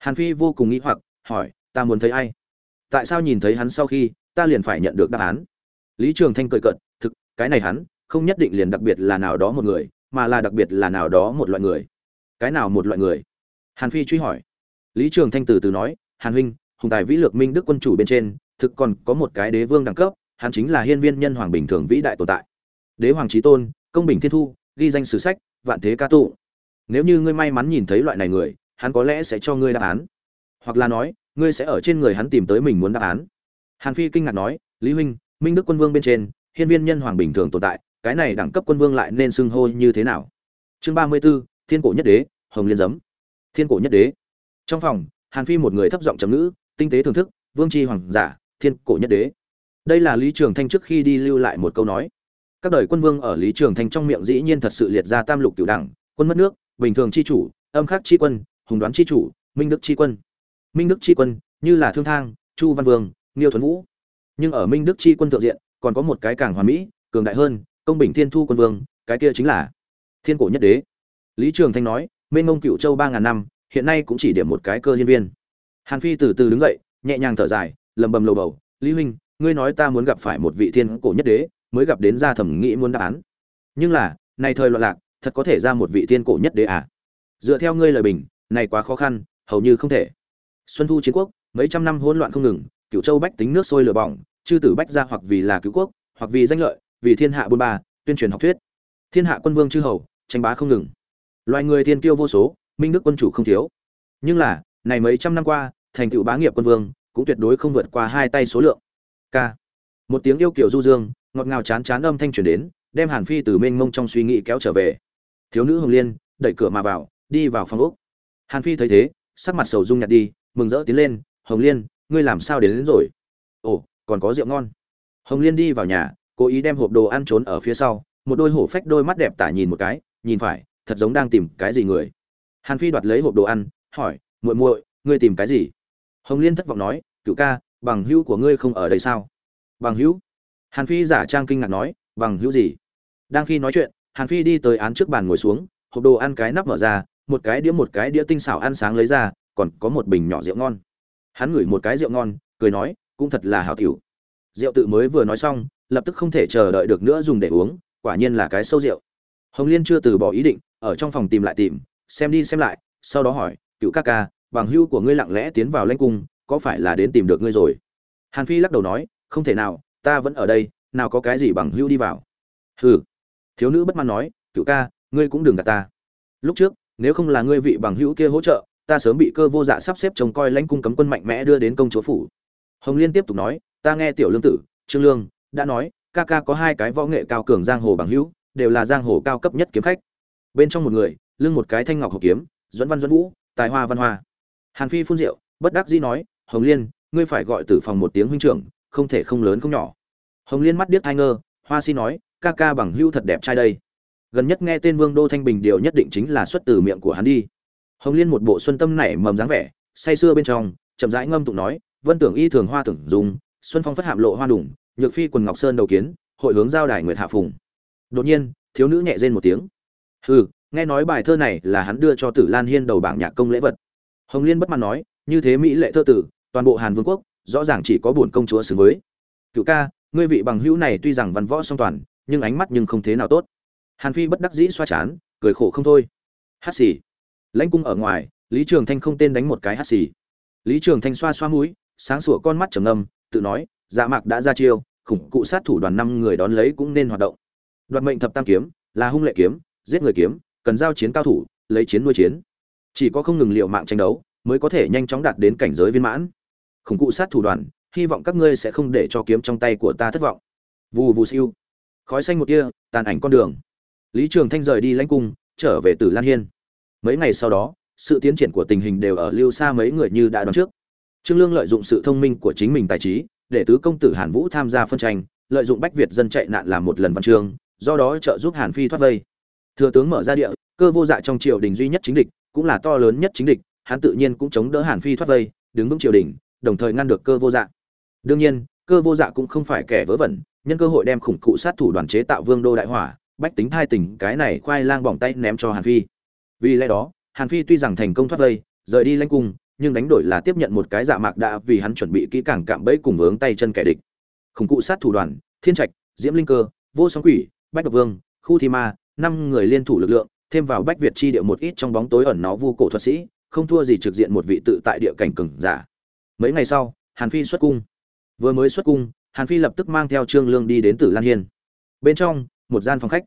hàn phi vô cùng nghĩ hoặc, hỏi, ta muốn thấy ai? Tại sao nhìn thấy hắn sau khi, ta liền phải nhận được đáp án? Lý trường thanh cười cợt, thực, cái này hắn, không nhất định liền đặc biệt là nào đó một người, mà là đặc biệt là nào đó một loại người. Cái nào một loại người? Hàn phi truy hỏi. Lý trường thanh từ từ nói, hàn huynh, hùng tài vĩ lược minh đức quân chủ bên trên, thực còn có một cái đế vương đẳng cấp, hắn chính là hiên viên nhân hoàng bình thường vĩ đại tồn tại. Đế hoàng trí tôn, công bình thiên thu, ghi danh sử sách, vạn thế ca tụ. Nếu như ngươi may mắn nhìn thấy loại này người hắn có lẽ sẽ cho ngươi đáp án. Hoặc là nói ngươi sẽ ở trên người hắn tìm tới mình muốn đáp án. Hàn phi kinh ngạc nói lý huynh minh đức quân vương bên trên hiên viên nhân hoàng bình thường tồn tại cái này đẳng cấp quân vương lại nên xưng hô như thế nào? Chương ba mươi 34, thiên cổ nhất đế hồng liên giấm. Thiên cổ nhất đế. Trong phòng hàn phi một người thấp giọng trầm ngữ tinh tế thưởng thức vương tri hoàng giả thiên cổ nhất đế. Đây là lý trường thanh trước khi đi lưu lại một câu nói. Các đời quân vương ở lý trường thanh trong miệng dĩ nhiên thật sự liệt ra tam lục cửu đẳng quân mất nước bình thường chi chủ âm khắc chi quân hùng đoán chi chủ, minh đức chi quân. Minh đức chi quân, như là thương thang, chu văn vương, nghiêu thuấn vũ. Nhưng ở minh đức chi quân thượng diện, còn có một cái càng hoàn mỹ, cường đại hơn, công bình thiên thu quân vương, cái kia chính là thiên cổ nhất đế. Lý trường thanh nói, mênh mông cựu châu ba ngàn năm, hiện nay cũng chỉ điểm một cái cơ hiên viên. Hàn phi từ từ đứng dậy, nhẹ nhàng thở dài lầm bầm lầu bầu, lý huynh, ngươi nói ta muốn gặp phải một vị thiên cổ nhất đế, mới gặp đến ra thẩm nghĩ muốn đáp án. Nhưng là, này thời loạn lạc, thật có thể ra một vị thiên cổ nhất đế à? Dựa theo ngươi lời bình này quá khó khăn, hầu như không thể. Xuân thu chiến quốc, mấy trăm năm hỗn loạn không ngừng cựu châu bách tính nước sôi lửa bỏng, chư tử bách ra hoặc vì là cứu quốc, hoặc vì danh lợi, vì thiên hạ buôn ba, tuyên truyền học thuyết. Thiên hạ quân vương chư hầu, tranh bá không ngừng. Loài người thiên kiêu vô số, minh đức quân chủ không thiếu. Nhưng là, này mấy trăm năm qua, thành tựu bá nghiệp quân vương, cũng tuyệt đối không vượt qua hai tay số lượng. K. Một tiếng yêu kiểu du dương, ngọt ngào chán chán âm thanh truyền đến, đem hàn phi từ mênh mông trong suy nghĩ kéo trở về. Thiếu nữ hồng liên, đẩy cửa mà vào, đi vào phòng úc hàn phi thấy thế sắc mặt sầu dung nhạt đi mừng rỡ tiến lên hồng liên ngươi làm sao đến, đến rồi? Ồ còn có rượu ngon. Hồng liên đi vào nhà cố ý đem hộp đồ ăn trốn ở phía sau một đôi hổ phách đôi mắt đẹp tả nhìn một cái nhìn phải thật giống đang tìm cái gì người. Hàn phi đoạt lấy hộp đồ ăn hỏi muội muội ngươi tìm cái gì? Hồng liên thất vọng nói cựu ca bằng hữu của ngươi không ở đây sao? Bằng hữu? Hàn phi giả trang kinh ngạc nói bằng hữu gì? Đang khi nói chuyện hàn phi đi tới án trước bàn ngồi xuống hộp đồ ăn cái nắp mở ra một cái đĩa một cái đĩa tinh xảo ăn sáng lấy ra, còn có một bình nhỏ rượu ngon. Hắn ngửi một cái rượu ngon, cười nói, cũng thật là hảo tiểu. Rượu tự mới vừa nói xong, lập tức không thể chờ đợi được nữa dùng để uống, quả nhiên là cái sâu rượu. Hồng liên chưa từ bỏ ý định, ở trong phòng tìm lại tìm, xem đi xem lại, sau đó hỏi, cựu ca ca, bằng hưu của ngươi lặng lẽ tiến vào lãnh cung, có phải là đến tìm được ngươi rồi? Hàn phi lắc đầu nói, không thể nào, ta vẫn ở đây, nào có cái gì bằng hưu đi vào. Hừ. Thiếu nữ bất mãn nói, cựu ca, ngươi cũng đừng gạt ta. Lúc trước nếu không là ngươi vị bằng hữu kia hỗ trợ, ta sớm bị cơ vô dạ sắp xếp trông coi lãnh cung cấm quân mạnh mẽ đưa đến công chúa phủ. Hồng liên tiếp tục nói, ta nghe tiểu lương tử, trương lương, đã nói, ca ca có hai cái võ nghệ cao cường giang hồ bằng hữu, đều là giang hồ cao cấp nhất kiếm khách. Bên trong một người, lưng một cái thanh ngọc hộp kiếm dẫn văn dẫn vũ, tài hoa văn hoa. Hàn phi phun rượu, bất đắc dĩ nói, hồng liên, ngươi phải gọi tử phòng một tiếng huynh trưởng, không thể không lớn không nhỏ. Hồng liên mắt điếc thai ngơ, hoa si nói, ca ca bằng hữu thật đẹp trai đây gần nhất nghe tên vương đô thanh bình điều nhất định chính là xuất từ miệng của hắn đi. Hồng liên một bộ xuân tâm nảy mầm dáng vẻ, say sưa bên trong, chậm rãi ngâm tụng nói, vân tưởng y thường hoa tưởng dùng, xuân phong phất hạm lộ hoa đủng, nhược phi quần ngọc sơn đầu kiến, hội hướng giao đài nguyệt hạ phùng. Đột nhiên, thiếu nữ nhẹ rên một tiếng. Hừ, nghe nói bài thơ này là hắn đưa cho tử lan hiên đầu bảng nhạc công lễ vật. Hồng liên bất mãn nói, như thế mỹ lệ thơ tử, toàn bộ hàn vương quốc, rõ ràng chỉ có bổn công chúa xứng với. Cửu ca, ngươi vị bằng hữu này tuy rằng văn võ song toàn, nhưng ánh mắt nhưng không thế nào tốt hàn phi bất đắc dĩ xoa chán, cười khổ không thôi. Hát xì. Lãnh cung ở ngoài, lý trường thanh không tên đánh một cái hát xì. Lý trường thanh xoa xoa mũi, sáng sủa con mắt trầm ngâm, tự nói dạ mạc đã ra chiêu, khủng cụ sát thủ đoàn năm người đón lấy cũng nên hoạt động. Đoạt mệnh thập tam kiếm, là hung lệ kiếm, giết người kiếm, cần giao chiến cao thủ, lấy chiến nuôi chiến. Chỉ có không ngừng liệu mạng tranh đấu, mới có thể nhanh chóng đạt đến cảnh giới viên mãn. Khủng cụ sát thủ đoàn, hy vọng các ngươi sẽ không để cho kiếm trong tay của ta thất vọng. Vù vù siêu. Khói xanh một kia tàn ảnh con đường lý trường thanh rời đi lãnh cung, trở về tử lan hiên. Mấy ngày sau đó, sự tiến triển của tình hình đều ở lưu xa mấy người như đã đoán trước. Trương lương lợi dụng sự thông minh của chính mình tài trí, để tứ công tử hàn vũ tham gia phân tranh, lợi dụng bách việt dân chạy nạn làm một lần văn chương, do đó trợ giúp hàn phi thoát vây. Thừa tướng mở ra địa, cơ vô dạ trong triều đình duy nhất chính địch, cũng là to lớn nhất chính địch, hắn tự nhiên cũng chống đỡ hàn phi thoát vây, đứng vững triều đình, đồng thời ngăn được cơ vô dạ. Đương nhiên, cơ vô dạ cũng không phải kẻ vớ vẩn, nhân cơ hội đem khủng cụ sát thủ đoàn chế tạo vương đô đại hỏa bách tính thai tình, cái này khoai lang bỏng tay ném cho hàn phi. Vì lẽ đó, hàn phi tuy rằng thành công thoát vây, rời đi lãnh cung, nhưng đánh đổi là tiếp nhận một cái dạ mạc đã vì hắn chuẩn bị kỹ càng cạm bẫy cùng vướng tay chân kẻ địch. Khủng cụ sát thủ đoàn, thiên trạch, diễm linh cơ, vô sóng quỷ, bách độc vương, khu thi ma, năm người liên thủ lực lượng, thêm vào bách việt chi địa một ít trong bóng tối ẩn nó vu cổ thuật sĩ, không thua gì trực diện một vị tự tại địa cảnh cường giả. Mấy ngày sau, hàn phi xuất cung. Vừa mới xuất cung, hàn phi lập tức mang theo trương lương đi đến tử lan hiên. Bên trong một gian phòng khách.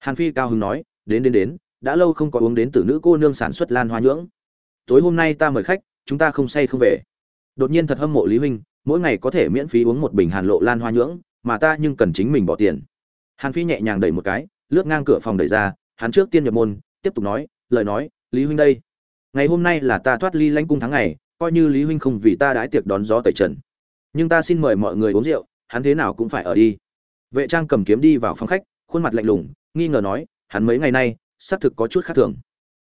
Hàn phi cao hứng nói, đến đến đến, đã lâu không có uống đến tử nữ cô nương sản xuất lan hoa nhưỡng. Tối hôm nay ta mời khách, chúng ta không say không về. Đột nhiên thật hâm mộ lý huynh, mỗi ngày có thể miễn phí uống một bình hàn lộ lan hoa nhưỡng, mà ta nhưng cần chính mình bỏ tiền. Hàn phi nhẹ nhàng đẩy một cái, lướt ngang cửa phòng đẩy ra, hắn trước tiên nhập môn, tiếp tục nói, lời nói, lý huynh đây. Ngày hôm nay là ta thoát ly lãnh cung tháng ngày, coi như lý huynh không vì ta đãi tiệc đón gió tẩy trần. Nhưng ta xin mời mọi người uống rượu, hắn thế nào cũng phải ở đi. Vệ trang cầm kiếm đi vào phòng khách khuôn mặt lạnh lùng, nghi ngờ nói, hắn mấy ngày nay, xác thực có chút khác thường.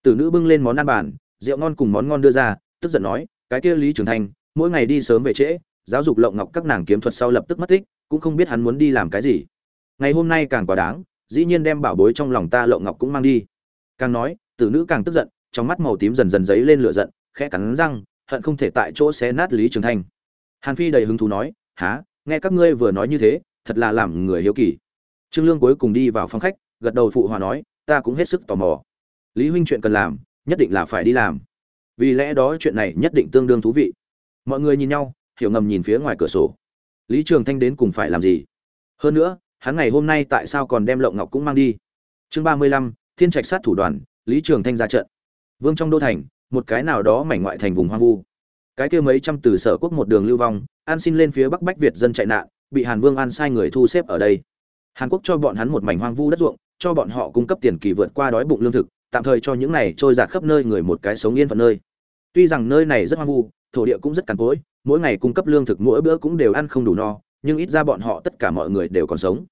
Tử nữ bưng lên món ăn bàn, rượu ngon cùng món ngon đưa ra, tức giận nói, cái kia lý trường thành, mỗi ngày đi sớm về trễ, giáo dục lộng ngọc các nàng kiếm thuật sau lập tức mất tích, cũng không biết hắn muốn đi làm cái gì. Ngày hôm nay càng quá đáng, dĩ nhiên đem bảo bối trong lòng ta lộng ngọc cũng mang đi. Càng nói, tử nữ càng tức giận, trong mắt màu tím dần dần dấy lên lửa giận, khẽ cắn răng, hận không thể tại chỗ xé nát lý trường thanh hàn phi đầy hứng thú nói há nghe các ngươi vừa nói như thế, thật là làm người hiếu kỳ trương lương cuối cùng đi vào phòng khách, gật đầu phụ hòa nói, ta cũng hết sức tò mò. Lý huynh chuyện cần làm, nhất định là phải đi làm. Vì lẽ đó chuyện này nhất định tương đương thú vị. Mọi người nhìn nhau, hiểu ngầm nhìn phía ngoài cửa sổ. Lý trường thanh đến cùng phải làm gì? Hơn nữa, hắn ngày hôm nay tại sao còn đem lộng ngọc cũng mang đi? Chương ba mươi lăm, thiên trạch sát thủ đoàn, lý trường thanh ra trận. Vương trong đô thành, một cái nào đó mảnh ngoại thành vùng hoang vu. Cái kia mấy trăm từ sở quốc một đường lưu vong, an xin lên phía bắc bách việt dân chạy nạn, bị hàn vương an sai người thu xếp ở đây hàn quốc cho bọn hắn một mảnh hoang vu đất ruộng, cho bọn họ cung cấp tiền kỳ vượt qua đói bụng lương thực, tạm thời cho những này trôi giạt khắp nơi người một cái sống yên phận nơi. Tuy rằng nơi này rất hoang vu, thổ địa cũng rất cằn cỗi, mỗi ngày cung cấp lương thực mỗi bữa cũng đều ăn không đủ no, nhưng ít ra bọn họ tất cả mọi người đều còn sống.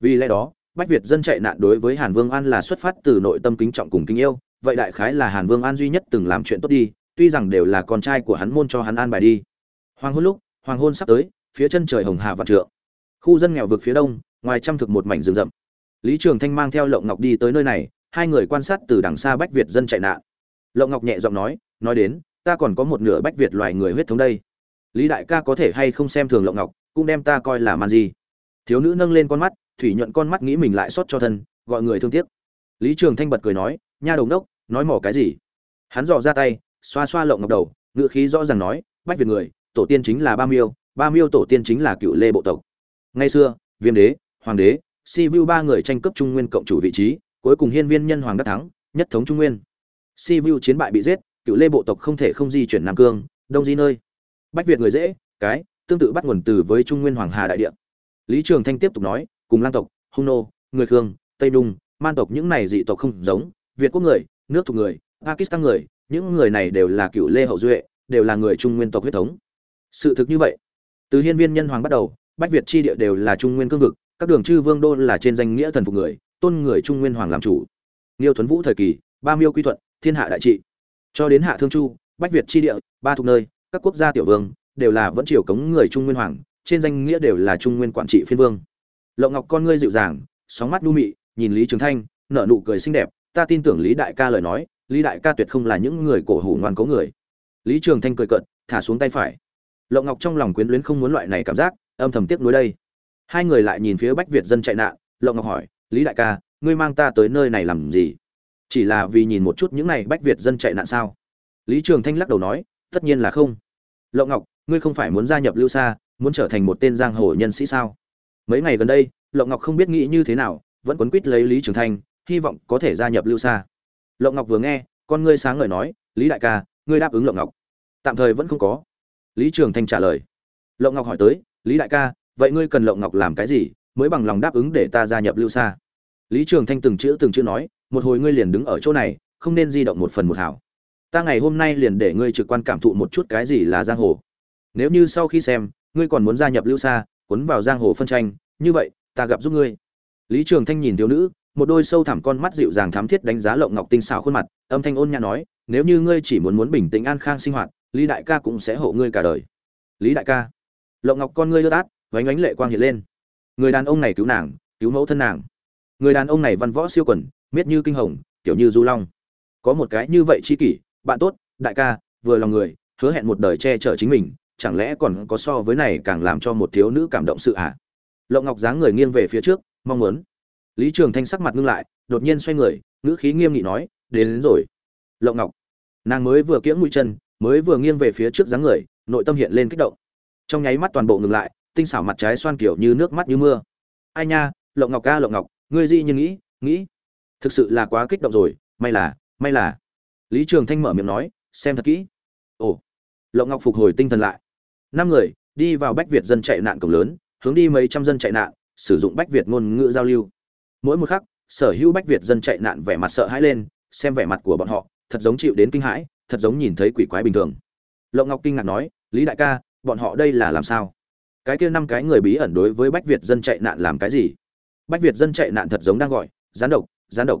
Vì lẽ đó, bách việt dân chạy nạn đối với hàn vương an là xuất phát từ nội tâm kính trọng cùng kính yêu, vậy đại khái là hàn vương an duy nhất từng làm chuyện tốt đi, tuy rằng đều là con trai của hắn môn cho hắn an bài đi. Hoàng hôn lúc, hoàng hôn sắp tới, phía chân trời hồng hà vạn trượng. Khu dân nghèo vực phía đông ngoài trăm thực một mảnh rừng rậm. Lý trường thanh mang theo lộng ngọc đi tới nơi này, hai người quan sát từ đằng xa bách việt dân chạy nạn. Lộng ngọc nhẹ giọng nói nói đến, ta còn có một nửa bách việt loài người huyết thống đây. Lý đại ca có thể hay không xem thường lộng ngọc, cũng đem ta coi là man gì thiếu nữ nâng lên con mắt, thủy nhuận con mắt nghĩ mình lại xót cho thân, gọi người thương tiếc. Lý trường thanh bật cười nói, nha đồng đốc nói mỏ cái gì? Hắn dò ra tay, xoa xoa lộng ngọc đầu ngựa khí rõ ràng nói, bách việt người, tổ tiên chính là ba miêu ba miêu tổ tiên chính là cựu lê bộ tộc. Ngày xưa, viêm đế hoàng đế, si vu ba người tranh cướp trung nguyên cộng chủ vị trí, cuối cùng hiên viên nhân hoàng đắc thắng, nhất thống trung nguyên. Si vu chiến bại bị giết, cựu lê bộ tộc không thể không di chuyển nam cương, đông di nơi. Bách việt người dễ, cái, tương tự bắt nguồn từ với trung nguyên hoàng hà đại địa. Lý trường thanh tiếp tục nói, cùng lang tộc, hung nô, người khương, tây nung man tộc những này dị tộc không giống, việt quốc người, nước thuộc người, pakistan người, những người này đều là cựu lê hậu duệ, đều là người trung nguyên tộc huyết thống. Sự thực như vậy. Từ hiên viên nhân hoàng bắt đầu, bách việt chi địa đều là trung nguyên cương vực các đường chư vương đô là trên danh nghĩa thần phục người, tôn người trung nguyên hoàng làm chủ. Nghiêu thuấn vũ thời kỳ, ba miêu quy thuận, thiên hạ đại trị. Cho đến hạ thương chu, bách việt chi địa, ba thuộc nơi, các quốc gia tiểu vương, đều là vẫn triều cống người trung nguyên hoàng, trên danh nghĩa đều là trung nguyên quản trị phiên vương. Lộ ngọc con ngươi dịu dàng, sóng mắt nu mị, nhìn lý trường thanh, nở nụ cười xinh đẹp, ta tin tưởng lý đại ca lời nói, lý đại ca tuyệt không là những người cổ hủ ngoan cố người. Lý trường thanh cười cợt, thả xuống tay phải. Lộ ngọc trong lòng quyến luyến không muốn loại này cảm giác, âm thầm tiếc nuối đây hai người lại nhìn phía bách việt dân chạy nạn lộng ngọc hỏi, lý đại ca, ngươi mang ta tới nơi này làm gì? Chỉ là vì nhìn một chút những này bách việt dân chạy nạn sao? Lý trường thanh lắc đầu nói, tất nhiên là không. Lộng ngọc, ngươi không phải muốn gia nhập lưu xa muốn trở thành một tên giang hồ nhân sĩ sao? Mấy ngày gần đây lộng ngọc không biết nghĩ như thế nào, vẫn quấn quýt lấy lý trường thanh, hy vọng có thể gia nhập lưu xa lộng ngọc vừa nghe, con ngươi sáng ngời nói, lý đại ca, ngươi đáp ứng lộng ngọc. Tạm thời vẫn không có. Lý trường thanh trả lời. Lộng ngọc hỏi tới, lý đại ca vậy ngươi cần lộng ngọc làm cái gì mới bằng lòng đáp ứng để ta gia nhập lưu sa? Lý trường thanh từng chữ từng chữ nói, một hồi ngươi liền đứng ở chỗ này, không nên di động một phần một hảo. Ta ngày hôm nay liền để ngươi trực quan cảm thụ một chút cái gì là giang hồ. Nếu như sau khi xem, ngươi còn muốn gia nhập lưu sa, cuốn vào giang hồ phân tranh, như vậy, ta gặp giúp ngươi. Lý trường thanh nhìn thiếu nữ, một đôi sâu thẳm con mắt dịu dàng thám thiết đánh giá lộng ngọc tinh xảo khuôn mặt, âm thanh ôn nhã nói, nếu như ngươi chỉ muốn muốn bình tĩnh an khang sinh hoạt, lý đại ca cũng sẽ hộ ngươi cả đời. Lý đại ca, lộng ngọc con ngươi ướt át vánh ánh lệ quang hiện lên. Người đàn ông này cứu nàng cứu mẫu thân nàng. Người đàn ông này văn võ siêu quần miết như kinh hồng kiểu như du long. Có một cái như vậy chi kỷ bạn tốt đại ca vừa lòng người hứa hẹn một đời che chở chính mình chẳng lẽ còn có so với này càng làm cho một thiếu nữ cảm động sự ạ à? lộng ngọc dáng người nghiêng về phía trước mong muốn. Lý trường thanh sắc mặt ngưng lại đột nhiên xoay người ngữ khí nghiêm nghị nói đến, đến rồi. Lộng ngọc nàng mới vừa kiễng mũi chân mới vừa nghiêng về phía trước dáng người nội tâm hiện lên kích động. Trong nháy mắt toàn bộ ngừng lại tinh xảo mặt trái xoan kiểu như nước mắt như mưa. Ai nha, lộng ngọc ca, lộng ngọc, ngươi gì nhưng nghĩ nghĩ. Thực sự là quá kích động rồi, may là may là. Lý trường thanh mở miệng nói, xem thật kỹ. Ồ. Lộng ngọc phục hồi tinh thần lại. Năm người, đi vào bách việt dân chạy nạn cổng lớn, hướng đi mấy trăm dân chạy nạn, sử dụng bách việt ngôn ngữ giao lưu. Mỗi một khắc, sở hữu bách việt dân chạy nạn vẻ mặt sợ hãi lên, xem vẻ mặt của bọn họ, thật giống chịu đến kinh hãi, thật giống nhìn thấy quỷ quái bình thường. Lộng ngọc kinh ngạc nói, lý đại ca, bọn họ đây là làm sao? Cái kia năm cái người bí ẩn đối với bách việt dân chạy nạn làm cái gì? Bách việt dân chạy nạn thật giống đang gọi, gián độc gián độc.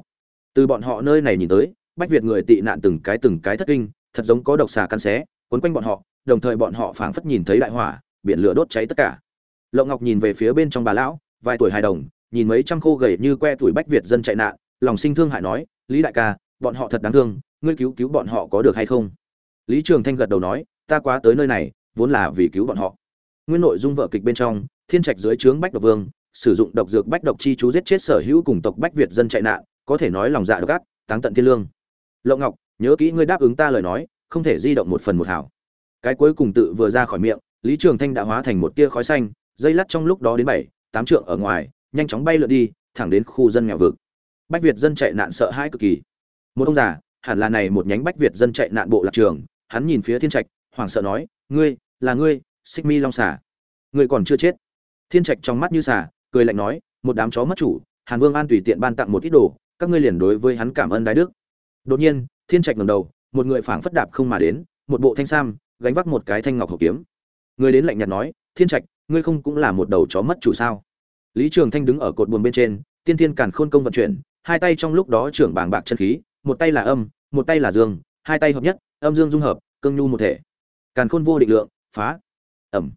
Từ bọn họ nơi này nhìn tới, bách việt người tị nạn từng cái từng cái thất kinh, thật giống có độc xà căn xé quấn quanh bọn họ, đồng thời bọn họ phảng phất nhìn thấy đại hỏa, biển lửa đốt cháy tất cả. Lộng ngọc nhìn về phía bên trong bà lão, vài tuổi hài đồng, nhìn mấy trăm khô gầy như que tuổi bách việt dân chạy nạn, lòng sinh thương hại nói, lý đại ca, bọn họ thật đáng thương, ngươi cứu cứu bọn họ có được hay không? Lý trường thanh gật đầu nói, ta quá tới nơi này, vốn là vì cứu bọn họ nguyên nội dung vở kịch bên trong, thiên trạch dưới trướng bách độc vương, sử dụng độc dược bách độc chi chú giết chết sở hữu cùng tộc bách việt dân chạy nạn, có thể nói lòng dạ độc ác, táng tận thiên lương. Lộng ngọc, nhớ kỹ ngươi đáp ứng ta lời nói, không thể di động một phần một hảo. Cái cuối cùng tự vừa ra khỏi miệng, lý trường thanh đã hóa thành một tia khói xanh, dây lắt trong lúc đó đến bảy, tám trượng ở ngoài, nhanh chóng bay lượn đi, thẳng đến khu dân nghèo vực. Bách việt dân chạy nạn sợ hãi cực kỳ. Một ông già, hẳn là này một nhánh bách việt dân chạy nạn bộ lạc trường, hắn nhìn phía thiên trạch, hoảng sợ nói, ngươi, là ngươi xích mi long xà. Ngươi còn chưa chết. Thiên trạch trong mắt như xà, cười lạnh nói, một đám chó mất chủ, hàn vương an tùy tiện ban tặng một ít đồ, các ngươi liền đối với hắn cảm ơn đái đức. Đột nhiên, thiên trạch ngầm đầu, một người phảng phất đạp không mà đến, một bộ thanh sam, gánh vác một cái thanh ngọc hộp kiếm. Người đến lạnh nhạt nói, thiên trạch, ngươi không cũng là một đầu chó mất chủ sao? Lý trường thanh đứng ở cột buồng bên trên, tiên thiên càn khôn công vận chuyển, hai tay trong lúc đó trưởng bàng bạc chân khí, một tay là âm, một tay là dương, hai tay hợp nhất, âm dương dung hợp, cương nhu một thể. Càn khôn vô định lượng, phá ẩm.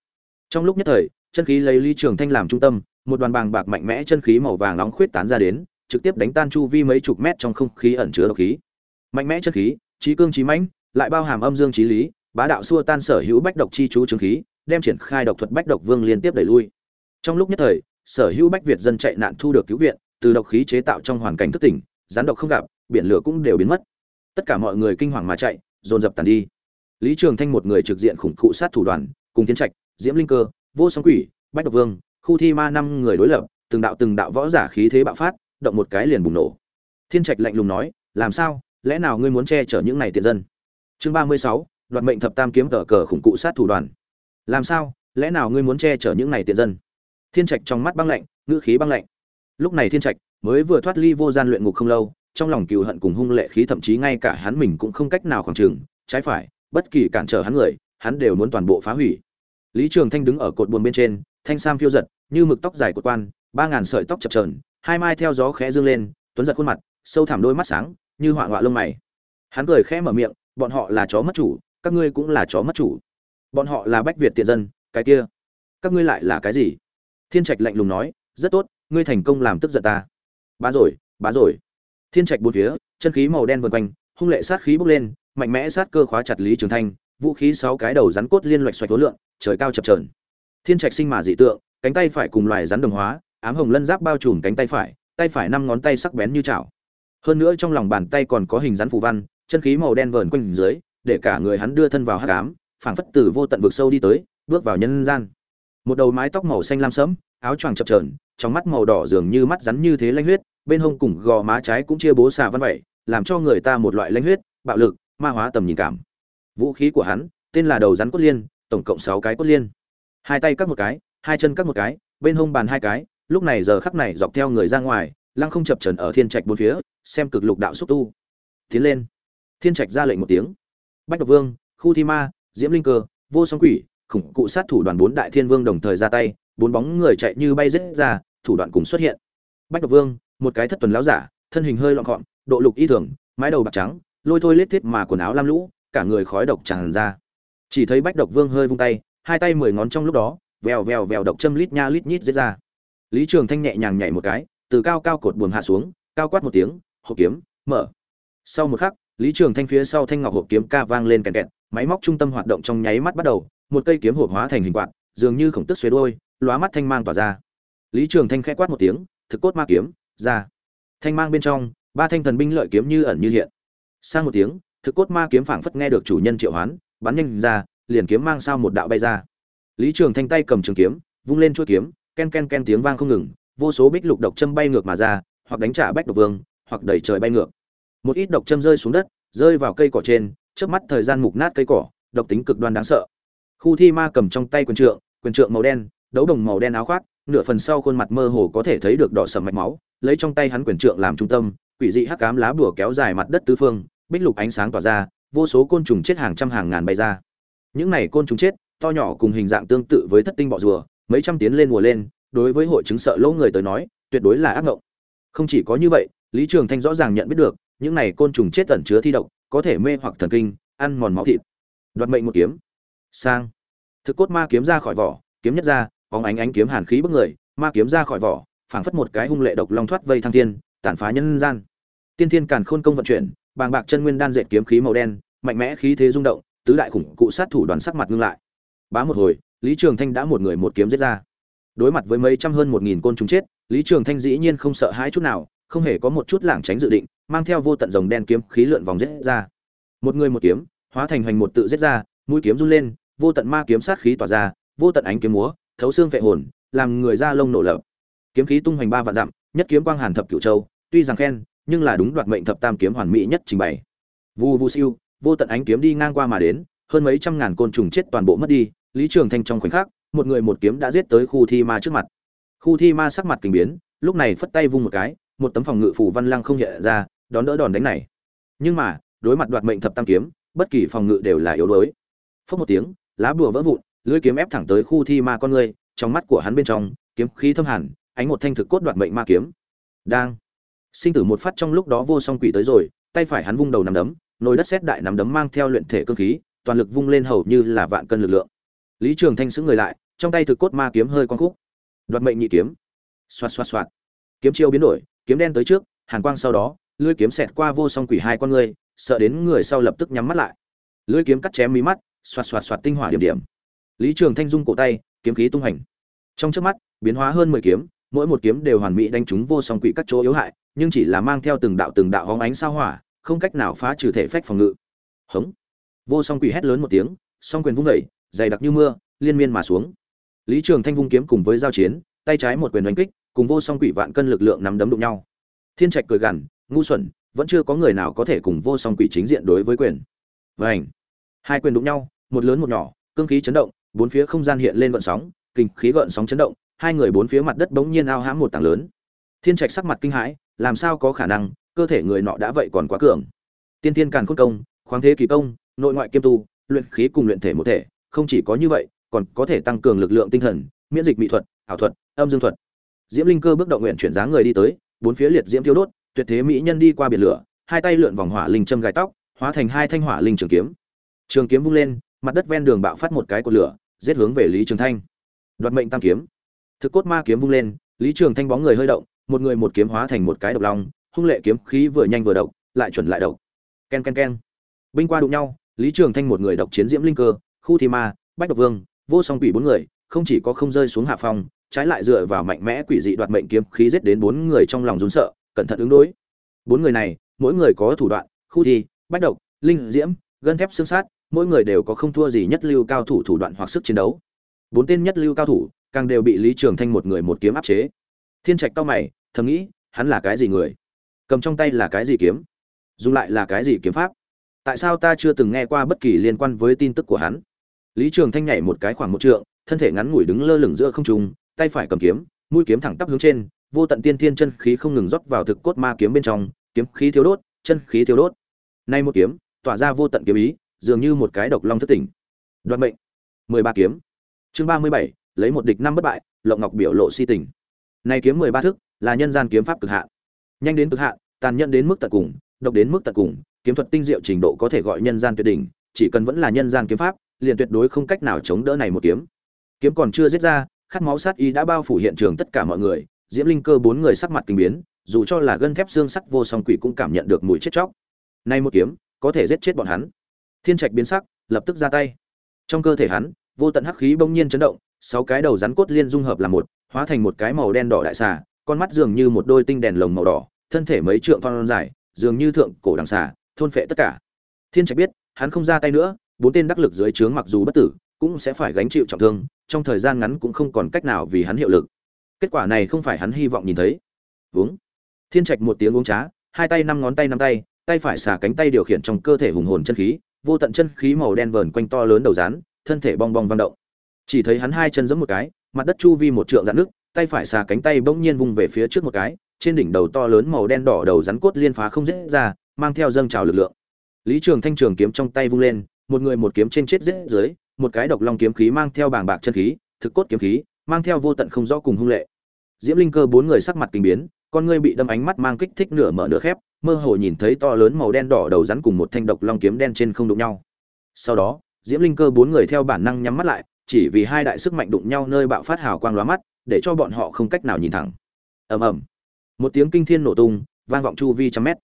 Trong lúc nhất thời, chân khí lấy lý trường thanh làm trung tâm, một đoàn bàng bạc mạnh mẽ chân khí màu vàng nóng khuyết tán ra đến, trực tiếp đánh tan chu vi mấy chục mét trong không khí ẩn chứa độc khí. Mạnh mẽ chân khí, trí cương trí mãnh, lại bao hàm âm dương trí lý, bá đạo xua tan sở hữu bách độc chi chú chứng khí, đem triển khai độc thuật bách độc vương liên tiếp đẩy lui. Trong lúc nhất thời, sở hữu bách việt dân chạy nạn thu được cứu viện, từ độc khí chế tạo trong hoàn cảnh thức tỉnh, gián độc không gặp, biển lửa cũng đều biến mất. Tất cả mọi người kinh hoàng mà chạy, dồn dập tàn đi. Lý trường thanh một người trực diện khủng cụ sát thủ đoàn cùng thiên trạch, diễm linh cơ, vô song quỷ, bách độc vương, khu thi ma năm người đối lập, từng đạo từng đạo võ giả khí thế bạo phát, động một cái liền bùng nổ. Thiên trạch lạnh lùng nói, làm sao? Lẽ nào ngươi muốn che chở những này tiện dân? Chương ba mươi sáu, đoạt mệnh thập tam kiếm cờ cờ khủng cụ sát thủ đoàn. Làm sao? Lẽ nào ngươi muốn che chở những này tiện dân? Thiên trạch trong mắt băng lạnh, ngữ khí băng lạnh. Lúc này thiên trạch mới vừa thoát ly vô gian luyện ngục không lâu, trong lòng cừu hận cùng hung lệ khí thậm chí ngay cả hắn mình cũng không cách nào khoảng trừng trái phải, bất kỳ cản trở hắn người, hắn đều muốn toàn bộ phá hủy lý trường thanh đứng ở cột buồm bên trên thanh sam phiêu giật như mực tóc dài của quan ba ngàn sợi tóc chập chờn, hai mai theo gió khẽ dương lên tuấn giật khuôn mặt sâu thẳm đôi mắt sáng như họa họa lông mày. Hắn cười khẽ mở miệng bọn họ là chó mất chủ các ngươi cũng là chó mất chủ. Bọn họ là bách việt tiện dân cái kia các ngươi lại là cái gì? Thiên trạch lạnh lùng nói rất tốt ngươi thành công làm tức giận ta. Bá rồi bá rồi. Thiên trạch bốn phía chân khí màu đen vần quanh hung lệ sát khí bốc lên mạnh mẽ sát cơ khóa chặt lý trường thanh vũ khí sáu cái đầu rắn cốt liên loạch xoạch tối lượng, trời cao chập trờn thiên trạch sinh mà dị tượng, cánh tay phải cùng loài rắn đồng hóa, ám hồng lân giáp bao trùm cánh tay phải tay phải năm ngón tay sắc bén như chảo. Hơn nữa trong lòng bàn tay còn có hình rắn phù văn, chân khí màu đen vờn quanh dưới, để cả người hắn đưa thân vào hắc ám, phảng phất từ vô tận vực sâu đi tới, bước vào nhân gian. Một đầu mái tóc màu xanh lam sẫm, áo choàng chập trờn trong mắt màu đỏ dường như mắt rắn như thế lanh huyết, bên hông cùng gò má trái cũng chia bố xà văn vậy, làm cho người ta một loại lanh huyết, bạo lực, ma hóa tầm nhìn cảm vũ khí của hắn, tên là đầu rắn cốt liên, tổng cộng sáu cái cốt liên. Hai tay cắt một cái, hai chân cắt một cái, bên hông bàn hai cái, lúc này giờ khắc này dọc theo người ra ngoài, lăng không chập trần ở thiên trạch bốn phía, xem cực lục đạo xúc tu. Tiến lên. Thiên trạch ra lệnh một tiếng. Bách độc vương, khu thi ma, diễm linh cơ, vô song quỷ, khủng cụ sát thủ đoàn bốn đại thiên vương đồng thời ra tay, bốn bóng người chạy như bay rết ra, thủ đoạn cùng xuất hiện. Bách độc vương, một cái thất tuần láo giả, thân hình hơi lọn gọn độ lục y thường, mái đầu bạc trắng, lôi thôi lết thiết mà quần áo lam lũ cả người khói độc tràn ra. Chỉ thấy bách độc vương hơi vung tay, hai tay mười ngón trong lúc đó, vèo vèo vèo độc châm lít nha lít nhít giết ra. Lý trường thanh nhẹ nhàng nhảy một cái, từ cao cao cột buồm hạ xuống, cao quát một tiếng hộp kiếm, mở. Sau một khắc, lý trường thanh phía sau thanh ngọc hộp kiếm ca vang lên kèn kẹt, máy móc trung tâm hoạt động trong nháy mắt bắt đầu, một cây kiếm hộp hóa thành hình quạt, dường như khổng tức xuế đôi lóa mắt thanh mang tỏa ra. Lý trường thanh khẽ quát một tiếng, thực cốt ma kiếm, ra. Thanh mang bên trong, ba thanh thần binh lợi kiếm như ẩn như hiện. Sang một tiếng thực cốt ma kiếm phảng phất nghe được chủ nhân triệu hoán, bắn nhanh ra, liền kiếm mang sao một đạo bay ra. Lý trường thanh tay cầm trường kiếm, vung lên chuỗi kiếm, ken ken ken tiếng vang không ngừng, vô số bích lục độc châm bay ngược mà ra, hoặc đánh trả bách độc vương, hoặc đẩy trời bay ngược. Một ít độc châm rơi xuống đất, rơi vào cây cỏ trên trước mắt thời gian mục nát cây cỏ, độc tính cực đoan đáng sợ. Khu thi ma cầm trong tay quyền trượng quyền trượng màu đen, đấu đồng màu đen áo khoác, nửa phần sau khuôn mặt mơ hồ có thể thấy được đỏ sầm mạch máu, lấy trong tay hắn quyền trượng làm trung tâm, quỷ dị hắc cám lá bùa kéo dài mặt đất tứ phương bích lục ánh sáng tỏa ra, vô số côn trùng chết hàng trăm hàng ngàn bay ra. Những này côn trùng chết, to nhỏ cùng hình dạng tương tự với thất tinh bọ rùa, mấy trăm tiến lên mùa lên, đối với hội chứng sợ lỗ người tới nói, tuyệt đối là ác ngộng. Không chỉ có như vậy, lý trường thanh rõ ràng nhận biết được, những này côn trùng chết tẩn chứa thi độc, có thể mê hoặc thần kinh, ăn mòn máu thịt. Đoạt mệnh một kiếm. Sang. Thực cốt ma kiếm ra khỏi vỏ, kiếm nhất ra, bóng ánh ánh kiếm hàn khí bức người, ma kiếm ra khỏi vỏ, phảng phất một cái hung lệ độc long thoát vây thăng thiên, tàn phá nhân gian. Tiên thiên càn khôn công vận chuyển bàng bạc chân nguyên đan dệt kiếm khí màu đen, mạnh mẽ khí thế rung động, tứ đại khủng cụ sát thủ đoàn sắc mặt ngưng lại. Bá một hồi, lý trường thanh đã một người một kiếm giết ra. Đối mặt với mấy trăm hơn một nghìn côn trùng chết, lý trường thanh dĩ nhiên không sợ hãi chút nào, không hề có một chút lảng tránh dự định, mang theo vô tận rồng đen kiếm khí lượn vòng giết ra. Một người một kiếm, hóa thành hoành một tự giết ra, mũi kiếm run lên, vô tận ma kiếm sát khí tỏa ra, vô tận ánh kiếm múa, thấu xương phệ hồn, làm người da lông nổ lợp kiếm khí tung hoành ba vạn dặm, nhất kiếm quang hàn thập cửu châu, tuy rằng khen nhưng là đúng đoạt mệnh thập tam kiếm hoàn mỹ nhất trình bày. Vu vu siêu, vô tận ánh kiếm đi ngang qua mà đến, hơn mấy trăm ngàn côn trùng chết toàn bộ mất đi, lý trường thanh trong khoảnh khắc, một người một kiếm đã giết tới khu thi ma trước mặt. Khu thi ma sắc mặt kinh biến, lúc này phất tay vung một cái, một tấm phòng ngự phủ văn lăng không hiện ra, đón đỡ đòn đánh này. Nhưng mà, đối mặt đoạt mệnh thập tam kiếm, bất kỳ phòng ngự đều là yếu đuối. Phất một tiếng, lá bùa vỡ vụn, lưỡi kiếm ép thẳng tới khu thi ma con người, trong mắt của hắn bên trong, kiếm khí thâm hàn, ánh một thanh thực cốt đoạt mệnh ma kiếm. Đang sinh tử một phát trong lúc đó vô song quỷ tới rồi, tay phải hắn vung đầu nằm đấm, nồi đất xét đại nằm đấm mang theo luyện thể cơ khí, toàn lực vung lên hầu như là vạn cân lực lượng. Lý trường thanh xứng người lại, trong tay thực cốt ma kiếm hơi quang khúc. Đoạt mệnh nhị kiếm. Xoạt xoạt xoạt. Kiếm chiêu biến đổi, kiếm đen tới trước, hàn quang sau đó, lưỡi kiếm xẹt qua vô song quỷ hai con người, sợ đến người sau lập tức nhắm mắt lại. Lưỡi kiếm cắt chém mí mắt, xoạt xoạt xoạt tinh hỏa điểm điểm. Lý trường thanh dung cổ tay, kiếm khí tung hành. Trong trước mắt, biến hóa hơn mười kiếm, mỗi một kiếm đều hoàn mỹ đánh trúng vô song quỷ các chỗ yếu hại nhưng chỉ là mang theo từng đạo từng đạo hóng ánh sao hỏa, không cách nào phá trừ thể phách phòng ngự. Hống. Vô song quỷ hét lớn một tiếng, song quyền vung vẩy dày đặc như mưa, liên miên mà xuống. Lý trường thanh vung kiếm cùng với giao chiến, tay trái một quyền đánh kích, cùng vô song quỷ vạn cân lực lượng nắm đấm đụng nhau. Thiên trạch cười gằn, ngu xuẩn, vẫn chưa có người nào có thể cùng vô song quỷ chính diện đối với quyền. Vảnh hai quyền đụng nhau, một lớn một nhỏ, cương khí chấn động, bốn phía không gian hiện lên gợn sóng, kinh khí gợn sóng chấn động, hai người bốn phía mặt đất bỗng nhiên ao hãm một tảng lớn. Thiên trạch sắc mặt kinh hãi làm sao có khả năng, cơ thể người nọ đã vậy còn quá cường. Tiên tiên càn khôn công, khoáng thế kỳ công, nội ngoại kiêm tu, luyện khí cùng luyện thể một thể, không chỉ có như vậy, còn có thể tăng cường lực lượng tinh thần, miễn dịch mỹ thuật, ảo thuật, âm dương thuật. Diễm linh cơ bước động nguyện chuyển dáng người đi tới, bốn phía liệt diễm thiêu đốt, tuyệt thế mỹ nhân đi qua biển lửa, hai tay lượn vòng hỏa linh châm gai tóc, hóa thành hai thanh hỏa linh trường kiếm. Trường kiếm vung lên, mặt đất ven đường bạo phát một cái cột lửa, giết hướng về lý trường thanh. Đoạt mệnh tam kiếm. Thực cốt ma kiếm vung lên, lý trường thanh bóng người hơi động một người một kiếm hóa thành một cái độc long, hung lệ kiếm khí vừa nhanh vừa độc, lại chuẩn lại độc. Ken ken ken. Binh qua đụng nhau, lý trường thanh một người độc chiến diễm linh cơ, khu thi ma, bách độc vương, vô song quỷ bốn người, không chỉ có không rơi xuống hạ phong, trái lại dựa vào mạnh mẽ quỷ dị đoạt mệnh kiếm khí giết đến bốn người trong lòng run sợ, cẩn thận ứng đối. Bốn người này, mỗi người có thủ đoạn, khu thi, bách độc, linh diễm, gân thép xương sát, mỗi người đều có không thua gì nhất lưu cao thủ thủ đoạn hoặc sức chiến đấu. Bốn tên nhất lưu cao thủ, càng đều bị lý trường thanh một người một kiếm áp chế thiên trạch cao mày, thầm nghĩ, hắn là cái gì người? Cầm trong tay là cái gì kiếm? Dùng lại là cái gì kiếm pháp? Tại sao ta chưa từng nghe qua bất kỳ liên quan với tin tức của hắn? Lý trường thanh nhảy một cái khoảng một trượng, thân thể ngắn ngủi đứng lơ lửng giữa không trung, tay phải cầm kiếm, mũi kiếm thẳng tắp hướng trên, vô tận tiên thiên chân khí không ngừng rót vào thực cốt ma kiếm bên trong, kiếm khí thiếu đốt, chân khí thiếu đốt. Nay một kiếm, tỏa ra vô tận kiếm ý, dường như một cái độc long thất tỉnh. Đoạt mệnh, mười ba kiếm. Chương ba mươi bảy, lấy một địch năm bất bại, lộng ngọc biểu lộ si tình này kiếm mười ba thức, là nhân gian kiếm pháp cực hạn. Nhanh đến cực hạn, tàn nhẫn đến mức tận cùng, độc đến mức tận cùng, kiếm thuật tinh diệu trình độ có thể gọi nhân gian tuyệt đỉnh, chỉ cần vẫn là nhân gian kiếm pháp, liền tuyệt đối không cách nào chống đỡ này một kiếm. Kiếm còn chưa giết ra, khát máu sát ý đã bao phủ hiện trường tất cả mọi người, diễm linh cơ bốn người sắc mặt kinh biến, dù cho là gân thép xương sắt vô song quỷ cũng cảm nhận được mùi chết chóc. Nay một kiếm, có thể giết chết bọn hắn. Thiên trạch biến sắc, lập tức ra tay. Trong cơ thể hắn, vô tận hắc khí bỗng nhiên chấn động, sáu cái đầu rắn cốt liên dung hợp làm một hóa thành một cái màu đen đỏ đại xà, con mắt dường như một đôi tinh đèn lồng màu đỏ, thân thể mấy trượng phong dài, dường như thượng cổ đằng xà, thôn phệ tất cả. Thiên trạch biết, hắn không ra tay nữa, bốn tên đắc lực dưới trướng mặc dù bất tử, cũng sẽ phải gánh chịu trọng thương, trong thời gian ngắn cũng không còn cách nào vì hắn hiệu lực. Kết quả này không phải hắn hy vọng nhìn thấy. Uống thiên trạch một tiếng uống trá, hai tay năm ngón tay năm tay tay phải xả cánh tay điều khiển trong cơ thể hùng hồn chân khí, vô tận chân khí màu đen vờn quanh to lớn đầu rắn thân thể bong bong vận động. Chỉ thấy hắn hai chân giẫm một cái mặt đất chu vi một trượng dạn nước, tay phải xà cánh tay bỗng nhiên vung về phía trước một cái, trên đỉnh đầu to lớn màu đen đỏ đầu rắn cốt liên phá không dễ ra, mang theo dâng trào lực lượng. Lý trường thanh trường kiếm trong tay vung lên, một người một kiếm trên chết dễ dưới, một cái độc long kiếm khí mang theo bàng bạc chân khí, thực cốt kiếm khí, mang theo vô tận không rõ cùng hung lệ. Diễm linh cơ bốn người sắc mặt kinh biến, con ngươi bị đâm ánh mắt mang kích thích nửa mở nửa khép, mơ hồ nhìn thấy to lớn màu đen đỏ đầu rắn cùng một thanh độc long kiếm đen trên không đụng nhau. Sau đó, diễm linh cơ bốn người theo bản năng nhắm mắt lại chỉ vì hai đại sức mạnh đụng nhau nơi bạo phát hào quang lóa mắt, để cho bọn họ không cách nào nhìn thẳng. Ầm ầm. Một tiếng kinh thiên nổ tung, vang vọng chu vi trăm mét.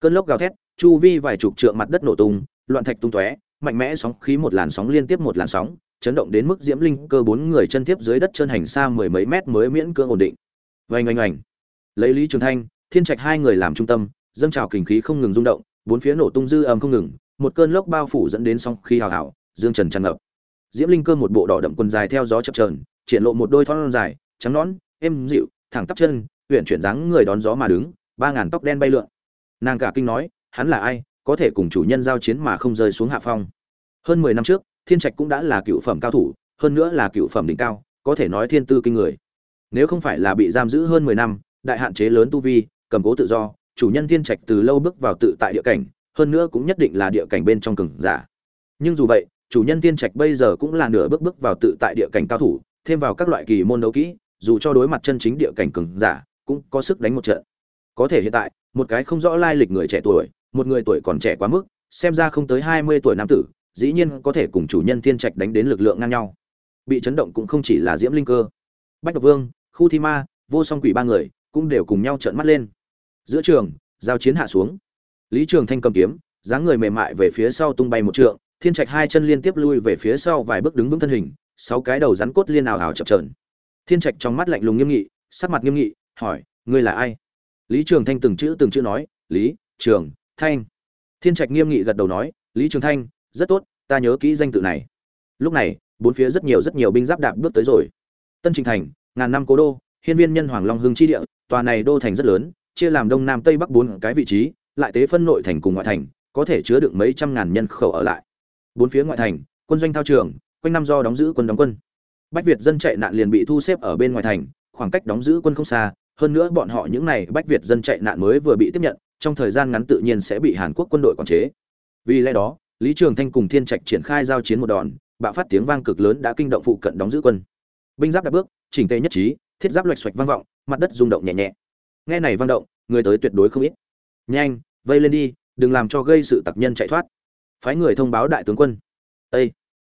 Cơn lốc gào thét, chu vi vài chục trượng mặt đất nổ tung, loạn thạch tung tóe, mạnh mẽ sóng khí một làn sóng liên tiếp một làn sóng, chấn động đến mức diễm linh cơ bốn người chân tiếp dưới đất chân hành xa mười mấy mét mới miễn cưỡng ổn định. Oanh oanh oanh. Lấy lý trường thanh, thiên trạch hai người làm trung tâm, dâng trào kình khí không ngừng rung động, bốn phía nổ tung dư âm không ngừng, một cơn lốc bao phủ dẫn đến sóng khí hào hào, dương trần tràn ngập diễm linh cơ một bộ đỏ đậm quần dài theo gió chập trờn triển lộ một đôi thon dài, trắng nõn, êm dịu, thẳng tắp chân huyện chuyển dáng người đón gió mà đứng, ba ngàn tóc đen bay lượn. Nàng cả kinh nói, hắn là ai, có thể cùng chủ nhân giao chiến mà không rơi xuống hạ phong. Hơn mười năm trước, thiên trạch cũng đã là cựu phẩm cao thủ, hơn nữa là cựu phẩm đỉnh cao, có thể nói thiên tư kinh người. Nếu không phải là bị giam giữ hơn mười năm, đại hạn chế lớn tu vi, cầm cố tự do, chủ nhân thiên trạch từ lâu bước vào tự tại địa cảnh, hơn nữa cũng nhất định là địa cảnh bên trong cường giả. Nhưng dù vậy chủ nhân tiên trạch bây giờ cũng là nửa bước bước vào tự tại địa cảnh cao thủ, thêm vào các loại kỳ môn đấu kỹ, dù cho đối mặt chân chính địa cảnh cường giả, cũng có sức đánh một trận. Có thể hiện tại, một cái không rõ lai lịch người trẻ tuổi, một người tuổi còn trẻ quá mức, xem ra không tới hai mươi tuổi nam tử, dĩ nhiên có thể cùng chủ nhân tiên trạch đánh đến lực lượng ngang nhau. Bị chấn động cũng không chỉ là diễm linh cơ. Bách độc vương, khu thi ma, vô song quỷ ba người cũng đều cùng nhau trợn mắt lên. Giữa trường, giao chiến hạ xuống. Lý trường thanh cầm kiếm, dáng người mềm mại về phía sau tung bay một trượng thiên trạch hai chân liên tiếp lui về phía sau vài bước đứng vững thân hình, sáu cái đầu rắn cốt liên ảo ảo chập trờn thiên trạch trong mắt lạnh lùng nghiêm nghị, sắc mặt nghiêm nghị, hỏi, ngươi là ai? Lý trường thanh từng chữ từng chữ nói, lý, trường, thanh. Thiên trạch nghiêm nghị gật đầu nói, lý trường thanh, rất tốt, ta nhớ kỹ danh tự này. Lúc này, bốn phía rất nhiều rất nhiều binh giáp đạp bước tới rồi. Tân trình thành, ngàn năm cố đô, hiên viên nhân hoàng long hưng chi địa, tòa này đô thành rất lớn, chia làm đông nam tây bắc bốn cái vị trí, lại tế phân nội thành cùng ngoại thành, có thể chứa được mấy trăm ngàn nhân khẩu ở lại bốn phía ngoại thành, quân doanh thao trường, quanh năm do đóng giữ quân đóng quân. Bách việt dân chạy nạn liền bị thu xếp ở bên ngoài thành, khoảng cách đóng giữ quân không xa, hơn nữa bọn họ những này bách việt dân chạy nạn mới vừa bị tiếp nhận, trong thời gian ngắn tự nhiên sẽ bị hàn quốc quân đội quản chế. Vì lẽ đó, lý trường thanh cùng thiên trạch triển khai giao chiến một đòn, bạo phát tiếng vang cực lớn đã kinh động phụ cận đóng giữ quân. Binh giáp đã bước, chỉnh tề nhất trí, thiết giáp loạch xoạch vang vọng, mặt đất rung động nhẹ nhẹ. Nghe này vang động, người tới tuyệt đối không ít. Nhanh, vây lên đi, đừng làm cho gây sự tặc nhân chạy thoát phái người thông báo đại tướng quân. Ê!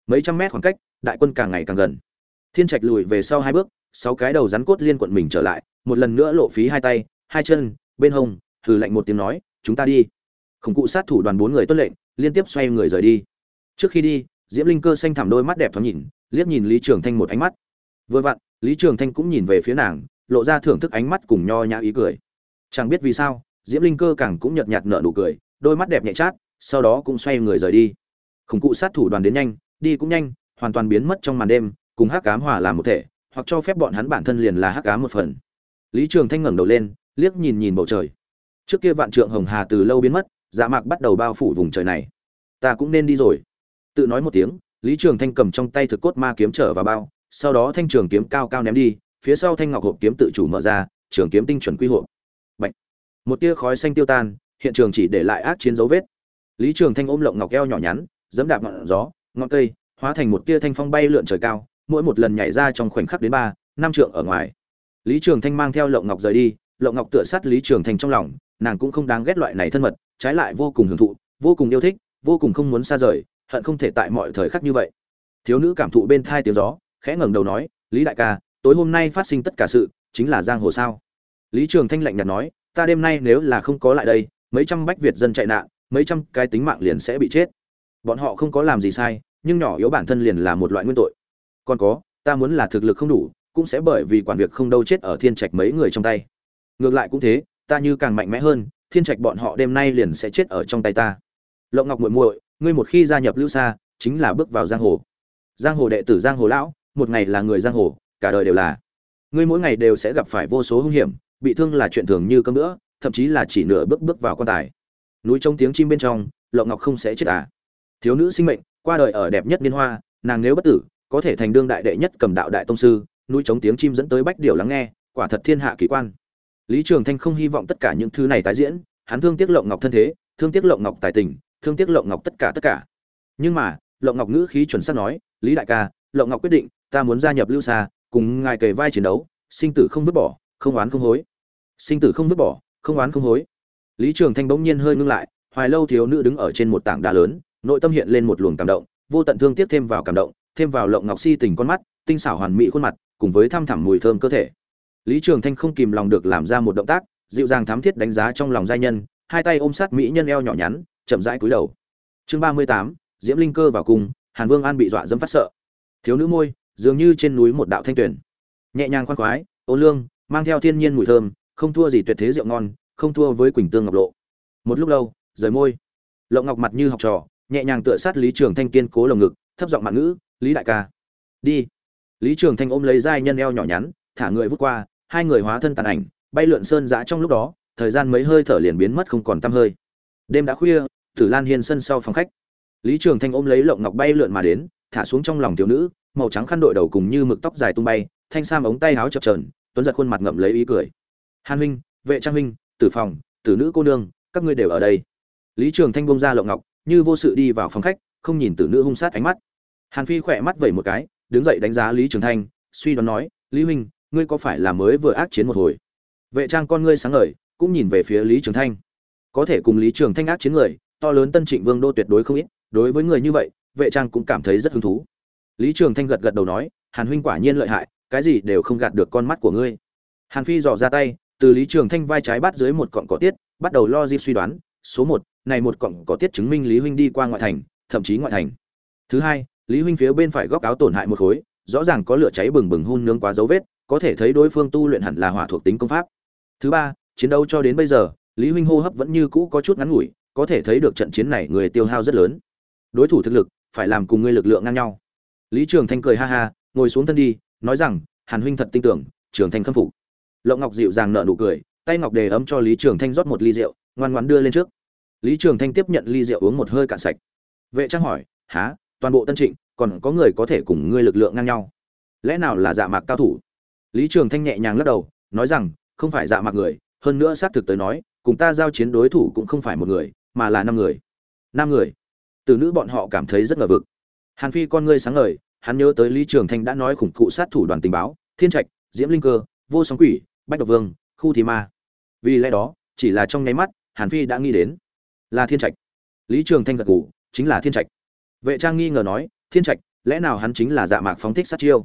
mấy trăm mét khoảng cách, đại quân càng ngày càng gần. Thiên trạch lùi về sau hai bước, sáu cái đầu rắn cốt liên quận mình trở lại, một lần nữa lộ phí hai tay, hai chân, bên hông, hừ lạnh một tiếng nói, chúng ta đi. Khủng cụ sát thủ đoàn bốn người tuân lệnh, liên tiếp xoay người rời đi. Trước khi đi, diễm linh cơ xanh thẳm đôi mắt đẹp thoáng nhìn, liếc nhìn lý trường thanh một ánh mắt. Vừa vặn, lý trường thanh cũng nhìn về phía nàng, lộ ra thưởng thức ánh mắt cùng nho nhã ý cười. Chẳng biết vì sao, diễm linh cơ càng cũng nhợt nhạt nở nụ cười, đôi mắt đẹp nhẹ chát sau đó cũng xoay người rời đi. Khủng cụ sát thủ đoàn đến nhanh, đi cũng nhanh, hoàn toàn biến mất trong màn đêm, cùng hắc ám hòa làm một thể, hoặc cho phép bọn hắn bản thân liền là hắc ám một phần. Lý trường thanh ngẩng đầu lên, liếc nhìn nhìn bầu trời. Trước kia vạn trượng hồng hà từ lâu biến mất dạ mạc bắt đầu bao phủ vùng trời này. Ta cũng nên đi rồi. Tự nói một tiếng, lý trường thanh cầm trong tay thực cốt ma kiếm trở vào bao, sau đó thanh trường kiếm cao cao ném đi, phía sau thanh ngọc hộp kiếm tự chủ mở ra, trường kiếm tinh chuẩn quy hộp. Bạch. một tia khói xanh tiêu tan, hiện trường chỉ để lại ác chiến dấu vết lý trường thanh ôm lộng ngọc eo nhỏ nhắn, dẫm đạp ngọn gió, ngọn cây, hóa thành một tia thanh phong bay lượn trời cao, mỗi một lần nhảy ra trong khoảnh khắc đến ba, năm trượng ở ngoài. Lý trường thanh mang theo lộng ngọc rời đi, lộng ngọc tựa sát lý trường thanh trong lòng, nàng cũng không đáng ghét loại này thân mật, trái lại vô cùng hưởng thụ, vô cùng yêu thích, vô cùng không muốn xa rời, hận không thể tại mọi thời khắc như vậy. Thiếu nữ cảm thụ bên thai tiếng gió, khẽ ngẩng đầu nói, lý đại ca, tối hôm nay phát sinh tất cả sự, chính là giang hồ sao? Lý trường thanh lạnh nhạt nói, ta đêm nay nếu là không có lại đây, mấy trăm bách việt dân chạy nạn mấy trăm cái tính mạng liền sẽ bị chết. Bọn họ không có làm gì sai, nhưng nhỏ yếu bản thân liền là một loại nguyên tội. Còn có, ta muốn là thực lực không đủ, cũng sẽ bởi vì quản việc không đâu chết ở thiên trạch mấy người trong tay. Ngược lại cũng thế, ta như càng mạnh mẽ hơn, thiên trạch bọn họ đêm nay liền sẽ chết ở trong tay ta. Lộng ngọc muội muội, ngươi một khi gia nhập lưu xa chính là bước vào giang hồ. Giang hồ đệ tử, giang hồ lão, một ngày là người giang hồ, cả đời đều là. Ngươi mỗi ngày đều sẽ gặp phải vô số hung hiểm, bị thương là chuyện thường như cơm nữa thậm chí là chỉ nửa bước bước vào quan tài núi trong tiếng chim bên trong lộng ngọc không sẽ chết à. Thiếu nữ sinh mệnh, qua đời ở đẹp nhất niên hoa, nàng nếu bất tử, có thể thành đương đại đệ nhất cầm đạo đại tông sư, núi chống tiếng chim dẫn tới bách điều lắng nghe, quả thật thiên hạ kỳ quan. Lý trường thanh không hy vọng tất cả những thứ này tái diễn, hắn thương tiếc lộng ngọc thân thế, thương tiếc lộng ngọc tài tình, thương tiếc lộng ngọc tất cả tất cả. Nhưng mà lộng ngọc ngữ khí chuẩn xác nói, lý đại ca lộng ngọc quyết định, ta muốn gia nhập lưu xa cùng ngài kề vai chiến đấu, sinh tử không vứt bỏ, không oán không hối. Sinh tử không vứt bỏ, không oán không hối lý trường thanh bỗng nhiên hơi ngưng lại, hoài lâu thiếu nữ đứng ở trên một tảng đá lớn, nội tâm hiện lên một luồng cảm động, vô tận thương tiếc thêm vào cảm động, thêm vào lộng ngọc si tình con mắt, tinh xảo hoàn mỹ khuôn mặt, cùng với thăm thẳm mùi thơm cơ thể. Lý trường thanh không kìm lòng được làm ra một động tác, dịu dàng thám thiết đánh giá trong lòng giai nhân, hai tay ôm sát mỹ nhân eo nhỏ nhắn, chậm rãi cúi đầu. Chương ba mươi tám, diễm linh cơ vào cùng, hàn vương an bị dọa dẫm phát sợ. Thiếu nữ môi, dường như trên núi một đạo thanh tuyển nhẹ nhàng khoan khoái, ô lương, mang theo thiên nhiên mùi thơm, không thua gì tuyệt thế rượu ngon không thua với quỳnh tương ngọc lộ. Một lúc lâu, rời môi. Lộng ngọc mặt như học trò, nhẹ nhàng tựa sát lý trường thanh kiên cố lồng ngực, thấp giọng mạng ngữ, lý đại ca, đi. Lý trường thanh ôm lấy giai nhân eo nhỏ nhắn, thả người vút qua, hai người hóa thân tàn ảnh, bay lượn sơn giã trong lúc đó, thời gian mấy hơi thở liền biến mất không còn tăm hơi. Đêm đã khuya, tử lan hiên sân sau phòng khách. Lý trường thanh ôm lấy lộng ngọc bay lượn mà đến, thả xuống trong lòng thiếu nữ, màu trắng khăn đội đầu cùng như mực tóc dài tung bay, thanh sam ống tay áo chập trờn tuấn giật khuôn mặt ngậm lấy ý cười. Hàn huynh, vệ trang huynh tử phòng, tử nữ cô nương, các ngươi đều ở đây. Lý trường thanh bông ra lộng ngọc, như vô sự đi vào phòng khách, không nhìn tử nữ hung sát ánh mắt. Hàn phi khỏe mắt vẩy một cái, đứng dậy đánh giá lý trường thanh, suy đoán nói, lý huynh, ngươi có phải là mới vừa ác chiến một hồi? Vệ trang con ngươi sáng ngời, cũng nhìn về phía lý trường thanh. Có thể cùng lý trường thanh ác chiến người, to lớn tân trịnh vương đô tuyệt đối không ít, đối với người như vậy, vệ trang cũng cảm thấy rất hứng thú. Lý trường thanh gật gật đầu nói, hàn huynh quả nhiên lợi hại, cái gì đều không gạt được con mắt của ngươi. Hàn phi dò ra tay từ lý trường thanh vai trái bắt dưới một cọng cỏ tiết, bắt đầu lo di suy đoán, số một, này một cọng cỏ tiết chứng minh lý huynh đi qua ngoại thành, thậm chí ngoại thành. Thứ hai, lý huynh phía bên phải góc áo tổn hại một khối, rõ ràng có lửa cháy bừng bừng hun nướng quá dấu vết, có thể thấy đối phương tu luyện hẳn là hỏa thuộc tính công pháp. Thứ ba, chiến đấu cho đến bây giờ, lý huynh hô hấp vẫn như cũ có chút ngắn ngủi, có thể thấy được trận chiến này người tiêu hao rất lớn. Đối thủ thực lực, phải làm cùng ngươi lực lượng ngang nhau. Lý trường thanh cười ha ha, ngồi xuống thân đi, nói rằng, hàn huynh thật tin tưởng, trường thanh khâm phục lộng ngọc dịu dàng nở nụ cười, tay ngọc đề ấm cho lý trường thanh rót một ly rượu, ngoan ngoãn đưa lên trước. Lý trường thanh tiếp nhận ly rượu uống một hơi cạn sạch. Vệ trang hỏi há toàn bộ tân trịnh, còn có người có thể cùng ngươi lực lượng ngang nhau? Lẽ nào là dạ mạc cao thủ? Lý trường thanh nhẹ nhàng lắc đầu, nói rằng, không phải dạ mạc người, hơn nữa xác thực tới nói, cùng ta giao chiến đối thủ cũng không phải một người, mà là năm người. Năm người? Từ nữ bọn họ cảm thấy rất ngờ vực. Hàn phi con ngươi sáng ngời, hắn nhớ tới lý trường thanh đã nói khủng cụ sát thủ đoàn tình báo, thiên trạch, diễm linh cơ, vô sóng quỷ bách độc vương, khu thi ma. Vì lẽ đó, chỉ là trong nháy mắt, hàn phi đã nghĩ đến, là thiên trạch. Lý trường thanh gật ngủ chính là thiên trạch. Vệ trang nghi ngờ nói, thiên trạch, lẽ nào hắn chính là dạ mạc phóng thích sát chiêu?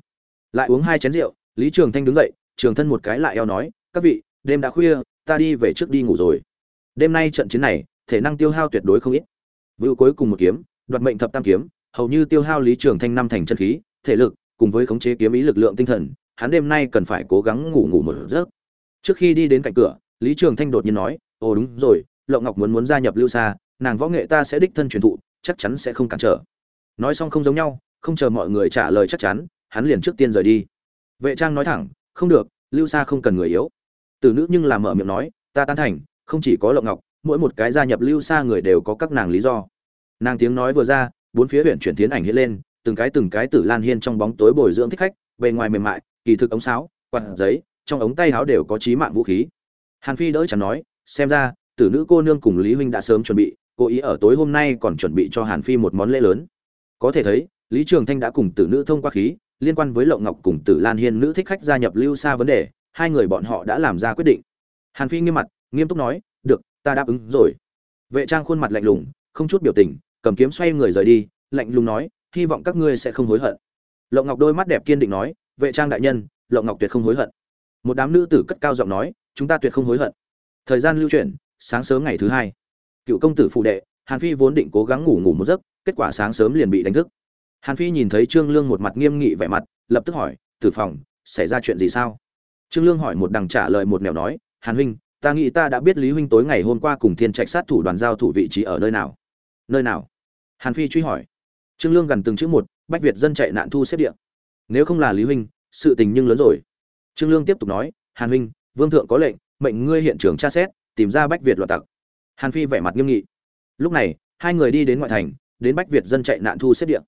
Lại uống hai chén rượu, lý trường thanh đứng dậy, trường thân một cái lại eo nói, các vị, đêm đã khuya, ta đi về trước đi ngủ rồi. Đêm nay trận chiến này, thể năng tiêu hao tuyệt đối không ít. Vựu cuối cùng một kiếm, đoạt mệnh thập tam kiếm, hầu như tiêu hao lý trường thanh năm thành chân khí, thể lực, cùng với khống chế kiếm ý lực lượng tinh thần hắn đêm nay cần phải cố gắng ngủ ngủ một giấc. Trước khi đi đến cạnh cửa lý trường thanh đột nhiên nói ồ đúng rồi lộng ngọc muốn muốn gia nhập lưu Sa, nàng võ nghệ ta sẽ đích thân truyền thụ chắc chắn sẽ không cản trở. Nói xong không giống nhau không chờ mọi người trả lời chắc chắn hắn liền trước tiên rời đi. Vệ trang nói thẳng không được lưu Sa không cần người yếu. Từ nữ nhưng là mở miệng nói ta tán thành không chỉ có lộng ngọc mỗi một cái gia nhập lưu Sa người đều có các nàng lý do. Nàng tiếng nói vừa ra bốn phía huyện chuyển tiến ảnh hiện lên từng cái từng cái tử lan hiên trong bóng tối bồi dưỡng thích khách bề ngoài mềm mại kỳ thực ống sáo, quạt giấy, trong ống tay áo đều có trí mạng vũ khí. Hàn phi đỡ chẳng nói, xem ra, tử nữ cô nương cùng lý huynh đã sớm chuẩn bị cố ý ở tối hôm nay còn chuẩn bị cho hàn phi một món lễ lớn. Có thể thấy, lý trường thanh đã cùng tử nữ thông qua khí, liên quan với lộng ngọc cùng tử lan hiên nữ thích khách gia nhập lưu xa vấn đề, hai người bọn họ đã làm ra quyết định. Hàn phi nghiêm mặt, nghiêm túc nói, được, ta đáp ứng rồi. Vệ trang khuôn mặt lạnh lùng, không chút biểu tình, cầm kiếm xoay người rời đi, lạnh lùng nói, hy vọng các ngươi sẽ không hối hận. Lộng ngọc đôi mắt đẹp kiên định nói vệ trang đại nhân, lộng ngọc tuyệt không hối hận. Một đám nữ tử cất cao giọng nói, chúng ta tuyệt không hối hận. Thời gian lưu chuyển, sáng sớm ngày thứ hai, cựu công tử phụ đệ, hàn phi vốn định cố gắng ngủ ngủ một giấc, kết quả sáng sớm liền bị đánh thức. Hàn phi nhìn thấy trương lương một mặt nghiêm nghị vẻ mặt, lập tức hỏi, tử phòng, xảy ra chuyện gì sao? Trương lương hỏi một đằng trả lời một nẻo nói, hàn huynh, ta nghĩ ta đã biết lý huynh tối ngày hôm qua cùng thiên trạch sát thủ đoàn giao thủ vị trí ở nơi nào. Nơi nào? Hàn phi truy hỏi. Trương lương gần từng chữ một, bách việt dân chạy nạn thu xếp điện nếu không là lý huynh, sự tình nhưng lớn rồi. Trương lương tiếp tục nói, hàn huynh, vương thượng có lệnh, mệnh ngươi hiện trường tra xét, tìm ra bách việt loạn tặc. Hàn phi vẻ mặt nghiêm nghị. Lúc này, hai người đi đến ngoại thành, đến bách việt dân chạy nạn thu xếp điện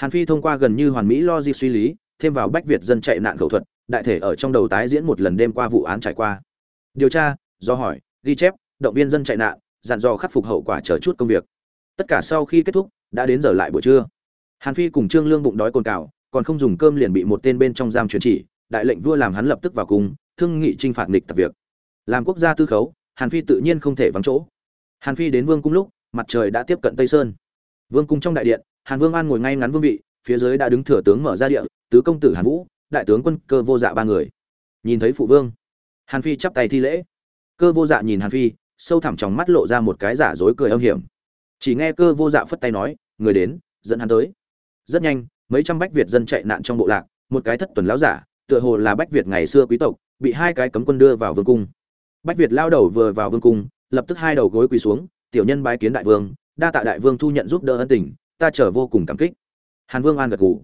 hàn phi thông qua gần như hoàn mỹ lo di suy lý, thêm vào bách việt dân chạy nạn khẩu thuật, đại thể ở trong đầu tái diễn một lần đêm qua vụ án trải qua. Điều tra, do hỏi, ghi chép, động viên dân chạy nạn, dặn dò khắc phục hậu quả chờ chút công việc. Tất cả sau khi kết thúc, đã đến giờ lại buổi trưa. Hàn phi cùng trương lương bụng đói cồn cào còn không dùng cơm liền bị một tên bên trong giam truyền chỉ, đại lệnh vua làm hắn lập tức vào cung, thương nghị trinh phạt nghịch tập việc. Làm quốc gia tư khấu, hàn phi tự nhiên không thể vắng chỗ. Hàn phi đến vương cung lúc, mặt trời đã tiếp cận tây sơn. Vương cung trong đại điện, hàn vương an ngồi ngay ngắn vương vị, phía dưới đã đứng thừa tướng mở ra điện tứ công tử hàn vũ, đại tướng quân cơ vô dạ ba người. Nhìn thấy phụ vương, hàn phi chắp tay thi lễ. Cơ vô dạ nhìn hàn phi, sâu thẳm trong mắt lộ ra một cái giả dối cười âm hiểm. Chỉ nghe cơ vô dạ phất tay nói, người đến, dẫn hắn tới. Rất nhanh mấy trăm bách việt dân chạy nạn trong bộ lạc, một cái thất tuần lão giả, tựa hồ là bách việt ngày xưa quý tộc, bị hai cái cấm quân đưa vào vương cung. Bách việt lao đầu vừa vào vương cung, lập tức hai đầu gối quỳ xuống, tiểu nhân bái kiến đại vương, đa tạ đại vương thu nhận giúp đỡ ân tình, ta trở vô cùng cảm kích. Hàn vương an gật gù.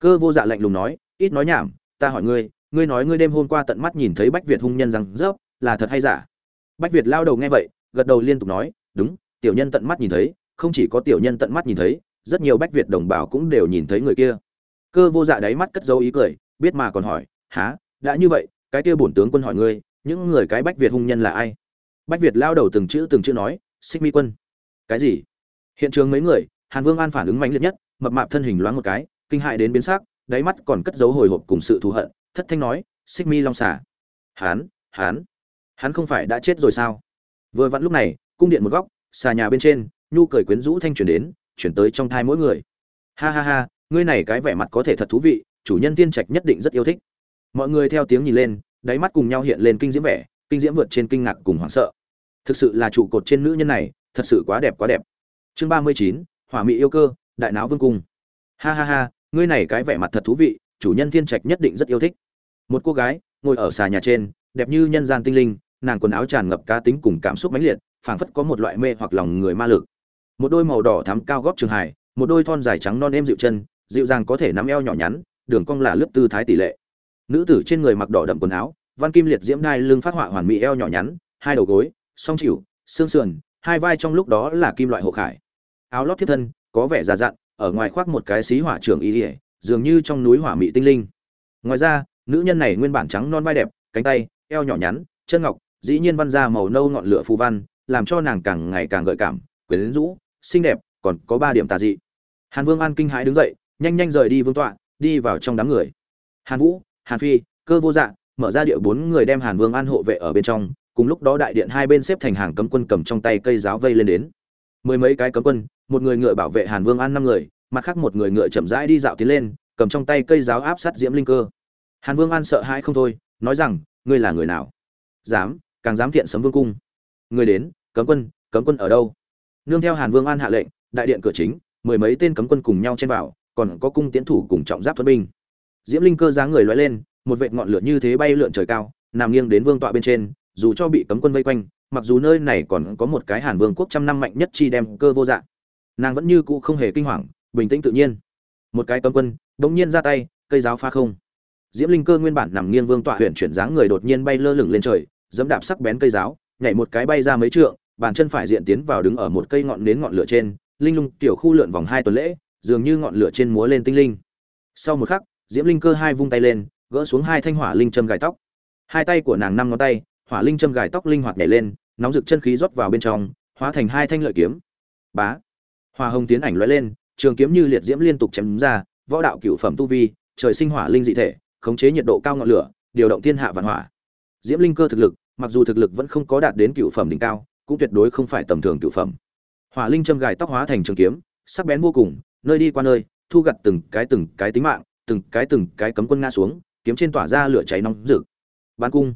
Cơ vô dạ lạnh lùng nói, ít nói nhảm, ta hỏi ngươi ngươi nói ngươi đêm hôm qua tận mắt nhìn thấy bách việt hung nhân rằng rớp, là thật hay giả? Bách việt lao đầu nghe vậy, gật đầu liên tục nói, đúng, tiểu nhân tận mắt nhìn thấy, không chỉ có tiểu nhân tận mắt nhìn thấy rất nhiều bách việt đồng bào cũng đều nhìn thấy người kia. Cơ vô dạ đáy mắt cất dấu ý cười, biết mà còn hỏi há đã như vậy, cái kia bổn tướng quân hỏi ngươi, những người cái bách việt hung nhân là ai? Bách việt lao đầu từng chữ từng chữ nói, xích mi quân. Cái gì? Hiện trường mấy người, hàn vương an phản ứng mạnh liệt nhất, mập mạp thân hình loáng một cái, kinh hại đến biến sắc, đáy mắt còn cất dấu hồi hộp cùng sự thù hận, thất thanh nói, xích mi long xả hán hán, hắn không phải đã chết rồi sao? Vừa vặn lúc này, cung điện một góc, xà nhà bên trên, nhu cười quyến rũ thanh truyền đến chuyển tới trong thai mỗi người. Ha ha ha, ngươi này cái vẻ mặt có thể thật thú vị, chủ nhân tiên trạch nhất định rất yêu thích. Mọi người theo tiếng nhìn lên, đáy mắt cùng nhau hiện lên kinh diễm vẻ, kinh diễm vượt trên kinh ngạc cùng hoảng sợ. Thực sự là trụ cột trên nữ nhân này, thật sự quá đẹp quá đẹp. Chương ba mươi chín, hỏa mỹ yêu cơ, đại não vương cung. Ha ha ha, ngươi này cái vẻ mặt thật thú vị, chủ nhân thiên trạch nhất định rất yêu thích. Một cô gái, ngồi ở xà nhà trên, đẹp như nhân gian tinh linh, nàng quần áo tràn ngập cá tính cùng cảm xúc mãnh liệt, phảng phất có một loại mê hoặc lòng người ma lực một đôi màu đỏ thắm cao góp trường hải, một đôi thon dài trắng non êm dịu chân dịu dàng có thể nắm eo nhỏ nhắn đường cong là lớp tư thái tỷ lệ. Nữ tử trên người mặc đỏ đậm quần áo văn kim liệt diễm đai lưng phát họa hoàn mỹ eo nhỏ nhắn hai đầu gối song chịu xương sườn hai vai trong lúc đó là kim loại hộ khải. Áo lót thiết thân có vẻ già dặn ở ngoài khoác một cái xí hỏa trưởng y ỉa dường như trong núi hỏa mỹ tinh linh. Ngoài ra nữ nhân này nguyên bản trắng non vai đẹp cánh tay eo nhỏ nhắn chân ngọc dĩ nhiên văn ra màu nâu ngọn lửa phù văn làm cho nàng càng ngày càng gợi cảm quyến rũ xinh đẹp, còn có ba điểm tà dị. Hàn vương an kinh hãi đứng dậy, nhanh nhanh rời đi vương tọa, đi vào trong đám người. Hàn vũ, hàn phi, cơ vô dạ mở ra địa bốn người đem hàn vương an hộ vệ ở bên trong, cùng lúc đó đại điện hai bên xếp thành hàng cấm quân cầm trong tay cây giáo vây lên đến. Mười mấy cái cấm quân, một người ngựa bảo vệ hàn vương an năm người, mặt khác một người ngựa chậm rãi đi dạo tiến lên, cầm trong tay cây giáo áp sát diễm linh cơ. Hàn vương an sợ hãi không thôi, nói rằng, ngươi là người nào? Dám, càng dám thiện sấm vương cung. Người đến, cấm quân cấm quân ở đâu? Nương theo hàn vương an hạ lệnh, đại điện cửa chính, mười mấy tên cấm quân cùng nhau chen vào, còn có cung tiến thủ cùng trọng giáp thuẫn binh. Diễm linh cơ dáng người loay lên, một vệt ngọn lửa như thế bay lượn trời cao, nằm nghiêng đến vương tọa bên trên, dù cho bị cấm quân vây quanh, mặc dù nơi này còn có một cái hàn vương quốc trăm năm mạnh nhất chi đem cơ vô dạng nàng vẫn như cũ không hề kinh hoàng, bình tĩnh tự nhiên. Một cái cấm quân, đống nhiên ra tay, cây giáo pha không. Diễm linh cơ nguyên bản nằm nghiêng vương tọa huyện chuyển dáng người đột nhiên bay lơ lửng lên trời, dẫm đạp sắc bén cây giáo, nhảy một cái bay ra mấy trượng bàn chân phải diện tiến vào đứng ở một cây ngọn nến ngọn lửa trên, linh lung tiểu khu lượn vòng hai tuần lễ, dường như ngọn lửa trên múa lên tinh linh. Sau một khắc, diễm linh cơ hai vung tay lên, gỡ xuống hai thanh hỏa linh châm gài tóc. Hai tay của nàng năm ngón tay, hỏa linh châm gài tóc linh hoạt nhảy lên, nóng rực chân khí rót vào bên trong, hóa thành hai thanh lợi kiếm. Bá! Hoa hồng tiến ảnh lóe lên, trường kiếm như liệt diễm liên tục chém ra, võ đạo cửu phẩm tu vi, trời sinh hỏa linh dị thể, khống chế nhiệt độ cao ngọn lửa, điều động thiên hạ vạn hỏa. Diễm linh cơ thực lực, mặc dù thực lực vẫn không có đạt đến cửu phẩm đỉnh cao cũng tuyệt đối không phải tầm thường cửu phẩm. Hỏa linh châm gài tóc hóa thành trường kiếm, sắc bén vô cùng, nơi đi qua nơi, thu gặt từng cái từng cái tính mạng, từng cái từng cái cấm quân ngã xuống, kiếm trên tỏa ra lửa cháy nóng rực. Bán cung.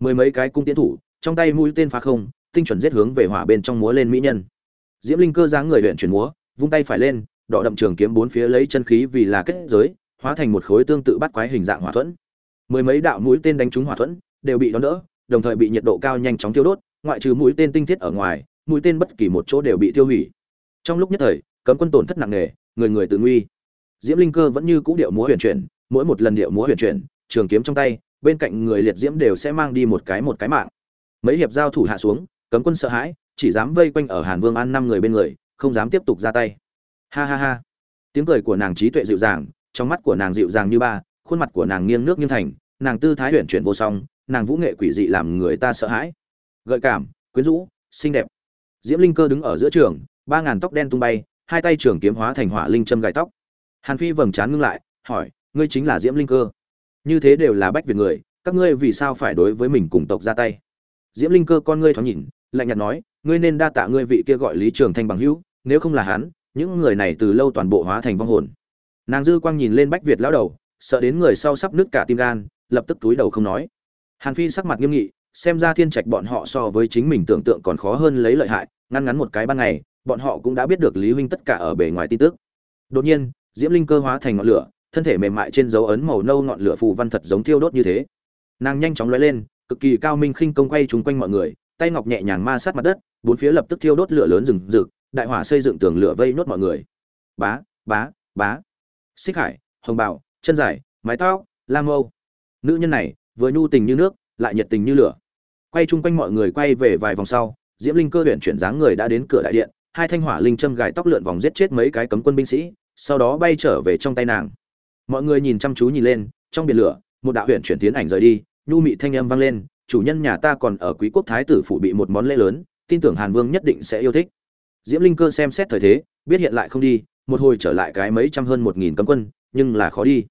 Mười mấy cái cung tiến thủ, trong tay mũi tên phá không, tinh chuẩn giết hướng về hỏa bên trong múa lên mỹ nhân. Diễm linh cơ dáng người huyện chuyển múa, vung tay phải lên, đỏ đậm trường kiếm bốn phía lấy chân khí vì là kết giới, hóa thành một khối tương tự bắt quái hình dạng hỏa thuẫn. Mười mấy đạo mũi tên đánh trúng hỏa thuẫn, đều bị đón đỡ, đồng thời bị nhiệt độ cao nhanh chóng tiêu đốt ngoại trừ mũi tên tinh thiết ở ngoài, mũi tên bất kỳ một chỗ đều bị tiêu hủy. Trong lúc nhất thời, cấm quân tổn thất nặng nề, người người tự nguy. Diễm linh cơ vẫn như cũ điệu múa huyền chuyển, mỗi một lần điệu múa huyền chuyển, trường kiếm trong tay, bên cạnh người liệt diễm đều sẽ mang đi một cái một cái mạng. Mấy hiệp giao thủ hạ xuống, cấm quân sợ hãi, chỉ dám vây quanh ở hàn vương an năm người bên người, không dám tiếp tục ra tay. Ha ha ha. Tiếng cười của nàng trí tuệ dịu dàng, trong mắt của nàng dịu dàng như ba, khuôn mặt của nàng nghiêng nước nghiêng thành, nàng tư thái huyền chuyển vô song, nàng vũ nghệ quỷ dị làm người ta sợ hãi gợi cảm, quyến rũ, xinh đẹp. Diễm linh cơ đứng ở giữa trường, ba ngàn tóc đen tung bay, hai tay trường kiếm hóa thành hỏa linh châm gài tóc. Hàn phi vầng trán ngưng lại, hỏi, ngươi chính là diễm linh cơ? Như thế đều là bách việt người, các ngươi vì sao phải đối với mình cùng tộc ra tay? Diễm linh cơ con ngươi thoáng nhìn, lạnh nhạt nói, ngươi nên đa tạ ngươi vị kia gọi lý trường thanh bằng hữu, nếu không là hắn, những người này từ lâu toàn bộ hóa thành vong hồn. Nàng dư quang nhìn lên bách việt lão đầu, sợ đến người sau sắp nứt cả tim gan, lập tức túi đầu không nói. Hàn phi sắc mặt nghiêm nghị xem ra thiên trạch bọn họ so với chính mình tưởng tượng còn khó hơn lấy lợi hại, ngăn ngắn một cái ban ngày, bọn họ cũng đã biết được lý huynh tất cả ở bề ngoài tin tức. Đột nhiên, diễm linh cơ hóa thành ngọn lửa, thân thể mềm mại trên dấu ấn màu nâu ngọn lửa phù văn thật giống thiêu đốt như thế. Nàng nhanh chóng lóe lên, cực kỳ cao minh khinh công quay trúng quanh mọi người, tay ngọc nhẹ nhàng ma sát mặt đất, bốn phía lập tức thiêu đốt lửa lớn rừng rực, đại hỏa xây dựng tường lửa vây nốt mọi người. Bá bá bá. Xích hải, hồng bảo, chân dài mái tóc, lam âu. Nữ nhân này, vừa nhu tình như nước, lại nhiệt tình như lửa quay chung quanh mọi người quay về vài vòng sau, diễm linh cơ huyện chuyển dáng người đã đến cửa đại điện, hai thanh hỏa linh châm gài tóc lượn vòng giết chết mấy cái cấm quân binh sĩ, sau đó bay trở về trong tay nàng. Mọi người nhìn chăm chú nhìn lên, trong biển lửa, một đạo huyện chuyển tiến ảnh rời đi, nhu mị thanh âm vang lên, chủ nhân nhà ta còn ở quý quốc thái tử phủ bị một món lễ lớn, tin tưởng hàn vương nhất định sẽ yêu thích. Diễm linh cơ xem xét thời thế, biết hiện lại không đi, một hồi trở lại cái mấy trăm hơn một nghìn cấm quân, nhưng là khó đi.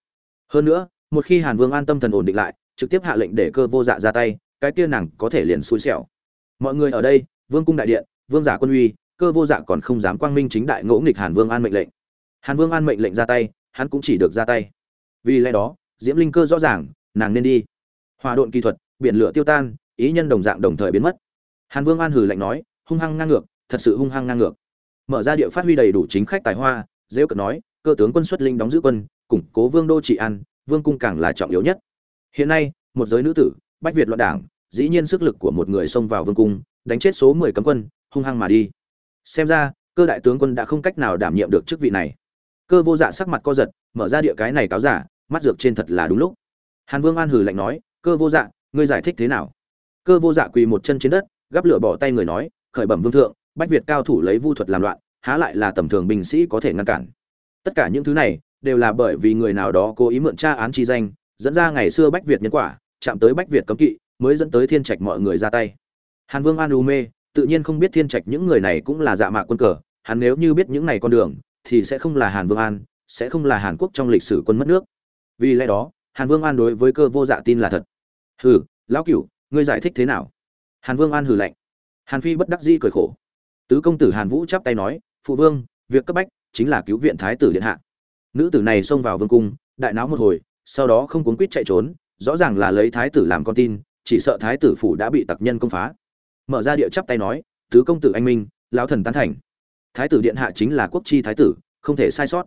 Hơn nữa, một khi hàn vương an tâm thần ổn định lại, trực tiếp hạ lệnh để cơ vô dạ ra tay cái kia nàng có thể liền xui xẻo. Mọi người ở đây, vương cung đại điện, vương giả quân uy, cơ vô dạ còn không dám quang minh chính đại ngỗ nghịch hàn vương an mệnh lệnh. Hàn vương an mệnh lệnh ra tay, hắn cũng chỉ được ra tay. Vì lẽ đó, diễm linh cơ rõ ràng, nàng nên đi. Hòa độn kỹ thuật, biển lửa tiêu tan, ý nhân đồng dạng đồng thời biến mất. Hàn vương an hừ lạnh nói, hung hăng ngang ngược, thật sự hung hăng ngang ngược. Mở ra địa phát huy đầy đủ chính khách tài hoa dễ cận nói, cơ tướng quân xuất linh đóng giữ quân, củng cố vương đô trị an, vương cung càng là trọng yếu nhất. Hiện nay, một giới nữ tử, bách việt loạn đảng dĩ nhiên sức lực của một người xông vào vương cung, đánh chết số mười cấm quân, hung hăng mà đi. Xem ra, cơ đại tướng quân đã không cách nào đảm nhiệm được chức vị này. Cơ vô dạ sắc mặt co giật, mở ra địa cái này cáo giả, mắt dược trên thật là đúng lúc. Hàn vương an hừ lạnh nói, cơ vô dạ ngươi giải thích thế nào? Cơ vô dạ quỳ một chân trên đất, gắp lửa bỏ tay người nói, khởi bẩm vương thượng, bách việt cao thủ lấy vu thuật làm loạn, há lại là tầm thường binh sĩ có thể ngăn cản. Tất cả những thứ này, đều là bởi vì người nào đó cố ý mượn tra án chi danh, dẫn ra ngày xưa bách việt nhân quả, chạm tới bách việt cấm kỵ mới dẫn tới thiên trạch mọi người ra tay. Hàn vương an u mê, tự nhiên không biết thiên trạch những người này cũng là dạ mạ quân cờ, hắn nếu như biết những này con đường, thì sẽ không là hàn vương an, sẽ không là hàn quốc trong lịch sử quân mất nước. Vì lẽ đó, hàn vương an đối với cơ vô dạ tin là thật. Hừ, lão cửu, ngươi giải thích thế nào? Hàn vương an hừ lạnh. Hàn phi bất đắc dĩ cười khổ. Tứ công tử hàn vũ chắp tay nói, phụ vương, việc cấp bách chính là cứu viện thái tử điện hạ. Nữ tử này xông vào vương cung, đại náo một hồi, sau đó không cuốn quýt chạy trốn, rõ ràng là lấy thái tử làm con tin chỉ sợ thái tử phủ đã bị tặc nhân công phá. Mở ra địa chắp tay nói tứ công tử anh minh lão thần tán thành. Thái tử điện hạ chính là quốc chi thái tử không thể sai sót.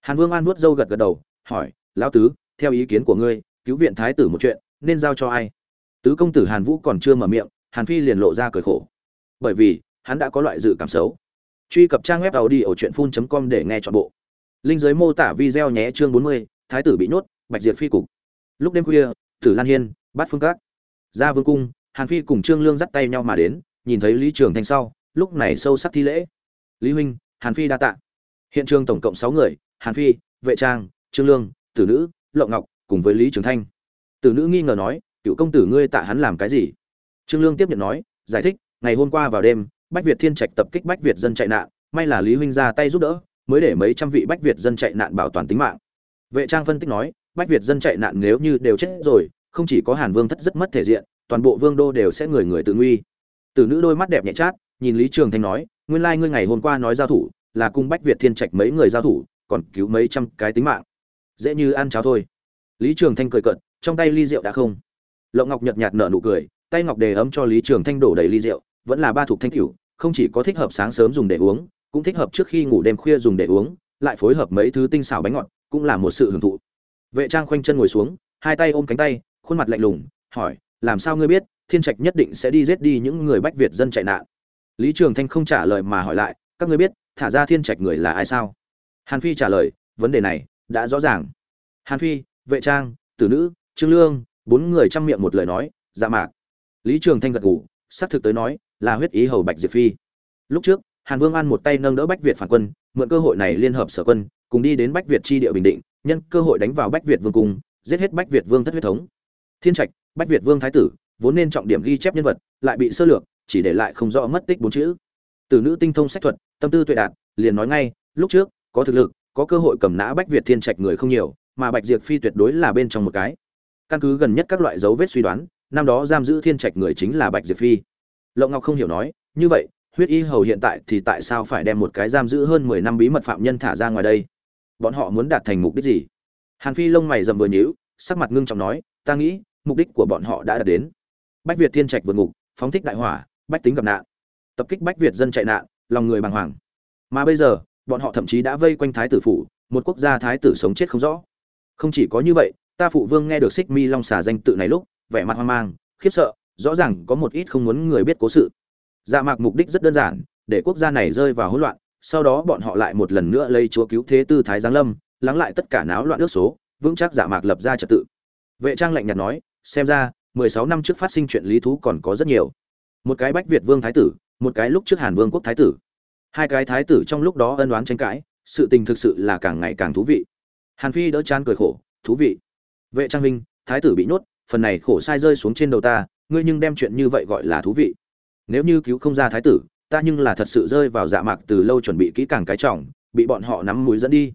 Hàn vương an nuốt dâu gật gật đầu hỏi lão tứ theo ý kiến của ngươi cứu viện thái tử một chuyện nên giao cho ai? Tứ công tử hàn vũ còn chưa mở miệng hàn phi liền lộ ra cười khổ. Bởi vì hắn đã có loại dự cảm xấu. Truy cập trang web tàu đi ở truyện phun com để nghe chọn bộ. Linh giới mô tả video nhé chương 40, thái tử bị nhốt bạch diệt phi cục. Lúc đêm khuya tử lan hiên bát phương cát ra vương cung, hàn phi cùng trương lương dắt tay nhau mà đến, nhìn thấy lý trường thanh sau, lúc này sâu sắc thi lễ. Lý huynh, hàn phi đa tạ. Hiện trường tổng cộng sáu người, hàn phi, vệ trang, trương lương, tử nữ, lộng ngọc cùng với lý trường thanh. Tử nữ nghi ngờ nói, cựu công tử ngươi tạ hắn làm cái gì? Trương lương tiếp nhận nói, giải thích, ngày hôm qua vào đêm, bách việt thiên trạch tập kích bách việt dân chạy nạn, may là lý huynh ra tay giúp đỡ, mới để mấy trăm vị bách việt dân chạy nạn bảo toàn tính mạng. Vệ trang phân tích nói, bách việt dân chạy nạn nếu như đều chết rồi không chỉ có hàn vương thất rất mất thể diện, toàn bộ vương đô đều sẽ người người tự nguy. Từ nữ đôi mắt đẹp nhẹ chát, nhìn lý trường thanh nói, nguyên lai ngươi ngày hôm qua nói giao thủ, là cung bách việt thiên trạch mấy người giao thủ, còn cứu mấy trăm cái tính mạng. Dễ như ăn cháo thôi. Lý trường thanh cười cợt, trong tay ly rượu đã không. Lộng ngọc nhợt nhạt nở nụ cười, tay ngọc đề ấm cho lý trường thanh đổ đầy ly rượu, vẫn là ba thuộc thanh cửu không chỉ có thích hợp sáng sớm dùng để uống, cũng thích hợp trước khi ngủ đêm khuya dùng để uống, lại phối hợp mấy thứ tinh xảo bánh ngọt, cũng là một sự hưởng thụ. Vệ trang khoanh chân ngồi xuống, hai tay ôm cánh tay khuôn mặt lạnh lùng, hỏi, làm sao ngươi biết, thiên trạch nhất định sẽ đi giết đi những người bách việt dân chạy nạn? Lý trường thanh không trả lời mà hỏi lại, các ngươi biết, thả ra thiên trạch người là ai sao? Hàn phi trả lời, vấn đề này đã rõ ràng. Hàn phi, vệ trang, tử nữ, trương lương, bốn người chăm miệng một lời nói dạ mạc. Lý trường thanh gật gù, xác thực tới nói là huyết ý hầu bạch diệp phi. Lúc trước, hàn vương an một tay nâng đỡ bách việt phản quân, mượn cơ hội này liên hợp sở quân, cùng đi đến bách việt chi địa bình định, nhân cơ hội đánh vào bách việt vương cung, giết hết bách việt vương thất huyết thống thiên trạch, bách việt vương thái tử, vốn nên trọng điểm ghi chép nhân vật, lại bị sơ lược, chỉ để lại không rõ mất tích bốn chữ. Từ nữ tinh thông sách thuật, tâm tư tuệ đạt, liền nói ngay, lúc trước, có thực lực, có cơ hội cầm nã bách việt thiên trạch người không nhiều, mà bạch diệp phi tuyệt đối là bên trong một cái. Căn cứ gần nhất các loại dấu vết suy đoán, năm đó giam giữ thiên trạch người chính là bạch diệp phi. Lộng ngọc không hiểu nói, như vậy, huyết y hầu hiện tại thì tại sao phải đem một cái giam giữ hơn mười năm bí mật phạm nhân thả ra ngoài đây? Bọn họ muốn đạt thành mục đích gì? Hàn phi lông mày rậm vừa nhíu, sắc mặt ngưng trọng nói ta nghĩ, mục đích của bọn họ đã đạt đến. Bách việt thiên trạch vượt ngục, phóng thích đại hỏa, bách tính gặp nạn. Tập kích bách việt dân chạy nạn, lòng người bàng hoàng. Mà bây giờ, bọn họ thậm chí đã vây quanh thái tử phủ, một quốc gia thái tử sống chết không rõ. Không chỉ có như vậy, ta phụ vương nghe được xích mi long xà danh tự này lúc, vẻ mặt hoang mang, khiếp sợ, rõ ràng có một ít không muốn người biết cố sự. Dạ mạc mục đích rất đơn giản, để quốc gia này rơi vào hỗn loạn, sau đó bọn họ lại một lần nữa lấy chúa cứu thế tư thái giáng lâm, lắng lại tất cả náo loạn nước số, vững chắc dạ mạc lập ra trật tự vệ trang lạnh nhạt nói xem ra mười sáu năm trước phát sinh chuyện lý thú còn có rất nhiều. Một cái bách việt vương thái tử một cái lúc trước hàn vương quốc thái tử. Hai cái thái tử trong lúc đó ân đoán tranh cãi sự tình thực sự là càng ngày càng thú vị. Hàn phi đỡ chán cười khổ thú vị. Vệ trang huynh, thái tử bị nhốt phần này khổ sai rơi xuống trên đầu ta ngươi nhưng đem chuyện như vậy gọi là thú vị. Nếu như cứu không ra thái tử ta nhưng là thật sự rơi vào dạ mạc từ lâu chuẩn bị kỹ càng cái trọng bị bọn họ nắm mũi dẫn đi.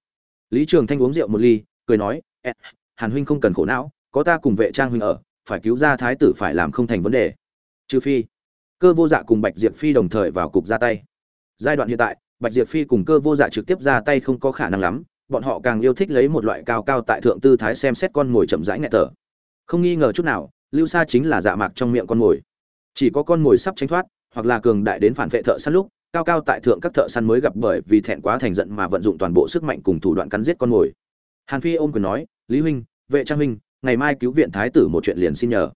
Lý trường thanh uống rượu một ly cười nói hàn huynh không cần khổ não có ta cùng vệ trang huynh ở, phải cứu ra thái tử phải làm không thành vấn đề. Trừ phi, cơ vô dạ cùng bạch diệp phi đồng thời vào cục ra tay. Giai đoạn hiện tại, bạch diệp phi cùng cơ vô dạ trực tiếp ra tay không có khả năng lắm, bọn họ càng yêu thích lấy một loại cao cao tại thượng tư thái xem xét con mồi chậm rãi nghẹt thở. Không nghi ngờ chút nào, lưu sa chính là dạ mạc trong miệng con mồi. Chỉ có con mồi sắp tránh thoát, hoặc là cường đại đến phản vệ thợ săn lúc, cao cao tại thượng các thợ săn mới gặp bởi vì thẹn quá thành giận mà vận dụng toàn bộ sức mạnh cùng thủ đoạn cắn giết con mồi. Hàn phi ôm quyền nói, lý huynh, vệ trang huynh ngày mai cứu viện thái tử một chuyện liền xin nhờ.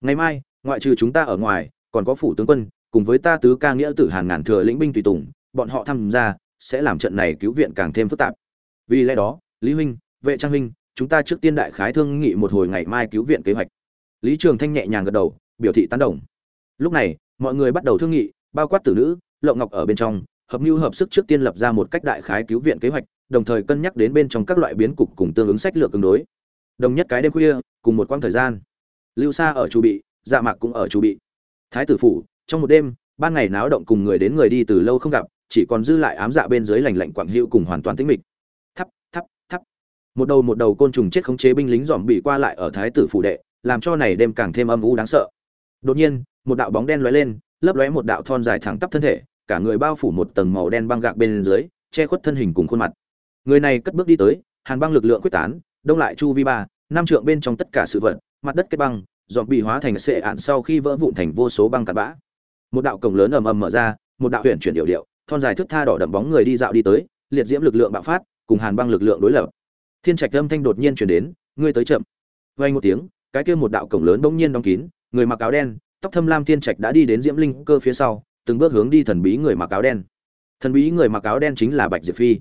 Ngày mai, ngoại trừ chúng ta ở ngoài, còn có phủ tướng quân, cùng với ta tứ ca nghĩa tử hàn ngàn thừa lĩnh binh tùy tùng, bọn họ tham gia, sẽ làm trận này cứu viện càng thêm phức tạp. Vì lẽ đó, lý huynh, vệ trang huynh, chúng ta trước tiên đại khái thương nghị một hồi ngày mai cứu viện kế hoạch. Lý trường thanh nhẹ nhàng gật đầu, biểu thị tán đồng. Lúc này, mọi người bắt đầu thương nghị, bao quát tử nữ lộng ngọc ở bên trong, hợp mưu hợp sức trước tiên lập ra một cách đại khái cứu viện kế hoạch, đồng thời cân nhắc đến bên trong các loại biến cục cùng tương ứng sách lược tương đối đồng nhất cái đêm khuya, cùng một quãng thời gian. Lưu sa ở chu bị dạ mạc cũng ở chu bị. Thái tử phủ, trong một đêm, ban ngày náo động cùng người đến người đi từ lâu không gặp, chỉ còn dư lại ám dạ bên dưới lành lạnh quảng hữu cùng hoàn toàn tĩnh mịch. Thắp thắp thắp. Một đầu một đầu côn trùng chết khống chế binh lính dòm bị qua lại ở thái tử phủ đệ, làm cho này đêm càng thêm âm u đáng sợ. Đột nhiên, một đạo bóng đen lóe lên, lấp lóe một đạo thon dài thẳng tắp thân thể, cả người bao phủ một tầng màu đen băng gạc bên dưới, che khuất thân hình cùng khuôn mặt. Người này cất bước đi tới, hàn băng lực lượng quyết tán đông lại chu vi ba, năm trượng bên trong tất cả sự vật, mặt đất kết băng, dọn bị hóa thành sệ ạn sau khi vỡ vụn thành vô số băng cặn bã. Một đạo cổng lớn ầm ầm mở ra, một đạo huyền chuyển điệu điệu, thon dài thước tha đỏ đậm bóng người đi dạo đi tới, liệt diễm lực lượng bạo phát, cùng hàn băng lực lượng đối lập. Thiên trạch âm thanh đột nhiên chuyển đến, ngươi tới chậm. Vay một tiếng, cái kia một đạo cổng lớn bỗng nhiên đóng kín, người mặc áo đen, tóc thâm lam thiên trạch đã đi đến diễm linh cơ phía sau, từng bước hướng đi thần bí người mặc áo đen. Thần bí người mặc áo đen chính là bạch diệp phi.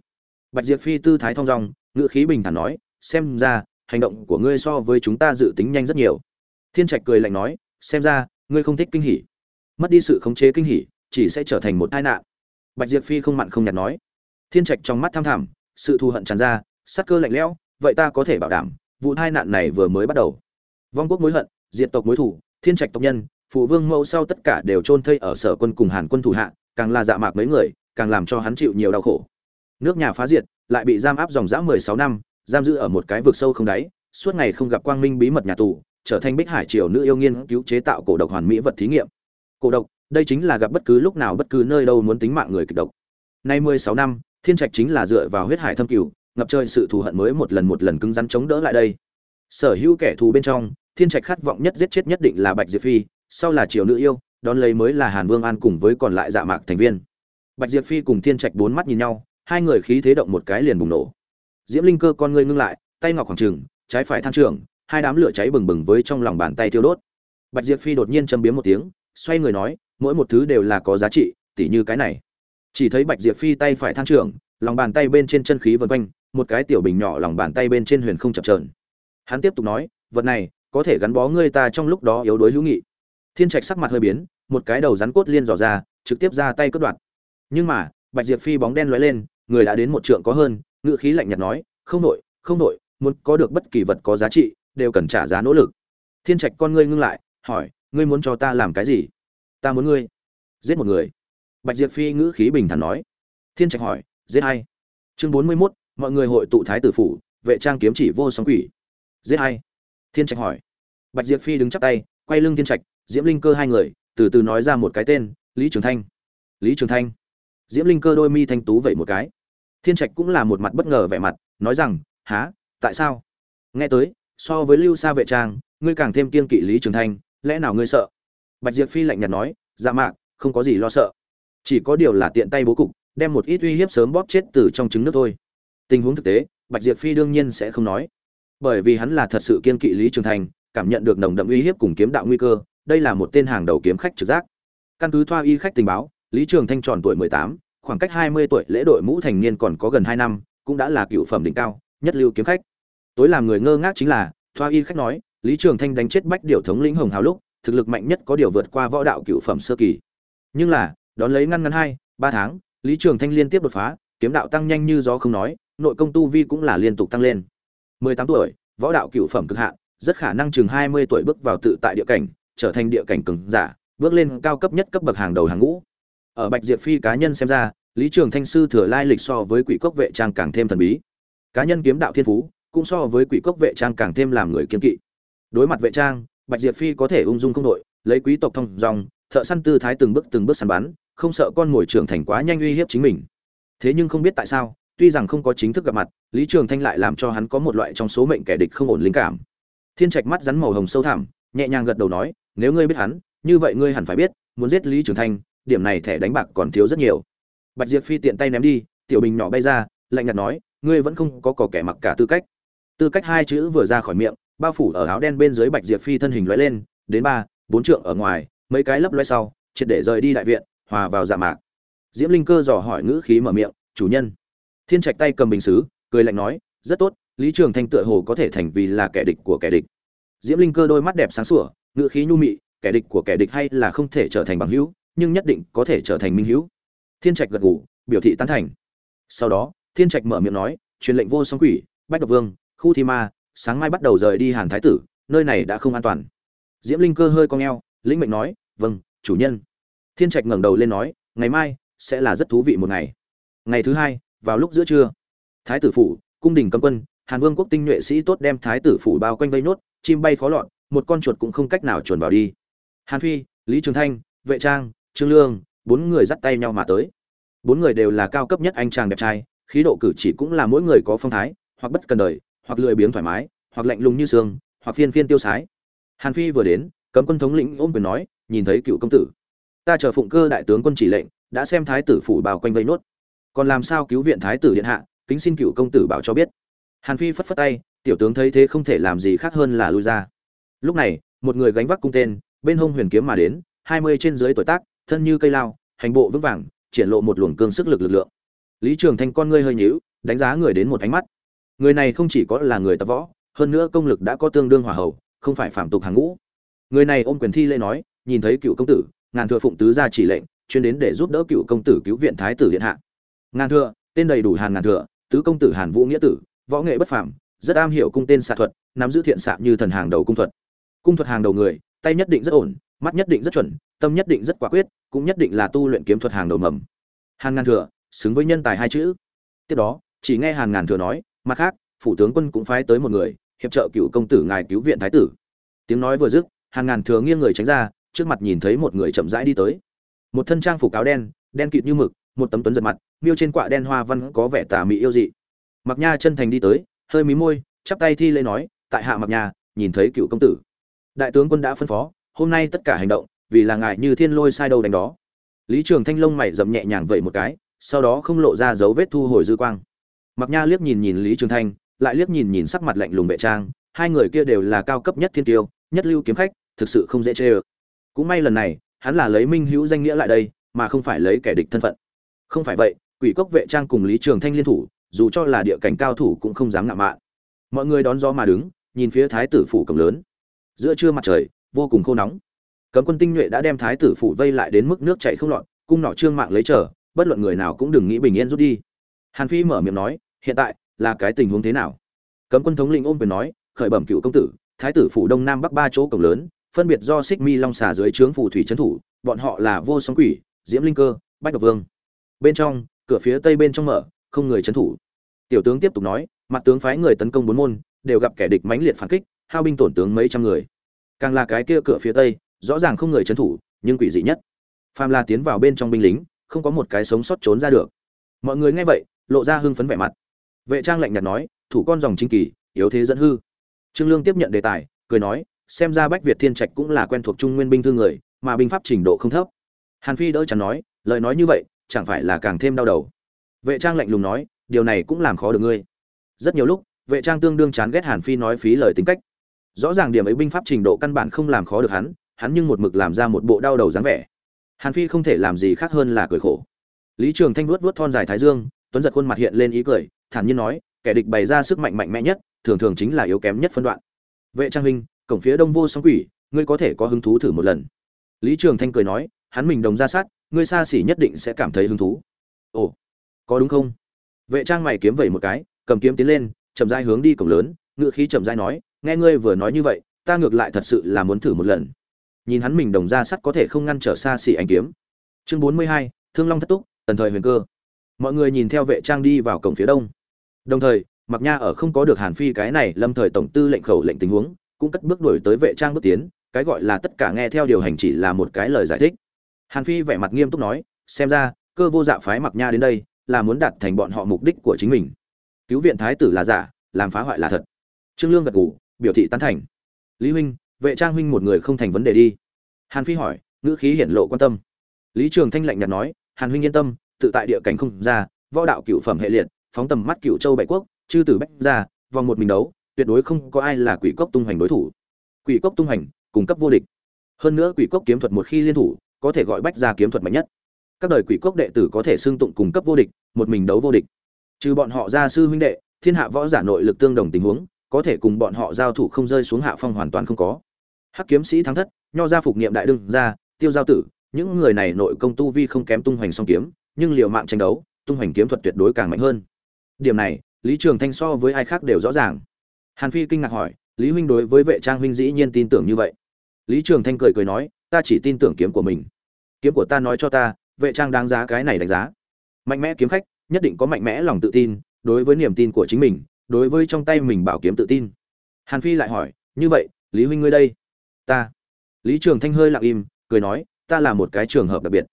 Bạch diệp phi tư thái thong dong, ngữ khí bình thản nói xem ra, hành động của ngươi so với chúng ta dự tính nhanh rất nhiều. Thiên trạch cười lạnh nói, xem ra, ngươi không thích kinh hỉ. Mất đi sự khống chế kinh hỉ, chỉ sẽ trở thành một tai nạn. Bạch diệp phi không mặn không nhạt nói. Thiên trạch trong mắt tham thẳm, sự thù hận tràn ra sát cơ lạnh lẽo, vậy ta có thể bảo đảm, vụ tai nạn này vừa mới bắt đầu. Vong quốc mối hận, diệt tộc mối thủ, thiên trạch tộc nhân, phụ vương mẫu sau tất cả đều chôn thây ở sở quân cùng hàn quân thủ hạ, càng là dạ mạc mấy người, càng làm cho hắn chịu nhiều đau khổ. Nước nhà phá diệt, lại bị giam áp dòng dã mười sáu năm giam giữ ở một cái vực sâu không đáy, suốt ngày không gặp quang minh bí mật nhà tù, trở thành bích hải triều nữ yêu nghiên cứu chế tạo cổ độc hoàn mỹ vật thí nghiệm. Cổ độc, đây chính là gặp bất cứ lúc nào bất cứ nơi đâu muốn tính mạng người kịch độc. Nay mười sáu năm, thiên trạch chính là dựa vào huyết hải thâm cửu ngập trời sự thù hận mới một lần một lần cứng rắn chống đỡ lại đây. Sở hữu kẻ thù bên trong, thiên trạch khát vọng nhất giết chết nhất định là bạch diệp phi, sau là triều nữ yêu, đón lấy mới là hàn vương an cùng với còn lại dạ mạc thành viên. Bạch diệp phi cùng thiên trạch bốn mắt nhìn nhau, hai người khí thế động một cái liền bùng nổ diễm linh cơ con ngươi ngưng lại, tay ngọc khoảng trừng, trái phải than trường hai đám lửa cháy bừng bừng với trong lòng bàn tay thiêu đốt. Bạch diệp phi đột nhiên châm biếm một tiếng, xoay người nói, mỗi một thứ đều là có giá trị, tỉ như cái này. Chỉ thấy bạch diệp phi tay phải than trường lòng bàn tay bên trên chân khí vân quanh, một cái tiểu bình nhỏ lòng bàn tay bên trên huyền không chập trờn hắn tiếp tục nói, vật này, có thể gắn bó ngươi ta trong lúc đó yếu đuối hữu nghị. Thiên trạch sắc mặt hơi biến, một cái đầu rắn cốt liên dò ra, trực tiếp ra tay cướp đoạt. Nhưng mà, bạch diệp phi bóng đen lóe lên, người đã đến một trượng có hơn ngự khí lạnh nhạt nói không nội không nội muốn có được bất kỳ vật có giá trị đều cần trả giá nỗ lực. Thiên trạch con ngươi ngưng lại hỏi ngươi muốn cho ta làm cái gì? Ta muốn ngươi giết một người. Bạch diệp phi ngữ khí bình thản nói. Thiên trạch hỏi giết hay chương bốn mươi 41, mọi người hội tụ thái tử phủ vệ trang kiếm chỉ vô song quỷ. Giết hay thiên trạch hỏi. Bạch diệp phi đứng chắp tay quay lưng thiên trạch diễm linh cơ hai người từ từ nói ra một cái tên lý trường thanh. Lý trường thanh. Diễm linh cơ đôi mi thanh tú vậy một cái thiên trạch cũng là một mặt bất ngờ vẻ mặt, nói rằng há tại sao? Nghe tới, so với lưu sa vệ trang, ngươi càng thêm kiên kỵ lý trường thanh, lẽ nào ngươi sợ? Bạch diệp phi lạnh nhạt nói dạ mạc, không có gì lo sợ. Chỉ có điều là tiện tay bố cục, đem một ít uy hiếp sớm bóp chết từ trong trứng nước thôi. Tình huống thực tế, bạch diệp phi đương nhiên sẽ không nói. Bởi vì hắn là thật sự kiên kỵ lý trường thành cảm nhận được nồng đậm uy hiếp cùng kiếm đạo nguy cơ, đây là một tên hàng đầu kiếm khách trực giác. Căn cứ thoa y khách tình báo, lý trường thanh tròn tuổi mười tám khoảng cách hai mươi tuổi lễ đội mũ thành niên còn có gần hai năm, cũng đã là cựu phẩm đỉnh cao, nhất lưu kiếm khách. Tối làm người ngơ ngác chính là, thoa y khách nói, lý trường thanh đánh chết bách điều thống lĩnh hồng hào lúc, thực lực mạnh nhất có điều vượt qua võ đạo cựu phẩm sơ kỳ. Nhưng là, đón lấy ngăn ngắn hai, ba tháng, lý trường thanh liên tiếp đột phá, kiếm đạo tăng nhanh như gió không nói, nội công tu vi cũng là liên tục tăng lên. mười tám tuổi, võ đạo cựu phẩm cực hạn, rất khả năng chừng hai mươi tuổi bước vào tự tại địa cảnh, trở thành địa cảnh cường giả, bước lên cao cấp nhất cấp bậc hàng đầu hàng ngũ ở bạch diệp phi cá nhân xem ra, lý trường thanh sư thừa lai lịch so với quỷ cốc vệ trang càng thêm thần bí. Cá nhân kiếm đạo thiên phú, cũng so với quỷ cốc vệ trang càng thêm làm người kiên kỵ. Đối mặt vệ trang, bạch diệp phi có thể ung dung không đội lấy quý tộc thông dòng, thợ săn tư thái từng bước từng bước săn bắn, không sợ con mồi trưởng thành quá nhanh uy hiếp chính mình. Thế nhưng không biết tại sao, tuy rằng không có chính thức gặp mặt, lý trường thanh lại làm cho hắn có một loại trong số mệnh kẻ địch không ổn linh cảm. Thiên trạch mắt rắn màu hồng sâu thẳm, nhẹ nhàng gật đầu nói, nếu ngươi biết hắn, như vậy ngươi hẳn phải biết, muốn giết lý trường thanh điểm này thẻ đánh bạc còn thiếu rất nhiều. Bạch diệp phi tiện tay ném đi, tiểu bình nhỏ bay ra, lạnh nhạt nói, ngươi vẫn không có cỏ kẻ mặc cả tư cách. Tư cách hai chữ vừa ra khỏi miệng, bao phủ ở áo đen bên dưới bạch diệp phi thân hình lóe lên, đến ba, bốn trượng ở ngoài, mấy cái lấp loe sau, triệt để rời đi đại viện, hòa vào dạ mạc. Diễm linh cơ dò hỏi ngữ khí mở miệng, chủ nhân. Thiên trạch tay cầm bình xứ, cười lạnh nói, rất tốt, lý trường thanh tựa hồ có thể thành vì là kẻ địch của kẻ địch. Diễm linh cơ đôi mắt đẹp sáng sủa, ngữ khí nhu mị, kẻ địch của kẻ địch hay là không thể trở thành bằng hữu? Nhưng nhất định có thể trở thành minh hữu. Thiên trạch gật gù, biểu thị tán thành. Sau đó, thiên trạch mở miệng nói, truyền lệnh vô song quỷ, bách độc vương, khu thi ma, sáng mai bắt đầu rời đi hàn thái tử, nơi này đã không an toàn. Diễm linh cơ hơi cong eo, lĩnh mệnh nói vâng chủ nhân. Thiên trạch ngẩng đầu lên nói, ngày mai sẽ là rất thú vị một ngày. Ngày thứ hai, vào lúc giữa trưa, thái tử phủ, cung đình cấm quân, hàn vương quốc tinh nhuệ sĩ tốt đem thái tử phủ bao quanh vây nốt, chim bay khó lọt, một con chuột cũng không cách nào chuồn vào đi. Hàn phi, lý trường thanh, vệ trang trương lương, bốn người dắt tay nhau mà tới. Bốn người đều là cao cấp nhất anh chàng đẹp trai, khí độ cử chỉ cũng là mỗi người có phong thái, hoặc bất cần đời, hoặc lười biếng thoải mái, hoặc lạnh lùng như sương hoặc phiên phiên tiêu sái. Hàn phi vừa đến, cấm quân thống lĩnh ôm quyền nói, nhìn thấy cựu công tử, ta chờ phụng cơ đại tướng quân chỉ lệnh, đã xem thái tử phủ bao quanh vây nốt. Còn làm sao cứu viện thái tử điện hạ, kính xin cựu công tử bảo cho biết. Hàn phi phất phất tay, tiểu tướng thấy thế không thể làm gì khác hơn là lui ra. Lúc này, một người gánh vác cung tên, bên hông huyền kiếm mà đến, hai mươi trên dưới tuổi tác thân như cây lao, hành bộ vững vàng, triển lộ một luồng cương sức lực lực lượng. Lý trường thanh con ngươi hơi nhíu, đánh giá người đến một ánh mắt. Người này không chỉ có là người tập võ, hơn nữa công lực đã có tương đương hòa hậu, không phải phạm tục hàng ngũ. Người này ôm quyền thi lễ nói, nhìn thấy cựu công tử, ngàn thừa phụng tứ gia chỉ lệnh, chuyên đến để giúp đỡ cựu công tử cứu viện thái tử điện hạ. Ngàn thừa, tên đầy đủ hàn ngàn thừa, tứ công tử hàn vũ nghĩa tử, võ nghệ bất phàm, rất am hiểu cung tên xạ thuật, nắm giữ thiện xạ như thần hàng đầu cung thuật. Cung thuật hàng đầu người, tay nhất định rất ổn mắt nhất định rất chuẩn, tâm nhất định rất quả quyết, cũng nhất định là tu luyện kiếm thuật hàng đầu mầm. Hàn ngàn thừa, xứng với nhân tài hai chữ. Tiếp đó, chỉ nghe hàn ngàn thừa nói, mặt khác, phủ tướng quân cũng phái tới một người, hiệp trợ cựu công tử ngài cứu viện thái tử. Tiếng nói vừa dứt, hàn ngàn thừa nghiêng người tránh ra, trước mặt nhìn thấy một người chậm rãi đi tới. Một thân trang phục áo đen đen kịt như mực, một tấm tuấn giật mặt, miêu trên quạ đen hoa văn có vẻ tà mị yêu dị. Mặc nha chân thành đi tới, hơi mí môi, chắp tay thi lễ nói, tại hạ mặc nha, nhìn thấy cựu công tử. Đại tướng quân đã phân phó hôm nay tất cả hành động, vì là ngài như thiên lôi sai đầu đánh đó. Lý trường thanh lông mày dậm nhẹ nhàng vậy một cái, sau đó không lộ ra dấu vết thu hồi dư quang. Mặc nha liếc nhìn nhìn lý trường thanh, lại liếc nhìn nhìn sắc mặt lạnh lùng vệ trang, hai người kia đều là cao cấp nhất thiên tiêu, nhất lưu kiếm khách, thực sự không dễ chê ơ. Cũng may lần này, hắn là lấy minh hữu danh nghĩa lại đây, mà không phải lấy kẻ địch thân phận. Không phải vậy, quỷ cốc vệ trang cùng lý trường thanh liên thủ, dù cho là địa cảnh cao thủ cũng không dám ngạo mạn. Mọi người đón gió mà đứng, nhìn phía thái tử phủ cổng lớn. Giữa trưa mặt trời vô cùng khô nóng. Cấm quân tinh nhuệ đã đem thái tử phủ vây lại đến mức nước chảy không lọt cung nọ trương mạng lấy trở, bất luận người nào cũng đừng nghĩ bình yên rút đi. Hàn phi mở miệng nói hiện tại là cái tình huống thế nào? Cấm quân thống lĩnh ôm quyền nói khởi bẩm cựu công tử thái tử phủ đông nam bắc ba chỗ cổng lớn phân biệt do xích mi long xà dưới trướng phù thủy trấn thủ bọn họ là vô song quỷ diễm linh cơ bách độc vương. Bên trong cửa phía tây bên trong mở không người trấn thủ. Tiểu tướng tiếp tục nói mặt tướng phái người tấn công bốn môn đều gặp kẻ địch mãnh liệt phản kích hao binh tổn tướng mấy trăm người càng là cái kia cửa phía tây, rõ ràng không người trấn thủ, nhưng quỷ dị nhất. Phàm la tiến vào bên trong binh lính, không có một cái sống sót trốn ra được. Mọi người nghe vậy, lộ ra hưng phấn vẻ mặt. Vệ trang lạnh nhạt nói, thủ con dòng chính kỳ, yếu thế dẫn hư. Trương lương tiếp nhận đề tài, cười nói, xem ra bách việt thiên trạch cũng là quen thuộc trung nguyên binh thương người, mà binh pháp trình độ không thấp. Hàn phi đỡ chắn nói, lời nói như vậy, chẳng phải là càng thêm đau đầu. Vệ trang lạnh lùng nói, điều này cũng làm khó được ngươi. Rất nhiều lúc, vệ trang tương đương chán ghét hàn phi nói phí lời tính cách rõ ràng điểm ấy binh pháp trình độ căn bản không làm khó được hắn hắn nhưng một mực làm ra một bộ đau đầu dáng vẻ. Hàn phi không thể làm gì khác hơn là cười khổ. Lý trường thanh vuốt vuốt thon dài thái dương, tuấn giật khuôn mặt hiện lên ý cười, thản nhiên nói, kẻ địch bày ra sức mạnh mạnh mẽ nhất, thường thường chính là yếu kém nhất phân đoạn. Vệ trang huynh cổng phía đông vô sóng quỷ, ngươi có thể có hứng thú thử một lần. Lý trường thanh cười nói, hắn mình đồng ra sát, ngươi xa xỉ nhất định sẽ cảm thấy hứng thú. Ồ, có đúng không? Vệ trang mày kiếm vẩy một cái, cầm kiếm tiến lên, chậm rãi hướng đi cổng lớn, ngựa khí chậm rãi nói nghe ngươi vừa nói như vậy, ta ngược lại thật sự là muốn thử một lần. Nhìn hắn mình đồng ra sắt có thể không ngăn trở xa xỉ anh kiếm. Chương bốn mươi hai, thương long thất túc, tần thời huyền cơ. Mọi người nhìn theo vệ trang đi vào cổng phía đông. Đồng thời mặc nha ở không có được hàn phi cái này lâm thời tổng tư lệnh khẩu lệnh tình huống, cũng cất bước đổi tới vệ trang bước tiến, cái gọi là tất cả nghe theo điều hành chỉ là một cái lời giải thích. Hàn phi vẻ mặt nghiêm túc nói, xem ra, cơ vô dạ phái mặc nha đến đây, là muốn đạt thành bọn họ mục đích của chính mình. Cứu viện thái tử là giả, làm phá hoại là thật. Trương lương gật gù biểu thị tán thành. Lý huynh, vệ trang huynh một người không thành vấn đề đi. Hàn phi hỏi, ngữ khí hiển lộ quan tâm. Lý trường thanh lạnh nhạt nói, hàn huynh yên tâm, tự tại địa cảnh không ra, võ đạo cựu phẩm hệ liệt, phóng tầm mắt cựu châu bảy quốc, chư tử bách ra vòng một mình đấu, tuyệt đối không có ai là quỷ cốc tung hoành đối thủ. Quỷ cốc tung hoành, cung cấp vô địch. Hơn nữa quỷ cốc kiếm thuật một khi liên thủ, có thể gọi bách ra kiếm thuật mạnh nhất. Các đời quỷ cốc đệ tử có thể xưng tụng cung cấp vô địch, một mình đấu vô địch. Trừ bọn họ ra sư huynh đệ, thiên hạ võ giả nội lực tương đồng tình huống có thể cùng bọn họ giao thủ không rơi xuống hạ phong hoàn toàn không có. Hắc kiếm sĩ thắng thất, nho gia phục niệm đại đương gia tiêu giao tử, những người này nội công tu vi không kém tung hoành song kiếm, nhưng liều mạng tranh đấu, tung hoành kiếm thuật tuyệt đối càng mạnh hơn. Điểm này, lý trường thanh so với ai khác đều rõ ràng. Hàn phi kinh ngạc hỏi, lý huynh đối với vệ trang huynh dĩ nhiên tin tưởng như vậy? Lý trường thanh cười cười nói, ta chỉ tin tưởng kiếm của mình. Kiếm của ta nói cho ta, vệ trang đáng giá cái này đánh giá. Mạnh mẽ kiếm khách, nhất định có mạnh mẽ lòng tự tin, đối với niềm tin của chính mình đối với trong tay mình bảo kiếm tự tin. Hàn phi lại hỏi, như vậy, lý huynh ngươi đây? Ta. Lý trường thanh hơi lặng im, cười nói, ta là một cái trường hợp đặc biệt.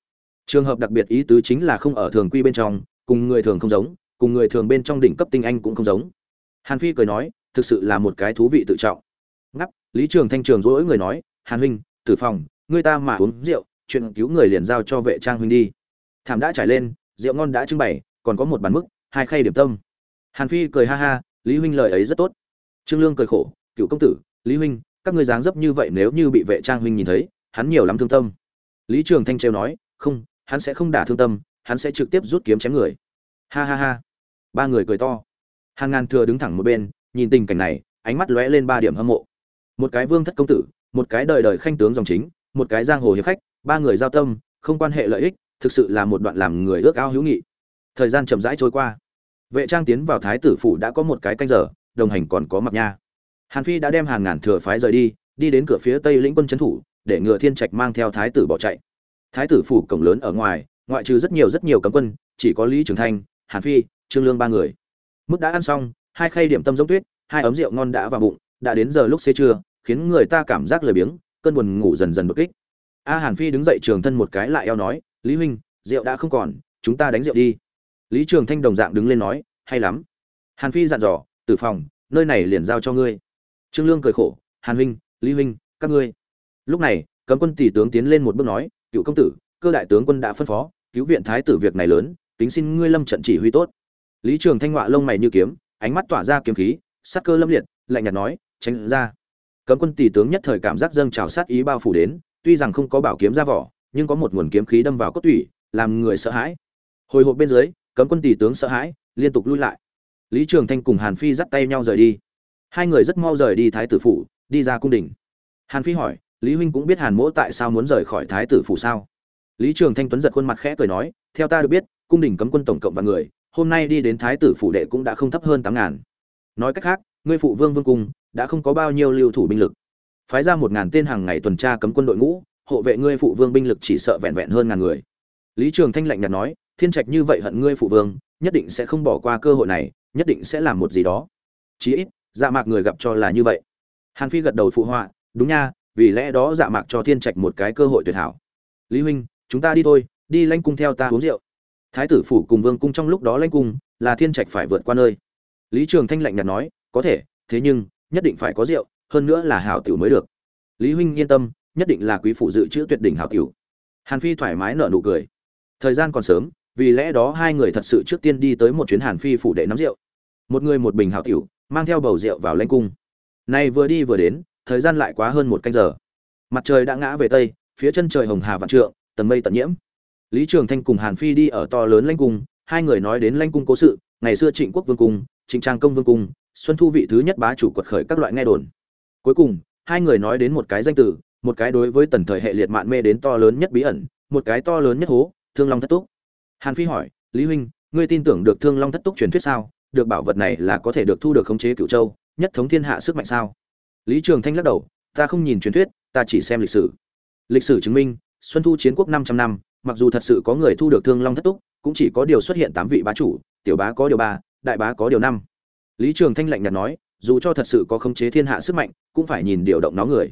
Trường hợp đặc biệt ý tứ chính là không ở thường quy bên trong, cùng người thường không giống, cùng người thường bên trong đỉnh cấp tinh anh cũng không giống. Hàn phi cười nói, thực sự là một cái thú vị tự trọng. Ngắp, lý trường thanh trường dỗi người nói, hàn huynh tử phòng, ngươi ta mà uống rượu, chuyện cứu người liền giao cho vệ trang huynh đi. Thảm đã trải lên, rượu ngon đã trưng bày, còn có một bàn mức, hai khay điểm tâm hàn phi cười ha ha, lý huynh lời ấy rất tốt. Trương lương cười khổ, cựu công tử, lý huynh, các ngươi dáng dấp như vậy nếu như bị vệ trang huynh nhìn thấy, hắn nhiều lắm thương tâm. Lý trường thanh trêu nói, không, hắn sẽ không đả thương tâm, hắn sẽ trực tiếp rút kiếm chém người. Ha ha ha. Ba người cười to. Hàn ngàn thừa đứng thẳng một bên, nhìn tình cảnh này, ánh mắt lóe lên ba điểm hâm mộ. Một cái vương thất công tử, một cái đời đời khanh tướng dòng chính, một cái giang hồ hiệp khách, ba người giao tâm, không quan hệ lợi ích, thực sự là một đoạn làm người ước ao hữu nghị. Thời gian chậm rãi trôi qua vệ trang tiến vào thái tử phủ đã có một cái canh giờ, đồng hành còn có mặc nha. Hàn phi đã đem hàng ngàn thừa phái rời đi đi đến cửa phía tây lĩnh quân trấn thủ, để ngựa thiên trạch mang theo thái tử bỏ chạy. Thái tử phủ cổng lớn ở ngoài, ngoại trừ rất nhiều rất nhiều cấm quân, chỉ có lý trường thanh, hàn phi, trương lương ba người. Mức đã ăn xong, hai khay điểm tâm giống tuyết, hai ấm rượu ngon đã vào bụng, đã đến giờ lúc xế trưa, khiến người ta cảm giác lười biếng, cơn buồn ngủ dần dần bực kích. A hàn phi đứng dậy trường thân một cái lại eo nói, lý huynh, rượu đã không còn, chúng ta đánh rượu đi lý trường thanh đồng dạng đứng lên nói, hay lắm. Hàn phi dặn dò, tử phòng, nơi này liền giao cho ngươi. Trương lương cười khổ, hàn huynh, lý huynh, các ngươi. Lúc này, cấm quân tỷ tướng tiến lên một bước nói, cựu công tử, cơ đại tướng quân đã phân phó, cứu viện thái tử việc này lớn, kính xin ngươi lâm trận chỉ huy tốt. Lý trường thanh ngọa lông mày như kiếm, ánh mắt tỏa ra kiếm khí sát cơ lâm liệt, lạnh nhạt nói, tránh ra. Cấm quân tỷ tướng nhất thời cảm giác dâng trào sát ý bao phủ đến, tuy rằng không có bảo kiếm ra vỏ, nhưng có một nguồn kiếm khí đâm vào cốt tủy, làm người sợ hãi. Hồi hộp bên dưới cấm quân tỷ tướng sợ hãi, liên tục lui lại. Lý trường thanh cùng hàn phi dắt tay nhau rời đi. Hai người rất mau rời đi thái tử phủ, đi ra cung đình. Hàn phi hỏi, lý huynh cũng biết hàn mỗ tại sao muốn rời khỏi thái tử phủ sao? Lý trường thanh tuấn giật khuôn mặt khẽ cười nói, theo ta được biết, cung đình cấm quân tổng cộng và người, hôm nay đi đến thái tử phủ đệ cũng đã không thấp hơn tám ngàn. Nói cách khác, ngươi phụ vương vương cung, đã không có bao nhiêu lưu thủ binh lực. Phái ra một ngàn tên hàng ngày tuần tra cấm quân đội ngũ, hộ vệ ngươi phụ vương binh lực chỉ sợ vẹn vẹn hơn ngàn người. Lý trường thanh lạnh nhạt nói thiên trạch như vậy hận ngươi phụ vương, nhất định sẽ không bỏ qua cơ hội này, nhất định sẽ làm một gì đó. Chí ít dạ mạc người gặp cho là như vậy. Hàn phi gật đầu phụ họa, đúng nha, vì lẽ đó dạ mạc cho thiên trạch một cái cơ hội tuyệt hảo. Lý huynh, chúng ta đi thôi, đi lanh cung theo ta uống rượu. Thái tử phủ cùng vương cung trong lúc đó lanh cung, là thiên trạch phải vượt qua nơi. Lý trường thanh lạnh nhạt nói, có thể, thế nhưng, nhất định phải có rượu, hơn nữa là hảo tiểu mới được. Lý huynh yên tâm, nhất định là quý phụ dự trữ tuyệt đỉnh hảo tiểu. Hàn phi thoải mái nở nụ cười. Thời gian còn sớm vì lẽ đó hai người thật sự trước tiên đi tới một chuyến hàn phi phủ để nắm rượu. Một người một bình hảo tiểu, mang theo bầu rượu vào lãnh cung. Nay vừa đi vừa đến, thời gian lại quá hơn một canh giờ. Mặt trời đã ngã về tây, phía chân trời hồng hà vạn trượng, tầng mây tận nhiễm. Lý trường thanh cùng hàn phi đi ở to lớn lãnh cung, hai người nói đến lãnh cung cố sự, ngày xưa trịnh quốc vương cung, trịnh trang công vương cung, xuân thu vị thứ nhất bá chủ quật khởi các loại nghe đồn. Cuối cùng, hai người nói đến một cái danh từ, một cái đối với tần thời hệ liệt mạn mê đến to lớn nhất bí ẩn, một cái to lớn nhất hố, thương long thất túc hàn phi hỏi, lý huynh, ngươi tin tưởng được thương long thất túc truyền thuyết sao? Được bảo vật này là có thể được thu được khống chế cựu châu, nhất thống thiên hạ sức mạnh sao? Lý trường thanh lắc đầu, ta không nhìn truyền thuyết, ta chỉ xem lịch sử. Lịch sử chứng minh, xuân thu chiến quốc 500 năm, mặc dù thật sự có người thu được thương long thất túc, cũng chỉ có điều xuất hiện tám vị bá chủ, tiểu bá có điều ba, đại bá có điều năm. Lý trường thanh lạnh nhạt nói, dù cho thật sự có khống chế thiên hạ sức mạnh, cũng phải nhìn điều động nó người.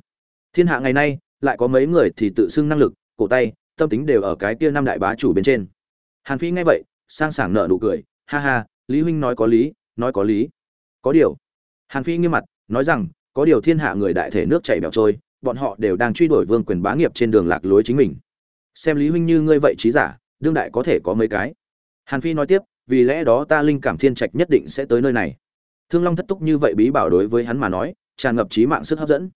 Thiên hạ ngày nay, lại có mấy người thì tự xưng năng lực, cổ tay, tâm tính đều ở cái kia năm đại bá chủ bên trên hàn phi nghe vậy, sang sảng nợ nụ cười, ha ha, lý huynh nói có lý, nói có lý. Có điều. Hàn phi nghiêm mặt, nói rằng, có điều thiên hạ người đại thể nước chảy bẹo trôi, bọn họ đều đang truy đuổi vương quyền bá nghiệp trên đường lạc lối chính mình. Xem lý huynh như ngươi vậy trí giả, đương đại có thể có mấy cái. Hàn phi nói tiếp, vì lẽ đó ta linh cảm thiên trạch nhất định sẽ tới nơi này. Thương long thất túc như vậy bí bảo đối với hắn mà nói, tràn ngập trí mạng sức hấp dẫn.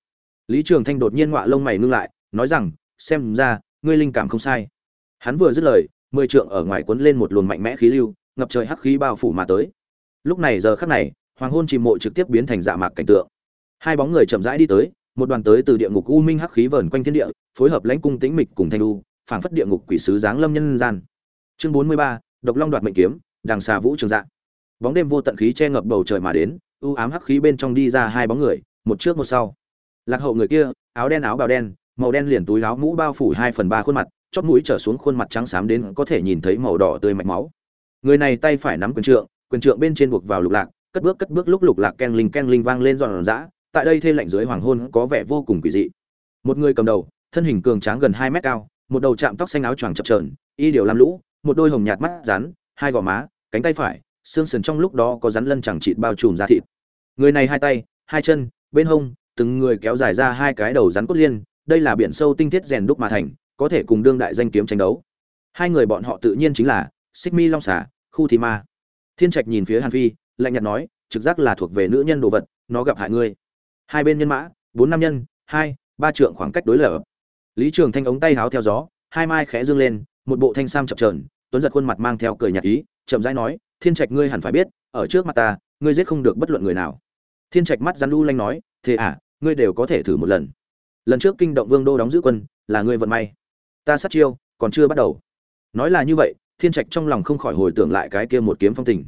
Lý trường thanh đột nhiên ngọa lông mày ngưng lại, nói rằng, xem ra, ngươi linh cảm không sai. Hắn vừa dứt lời mười trượng ở ngoài cuốn lên một luồng mạnh mẽ khí lưu, ngập trời hắc khí bao phủ mà tới. Lúc này giờ khắc này, hoàng hôn chìm mộ trực tiếp biến thành dạ mạc cảnh tượng. Hai bóng người chậm rãi đi tới, một đoàn tới từ địa ngục u minh hắc khí vờn quanh thiên địa, phối hợp lãnh cung tĩnh mịch cùng thanh u phảng phất địa ngục quỷ sứ giáng lâm nhân gian. Chương bốn mươi ba, độc long đoạt mệnh kiếm, đằng xà vũ trường dạ. Bóng đêm vô tận khí che ngập bầu trời mà đến, u ám hắc khí bên trong đi ra hai bóng người, một trước một sau. Lạc hậu người kia, áo đen áo bào đen, màu đen liền túi áo mũ bao phủ hai phần ba khuôn mặt chót mũi trở xuống khuôn mặt trắng xám đến có thể nhìn thấy màu đỏ tươi mạch máu. Người này tay phải nắm quyền trượng quyền trượng bên trên buộc vào lục lạc, cất bước cất bước lúc lục lạc ken linh ken linh vang lên giòn giã, tại đây thê lạnh dưới hoàng hôn có vẻ vô cùng quỷ dị. Một người cầm đầu, thân hình cường tráng gần hai mét cao, một đầu chạm tóc xanh áo choàng chập trờn y điều làm lũ, một đôi hồng nhạt mắt rắn, hai gò má, cánh tay phải, xương sườn trong lúc đó có rắn lân chẳng chịt bao trùm ra thịt. Người này hai tay, hai chân, bên hông, từng người kéo dài ra hai cái đầu rắn cốt liên, đây là biển sâu tinh thiết rèn đúc mà thành có thể cùng đương đại danh kiếm tranh đấu. Hai người bọn họ tự nhiên chính là xích mi long xà, khu thi ma. Thiên trạch nhìn phía hàn phi, lạnh nhạt nói, trực giác là thuộc về nữ nhân đồ vật, nó gặp hại ngươi. Hai bên nhân mã, bốn nam nhân, hai, ba trượng khoảng cách đối lập. Lý trường thanh ống tay háo theo gió, hai mai khẽ dương lên, một bộ thanh sam chập trờn tuấn giật khuôn mặt mang theo cười nhạt ý, chậm rãi nói, thiên trạch ngươi hẳn phải biết, ở trước mặt ta, ngươi giết không được bất luận người nào. Thiên trạch mắt rắn lu lanh nói, thế à ngươi đều có thể thử một lần. Lần trước kinh động vương đô đóng giữ quân, là ngươi vận may ta sát chiêu, còn chưa bắt đầu. Nói là như vậy, thiên trạch trong lòng không khỏi hồi tưởng lại cái kia một kiếm phong tình.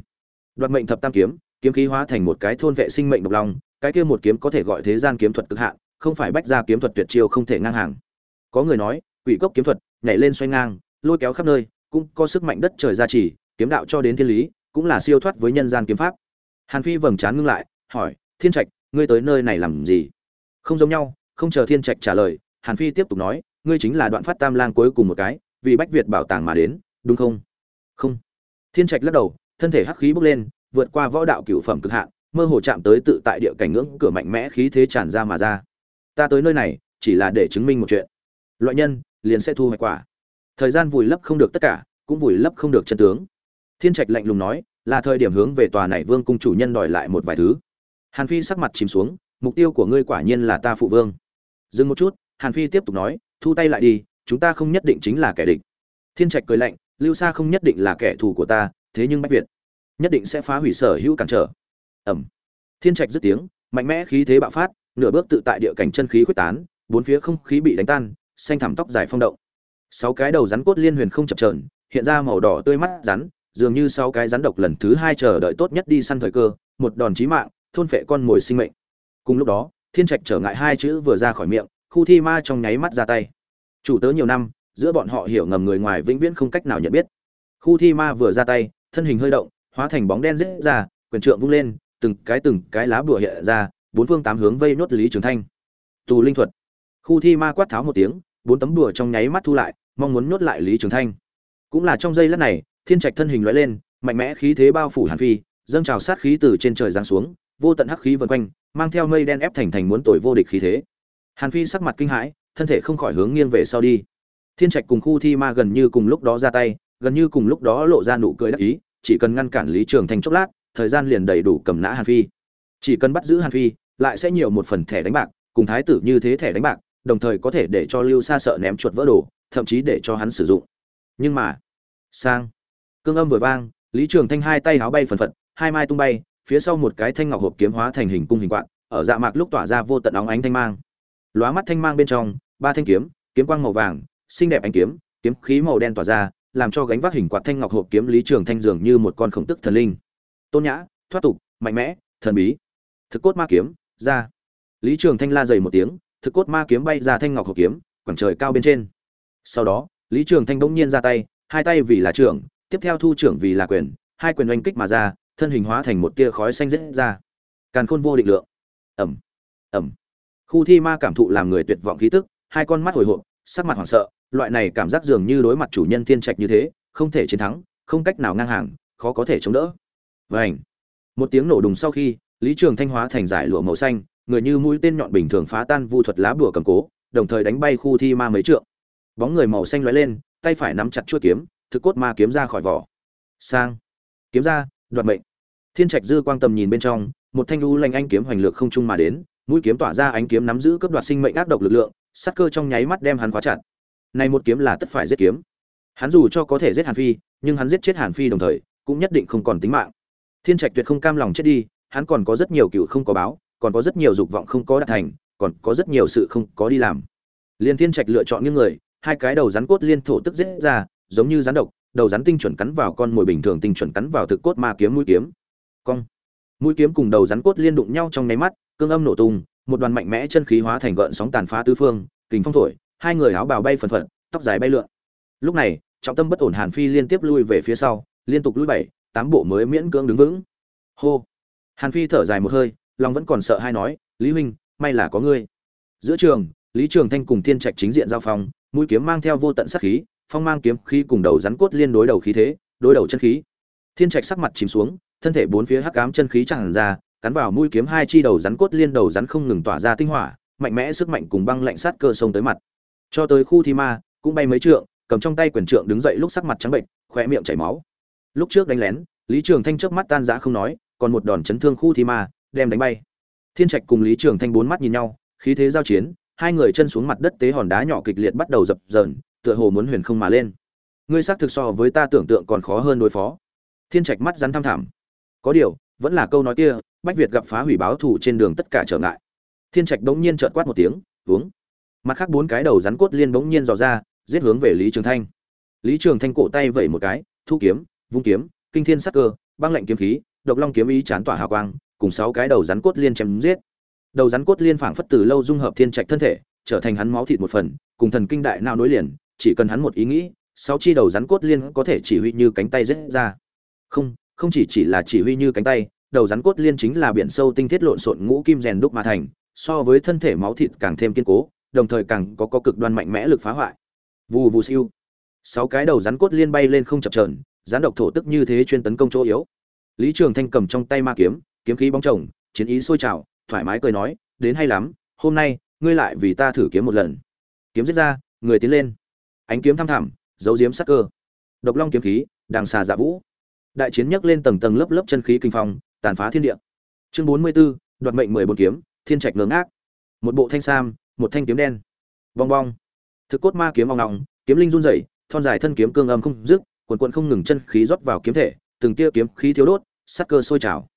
Đoạt mệnh thập tam kiếm kiếm khí hóa thành một cái thôn vệ sinh mệnh độc long, cái kia một kiếm có thể gọi thế gian kiếm thuật cực hạn, không phải bách ra kiếm thuật tuyệt chiêu không thể ngang hàng. Có người nói, quỷ cốc kiếm thuật, nhảy lên xoay ngang, lôi kéo khắp nơi, cũng có sức mạnh đất trời gia trì, kiếm đạo cho đến thiên lý, cũng là siêu thoát với nhân gian kiếm pháp. Hàn phi vầng trán ngưng lại, hỏi, thiên trạch, ngươi tới nơi này làm gì? Không giống nhau, không chờ thiên trạch trả lời, hàn phi tiếp tục nói ngươi chính là đoạn phát tam lang cuối cùng một cái, vì bách việt bảo tàng mà đến, đúng không? Không. Thiên trạch lắc đầu, thân thể hắc khí bốc lên, vượt qua võ đạo cửu phẩm cực hạn, mơ hồ chạm tới tự tại địa cảnh ngưỡng cửa mạnh mẽ khí thế tràn ra mà ra. Ta tới nơi này, chỉ là để chứng minh một chuyện. Loại nhân, liền sẽ thu hoạch quả. Thời gian vùi lấp không được tất cả, cũng vùi lấp không được chân tướng. Thiên trạch lạnh lùng nói, là thời điểm hướng về tòa này vương cung chủ nhân đòi lại một vài thứ. Hàn phi sắc mặt chìm xuống, mục tiêu của ngươi quả nhiên là ta phụ vương. Dừng một chút, hàn phi tiếp tục nói thu tay lại đi, chúng ta không nhất định chính là kẻ địch. Thiên trạch cười lạnh, lưu sa không nhất định là kẻ thù của ta, thế nhưng bách việt nhất định sẽ phá hủy sở hữu cản trở. Ẩm. Thiên trạch dứt tiếng, mạnh mẽ khí thế bạo phát, nửa bước tự tại địa cảnh chân khí quyết tán, bốn phía không khí bị đánh tan, xanh thảm tóc dài phong động. Sáu cái đầu rắn cốt liên huyền không chập trờn hiện ra màu đỏ tươi mắt rắn, dường như sáu cái rắn độc lần thứ hai chờ đợi tốt nhất đi săn thời cơ, một đòn chí mạng, thôn phệ con mồi sinh mệnh. Cùng lúc đó, thiên trạch trở ngại hai chữ vừa ra khỏi miệng khu thi ma trong nháy mắt ra tay. Chủ tớ nhiều năm, giữa bọn họ hiểu ngầm người ngoài vĩnh viễn không cách nào nhận biết. Khu thi ma vừa ra tay, thân hình hơi động, hóa thành bóng đen rết ra, quyền trượng vung lên, từng cái từng cái lá bùa hiện ra, bốn phương tám hướng vây nốt lý trường thanh. Tù linh thuật. Khu thi ma quát tháo một tiếng, bốn tấm đùa trong nháy mắt thu lại, mong muốn nhốt lại lý trường thanh. Cũng là trong giây lát này, thiên trạch thân hình loại lên, mạnh mẽ khí thế bao phủ hàn phi, dâng trào sát khí từ trên trời giáng xuống, vô tận hắc khí vần quanh, mang theo mây đen ép thành thành muốn tội vô địch khí thế hàn phi sắc mặt kinh hãi, thân thể không khỏi hướng nghiêng về sau đi. Thiên trạch cùng khu thi ma gần như cùng lúc đó ra tay, gần như cùng lúc đó lộ ra nụ cười đắc ý, chỉ cần ngăn cản lý trường thanh chốc lát, thời gian liền đầy đủ cầm nã hàn phi. Chỉ cần bắt giữ hàn phi, lại sẽ nhiều một phần thẻ đánh bạc, cùng thái tử như thế thẻ đánh bạc, đồng thời có thể để cho lưu sa sợ ném chuột vỡ đồ, thậm chí để cho hắn sử dụng. Nhưng mà, sang. Cương âm vừa vang, lý trường thanh hai tay háo bay phần phật, hai mai tung bay, phía sau một cái thanh ngọc hộp kiếm hóa thành hình cung hình quạt, ở dạ mạc lúc tỏa ra vô tận óng ánh thanh mang lóa mắt thanh mang bên trong, ba thanh kiếm kiếm quang màu vàng, xinh đẹp ánh kiếm kiếm khí màu đen tỏa ra, làm cho gánh vác hình quạt thanh ngọc hộp kiếm lý trường thanh dường như một con khổng tức thần linh. Tôn nhã, thoát tục, mạnh mẽ, thần bí. Thực cốt ma kiếm, ra. Lý trường thanh la dày một tiếng, thực cốt ma kiếm bay ra thanh ngọc hộp kiếm quẳng trời cao bên trên. Sau đó, lý trường thanh bỗng nhiên ra tay, hai tay vì là trưởng, tiếp theo thu trưởng vì là quyền, hai quyền oanh kích mà ra, thân hình hóa thành một tia khói xanh rết ra. Càn khôn vô định lượng. Ẩm ẩm khu thi ma cảm thụ làm người tuyệt vọng khí tức, hai con mắt hồi hộp, sắc mặt hoảng sợ, loại này cảm giác dường như đối mặt chủ nhân thiên trạch như thế, không thể chiến thắng, không cách nào ngang hàng, khó có thể chống đỡ. Vảnh một tiếng nổ đùng sau khi, lý trường thanh hóa thành giải lụa màu xanh, người như mũi tên nhọn bình thường phá tan vu thuật lá bùa cầm cố, đồng thời đánh bay khu thi ma mấy trượng. Bóng người màu xanh lóe lên, tay phải nắm chặt chuôi kiếm, thực cốt ma kiếm ra khỏi vỏ. Sang! Kiếm ra, đoạt mệnh. Thiên trạch dư quang tầm nhìn bên trong, một thanh lưu lanh anh kiếm hoành lược không trung mà đến mũi kiếm tỏa ra ánh kiếm nắm giữ cấp đoạt sinh mệnh ác độc lực lượng sắc cơ trong nháy mắt đem hắn khóa chặt. Này một kiếm là tất phải giết kiếm. Hắn dù cho có thể giết hàn phi, nhưng hắn giết chết hàn phi đồng thời, cũng nhất định không còn tính mạng. Thiên trạch tuyệt không cam lòng chết đi, hắn còn có rất nhiều cựu không có báo, còn có rất nhiều dục vọng không có đạt thành, còn có rất nhiều sự không có đi làm. Liên thiên trạch lựa chọn những người, hai cái đầu rắn cốt liên thổ tức giết ra, giống như rắn độc, đầu rắn tinh chuẩn cắn vào con mồi bình thường tinh chuẩn cắn vào thực cốt ma kiếm mũi kiếm. Cong. Mũi kiếm cùng đầu rắn cốt liên đụng nhau trong nháy mắt cương âm nổ tung, một đoàn mạnh mẽ chân khí hóa thành gợn sóng tàn phá tứ phương, kình phong thổi, hai người áo bào bay phần phật, tóc dài bay lượn. Lúc này, trọng tâm bất ổn hàn phi liên tiếp lui về phía sau, liên tục lui bảy, tám bộ mới miễn cưỡng đứng vững. Hô! Hàn phi thở dài một hơi, lòng vẫn còn sợ hai nói, lý huynh, may là có ngươi. Giữa trường, lý trường thanh cùng thiên trạch chính diện giao phong, mũi kiếm mang theo vô tận sát khí, phong mang kiếm khí cùng đầu rắn cốt liên đối đầu khí thế, đối đầu chân khí. Thiên trạch sắc mặt chìm xuống, thân thể bốn phía hắc ám chân khí tràn ra cắn vào mũi kiếm hai chi đầu rắn cốt liên đầu rắn không ngừng tỏa ra tinh hỏa, mạnh mẽ sức mạnh cùng băng lạnh sát cơ sông tới mặt. Cho tới khu thi ma, cũng bay mấy trượng, cầm trong tay quyền trượng đứng dậy lúc sắc mặt trắng bệnh khỏe miệng chảy máu. Lúc trước đánh lén, lý trường thanh chớp mắt tan rã không nói, còn một đòn chấn thương khu thi ma, đem đánh bay. Thiên trạch cùng lý trường thanh bốn mắt nhìn nhau, khí thế giao chiến, hai người chân xuống mặt đất tế hòn đá nhỏ kịch liệt bắt đầu dập dờn, tựa hồ muốn huyền không mà lên. Ngươi xác thực so với ta tưởng tượng còn khó hơn đối phó. Thiên trạch mắt rắn tham thẳm. Có điều vẫn là câu nói kia, bách việt gặp phá hủy báo thủ trên đường tất cả trở ngại. Thiên trạch đống nhiên trợt quát một tiếng, uống. Mặt khác bốn cái đầu rắn cốt liên bỗng nhiên dò ra, giết hướng về lý trường thanh. Lý trường thanh cổ tay vẩy một cái, thu kiếm, vung kiếm, kinh thiên sắc cơ, băng lệnh kiếm khí, độc long kiếm ý chán tỏa hào quang, cùng sáu cái đầu rắn cốt liên chém giết. Đầu rắn cốt liên phảng phất từ lâu dung hợp thiên trạch thân thể, trở thành hắn máu thịt một phần, cùng thần kinh đại não nối liền, chỉ cần hắn một ý nghĩ, sáu chi đầu rắn cốt liên có thể chỉ huy như cánh tay rết ra. Không không chỉ chỉ là chỉ huy như cánh tay, đầu rắn cốt liên chính là biển sâu tinh thiết lộn xộn ngũ kim rèn đúc mà thành, so với thân thể máu thịt càng thêm kiên cố, đồng thời càng có có cực đoan mạnh mẽ lực phá hoại. Vù vù siêu. Sáu cái đầu rắn cốt liên bay lên không chập chờn, rắn độc thổ tức như thế chuyên tấn công chỗ yếu. Lý trường thanh cầm trong tay ma kiếm kiếm khí bóng chồng, chiến ý sôi trào, thoải mái cười nói, đến hay lắm, hôm nay, ngươi lại vì ta thử kiếm một lần. Kiếm giết ra, người tiến lên. Ánh kiếm thăm thẳm giấu diếm sắc cơ. Độc long kiếm khí đàng xà dạ vũ đại chiến nhấc lên tầng tầng lớp lớp chân khí kinh phong tàn phá thiên địa. Chương bốn mươi 44, đoạt mệnh mười bốn kiếm thiên trạch ngớ ngác một bộ thanh sam một thanh kiếm đen. Bong bong thực cốt ma kiếm ong ngọng kiếm linh run rẩy thon dài thân kiếm cương âm không dứt quần cuộn không ngừng chân khí rót vào kiếm thể từng tia kiếm khí thiếu đốt sắc cơ sôi trào.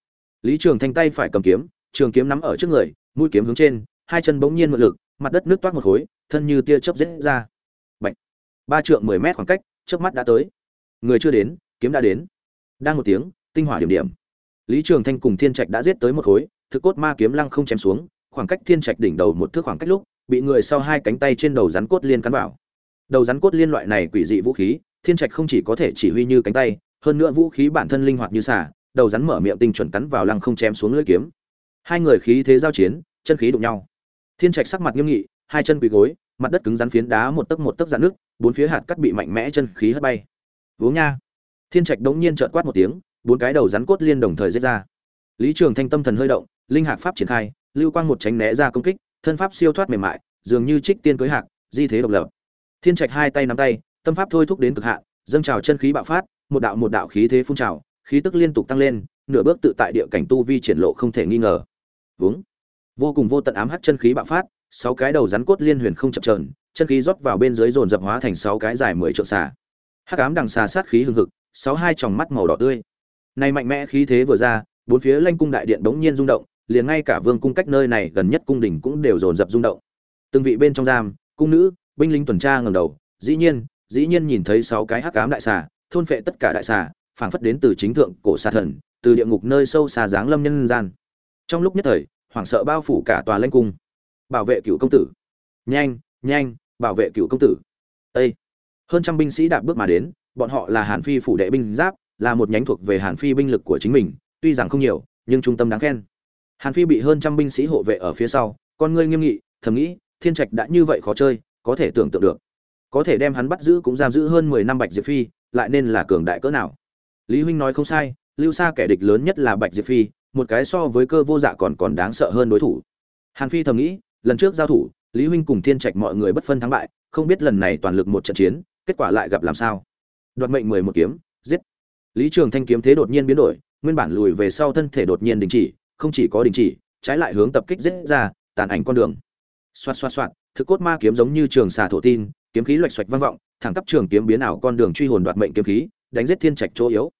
Lý trường thanh tay phải cầm kiếm trường kiếm nắm ở trước người mũi kiếm hướng trên hai chân bỗng nhiên mượn lực mặt đất nước toát một khối thân như tia chớp rết ra. Bạch. ba trượng mười mét khoảng cách trước mắt đã tới. Người chưa đến kiếm đã đến đang một tiếng, tinh hỏa điểm điểm. Lý trường thanh cùng thiên trạch đã giết tới một khối, thực cốt ma kiếm lăng không chém xuống, khoảng cách thiên trạch đỉnh đầu một thước khoảng cách lúc, bị người sau hai cánh tay trên đầu rắn cốt liên cắn vào. Đầu rắn cốt liên loại này quỷ dị vũ khí, thiên trạch không chỉ có thể chỉ huy như cánh tay, hơn nữa vũ khí bản thân linh hoạt như xả đầu rắn mở miệng tinh chuẩn cắn vào lăng không chém xuống lưỡi kiếm. Hai người khí thế giao chiến, chân khí đụng nhau. Thiên trạch sắc mặt nghiêm nghị, hai chân quỳ gối, mặt đất cứng rắn phiến đá một tấc một tấc dạn nước bốn phía hạt cắt bị mạnh mẽ chân khí hất bay. Uống nha thiên trạch đống nhiên trợn quát một tiếng, bốn cái đầu rắn cốt liên đồng thời giết ra. Lý trường thanh tâm thần hơi động, linh hạc pháp triển khai, lưu quang một tránh né ra công kích, thân pháp siêu thoát mềm mại, dường như trích tiên cưới hạc, di thế độc lập. Thiên trạch hai tay nắm tay, tâm pháp thôi thúc đến cực hạn, dâng trào chân khí bạo phát, một đạo một đạo khí thế phun trào, khí tức liên tục tăng lên, nửa bước tự tại địa cảnh tu vi triển lộ không thể nghi ngờ. Uống vô cùng vô tận ám hắc chân khí bạo phát, sáu cái đầu rắn cốt liên huyền không chập chờn, chân khí rót vào bên dưới dồn dập hóa thành sáu cái dài mười trượng xà. Hắc ám đằng xà sát khí hừng hực sáu hai tròng mắt màu đỏ tươi. Này mạnh mẽ khí thế vừa ra, bốn phía lanh cung đại điện bỗng nhiên rung động, liền ngay cả vương cung cách nơi này gần nhất cung đình cũng đều dồn dập rung động. Từng vị bên trong giam, cung nữ, binh lính tuần tra ngầm đầu, dĩ nhiên dĩ nhiên nhìn thấy sáu cái hắc ám đại xà, thôn phệ tất cả đại xà, phảng phất đến từ chính thượng cổ xà thần, từ địa ngục nơi sâu xa giáng lâm nhân gian. Trong lúc nhất thời, hoảng sợ bao phủ cả tòa lanh cung. Bảo vệ cựu công tử. Nhanh nhanh, bảo vệ cựu công tử. Ê! hơn trăm binh sĩ đạp bước mà đến bọn họ là hàn phi phủ đệ binh giáp, là một nhánh thuộc về hàn phi binh lực của chính mình, tuy rằng không nhiều, nhưng trung tâm đáng khen. Hàn phi bị hơn trăm binh sĩ hộ vệ ở phía sau, con ngươi nghiêm nghị, thầm nghĩ, thiên trạch đã như vậy khó chơi, có thể tưởng tượng được. Có thể đem hắn bắt giữ cũng giam giữ hơn mười năm bạch diệp phi, lại nên là cường đại cỡ nào? Lý huynh nói không sai, lưu xa kẻ địch lớn nhất là bạch diệp phi, một cái so với cơ vô dạ còn còn đáng sợ hơn đối thủ. Hàn phi thầm nghĩ, lần trước giao thủ, lý huynh cùng thiên trạch mọi người bất phân thắng bại, không biết lần này toàn lực một trận chiến, kết quả lại gặp làm sao? Đoạt mệnh mười một kiếm, giết. Lý trường thanh kiếm thế đột nhiên biến đổi, nguyên bản lùi về sau thân thể đột nhiên đình chỉ, không chỉ có đình chỉ, trái lại hướng tập kích giết ra, tàn ảnh con đường. Xoạt xoạt xoạt, thực cốt ma kiếm giống như trường xà thổ tin, kiếm khí loạch xoạch vang vọng, thẳng tắp trường kiếm biến ảo con đường truy hồn đoạt mệnh kiếm khí, đánh giết thiên trạch chỗ yếu.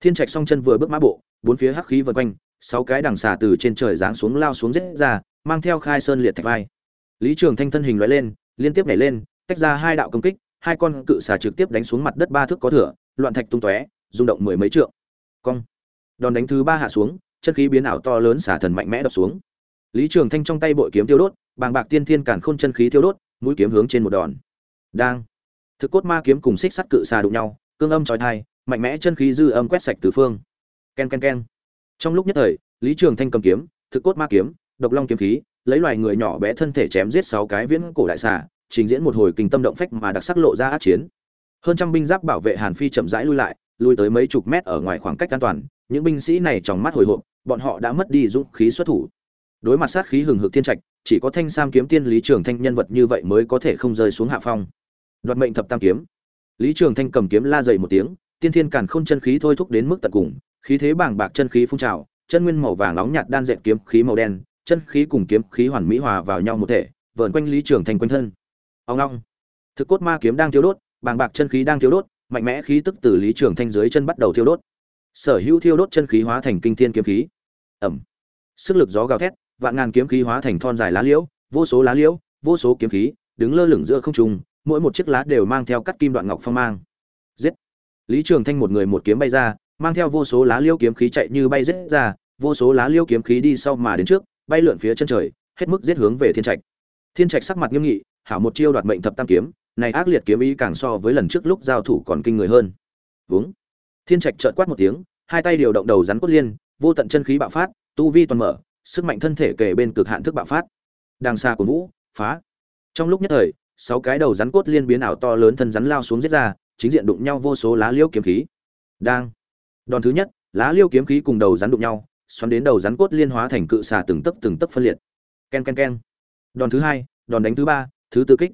Thiên trạch song chân vừa bước mã bộ, bốn phía hắc khí vần quanh, sáu cái đằng xà từ trên trời giáng xuống lao xuống giết ra, mang theo khai sơn liệt thạch vai. Lý trường thanh thân hình loại lên, liên tiếp nhảy lên, tách ra hai đạo công kích hai con cự xà trực tiếp đánh xuống mặt đất ba thước có thửa loạn thạch tung tóe, rung động mười mấy trượng. Cong. Đòn đánh thứ ba hạ xuống, chân khí biến ảo to lớn xả thần mạnh mẽ đập xuống. Lý trường thanh trong tay bội kiếm tiêu đốt, bàng bạc tiên thiên càn khôn chân khí tiêu đốt, mũi kiếm hướng trên một đòn. Đang. Thực cốt ma kiếm cùng xích sắt cự xà đụng nhau, cương âm trói thai mạnh mẽ chân khí dư âm quét sạch từ phương. Ken ken ken. Trong lúc nhất thời, lý trường thanh cầm kiếm, thực cốt ma kiếm, độc long kiếm khí, lấy loài người nhỏ bé thân thể chém giết sáu cái viễn cổ đại xà trình diễn một hồi kinh tâm động phách mà đặc sắc lộ ra át chiến. Hơn trăm binh giáp bảo vệ hàn phi chậm rãi lui lại, lui tới mấy chục mét ở ngoài khoảng cách an toàn, những binh sĩ này trong mắt hồi hộp, bọn họ đã mất đi dũng khí xuất thủ. Đối mặt sát khí hừng hực thiên trạch, chỉ có thanh sam kiếm tiên lý trường thanh nhân vật như vậy mới có thể không rơi xuống hạ phong. Đoạt mệnh thập tam kiếm. Lý trường thanh cầm kiếm la dậy một tiếng, tiên thiên càn khôn chân khí thôi thúc đến mức tận cùng, khí thế bàng bạc chân khí phun trào, chân nguyên màu vàng nóng nhạt đan dệt kiếm khí màu đen, chân khí cùng kiếm khí hoàn mỹ hòa vào nhau một thể, vờn quanh lý trường thanh quanh thân ông long thực cốt ma kiếm đang thiếu đốt, bàng bạc chân khí đang thiếu đốt, mạnh mẽ khí tức từ lý trường thanh dưới chân bắt đầu thiêu đốt. Sở hữu thiêu đốt chân khí hóa thành kinh thiên kiếm khí. Ẩm. Sức lực gió gào thét, vạn ngàn kiếm khí hóa thành thon dài lá liễu, vô số lá liễu, vô số kiếm khí, đứng lơ lửng giữa không trung, mỗi một chiếc lá đều mang theo cắt kim đoạn ngọc phong mang. Giết. Lý trường thanh một người một kiếm bay ra, mang theo vô số lá liễu kiếm khí chạy như bay giết ra, vô số lá liễu kiếm khí đi sau mà đến trước, bay lượn phía chân trời, hết mức giết hướng về thiên trạch. Thiên trạch sắc mặt nghiêm nghị hảo một chiêu đoạt mệnh thập tam kiếm, này ác liệt kiếm ý càng so với lần trước lúc giao thủ còn kinh người hơn. Vướng thiên trạch chợt quát một tiếng, hai tay điều động đầu rắn cốt liên, vô tận chân khí bạo phát, tu vi toàn mở, sức mạnh thân thể kể bên cực hạn thức bạo phát. Đàng xa của vũ, phá. Trong lúc nhất thời, sáu cái đầu rắn cốt liên biến ảo to lớn thân rắn lao xuống giết ra, chính diện đụng nhau vô số lá liêu kiếm khí. Đang. Đòn thứ nhất, lá liêu kiếm khí cùng đầu rắn đụng nhau, xoắn đến đầu rắn cốt liên hóa thành cự xà từng tấc từng tấc phân liệt. Ken ken ken. Đòn thứ hai, đòn đánh thứ ba thứ tư kích.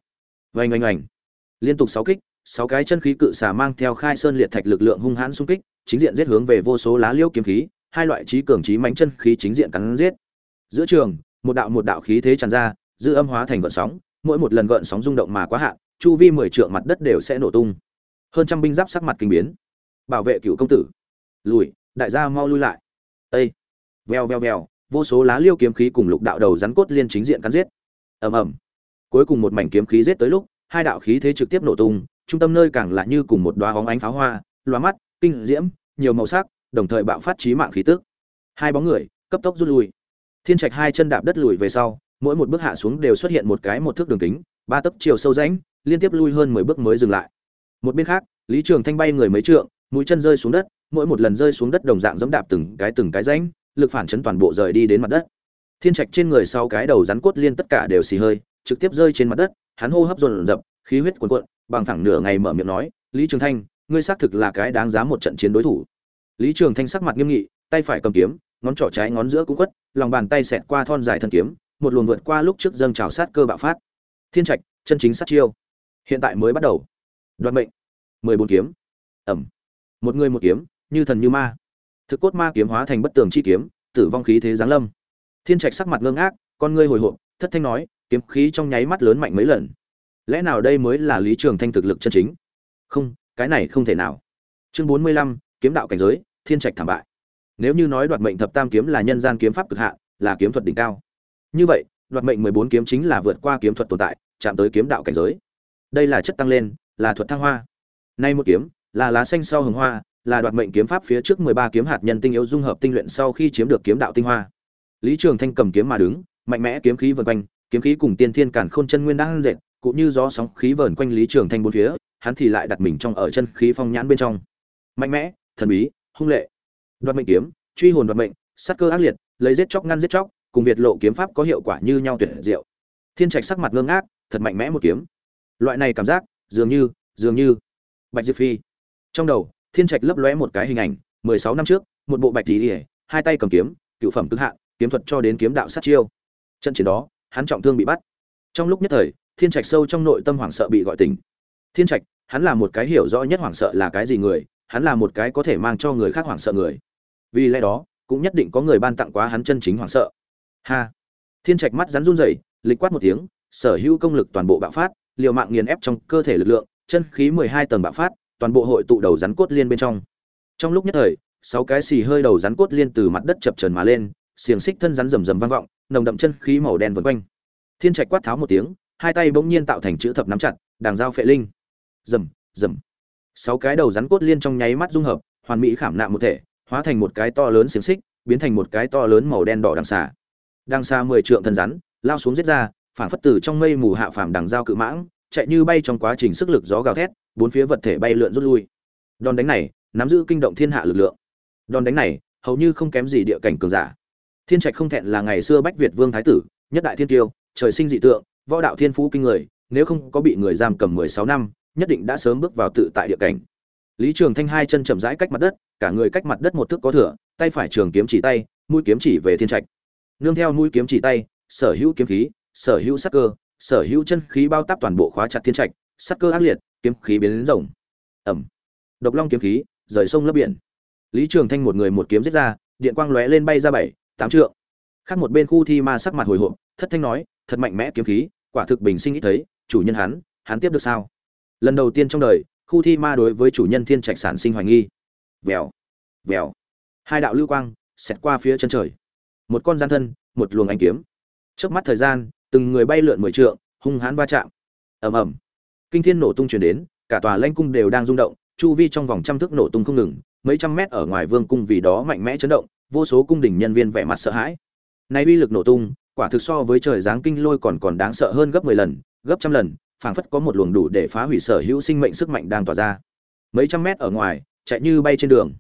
Vành oanh oanh. Liên tục sáu kích, sáu cái chân khí cự xà mang theo khai sơn liệt thạch lực lượng hung hãn xung kích, chính diện giết hướng về vô số lá liêu kiếm khí, hai loại trí cường trí mãnh chân khí chính diện cắn giết. Giữa trường, một đạo một đạo khí thế tràn ra, dư âm hóa thành gợn sóng, mỗi một lần gợn sóng rung động mà quá hạn, chu vi mười trượng mặt đất đều sẽ nổ tung. Hơn trăm binh giáp sắc mặt kinh biến. Bảo vệ cựu công tử. Lùi, đại gia mau lui lại. Ây veo veo veo vô số lá liêu kiếm khí cùng lục đạo đầu rắn cốt liên chính diện cắn giết. Ầm ầm cuối cùng một mảnh kiếm khí giết tới lúc, hai đạo khí thế trực tiếp nổ tung, trung tâm nơi càng là như cùng một đóa hóng ánh pháo hoa loa mắt, kinh diễm, nhiều màu sắc, đồng thời bạo phát chí mạng khí tức. Hai bóng người, cấp tốc rút lui. Thiên trạch hai chân đạp đất lùi về sau, mỗi một bước hạ xuống đều xuất hiện một cái một thước đường kính, ba tấc chiều sâu rãnh, liên tiếp lui hơn mười bước mới dừng lại. Một bên khác, lý trường thanh bay người mấy trượng, mũi chân rơi xuống đất, mỗi một lần rơi xuống đất đồng dạng giống đạp từng cái từng cái rãnh, lực phản chấn toàn bộ rời đi đến mặt đất. Thiên trạch trên người sau cái đầu rắn cốt liên tất cả đều xì hơi trực tiếp rơi trên mặt đất, hắn hô hấp dồn dập, khí huyết cuồn cuộn, bằng thẳng nửa ngày mở miệng nói, lý trường thanh, ngươi xác thực là cái đáng giá một trận chiến đối thủ. Lý trường thanh sắc mặt nghiêm nghị, tay phải cầm kiếm, ngón trỏ trái ngón giữa cũng quất lòng bàn tay xẹt qua thon dài thân kiếm, một luồng vượt qua lúc trước dâng trào sát cơ bạo phát. Thiên trạch, chân chính sát chiêu. Hiện tại mới bắt đầu. Đoạt mệnh. Mười bốn kiếm. Ầm. một người một kiếm, như thần như ma. Thực cốt ma kiếm hóa thành bất tường chi kiếm, tử vong khí thế giáng lâm. Thiên trạch sắc mặt ngơ ngác, con ngươi hồi hộp, thất thanh nói kiếm khí trong nháy mắt lớn mạnh mấy lần. Lẽ nào đây mới là lý trường thanh thực lực chân chính? Không, cái này không thể nào. Chương bốn mươi lăm, kiếm đạo cảnh giới, thiên trạch thảm bại. Nếu như nói đoạt mệnh thập tam kiếm là nhân gian kiếm pháp cực hạn, là kiếm thuật đỉnh cao. Như vậy, đoạt mệnh mười bốn kiếm chính là vượt qua kiếm thuật tồn tại, chạm tới kiếm đạo cảnh giới. Đây là chất tăng lên, là thuật thăng hoa. Nay một kiếm, là lá xanh sau hồng hoa, là đoạt mệnh kiếm pháp phía trước mười ba kiếm hạt nhân tinh yếu dung hợp tinh luyện sau khi chiếm được kiếm đạo tinh hoa. Lý trường thanh cầm kiếm mà đứng, mạnh mẽ kiếm khí vần quanh kiếm khí cùng tiên thiên cản khôn chân nguyên đang dệt, cũng như gió sóng khí vờn quanh lý trường thanh bốn phía, hắn thì lại đặt mình trong ở chân khí phong nhãn bên trong. Mạnh mẽ, thần bí, hung lệ. Đoạt mệnh kiếm, truy hồn đoạt mệnh, sát cơ ác liệt, lấy giết chóc ngăn giết chóc, cùng việt lộ kiếm pháp có hiệu quả như nhau tuyệt diệu. Thiên trạch sắc mặt ngơ ngác, thật mạnh mẽ một kiếm. Loại này cảm giác, dường như dường như bạch diệp phi. Trong đầu, thiên trạch lấp lóe một cái hình ảnh, mười sáu năm trước, một bộ bạch tí ỉa hai tay cầm kiếm, cựu phẩm cực hạn, kiếm thuật cho đến kiếm đạo sát chiêu. Trận chiến đó hắn trọng thương bị bắt. Trong lúc nhất thời, thiên trạch sâu trong nội tâm hoảng sợ bị gọi tỉnh. Thiên trạch, hắn là một cái hiểu rõ nhất hoảng sợ là cái gì người, hắn là một cái có thể mang cho người khác hoảng sợ người. Vì lẽ đó, cũng nhất định có người ban tặng quá hắn chân chính hoảng sợ. Ha! Thiên trạch mắt rắn run rẩy, lịch quát một tiếng, sở hữu công lực toàn bộ bạo phát, liều mạng nghiền ép trong cơ thể lực lượng, chân khí mười hai tầng bạo phát, toàn bộ hội tụ đầu rắn cốt liên bên trong. Trong lúc nhất thời, sáu cái xì hơi đầu rắn cốt liên từ mặt đất chập trần mà lên, xiềng xích thân rắn rầm rầm vang vọng nồng đậm chân khí màu đen vần quanh. Thiên trạch quát tháo một tiếng, hai tay bỗng nhiên tạo thành chữ thập nắm chặt, đàng dao phệ linh. Rầm rầm. Sáu cái đầu rắn cốt liên trong nháy mắt dung hợp, hoàn mỹ khảm nạm một thể, hóa thành một cái to lớn xiềng xích, biến thành một cái to lớn màu đen đỏ đằng xà. Đằng xa mười trượng thân rắn, lao xuống giết ra phản phất từ trong mây mù hạ phàm đằng dao cự mãng, chạy như bay trong quá trình sức lực gió gào thét, bốn phía vật thể bay lượn rút lui. Đòn đánh này, nắm giữ kinh động thiên hạ lực lượng. Đòn đánh này, hầu như không kém gì địa cảnh cường giả thiên trạch không thẹn là ngày xưa bách việt vương thái tử, nhất đại thiên tiêu trời sinh dị tượng, võ đạo thiên phú kinh người, nếu không có bị người giam cầm mười sáu năm, nhất định đã sớm bước vào tự tại địa cảnh. Lý trường thanh hai chân chậm rãi cách mặt đất, cả người cách mặt đất một thước có thửa tay phải trường kiếm chỉ tay, mũi kiếm chỉ về thiên trạch. Nương theo mũi kiếm chỉ tay, sở hữu kiếm khí, sở hữu sắc cơ, sở hữu chân khí bao táp toàn bộ khóa chặt thiên trạch, sắc cơ ác liệt, kiếm khí biến đến rồng. Ẩm. Độc long kiếm khí, rời sông lấp biển. Lý trường thanh một người một kiếm giết ra, điện quang lóe lên bay ra bảy tám trượng. Khác một bên khu thi ma sắc mặt hồi hộp, thất thanh nói, thật mạnh mẽ kiếm khí, quả thực bình sinh ít thấy, chủ nhân hắn hắn tiếp được sao? Lần đầu tiên trong đời, khu thi ma đối với chủ nhân thiên trạch sản sinh hoài nghi. Vèo vèo. Hai đạo lưu quang, xẹt qua phía chân trời. Một con gian thân, một luồng ánh kiếm. Trước mắt thời gian, từng người bay lượn mười trượng, hung hãn va chạm. Ầm ầm. Kinh thiên nổ tung truyền đến, cả tòa lanh cung đều đang rung động, chu vi trong vòng trăm thước nổ tung không ngừng, mấy trăm mét ở ngoài vương cung vì đó mạnh mẽ chấn động vô số cung đình nhân viên vẻ mặt sợ hãi. Nay uy lực nổ tung, quả thực so với trời giáng kinh lôi còn còn đáng sợ hơn gấp mười lần, gấp trăm lần, phảng phất có một luồng đủ để phá hủy sở hữu sinh mệnh sức mạnh đang tỏa ra. Mấy trăm mét ở ngoài, chạy như bay trên đường.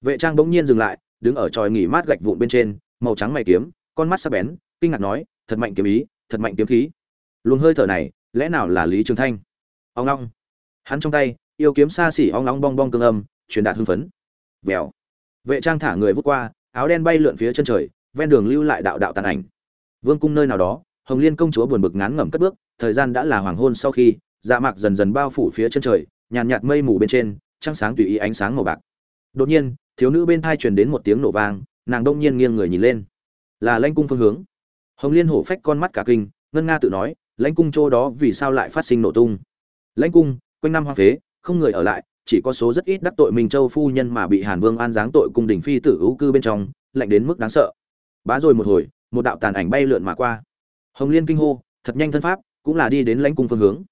Vệ trang bỗng nhiên dừng lại, đứng ở tròi nghỉ mát gạch vụn bên trên, màu trắng mày kiếm, con mắt sắc bén, kinh ngạc nói, thật mạnh kiếm ý, thật mạnh kiếm khí. Luồng hơi thở này, lẽ nào là lý trường thanh? Ông long hắn trong tay, yêu kiếm xa xỉ ong long bong bong cương âm, truyền đạt hưng phấn. Vèo. Vệ trang thả người vút qua áo đen bay lượn phía chân trời, ven đường lưu lại đạo đạo tàn ảnh. Vương cung nơi nào đó, hồng liên công chúa buồn bực ngán ngẩm cất bước, thời gian đã là hoàng hôn sau khi dạ mạc dần dần bao phủ phía chân trời, nhàn nhạt mây mù bên trên, trăng sáng tùy ý ánh sáng màu bạc. Đột nhiên, thiếu nữ bên thai truyền đến một tiếng nổ vang, nàng đông nhiên nghiêng người nhìn lên. Là lãnh cung phương hướng. Hồng liên hổ phách con mắt cả kinh, ngân nga tự nói, lãnh cung chỗ đó vì sao lại phát sinh nổ tung? Lãnh cung, quanh năm hoa phế, không người ở lại chỉ có số rất ít đắc tội minh châu phu nhân mà bị hàn vương an giáng tội cung đình phi tử ưu cư bên trong, lạnh đến mức đáng sợ. Bá rồi một hồi, một đạo tàn ảnh bay lượn mà qua. Hồng liên kinh hô, thật nhanh thân pháp, cũng là đi đến lãnh cung phương hướng.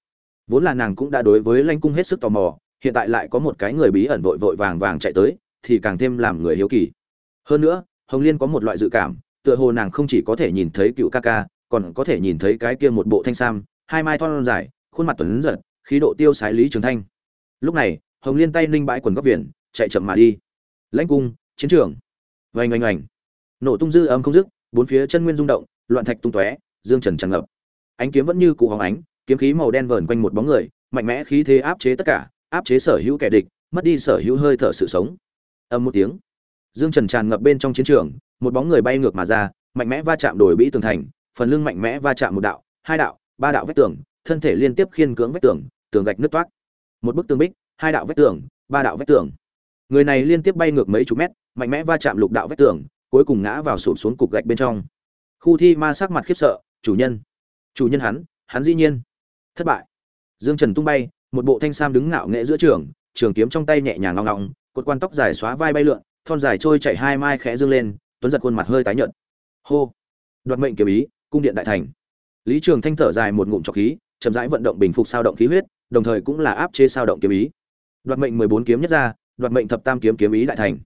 Vốn là nàng cũng đã đối với lãnh cung hết sức tò mò, hiện tại lại có một cái người bí ẩn vội vội vàng vàng chạy tới, thì càng thêm làm người hiếu kỳ. Hơn nữa, hồng liên có một loại dự cảm, tựa hồ nàng không chỉ có thể nhìn thấy cựu ca ca, còn có thể nhìn thấy cái kia một bộ thanh sam, hai mai thon dài, khuôn mặt tuấn giật, khí độ tiêu sái lý trường thanh. Lúc này hồng liên tay ninh bãi quần góc viền, chạy chậm mà đi. Lãnh cung, chiến trường. Vành oanh oanh. Nổ tung dư âm không dứt, bốn phía chân nguyên rung động, loạn thạch tung tóe, dương trần tràn ngập. Ánh kiếm vẫn như cụ hóng ánh, kiếm khí màu đen vờn quanh một bóng người, mạnh mẽ khí thế áp chế tất cả, áp chế sở hữu kẻ địch, mất đi sở hữu hơi thở sự sống. Âm một tiếng. Dương trần tràn ngập bên trong chiến trường, một bóng người bay ngược mà ra, mạnh mẽ va chạm đổi bĩ tường thành, phần lưng mạnh mẽ va chạm một đạo, hai đạo, ba đạo vách tường, thân thể liên tiếp khiên cưỡng vách tường tường gạch nứt toát một bức tường bích hai đạo vách tường ba đạo vách tường. Người này liên tiếp bay ngược mấy chục mét mạnh mẽ va chạm lục đạo vách tường cuối cùng ngã vào sụp xuống cục gạch bên trong. Khu thi ma sắc mặt khiếp sợ chủ nhân chủ nhân hắn hắn dĩ nhiên thất bại. Dương trần tung bay một bộ thanh sam đứng ngạo nghệ giữa trường trường kiếm trong tay nhẹ nhàng ngong ngọng, cột quan tóc dài xóa vai bay lượn thon dài trôi chảy hai mai khẽ dương lên tuấn giật khuôn mặt hơi tái nhợt. Hô! Đoạt mệnh kiếm ý cung điện đại thành. Lý trường thanh thở dài một ngụm trọc khí chậm rãi vận động bình phục sao động khí huyết đồng thời cũng là áp chế sao động kiếm ý đoạt mệnh mười bốn kiếm nhất ra, đoạt mệnh thập tam kiếm kiếm ý đại thành.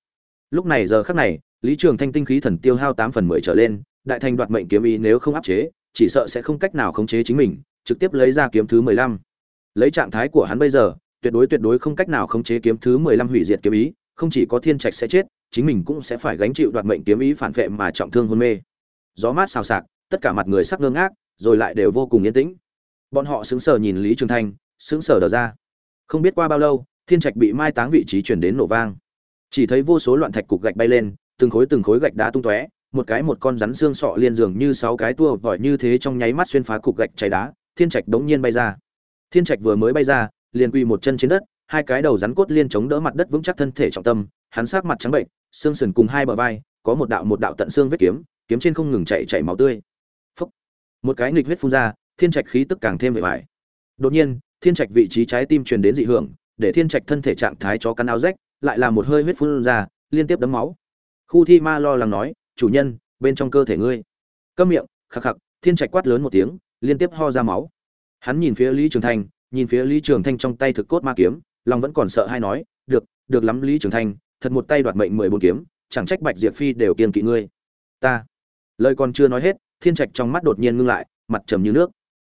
Lúc này giờ khắc này, lý trường thanh tinh khí thần tiêu hao tám phần mười trở lên, đại thành đoạt mệnh kiếm ý nếu không áp chế, chỉ sợ sẽ không cách nào khống chế chính mình, trực tiếp lấy ra kiếm thứ mười lăm. Lấy trạng thái của hắn bây giờ, tuyệt đối tuyệt đối không cách nào khống chế kiếm thứ mười lăm hủy diệt kiếm ý, không chỉ có thiên trạch sẽ chết, chính mình cũng sẽ phải gánh chịu đoạt mệnh kiếm ý phản vệ mà trọng thương hôn mê. Gió mát xào xạc, tất cả mặt người sắc ngơ ngác, rồi lại đều vô cùng yên tĩnh. Bọn họ sững sờ nhìn lý trường thanh, sững sờ đờ ra. Không biết qua bao lâu thiên trạch bị mai táng vị trí chuyển đến nổ vang. Chỉ thấy vô số loạn thạch cục gạch bay lên, từng khối từng khối gạch đá tung tóe, một cái một con rắn xương sọ liên dường như sáu cái tua vòi như thế trong nháy mắt xuyên phá cục gạch cháy đá, thiên trạch đống nhiên bay ra. Thiên trạch vừa mới bay ra, liền quỳ một chân trên đất, hai cái đầu rắn cốt liên chống đỡ mặt đất vững chắc thân thể trọng tâm, hắn sát mặt trắng bệnh, xương sườn cùng hai bờ vai, có một đạo một đạo tận xương vết kiếm kiếm trên không ngừng chảy chảy máu tươi. Phúc. một cái nghịch huyết phun ra, thiên trạch khí tức càng thêm vẻ vải đột nhiên, thiên trạch vị trí trái tim truyền đến dị hưởng để thiên trạch thân thể trạng thái cho cắn áo rách, lại là một hơi huyết phun ra, liên tiếp đấm máu. Khu thi ma lo lắng nói, chủ nhân, bên trong cơ thể ngươi. Câm miệng khắc khắc thiên trạch quát lớn một tiếng, liên tiếp ho ra máu. Hắn nhìn phía lý trường thanh, nhìn phía lý trường thanh trong tay thực cốt ma kiếm, lòng vẫn còn sợ hay nói, được được lắm lý trường thanh, thật một tay đoạt mệnh mười bốn kiếm, chẳng trách bạch diệp phi đều kiên kỵ ngươi. Ta. Lời còn chưa nói hết, thiên trạch trong mắt đột nhiên ngưng lại, mặt trầm như nước.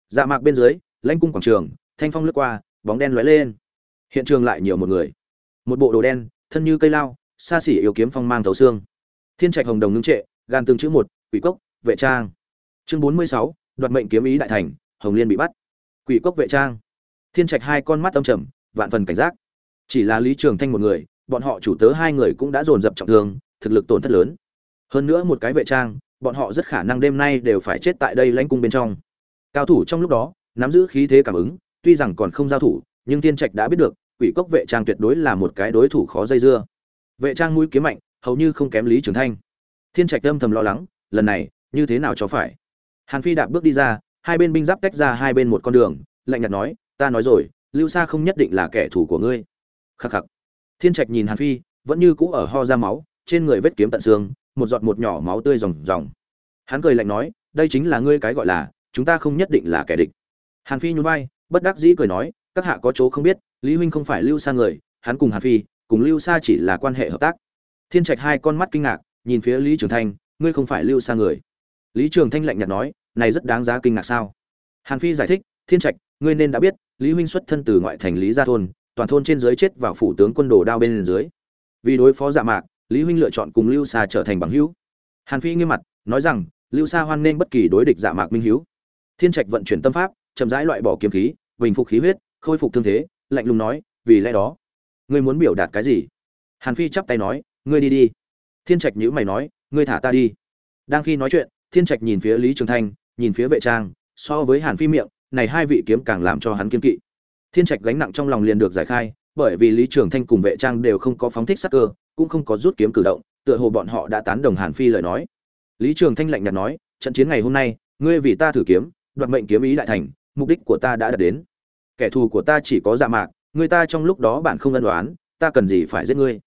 Dạ mạc bên dưới, lãnh cung quảng trường, thanh phong lướt qua, bóng đen lóe lên hiện trường lại nhiều một người. Một bộ đồ đen, thân như cây lao, xa xỉ yêu kiếm phong mang thấu xương. Thiên trạch hồng đồng ngưng trệ, gan từng chữ một, quỷ cốc, vệ trang. Chương bốn mươi sáu, đoạt mệnh kiếm ý đại thành, hồng liên bị bắt. Quỷ cốc, vệ trang. Thiên trạch hai con mắt âm trầm, vạn phần cảnh giác. Chỉ là lý trường thanh một người, bọn họ chủ tớ hai người cũng đã dồn dập trọng thương, thực lực tổn thất lớn. Hơn nữa một cái vệ trang, bọn họ rất khả năng đêm nay đều phải chết tại đây lãnh cung bên trong. Cao thủ trong lúc đó, nắm giữ khí thế cảm ứng, tuy rằng còn không giao thủ, nhưng thiên trạch đã biết được quỷ cốc vệ trang tuyệt đối là một cái đối thủ khó dây dưa. Vệ trang mũi kiếm mạnh, hầu như không kém lý trường thanh. Thiên trạch âm thầm lo lắng, lần này, như thế nào cho phải? Hàn phi đạp bước đi ra, hai bên binh giáp tách ra hai bên một con đường, lạnh nhạt nói, ta nói rồi, lưu sa không nhất định là kẻ thù của ngươi. Khắc khắc. Thiên trạch nhìn hàn phi, vẫn như cũ ở ho ra máu, trên người vết kiếm tận xương, một giọt một nhỏ máu tươi ròng ròng. Hắn cười lạnh nói, đây chính là ngươi cái gọi là, chúng ta không nhất định là kẻ địch. Hàn phi nhún vai, bất đắc dĩ cười nói, các hạ có chỗ không biết lý huynh không phải lưu sa người, hắn cùng hàn phi, cùng lưu sa chỉ là quan hệ hợp tác. Thiên trạch hai con mắt kinh ngạc, nhìn phía lý trường thanh, ngươi không phải lưu sa người. Lý trường thanh lạnh nhạt nói, này rất đáng giá kinh ngạc sao? Hàn phi giải thích, thiên trạch, ngươi nên đã biết, lý huynh xuất thân từ ngoại thành lý gia thôn, toàn thôn trên dưới chết vào phủ tướng quân đồ đao bên dưới. Vì đối phó dạ mạc, lý huynh lựa chọn cùng lưu sa trở thành bằng hữu. Hàn phi nghiêm mặt, nói rằng, lưu sa hoan nên bất kỳ đối địch dạ mạc minh hữu. Thiên trạch vận chuyển tâm pháp, chậm rãi loại bỏ kiếm khí, bình phục khí huyết, khôi phục thương thế lạnh lùng nói, vì lẽ đó, ngươi muốn biểu đạt cái gì? Hàn phi chắp tay nói, ngươi đi đi. Thiên trạch nhữ mày nói, ngươi thả ta đi. Đang khi nói chuyện, thiên trạch nhìn phía lý trường thanh, nhìn phía vệ trang, so với hàn phi miệng, này hai vị kiếm càng làm cho hắn kiên kỵ. Thiên trạch gánh nặng trong lòng liền được giải khai, bởi vì lý trường thanh cùng vệ trang đều không có phóng thích sắc cơ, cũng không có rút kiếm cử động, tựa hồ bọn họ đã tán đồng hàn phi lời nói. Lý trường thanh lạnh nhạt nói, trận chiến ngày hôm nay, ngươi vì ta thử kiếm, đoạt mệnh kiếm ý đại thành, mục đích của ta đã đạt đến kẻ thù của ta chỉ có dạ mạc, người ta trong lúc đó bạn không ân đoán ta cần gì phải giết ngươi?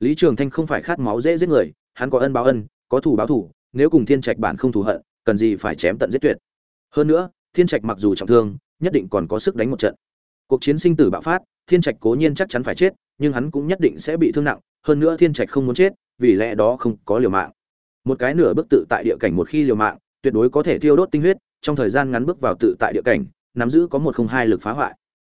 Lý trường thanh không phải khát máu dễ giết người, hắn có ân báo ân, có thù báo thù, nếu cùng thiên trạch bạn không thù hận, cần gì phải chém tận giết tuyệt. Hơn nữa, thiên trạch mặc dù trọng thương, nhất định còn có sức đánh một trận. Cuộc chiến sinh tử bạo phát, thiên trạch cố nhiên chắc chắn phải chết, nhưng hắn cũng nhất định sẽ bị thương nặng, hơn nữa thiên trạch không muốn chết, vì lẽ đó không có liều mạng. Một cái nửa bước tự tại địa cảnh một khi liều mạng, tuyệt đối có thể thiêu đốt tinh huyết, trong thời gian ngắn bước vào tự tại địa cảnh nắm giữ có một không hai lực phá hoại.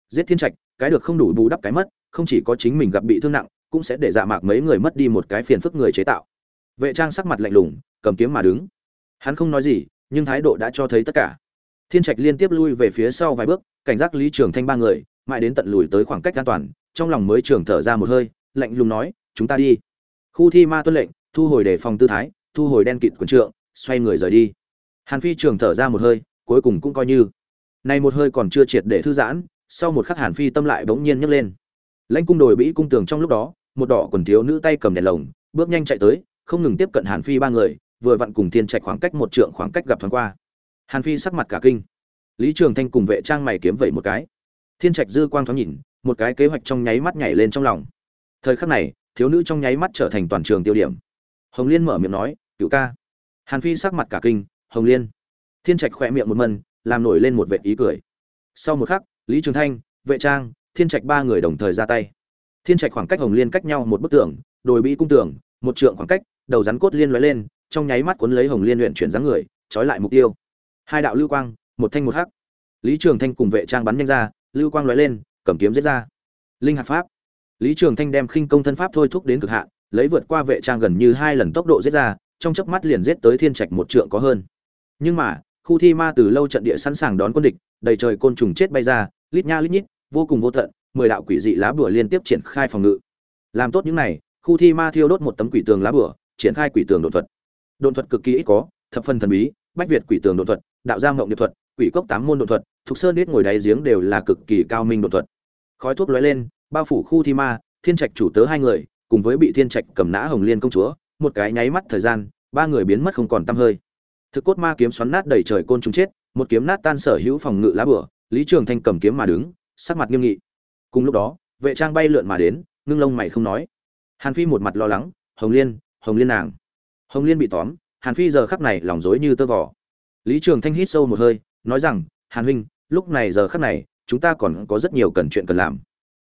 Giết thiên trạch, cái được không đủ bù đắp cái mất, không chỉ có chính mình gặp bị thương nặng, cũng sẽ để dạ mạc mấy người mất đi một cái phiền phức người chế tạo. Vệ trang sắc mặt lạnh lùng, cầm kiếm mà đứng. Hắn không nói gì, nhưng thái độ đã cho thấy tất cả. Thiên trạch liên tiếp lui về phía sau vài bước, cảnh giác lý trường thanh ba người, mãi đến tận lùi tới khoảng cách an toàn, trong lòng mới trường thở ra một hơi, lạnh lùng nói, chúng ta đi. Khu thi ma tuân lệnh, thu hồi đề phòng tư thái, thu hồi đen kịt quần trượng, xoay người rời đi. Hàn phi trường thở ra một hơi, cuối cùng cũng coi như này một hơi còn chưa triệt để thư giãn, sau một khắc hàn phi tâm lại bỗng nhiên nhấc lên. Lãnh cung đồi bĩ cung tường trong lúc đó, một đỏ quần thiếu nữ tay cầm đèn lồng, bước nhanh chạy tới, không ngừng tiếp cận hàn phi ba người, vừa vặn cùng thiên trạch khoảng cách một trượng khoảng cách gặp thoáng qua. Hàn phi sắc mặt cả kinh. Lý trường thanh cùng vệ trang mày kiếm vậy một cái. Thiên trạch dư quang thoáng nhìn, một cái kế hoạch trong nháy mắt nhảy lên trong lòng. Thời khắc này, thiếu nữ trong nháy mắt trở thành toàn trường tiêu điểm. Hồng liên mở miệng nói, cửu ca. Hàn phi sắc mặt cả kinh, hồng liên. Thiên trạch khẽ miệng một mần làm nổi lên một vệ ý cười. Sau một khắc, lý trường thanh, vệ trang, thiên trạch ba người đồng thời ra tay. Thiên trạch khoảng cách hồng liên cách nhau một bức tường, đồi bị cung tường, một trượng khoảng cách, đầu rắn cốt liên lóe lên, trong nháy mắt cuốn lấy hồng liên luyện chuyển dáng người, trói lại mục tiêu. Hai đạo lưu quang, một thanh một hắc. Lý trường thanh cùng vệ trang bắn nhanh ra, lưu quang lóe lên, cầm kiếm giết ra. Linh hạt pháp. Lý trường thanh đem khinh công thân pháp thôi thúc đến cực hạn, lấy vượt qua vệ trang gần như hai lần tốc độ giết ra, trong chớp mắt liền giết tới thiên trạch một trượng có hơn. Nhưng mà khu thi ma từ lâu trận địa sẵn sàng đón quân địch, đầy trời côn trùng chết bay ra, lít nha lít nhít, vô cùng vô tận, mười đạo quỷ dị lá bùa liên tiếp triển khai phòng ngự. Làm tốt những này, khu thi ma thiêu đốt một tấm quỷ tường lá bùa, triển khai quỷ tường đột thuật. Đột thuật cực kỳ ít có, thập phần thần bí, bách việt quỷ tường đột thuật, đạo giang ngộng điệp thuật, quỷ cốc tám môn đột thuật, thục sơn ít ngồi đáy giếng đều là cực kỳ cao minh đột thuật. Khói thuốc lóe lên, bao phủ khu thi ma, thiên trạch chủ tớ hai người, cùng với bị thiên trạch cầm nã hồng liên công chúa, một cái nháy mắt thời gian, ba người biến mất không còn tăm hơi thực cốt ma kiếm xoắn nát đầy trời côn trùng chết, một kiếm nát tan sở hữu phòng ngự lá bửa, lý trường thanh cầm kiếm mà đứng, sắc mặt nghiêm nghị. Cùng lúc đó, vệ trang bay lượn mà đến, ngưng lông mày không nói. Hàn phi một mặt lo lắng, hồng liên hồng liên nàng. Hồng liên bị tóm, hàn phi giờ khắc này lòng rối như tơ vỏ lý trường thanh hít sâu một hơi, nói rằng, hàn huynh, lúc này giờ khắc này, chúng ta còn có rất nhiều cần chuyện cần làm.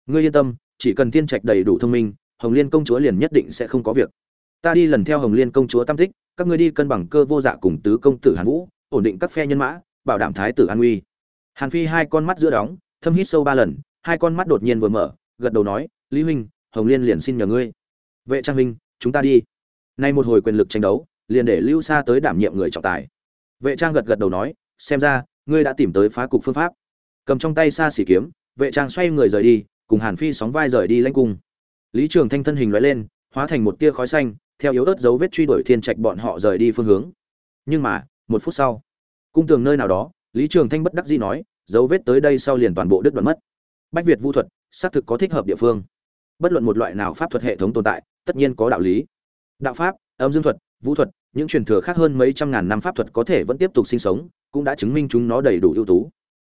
Ngươi yên tâm, chỉ cần tiên trạch đầy đủ thông minh, hồng liên công chúa liền nhất định sẽ không có việc. Ta đi lần theo hồng liên công chúa tam tích các ngươi đi cân bằng cơ vô dạ cùng tứ công tử hàn vũ, ổn định các phe nhân mã, bảo đảm thái tử an uy. Hàn phi hai con mắt giữa đóng, thâm hít sâu ba lần, hai con mắt đột nhiên vừa mở, gật đầu nói, lý huynh, hồng liên liền xin nhờ ngươi. Vệ trang huynh, chúng ta đi. Nay một hồi quyền lực tranh đấu, liền để lưu xa tới đảm nhiệm người trọng tài. Vệ trang gật gật đầu nói, xem ra, ngươi đã tìm tới phá cục phương pháp. Cầm trong tay xa xỉ kiếm, vệ trang xoay người rời đi, cùng hàn phi sóng vai rời đi lãnh cung. Lý trường thanh thân hình loại lên, hóa thành một tia khói xanh theo yếu ớt dấu vết truy đuổi thiên trạch bọn họ rời đi phương hướng. Nhưng mà, một phút sau, cung tường nơi nào đó, lý trường thanh bất đắc dĩ nói, dấu vết tới đây sau liền toàn bộ đứt đoạn mất. Bách việt vu thuật, xác thực có thích hợp địa phương. Bất luận một loại nào pháp thuật hệ thống tồn tại, tất nhiên có đạo lý. Đạo pháp, âm dương thuật, vũ thuật, những truyền thừa khác hơn mấy trăm ngàn năm pháp thuật có thể vẫn tiếp tục sinh sống, cũng đã chứng minh chúng nó đầy đủ ưu tú.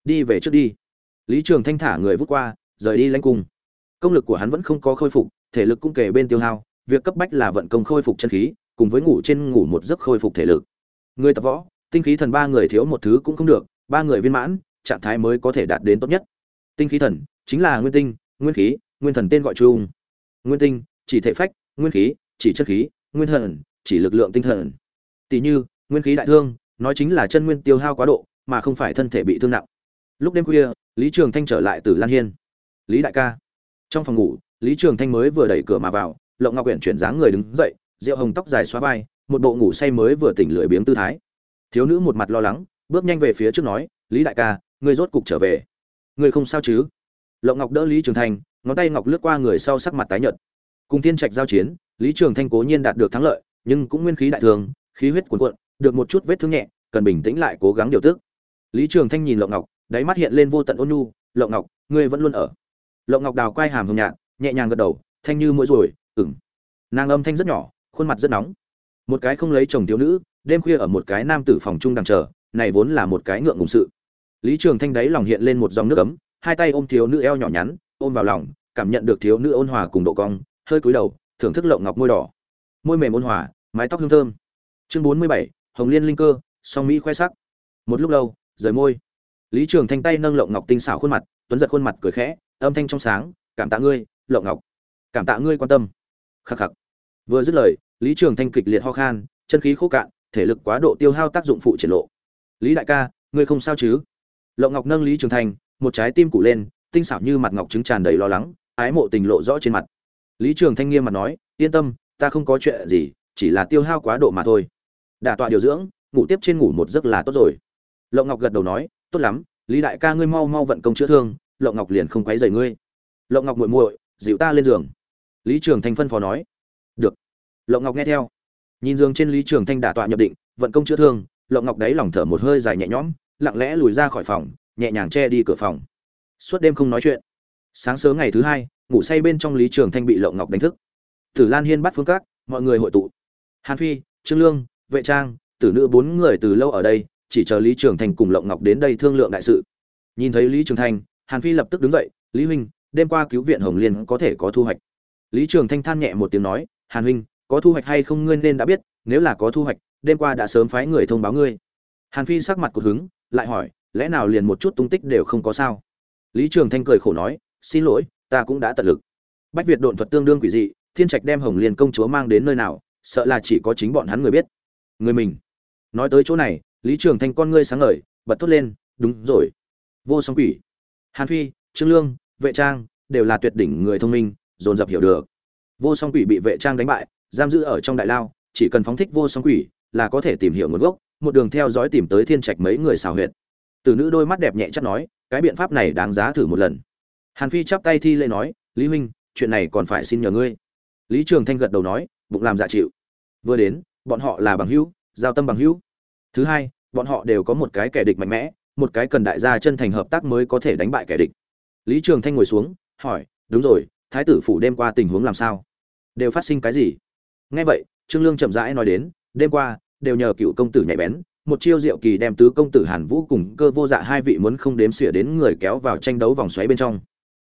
Đi về trước đi. Lý trường thanh thả người vút qua, rời đi lanh cung. Công lực của hắn vẫn không có khôi phục, thể lực cũng kể bên tiêu hao việc cấp bách là vận công khôi phục chân khí, cùng với ngủ trên ngủ một giấc khôi phục thể lực. Người tập võ, tinh khí thần ba người thiếu một thứ cũng không được, ba người viên mãn, trạng thái mới có thể đạt đến tốt nhất. Tinh khí thần, chính là nguyên tinh, nguyên khí, nguyên thần tên gọi chung. Nguyên tinh, chỉ thể phách, nguyên khí, chỉ chân khí, nguyên thần, chỉ lực lượng tinh thần. Tỷ như, nguyên khí đại thương nói chính là chân nguyên tiêu hao quá độ, mà không phải thân thể bị thương nặng. Lúc đêm khuya, lý trường thanh trở lại từ lan hiên. Lý đại ca. Trong phòng ngủ, lý trường thanh mới vừa đẩy cửa mà vào lộng ngọc quyển chuyển dáng người đứng dậy, rượu hồng tóc dài xóa vai, một bộ ngủ say mới vừa tỉnh lười biếng tư thái. Thiếu nữ một mặt lo lắng, bước nhanh về phía trước nói, lý đại ca, ngươi rốt cục trở về. Ngươi không sao chứ? Lộng ngọc đỡ lý trường thanh, ngón tay ngọc lướt qua người sau sắc mặt tái nhợt. Cùng thiên trạch giao chiến, lý trường thanh cố nhiên đạt được thắng lợi, nhưng cũng nguyên khí đại thường, khí huyết cuồn cuộn, được một chút vết thương nhẹ, cần bình tĩnh lại cố gắng điều tức. Lý trường thanh nhìn lộng ngọc, đáy mắt hiện lên vô tận ôn nhu, lộng ngọc, ngươi vẫn luôn ở. Lộng ngọc đào quai hàm hồng nhạt, nhẹ nhàng gật đầu, thanh như mũi rồi ừng nàng âm thanh rất nhỏ, khuôn mặt rất nóng. Một cái không lấy chồng thiếu nữ, đêm khuya ở một cái nam tử phòng chung đằng chờ, này vốn là một cái ngượng ngùng sự. Lý trường thanh đáy lòng hiện lên một dòng nước ấm, hai tay ôm thiếu nữ eo nhỏ nhắn, ôm vào lòng, cảm nhận được thiếu nữ ôn hòa cùng độ cong, hơi cúi đầu, thưởng thức lộng ngọc môi đỏ. Môi mềm ôn hòa, mái tóc hương thơm. Chương bốn mươi bảy, hồng liên linh cơ, song mỹ khoe sắc. Một lúc lâu, rời môi. Lý trường thanh tay nâng lộng ngọc tinh xảo khuôn mặt, tuấn giật khuôn mặt cười khẽ, âm thanh trong sáng, cảm tạ ngươi, lộng ngọc. Cảm tạ ngươi quan tâm khắc khắc. Vừa dứt lời, lý trường thanh kịch liệt ho khan, chân khí khô cạn, thể lực quá độ tiêu hao tác dụng phụ triển lộ. Lý đại ca, ngươi không sao chứ? Lộng ngọc nâng lý trường thanh, một trái tim cụ lên, tinh xảo như mặt ngọc trứng tràn đầy lo lắng, ái mộ tình lộ rõ trên mặt. Lý trường thanh nghiêm mặt nói, yên tâm, ta không có chuyện gì, chỉ là tiêu hao quá độ mà thôi. Đả tọa điều dưỡng, ngủ tiếp trên ngủ một giấc là tốt rồi. Lộng ngọc gật đầu nói, tốt lắm, lý đại ca ngươi mau mau vận công chữa thương. Lộng ngọc liền không quấy rầy ngươi. Lộng ngọc muội muội, dịu ta lên giường lý trường thanh phân phó nói. Được. Lộng ngọc nghe theo. Nhìn giường trên lý trường thanh đả tọa nhập định, vận công chữa thương, lộng ngọc đáy lòng thở một hơi dài nhẹ nhõm, lặng lẽ lùi ra khỏi phòng, nhẹ nhàng che đi cửa phòng. Suốt đêm không nói chuyện. Sáng sớm ngày thứ hai, ngủ say bên trong lý trường thanh bị lộng ngọc đánh thức. Tử lan hiên bắt phương các, mọi người hội tụ. Hàn phi, trương lương, vệ trang, tử nữ bốn người từ lâu ở đây, chỉ chờ lý trường thanh cùng lộng ngọc đến đây thương lượng đại sự. Nhìn thấy lý trường thanh, hàn phi lập tức đứng dậy, lý huynh, đêm qua cứu viện hồng liên có thể có thu hoạch lý trường thanh than nhẹ một tiếng nói, hàn huynh, có thu hoạch hay không ngươi nên đã biết, nếu là có thu hoạch, đêm qua đã sớm phái người thông báo ngươi. Hàn phi sắc mặt cổ hứng, lại hỏi, lẽ nào liền một chút tung tích đều không có sao? Lý trường thanh cười khổ nói, xin lỗi, ta cũng đã tận lực. Bách việt độn thuật tương đương quỷ dị, thiên trạch đem hồng liên công chúa mang đến nơi nào, sợ là chỉ có chính bọn hắn người biết. Người mình. Nói tới chỗ này, lý trường thanh con ngươi sáng ngời, bật thốt lên, đúng rồi. Vô song quỷ. Hàn phi, trương lương, vệ trang đều là tuyệt đỉnh người thông minh dồn dập hiểu được. Vô song quỷ bị vệ trang đánh bại, giam giữ ở trong đại lao, chỉ cần phóng thích vô song quỷ là có thể tìm hiểu nguồn gốc, một đường theo dõi tìm tới thiên trạch mấy người xào huyệt. Từ nữ đôi mắt đẹp nhẹ chắc nói, cái biện pháp này đáng giá thử một lần. Hàn phi chắp tay thi lễ nói, lý huynh, chuyện này còn phải xin nhờ ngươi. Lý trường thanh gật đầu nói, bụng làm dạ chịu. Vừa đến, bọn họ là bằng hữu, giao tâm bằng hữu. Thứ hai, bọn họ đều có một cái kẻ địch mạnh mẽ, một cái cần đại gia chân thành hợp tác mới có thể đánh bại kẻ địch. Lý trường thanh ngồi xuống, hỏi, đúng rồi thái tử phủ đêm qua tình huống làm sao? Đều phát sinh cái gì? Nghe vậy, trương lương chậm rãi nói đến, đêm qua, đều nhờ cựu công tử nhạy bén, một chiêu diệu kỳ đem tứ công tử hàn vũ cùng cơ vô dạ hai vị muốn không đếm xỉa đến người kéo vào tranh đấu vòng xoáy bên trong.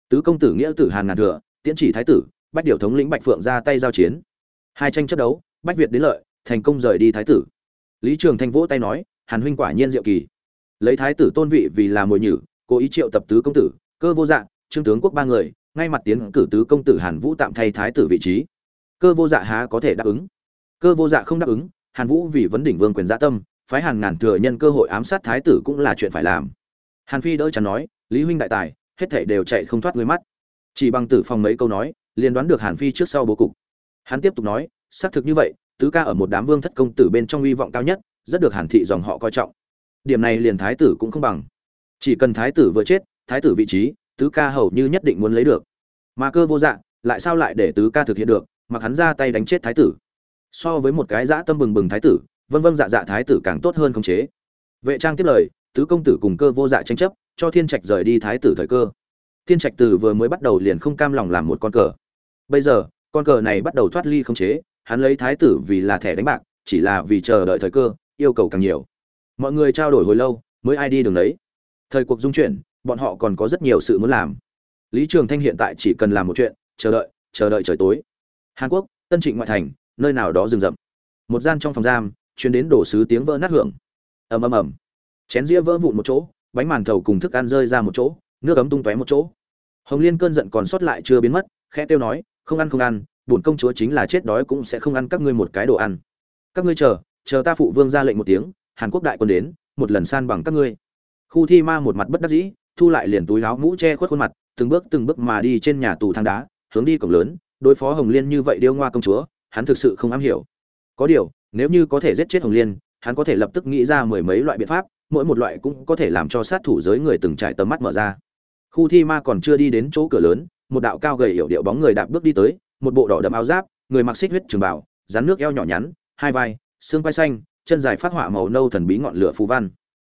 Tứ công tử nghĩa tử hàn ngàn thừa, tiễn chỉ thái tử, bách điều thống lĩnh bạch phượng ra tay giao chiến. Hai tranh chấp đấu, bách việt đến lợi, thành công rời đi thái tử. Lý trường thanh vỗ tay nói, hàn huynh quả nhiên diệu kỳ. Lấy thái tử tôn vị vì là mồi nhử, cố ý triệu tập tứ công tử, cơ vô dạ trương tướng quốc ba người ngay mặt tiến cử tứ công tử hàn vũ tạm thay thái tử vị trí. Cơ vô dạ há có thể đáp ứng. Cơ vô dạ không đáp ứng, hàn vũ vì vấn đỉnh vương quyền dạ tâm, phái hàn ngàn thừa nhân cơ hội ám sát thái tử cũng là chuyện phải làm. Hàn phi đỡ chắn nói, lý huynh đại tài, hết thảy đều chạy không thoát người mắt. Chỉ bằng tử phòng mấy câu nói, liền đoán được hàn phi trước sau bố cục. Hắn tiếp tục nói, xác thực như vậy, tứ ca ở một đám vương thất công tử bên trong uy vọng cao nhất, rất được hàn thị dòng họ coi trọng. Điểm này liền thái tử cũng không bằng. Chỉ cần thái tử vừa chết, thái tử vị trí tứ ca hầu như nhất định muốn lấy được. Mà cơ vô dạng lại sao lại để tứ ca thực hiện được, mặc hắn ra tay đánh chết thái tử. So với một cái dã tâm bừng bừng thái tử, vân vân dạ dạ thái tử càng tốt hơn khống chế. Vệ trang tiếp lời, tứ công tử cùng cơ vô dạ tranh chấp, cho thiên trạch rời đi thái tử thời cơ. Thiên trạch tử vừa mới bắt đầu liền không cam lòng làm một con cờ. Bây giờ, con cờ này bắt đầu thoát ly khống chế, hắn lấy thái tử vì là thẻ đánh bạc, chỉ là vì chờ đợi thời cơ, yêu cầu càng nhiều. Mọi người trao đổi hồi lâu, mới ai đi đường đấy. Thời cuộc dung chuyển bọn họ còn có rất nhiều sự muốn làm. Lý trường thanh hiện tại chỉ cần làm một chuyện, chờ đợi chờ đợi trời tối. Hàn quốc, tân trịnh ngoại thành, nơi nào đó rừng rậm. Một gian trong phòng giam chuyến đến đổ sứ tiếng vỡ nát hưởng. Ầm ầm ầm. Chén dĩa vỡ vụn một chỗ, bánh màn thầu cùng thức ăn rơi ra một chỗ, nước ấm tung tóe một chỗ. Hồng liên cơn giận còn sót lại chưa biến mất, khẽ tiêu nói, không ăn không ăn, bổn công chúa chính là chết đói cũng sẽ không ăn các ngươi một cái đồ ăn. Các ngươi chờ chờ ta phụ vương ra lệnh một tiếng, hàn quốc đại quân đến, một lần san bằng các ngươi. Khu thi ma một mặt bất đắc dĩ thu lại liền túi áo mũ che khuất khuôn mặt, từng bước từng bước mà đi trên nhà tù thang đá, hướng đi cổng lớn, đối phó hồng liên như vậy điêu ngoa công chúa, hắn thực sự không am hiểu. Có điều, nếu như có thể giết chết hồng liên, hắn có thể lập tức nghĩ ra mười mấy loại biện pháp, mỗi một loại cũng có thể làm cho sát thủ giới người từng trải tầm mắt mở ra. Khu thi ma còn chưa đi đến chỗ cửa lớn, một đạo cao gầy hiểu điệu bóng người đạp bước đi tới, một bộ đỏ đậm áo giáp, người mặc xích huyết trường bảo rắn nước eo nhỏ nhắn, hai vai, xương vai xanh, chân dài phát họa màu nâu thần bí ngọn lửa phù văn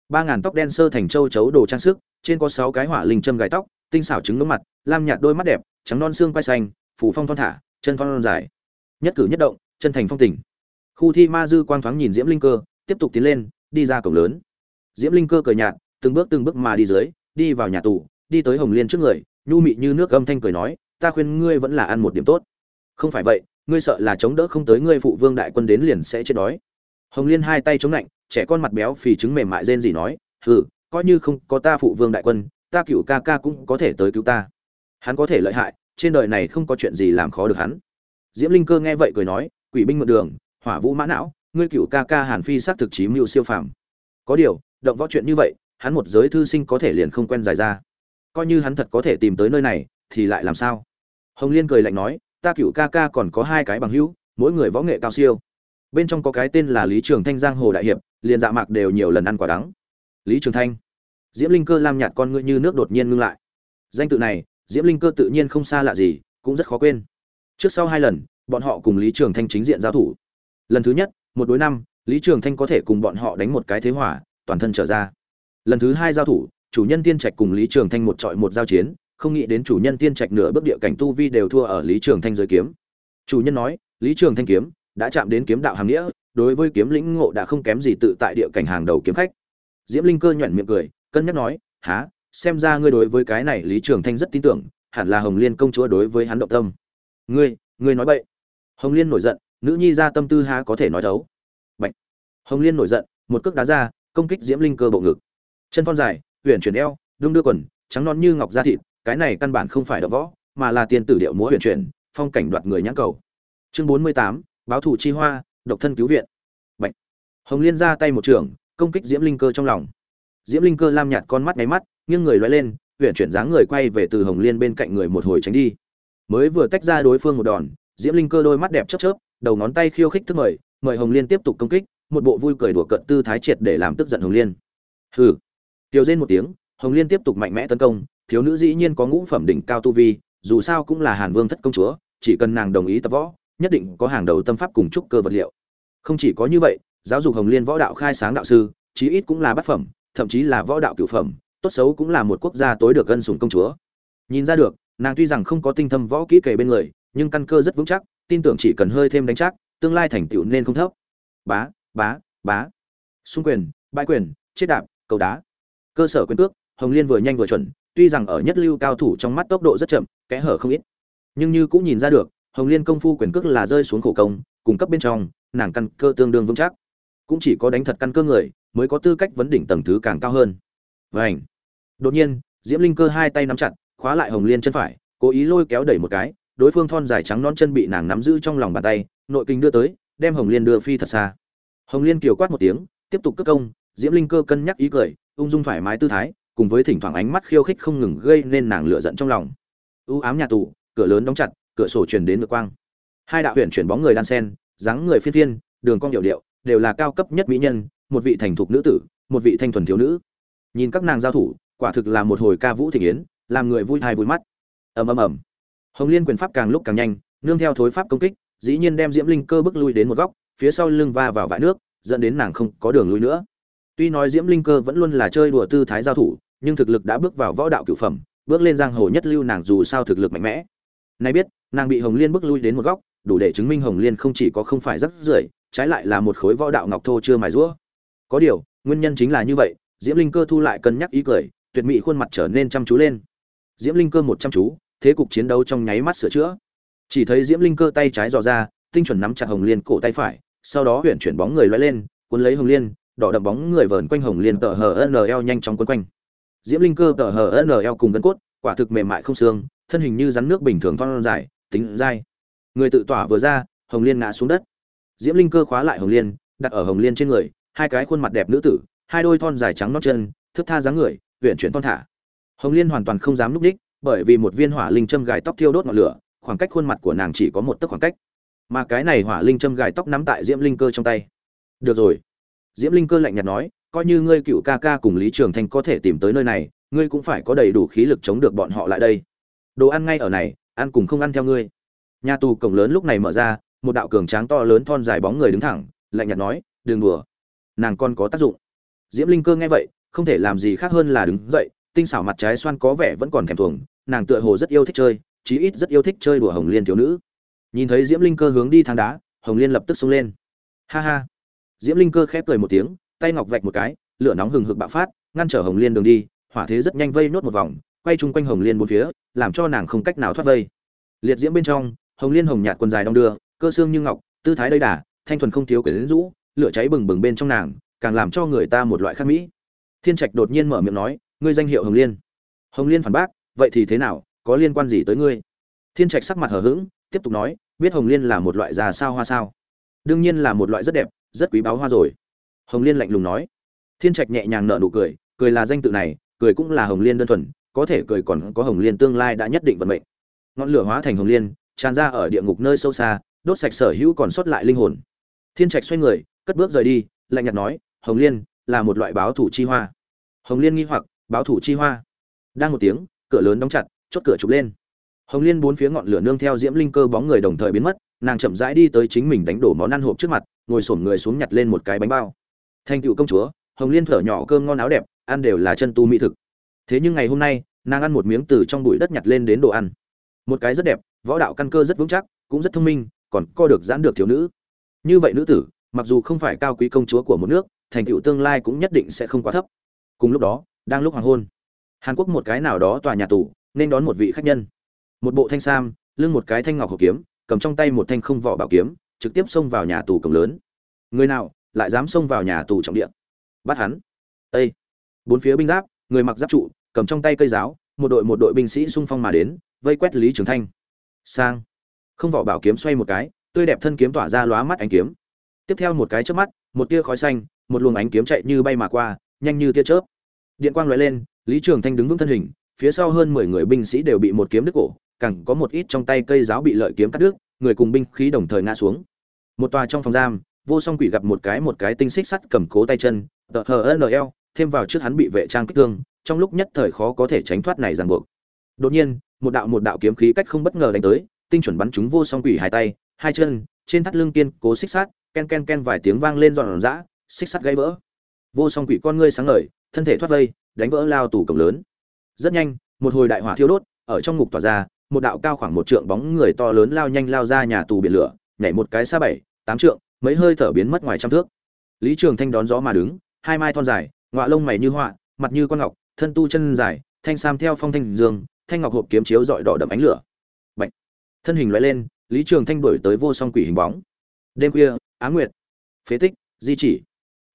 ba ngàn tóc đen sơ thành châu chấu đồ trang sức, trên có sáu cái hỏa linh châm gài tóc, tinh xảo trứng ngưỡng mặt, lam nhạt đôi mắt đẹp, trắng non xương quai xanh, phủ phong thon thả, chân phong dài. Nhất cử nhất động, chân thành phong tình. Khu thi ma dư quang thoáng nhìn diễm linh cơ, tiếp tục tiến lên, đi ra cổng lớn. Diễm linh cơ cười nhạt, từng bước từng bước mà đi dưới, đi vào nhà tù, đi tới hồng liên trước người, nhu mị như nước âm thanh cười nói, ta khuyên ngươi vẫn là ăn một điểm tốt. Không phải vậy, ngươi sợ là chống đỡ không tới ngươi phụ vương đại quân đến liền sẽ chết đói. Hồng liên hai tay chống lạnh trẻ con mặt béo phì trứng mềm mại rên gì nói, hừ, coi như không có ta phụ vương đại quân, ta cựu ca ca cũng có thể tới cứu ta. Hắn có thể lợi hại, trên đời này không có chuyện gì làm khó được hắn. Diễm linh cơ nghe vậy cười nói, quỷ binh mượn đường, hỏa vũ mã não, ngươi cựu ca ca hàn phi xác thực chí mưu siêu phàm. Có điều, động võ chuyện như vậy, hắn một giới thư sinh có thể liền không quen dài ra. Coi như hắn thật có thể tìm tới nơi này, thì lại làm sao? Hồng liên cười lạnh nói, ta cựu ca ca còn có hai cái bằng hữu, mỗi người võ nghệ cao siêu bên trong có cái tên là lý trường thanh giang hồ đại hiệp, liền dạ mạc đều nhiều lần ăn quả đắng. Lý trường thanh, diễm linh cơ lam nhạt con ngươi như nước đột nhiên ngưng lại. Danh tự này, diễm linh cơ tự nhiên không xa lạ gì, cũng rất khó quên. Trước sau hai lần, bọn họ cùng lý trường thanh chính diện giao thủ. Lần thứ nhất, một đối năm, lý trường thanh có thể cùng bọn họ đánh một cái thế hỏa toàn thân trở ra. Lần thứ hai giao thủ, chủ nhân tiên trạch cùng lý trường thanh một trọi một giao chiến, không nghĩ đến chủ nhân tiên trạch nửa bước địa cảnh tu vi đều thua ở lý trường thanh giới kiếm. Chủ nhân nói, lý trường thanh kiếm đã chạm đến kiếm đạo hàng nghĩa, đối với kiếm lĩnh ngộ đã không kém gì tự tại địa cảnh hàng đầu kiếm khách. Diễm linh cơ nhọn miệng cười, cân nhắc nói há xem ra ngươi đối với cái này lý trường thanh rất tin tưởng, hẳn là hồng liên công chúa đối với hắn động tâm. Ngươi ngươi nói bậy. Hồng liên nổi giận, nữ nhi ra tâm tư há có thể nói thấu. Bạch. hồng liên nổi giận, một cước đá ra, công kích diễm linh cơ bộ ngực. Chân thon dài huyền chuyển eo, đung đưa quần, trắng non như ngọc da thịt, cái này căn bản không phải đỡ võ, mà là tiền tử điệu múa huyền chuyển, phong cảnh đoạt người nhãn cầu. Chương bốn mươi tám báo thủ chi hoa, độc thân cứu viện. Bạch. hồng liên ra tay một trường, công kích diễm linh cơ trong lòng. Diễm linh cơ lam nhạt con mắt nháy mắt, nghiêng người loay lên huyện chuyển dáng người quay về từ hồng liên bên cạnh người một hồi tránh đi. Mới vừa tách ra đối phương một đòn, diễm linh cơ đôi mắt đẹp chớp chớp, đầu ngón tay khiêu khích thức mời mời hồng liên tiếp tục công kích, một bộ vui cười đùa cận tư thái triệt để làm tức giận hồng liên. Hừ. Tiêu rên một tiếng, hồng liên tiếp tục mạnh mẽ tấn công, thiếu nữ dĩ nhiên có ngũ phẩm đỉnh cao tu vi, dù sao cũng là hàn vương thất công chúa, chỉ cần nàng đồng ý tập võ nhất định có hàng đầu tâm pháp cùng trúc cơ vật liệu. Không chỉ có như vậy, giáo dục hồng liên võ đạo khai sáng đạo sư, chí ít cũng là bát phẩm, thậm chí là võ đạo cửu phẩm, tốt xấu cũng là một quốc gia tối được gân sủng công chúa. Nhìn ra được, nàng tuy rằng không có tinh thâm võ kỹ kề bên người, nhưng căn cơ rất vững chắc, tin tưởng chỉ cần hơi thêm đánh chắc, tương lai thành tựu nên không thấp. Bá bá bá. Xung quyền, bãi quyền, chết đạp, cầu đá. Cơ sở quyền cước, hồng liên vừa nhanh vừa chuẩn, tuy rằng ở nhất lưu cao thủ trong mắt tốc độ rất chậm, kẽ hở không ít. Nhưng như cũng nhìn ra được hồng liên công phu quyền cước là rơi xuống khổ công cung cấp bên trong, nàng căn cơ tương đương vững chắc. Cũng chỉ có đánh thật căn cơ người, mới có tư cách vấn đỉnh tầng thứ càng cao hơn. Vảnh đột nhiên, diễm linh cơ hai tay nắm chặt, khóa lại hồng liên chân phải, cố ý lôi kéo đẩy một cái, đối phương thon dài trắng non chân bị nàng nắm giữ trong lòng bàn tay, nội kinh đưa tới, đem hồng liên đưa phi thật xa. Hồng liên kiều quát một tiếng, tiếp tục cất công, diễm linh cơ cân nhắc ý cười, ung dung thoải mái tư thái, cùng với thỉnh thoảng ánh mắt khiêu khích không ngừng gây nên nàng lửa giận trong lòng. Ưu ám nhà tù, cửa lớn đóng chặt cửa sổ truyền đến ngược quang. Hai đạo huyện chuyển bóng người đan sen, dáng người phiên thiên đường cong điệu điệu, đều là cao cấp nhất mỹ nhân, một vị thành thục nữ tử, một vị thanh thuần thiếu nữ. Nhìn các nàng giao thủ, quả thực là một hồi ca vũ thị yến, làm người vui thai vui mắt. Ầm ầm ầm. Hồng liên quyền pháp càng lúc càng nhanh, nương theo thối pháp công kích, dĩ nhiên đem diễm linh cơ bước lui đến một góc, phía sau lưng va vào vại nước, dẫn đến nàng không có đường lui nữa. Tuy nói diễm linh cơ vẫn luôn là chơi đùa tư thái giao thủ, nhưng thực lực đã bước vào võ đạo cửu phẩm, bước lên giang hồ nhất lưu nàng dù sao thực lực mạnh mẽ. Nay biết nàng bị hồng liên bước lui đến một góc, đủ để chứng minh hồng liên không chỉ có không phải rất rưởi, trái lại là một khối võ đạo ngọc thô chưa mài rũa có điều, nguyên nhân chính là như vậy, diễm linh cơ thu lại cân nhắc ý cười, tuyệt mỹ khuôn mặt trở nên chăm chú lên. Diễm linh cơ một chăm chú, thế cục chiến đấu trong nháy mắt sửa chữa. Chỉ thấy diễm linh cơ tay trái dò ra, tinh chuẩn nắm chặt hồng liên cổ tay phải, sau đó huyện chuyển bóng người loay lên, cuốn lấy hồng liên, đỏ đậm bóng người vờn quanh hồng liên tờ hờ nl nhanh chóng quấn quanh. Diễm linh cơ tờ hờ nl cùng gân cốt, quả thực mềm mại không xương, thân hình như rắn nước bình thường thon dài tính dai. Người tự tỏa vừa ra, hồng liên ngã xuống đất. Diễm linh cơ khóa lại hồng liên, đặt ở hồng liên trên người, hai cái khuôn mặt đẹp nữ tử, hai đôi thon dài trắng nót chân thức tha dáng người huyện chuyển thon thả. Hồng liên hoàn toàn không dám núp đích, bởi vì một viên hỏa linh châm gài tóc thiêu đốt ngọn lửa, khoảng cách khuôn mặt của nàng chỉ có một tấc khoảng cách. Mà cái này hỏa linh châm gài tóc nắm tại diễm linh cơ trong tay. Được rồi. Diễm linh cơ lạnh nhạt nói, coi như ngươi cựu ca ca cùng lý trường thanh có thể tìm tới nơi này, ngươi cũng phải có đầy đủ khí lực chống được bọn họ lại đây. Đồ ăn ngay ở này ăn cùng không ăn theo ngươi. Nhà tù cổng lớn lúc này mở ra, một đạo cường tráng to lớn thon dài bóng người đứng thẳng, lạnh nhạt nói, đừng đùa. Nàng con có tác dụng. Diễm linh cơ nghe vậy, không thể làm gì khác hơn là đứng dậy, tinh xảo mặt trái xoan có vẻ vẫn còn thèm thuồng, nàng tựa hồ rất yêu thích chơi, chí ít rất yêu thích chơi đùa hồng liên thiếu nữ. Nhìn thấy diễm linh cơ hướng đi thang đá, hồng liên lập tức xông lên. Ha ha. Diễm linh cơ khép cười một tiếng, tay ngọc vạch một cái, lửa nóng hừng hực bạo phát, ngăn trở hồng liên đường đi, hỏa thế rất nhanh vây nốt một vòng quay chung quanh hồng liên bốn phía, làm cho nàng không cách nào thoát vây. Liệt diễm bên trong, hồng liên hồng nhạt quần dài đong đưa, cơ xương như ngọc, tư thái đầy đà, thanh thuần không thiếu quyển rũ, lửa cháy bừng bừng bên trong nàng, càng làm cho người ta một loại khác mỹ. Thiên trạch đột nhiên mở miệng nói, ngươi danh hiệu hồng liên. Hồng liên phản bác, vậy thì thế nào, có liên quan gì tới ngươi? Thiên trạch sắc mặt hờ hững, tiếp tục nói, biết hồng liên là một loại già sao hoa sao? Đương nhiên là một loại rất đẹp, rất quý báu hoa rồi. Hồng liên lạnh lùng nói. Thiên trạch nhẹ nhàng nở nụ cười cười là danh tự này, cười cũng là hồng liên đơn thuần có thể cười còn có hồng liên tương lai đã nhất định vận mệnh. Ngọn lửa hóa thành hồng liên, tràn ra ở địa ngục nơi sâu xa, đốt sạch sở hữu còn sót lại linh hồn. Thiên trạch xoay người, cất bước rời đi, lạnh nhạt nói, hồng liên là một loại báo thủ chi hoa. Hồng liên nghi hoặc, báo thủ chi hoa? Đang một tiếng, cửa lớn đóng chặt, chốt cửa trục lên. Hồng liên bốn phía ngọn lửa nương theo diễm linh cơ bóng người đồng thời biến mất, nàng chậm rãi đi tới chính mình đánh đổ món ăn hộp trước mặt, ngồi sổm người xuống nhặt lên một cái bánh bao. Thành tựu công chúa, hồng liên thở nhỏ cơm ngon áo đẹp, ăn đều là chân tu mỹ thực thế nhưng ngày hôm nay, nàng ăn một miếng từ trong bụi đất nhặt lên đến đồ ăn. Một cái rất đẹp, võ đạo căn cơ rất vững chắc, cũng rất thông minh, còn co được giãn được thiếu nữ. Như vậy nữ tử, mặc dù không phải cao quý công chúa của một nước, thành tựu tương lai cũng nhất định sẽ không quá thấp. Cùng lúc đó, đang lúc hoàng hôn, hàn quốc một cái nào đó tòa nhà tù, nên đón một vị khách nhân. Một bộ thanh sam, lưng một cái thanh ngọc hộp kiếm, cầm trong tay một thanh không vỏ bảo kiếm, trực tiếp xông vào nhà tù cổng lớn. Người nào, lại dám xông vào nhà tù trọng địa? Bắt hắn. Ê! bốn phía binh giáp người mặc giáp trụ, cầm trong tay cây giáo, một đội một đội binh sĩ xung phong mà đến, vây quét lý trường thanh. Sang. Không vỏ bảo kiếm xoay một cái, tươi đẹp thân kiếm tỏa ra lóa mắt ánh kiếm. Tiếp theo một cái chớp mắt, một tia khói xanh, một luồng ánh kiếm chạy như bay mà qua, nhanh như tia chớp. Điện quang lóe lên, lý trường thanh đứng vững thân hình, phía sau hơn mười người binh sĩ đều bị một kiếm đứt cổ cẳng có một ít trong tay cây giáo bị lợi kiếm cắt đứt, người cùng binh khí đồng thời ngã xuống. Một tòa trong phòng giam, vô song quỷ gặp một cái một cái tinh xích sắt cầm cố tay chân, tờ hờ nl thêm vào trước hắn bị vệ trang kích thương trong lúc nhất thời khó có thể tránh thoát này ràng buộc. Đột nhiên một đạo một đạo kiếm khí cách không bất ngờ đánh tới tinh chuẩn bắn trúng vô song quỷ hai tay hai chân trên thắt lưng kiên cố xích sát, ken ken ken vài tiếng vang lên giòn giã xích sắt gãy vỡ. Vô song quỷ con ngươi sáng ngời thân thể thoát vây đánh vỡ lao tủ cổng lớn. Rất nhanh một hồi đại hỏa thiêu đốt ở trong ngục tỏa ra một đạo cao khoảng một trượng bóng người to lớn lao nhanh lao ra nhà tù biển lửa nhảy một cái xa bảy tám trượng mấy hơi thở biến mất ngoài trăm thước. Lý trường thanh đón gió mà đứng hai mai thon dài ngọa lông mày như họa, mặt như con ngọc, thân tu chân dài, thanh sam theo phong thanh dương, thanh ngọc hộp kiếm chiếu dọi đỏ đậm ánh lửa. Bạch. thân hình loại lên, lý trường thanh đuổi tới vô song quỷ hình bóng. Đêm khuya á nguyệt. Phế tích, di chỉ.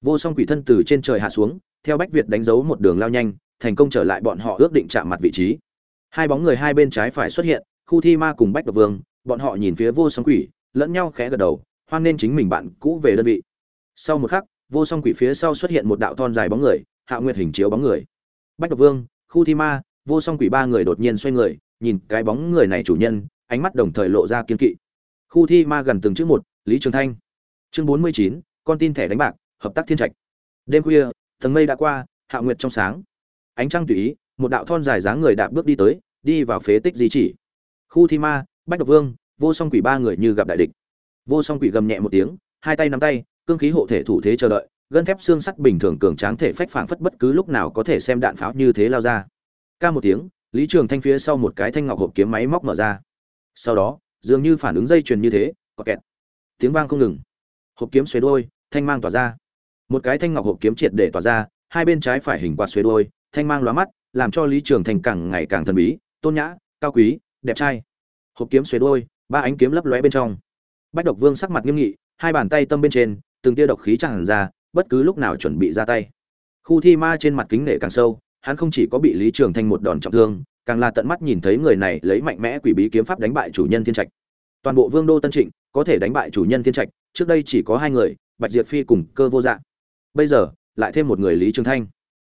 Vô song quỷ thân từ trên trời hạ xuống, theo bách việt đánh dấu một đường lao nhanh, thành công trở lại bọn họ ước định chạm mặt vị trí. Hai bóng người hai bên trái phải xuất hiện, khu thi ma cùng bách độc vương, bọn họ nhìn phía vô song quỷ, lẫn nhau khẽ gật đầu, hoan nên chính mình bạn cũ về đơn vị. Sau một khắc vô song quỷ phía sau xuất hiện một đạo thon dài bóng người, hạ nguyệt hình chiếu bóng người. Bách độc vương, khu thi ma, vô song quỷ ba người đột nhiên xoay người, nhìn cái bóng người này chủ nhân, ánh mắt đồng thời lộ ra kiên kỵ. Khu thi ma gần từng chữ một, lý trường thanh. Chương bốn mươi chín, con tin thẻ đánh bạc, hợp tác thiên trạch. Đêm khuya, tầng mây đã qua, hạ nguyệt trong sáng. Ánh trăng tùy ý, một đạo thon dài dáng người đạp bước đi tới, đi vào phế tích di chỉ. Khu thi ma, bách độc vương, vô song quỷ ba người như gặp đại địch. Vô song quỷ gầm nhẹ một tiếng, hai tay nắm tay cương khí hộ thể thủ thế chờ đợi, gân thép xương sắt bình thường cường tráng thể phách phảng phất bất cứ lúc nào có thể xem đạn pháo như thế lao ra. Ca một tiếng, lý trường thanh phía sau một cái thanh ngọc hộp kiếm máy móc mở ra. Sau đó, dường như phản ứng dây chuyền như thế có kẹt. Tiếng vang không ngừng. Hộp kiếm xuế đôi, thanh mang tỏa ra. Một cái thanh ngọc hộp kiếm triệt để tỏa ra, hai bên trái phải hình quạt xuế đôi, thanh mang lóa mắt, làm cho lý trường thành càng ngày càng thần bí, tôn nhã, cao quý, đẹp trai. Hộp kiếm xuế đôi, ba ánh kiếm lấp lóe bên trong. Bách độc vương sắc mặt nghiêm nghị, hai bàn tay tâm bên trên từng tia độc khí tràn ra bất cứ lúc nào chuẩn bị ra tay. Khu thi ma trên mặt kính nể càng sâu hắn không chỉ có bị lý trường thanh một đòn trọng thương càng là tận mắt nhìn thấy người này lấy mạnh mẽ quỷ bí kiếm pháp đánh bại chủ nhân thiên trạch. Toàn bộ vương đô tân trịnh có thể đánh bại chủ nhân thiên trạch trước đây chỉ có hai người bạch diệp phi cùng cơ vô Dạ, bây giờ lại thêm một người lý trường thanh.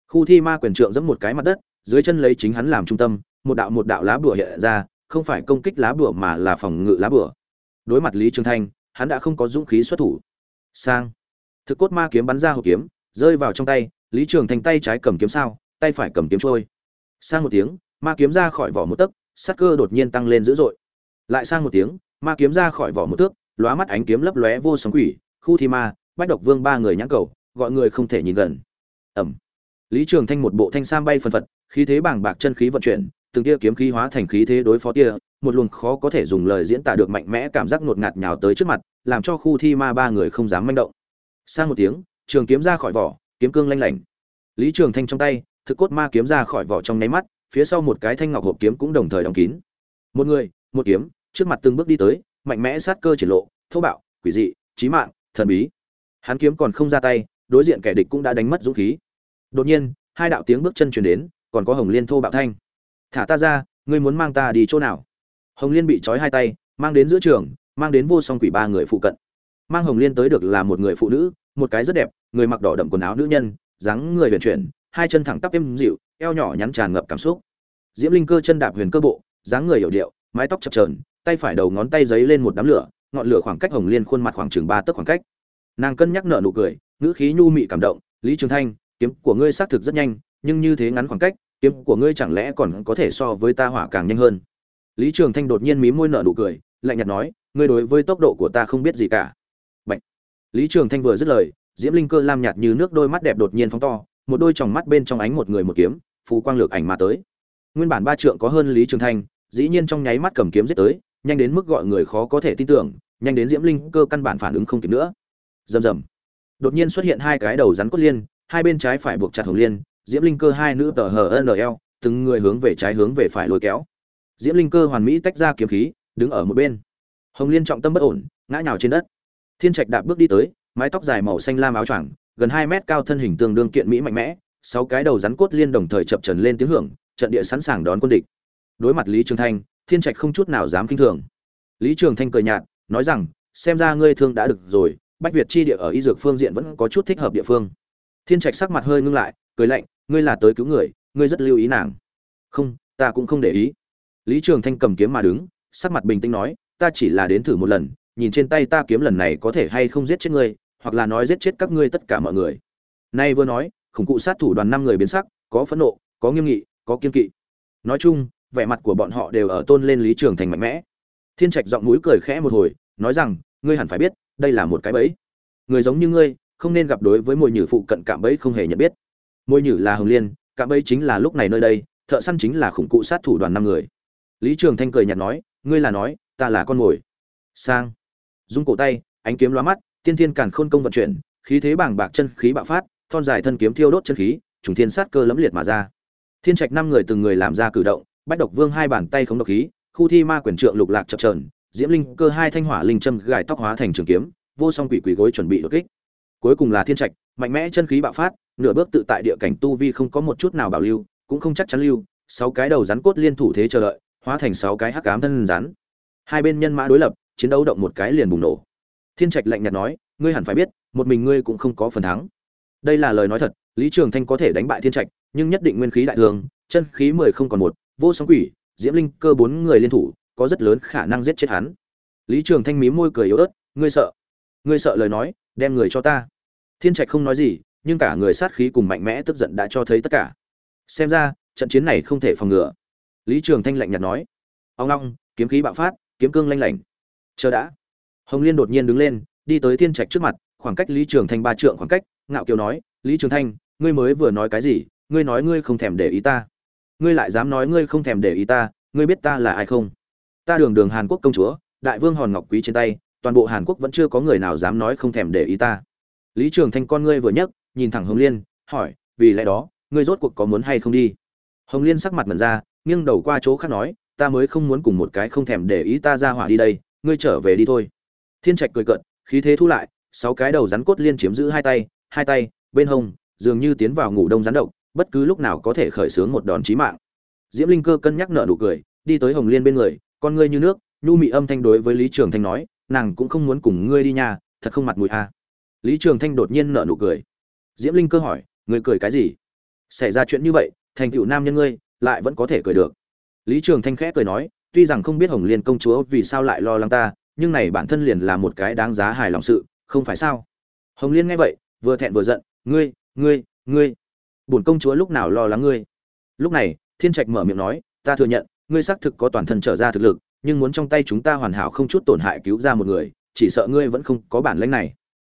Khu thi ma quyền trượng giẫm một cái mặt đất dưới chân lấy chính hắn làm trung tâm một đạo một đạo lá bùa hiện ra không phải công kích lá bùa mà là phòng ngự lá bùa. Đối mặt lý trường thanh hắn đã không có dũng khí xuất thủ sang. Thực cốt ma kiếm bắn ra hộp kiếm, rơi vào trong tay, lý trường thanh tay trái cầm kiếm sao, tay phải cầm kiếm trôi. Sang một tiếng, ma kiếm ra khỏi vỏ một tấc, sát cơ đột nhiên tăng lên dữ dội. Lại sang một tiếng, ma kiếm ra khỏi vỏ một tước, lóa mắt ánh kiếm lấp lóe vô sóng quỷ, khu thi ma, bách độc vương ba người nhãn cầu, gọi người không thể nhìn gần. Ẩm. Lý trường thanh một bộ thanh sam bay phân phật, khí thế bàng bạc chân khí vận chuyển, từng tia kiếm khí hóa thành khí thế đối phó tia một luồng khó có thể dùng lời diễn tả được mạnh mẽ cảm giác ngột ngạt nhào tới trước mặt, làm cho khu thi ma ba người không dám manh động. Sang một tiếng, trường kiếm ra khỏi vỏ, kiếm cương lanh lảnh. Lý trường thanh trong tay, thực cốt ma kiếm ra khỏi vỏ trong nháy mắt, phía sau một cái thanh ngọc hộp kiếm cũng đồng thời đóng kín. Một người, một kiếm, trước mặt từng bước đi tới, mạnh mẽ sát cơ triển lộ, thô bạo, quỷ dị, chí mạng, thần bí. Hắn kiếm còn không ra tay, đối diện kẻ địch cũng đã đánh mất dũng khí. Đột nhiên, hai đạo tiếng bước chân truyền đến, còn có hồng liên thô bạo thanh. Thả ta ra, ngươi muốn mang ta đi chỗ nào? Hồng liên bị trói hai tay, mang đến giữa trường, mang đến vô song quỷ ba người phụ cận. Mang hồng liên tới được là một người phụ nữ, một cái rất đẹp, người mặc đỏ đậm quần áo nữ nhân, dáng người huyền chuyển, hai chân thẳng tắp êm dịu, eo nhỏ nhắn tràn ngập cảm xúc. Diễm linh cơ chân đạp huyền cơ bộ, dáng người hiểu điệu, mái tóc chập trờn tay phải đầu ngón tay giấy lên một đám lửa, ngọn lửa khoảng cách hồng liên khuôn mặt khoảng chừng ba tấc khoảng cách. Nàng cân nhắc nợ nụ cười, ngữ khí nhu mị cảm động, lý trường thanh, kiếm của ngươi xác thực rất nhanh, nhưng như thế ngắn khoảng cách, kiếm của ngươi chẳng lẽ còn có thể so với ta hỏa càng nhanh hơn? Lý trường thanh đột nhiên mí môi nở nụ cười, lạnh nhạt nói, ngươi đối với tốc độ của ta không biết gì cả. Bạch. lý trường thanh vừa dứt lời, diễm linh cơ lam nhạt như nước đôi mắt đẹp đột nhiên phóng to, một đôi tròng mắt bên trong ánh một người một kiếm, phù quang lược ảnh mà tới. Nguyên bản ba trượng có hơn lý trường thanh, dĩ nhiên trong nháy mắt cầm kiếm giết tới, nhanh đến mức gọi người khó có thể tin tưởng, nhanh đến diễm linh cơ căn bản phản ứng không kịp nữa. Rầm rầm. Đột nhiên xuất hiện hai cái đầu rắn cốt liên, hai bên trái phải buộc chặt hồng liên, diễm linh cơ hai nữ tờ hờ nl từng người hướng về trái hướng về phải lôi kéo diễm linh cơ hoàn mỹ tách ra kiếm khí, đứng ở một bên. Hồng liên trọng tâm bất ổn, ngã nhào trên đất. Thiên trạch đạp bước đi tới, mái tóc dài màu xanh lam áo choàng, gần hai mét cao thân hình tương đương kiện mỹ mạnh mẽ, sáu cái đầu rắn cốt liên đồng thời chập trần lên tiếng hưởng, trận địa sẵn sàng đón quân địch. Đối mặt lý trường thanh, thiên trạch không chút nào dám kinh thường. Lý trường thanh cười nhạt, nói rằng, xem ra ngươi thương đã được rồi, bách việt chi địa ở y dược phương diện vẫn có chút thích hợp địa phương. Thiên trạch sắc mặt hơi ngưng lại, cười lạnh, ngươi là tới cứu người, ngươi rất lưu ý nàng. Không, ta cũng không để ý lý trường thanh cầm kiếm mà đứng, sắc mặt bình tĩnh nói, ta chỉ là đến thử một lần, nhìn trên tay ta kiếm lần này có thể hay không giết chết ngươi, hoặc là nói giết chết các ngươi tất cả mọi người. Nay vừa nói, khủng cụ sát thủ đoàn năm người biến sắc, có phẫn nộ, có nghiêm nghị, có kiên kỵ. Nói chung, vẻ mặt của bọn họ đều ở tôn lên lý trường thành mạnh mẽ. Thiên trạch giọng mũi cười khẽ một hồi, nói rằng, ngươi hẳn phải biết, đây là một cái bẫy. Người giống như ngươi, không nên gặp đối với mồi nhử phụ cận cạm bẫy không hề nhận biết. Mồi nhử là hồng liên, cạm bẫy chính là lúc này nơi đây, thợ săn chính là khủng cụ sát thủ đoàn năm người lý trường thanh cười nhạt nói ngươi là nói ta là con mồi. Sang. Dung cổ tay ánh kiếm lóa mắt tiên thiên càn khôn công vận chuyển khí thế bàng bạc chân khí bạo phát thon dài thân kiếm thiêu đốt chân khí trùng thiên sát cơ lẫm liệt mà ra. Thiên trạch năm người từng người làm ra cử động bách độc vương hai bàn tay không độc khí khu thi ma quyền trượng lục lạc chập chờn, diễm linh cơ hai thanh hỏa linh châm gài tóc hóa thành trường kiếm vô song quỷ quỷ gối chuẩn bị đột kích. Cuối cùng là thiên trạch mạnh mẽ chân khí bạo phát nửa bước tự tại địa cảnh tu vi không có một chút nào bảo lưu cũng không chắc chắn lưu sáu cái đầu rắn cốt liên thủ thế chờ đợi hóa thành sáu cái hắc ám thân rắn. Hai bên nhân mã đối lập, chiến đấu động một cái liền bùng nổ. Thiên trạch lạnh nhạt nói, ngươi hẳn phải biết, một mình ngươi cũng không có phần thắng. Đây là lời nói thật, lý trường thanh có thể đánh bại thiên trạch, nhưng nhất định nguyên khí đại thường chân khí mười không còn một, vô sóng quỷ, diễm linh cơ bốn người liên thủ, có rất lớn khả năng giết chết hắn. Lý trường thanh mím môi cười yếu ớt, ngươi sợ? Ngươi sợ lời nói, đem người cho ta. Thiên trạch không nói gì, nhưng cả người sát khí cùng mạnh mẽ tức giận đã cho thấy tất cả. Xem ra, trận chiến này không thể phòng ngừa lý trường thanh lạnh nhạt nói, ông long, kiếm khí bạo phát, kiếm cương lanh lảnh. Chờ đã. Hồng liên đột nhiên đứng lên, đi tới thiên trạch trước mặt, khoảng cách lý trường thanh ba trượng khoảng cách, ngạo kiều nói, lý trường thanh, ngươi mới vừa nói cái gì, ngươi nói ngươi không thèm để ý ta. Ngươi lại dám nói ngươi không thèm để ý ta, ngươi biết ta là ai không? Ta đường đường hàn quốc công chúa, đại vương hòn ngọc quý trên tay, toàn bộ hàn quốc vẫn chưa có người nào dám nói không thèm để ý ta. Lý trường thanh con ngươi vừa nhấc, nhìn thẳng hồng liên, hỏi, vì lẽ đó, ngươi rốt cuộc có muốn hay không đi? Hồng liên sắc mặt mẩn ra nghiêng đầu qua chỗ khác nói, ta mới không muốn cùng một cái không thèm để ý ta ra hỏa đi đây, ngươi trở về đi thôi. Thiên trạch cười cợt, khí thế thu lại, sáu cái đầu rắn cốt liên chiếm giữ hai tay hai tay, bên hông, dường như tiến vào ngủ đông rắn độc, bất cứ lúc nào có thể khởi xướng một đòn chí mạng. Diễm linh cơ cân nhắc nợ nụ cười, đi tới hồng liên bên người, con ngươi như nước, nhu mị âm thanh đối với lý trường thanh nói, nàng cũng không muốn cùng ngươi đi nhà thật không mặt mũi a à. lý trường thanh đột nhiên nợ nụ cười. Diễm linh cơ hỏi, ngươi cười cái gì? Xảy ra chuyện như vậy, thành tựu nam nhân ngươi lại vẫn có thể cười được. Lý trường thanh khẽ cười nói, tuy rằng không biết hồng liên công chúa vì sao lại lo lắng ta, nhưng này bản thân liền là một cái đáng giá hài lòng sự, không phải sao? Hồng liên nghe vậy, vừa thẹn vừa giận, ngươi ngươi ngươi, bổn công chúa lúc nào lo lắng ngươi? Lúc này, thiên trạch mở miệng nói, ta thừa nhận, ngươi xác thực có toàn thân trở ra thực lực, nhưng muốn trong tay chúng ta hoàn hảo không chút tổn hại cứu ra một người, chỉ sợ ngươi vẫn không có bản lĩnh này.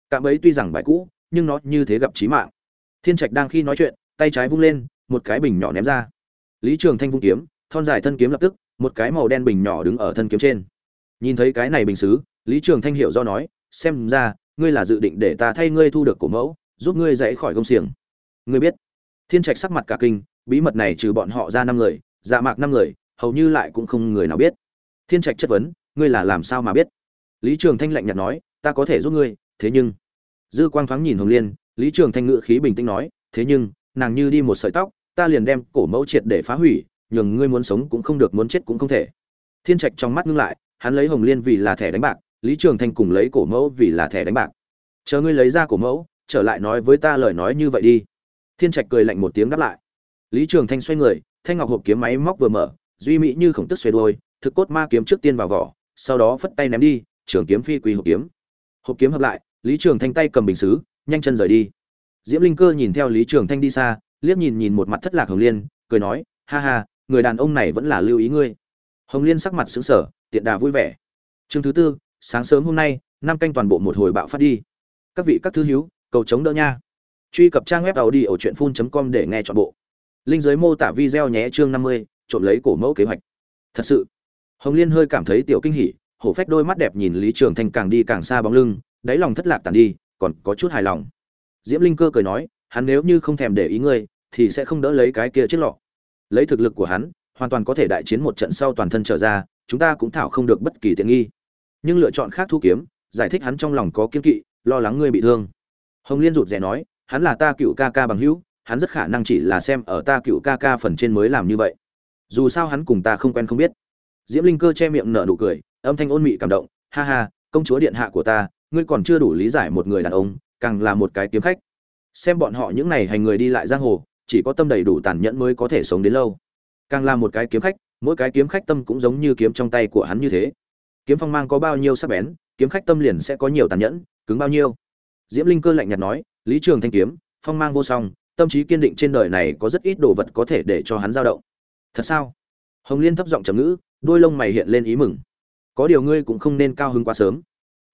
Cạm ấy tuy rằng bài cũ, nhưng nó như thế gặp chí mạng. Thiên trạch đang khi nói chuyện, tay trái vung lên, một cái bình nhỏ ném ra lý trường thanh vung kiếm, thon dài thân kiếm lập tức, một cái màu đen bình nhỏ đứng ở thân kiếm trên. Nhìn thấy cái này bình xứ, lý trường thanh hiểu do nói, xem ra, ngươi là dự định để ta thay ngươi thu được cổ mẫu, giúp ngươi dãy khỏi công xiềng. Ngươi biết, thiên trạch sắc mặt cả kinh, bí mật này trừ bọn họ ra năm người dạ mạc năm người, hầu như lại cũng không người nào biết. Thiên trạch chất vấn, ngươi là làm sao mà biết? Lý trường thanh lạnh nhạt nói, ta có thể giúp ngươi, thế nhưng dư quang thoáng nhìn hồng liên, lý trường thanh ngự khí bình tĩnh nói, thế nhưng, nàng như đi một sợi tóc ta liền đem cổ mẫu triệt để phá hủy, nhường ngươi muốn sống cũng không được, muốn chết cũng không thể. Thiên trạch trong mắt ngưng lại, hắn lấy hồng liên vì là thẻ đánh bạc, lý trường thanh cùng lấy cổ mẫu vì là thẻ đánh bạc. Chờ ngươi lấy ra cổ mẫu, trở lại nói với ta lời nói như vậy đi. Thiên trạch cười lạnh một tiếng đáp lại. Lý trường thanh xoay người, thanh ngọc hộp kiếm máy móc vừa mở, duy mỹ như khổng tức xoay đôi thực cốt ma kiếm trước tiên vào vỏ, sau đó phất tay ném đi, trường kiếm phi quỳ hộp kiếm. Hộp kiếm hợp lại, lý trường thanh tay cầm bình xứ, nhanh chân rời đi. Diễm linh cơ nhìn theo lý trường thanh đi xa liếc nhìn nhìn một mặt thất lạc hồng liên, cười nói, ha ha, người đàn ông này vẫn là lưu ý ngươi. Hồng liên sắc mặt xứng sở tiện đà vui vẻ. Chương thứ tư, sáng sớm hôm nay, năm canh toàn bộ một hồi bạo phát đi. Các vị, các thư hiếu cầu chống đỡ nha. Truy cập trang web tàu đi ở truyện phun com để nghe chọn bộ. Linh giới mô tả video nhé, chương năm mươi, trộm lấy cổ mẫu kế hoạch. Thật sự, hồng liên hơi cảm thấy tiểu kinh hỉ, hổ phách đôi mắt đẹp nhìn lý trường thanh càng đi càng xa bóng lưng, đáy lòng thất lạc tàn đi, còn có chút hài lòng. Diễm linh cơ cười nói hắn nếu như không thèm để ý ngươi, thì sẽ không đỡ lấy cái kia chiếc lọ. Lấy thực lực của hắn, hoàn toàn có thể đại chiến một trận sau toàn thân trở ra, chúng ta cũng thảo không được bất kỳ tiện nghi. Nhưng lựa chọn khác thu kiếm, giải thích hắn trong lòng có kiên kỵ, lo lắng ngươi bị thương. Hồng liên rụt rè nói, hắn là ta cựu ca ca bằng hữu, hắn rất khả năng chỉ là xem ở ta cựu ca ca phần trên mới làm như vậy. Dù sao hắn cùng ta không quen không biết. Diễm linh cơ che miệng nở nụ cười, âm thanh ôn mị cảm động, ha ha, công chúa điện hạ của ta, ngươi còn chưa đủ lý giải một người đàn ông, càng là một cái kiếm khách xem bọn họ những này hành người đi lại giang hồ, chỉ có tâm đầy đủ tàn nhẫn mới có thể sống đến lâu. Càng là một cái kiếm khách, mỗi cái kiếm khách tâm cũng giống như kiếm trong tay của hắn như thế. Kiếm phong mang có bao nhiêu sắc bén, kiếm khách tâm liền sẽ có nhiều tàn nhẫn, cứng bao nhiêu. Diễm linh cơ lạnh nhạt nói, lý trường thanh kiếm, phong mang vô song, tâm trí kiên định trên đời này có rất ít đồ vật có thể để cho hắn dao động. Thật sao? Hồng liên thấp giọng trầm ngữ, đôi lông mày hiện lên ý mừng. Có điều ngươi cũng không nên cao hứng quá sớm.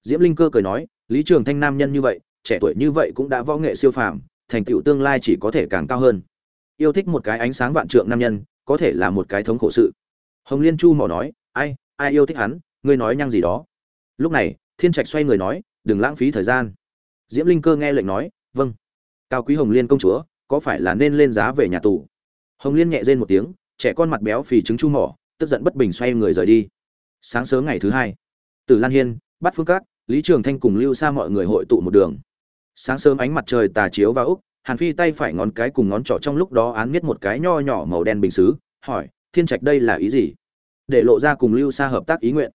Diễm linh cơ cười nói, lý trường thanh nam nhân như vậy trẻ tuổi như vậy cũng đã võ nghệ siêu phàm, thành tựu tương lai chỉ có thể càng cao hơn. Yêu thích một cái ánh sáng vạn trượng nam nhân, có thể là một cái thống khổ sự. Hồng liên chu mỏ nói, ai ai yêu thích hắn, ngươi nói nhăng gì đó. Lúc này, thiên trạch xoay người nói, đừng lãng phí thời gian. Diễm linh cơ nghe lệnh nói vâng. Cao quý hồng liên công chúa, có phải là nên lên giá về nhà tù? Hồng liên nhẹ rên một tiếng, trẻ con mặt béo phì trứng chu mỏ, tức giận bất bình xoay người rời đi. Sáng sớm ngày thứ hai từ lan hiên, Bát phương cát, lý trường thanh cùng lưu Sa mọi người hội tụ một đường sáng sớm ánh mặt trời tà chiếu vào úc, hàn phi tay phải ngón cái cùng ngón trỏ trong lúc đó án miết một cái nho nhỏ màu đen bình xứ, hỏi, thiên trạch đây là ý gì? Để lộ ra cùng lưu xa hợp tác ý nguyện.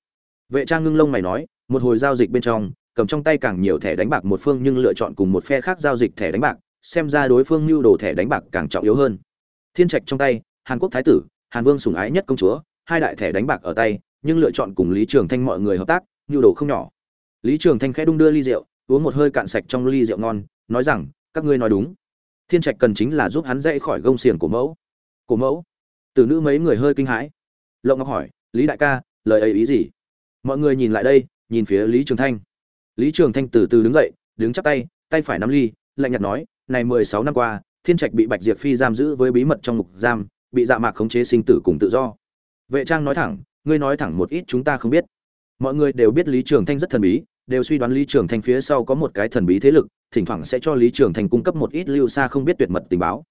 Vệ trang ngưng lông mày nói, một hồi giao dịch bên trong, cầm trong tay càng nhiều thẻ đánh bạc một phương nhưng lựa chọn cùng một phe khác giao dịch thẻ đánh bạc, xem ra đối phương lưu đồ thẻ đánh bạc càng trọng yếu hơn. Thiên trạch trong tay, hàn quốc thái tử, hàn vương sùng ái nhất công chúa, hai đại thẻ đánh bạc ở tay, nhưng lựa chọn cùng lý trường thanh mọi người hợp tác, mưu đồ không nhỏ. Lý trường thanh khẽ đung đưa ly rượu uống một hơi cạn sạch trong ly rượu ngon, nói rằng, các ngươi nói đúng. Thiên trạch cần chính là giúp hắn dậy khỏi gông xiềng của mẫu. Của mẫu? Từ nữ mấy người hơi kinh hãi. Lộng ngọc hỏi, lý đại ca, lời ấy ý gì? Mọi người nhìn lại đây, nhìn phía lý trường thanh. Lý trường thanh từ từ đứng dậy, đứng chắp tay tay phải nắm ly, lạnh nhạt nói, này mười sáu năm qua, thiên trạch bị bạch diệp phi giam giữ với bí mật trong ngục giam, bị dạ mạc khống chế sinh tử cùng tự do. Vệ trang nói thẳng, ngươi nói thẳng một ít chúng ta không biết. Mọi người đều biết lý trường thanh rất thần bí đều suy đoán lý trường Thành phía sau có một cái thần bí thế lực, thỉnh thoảng sẽ cho lý trường Thành cung cấp một ít lưu xa không biết tuyệt mật tình báo.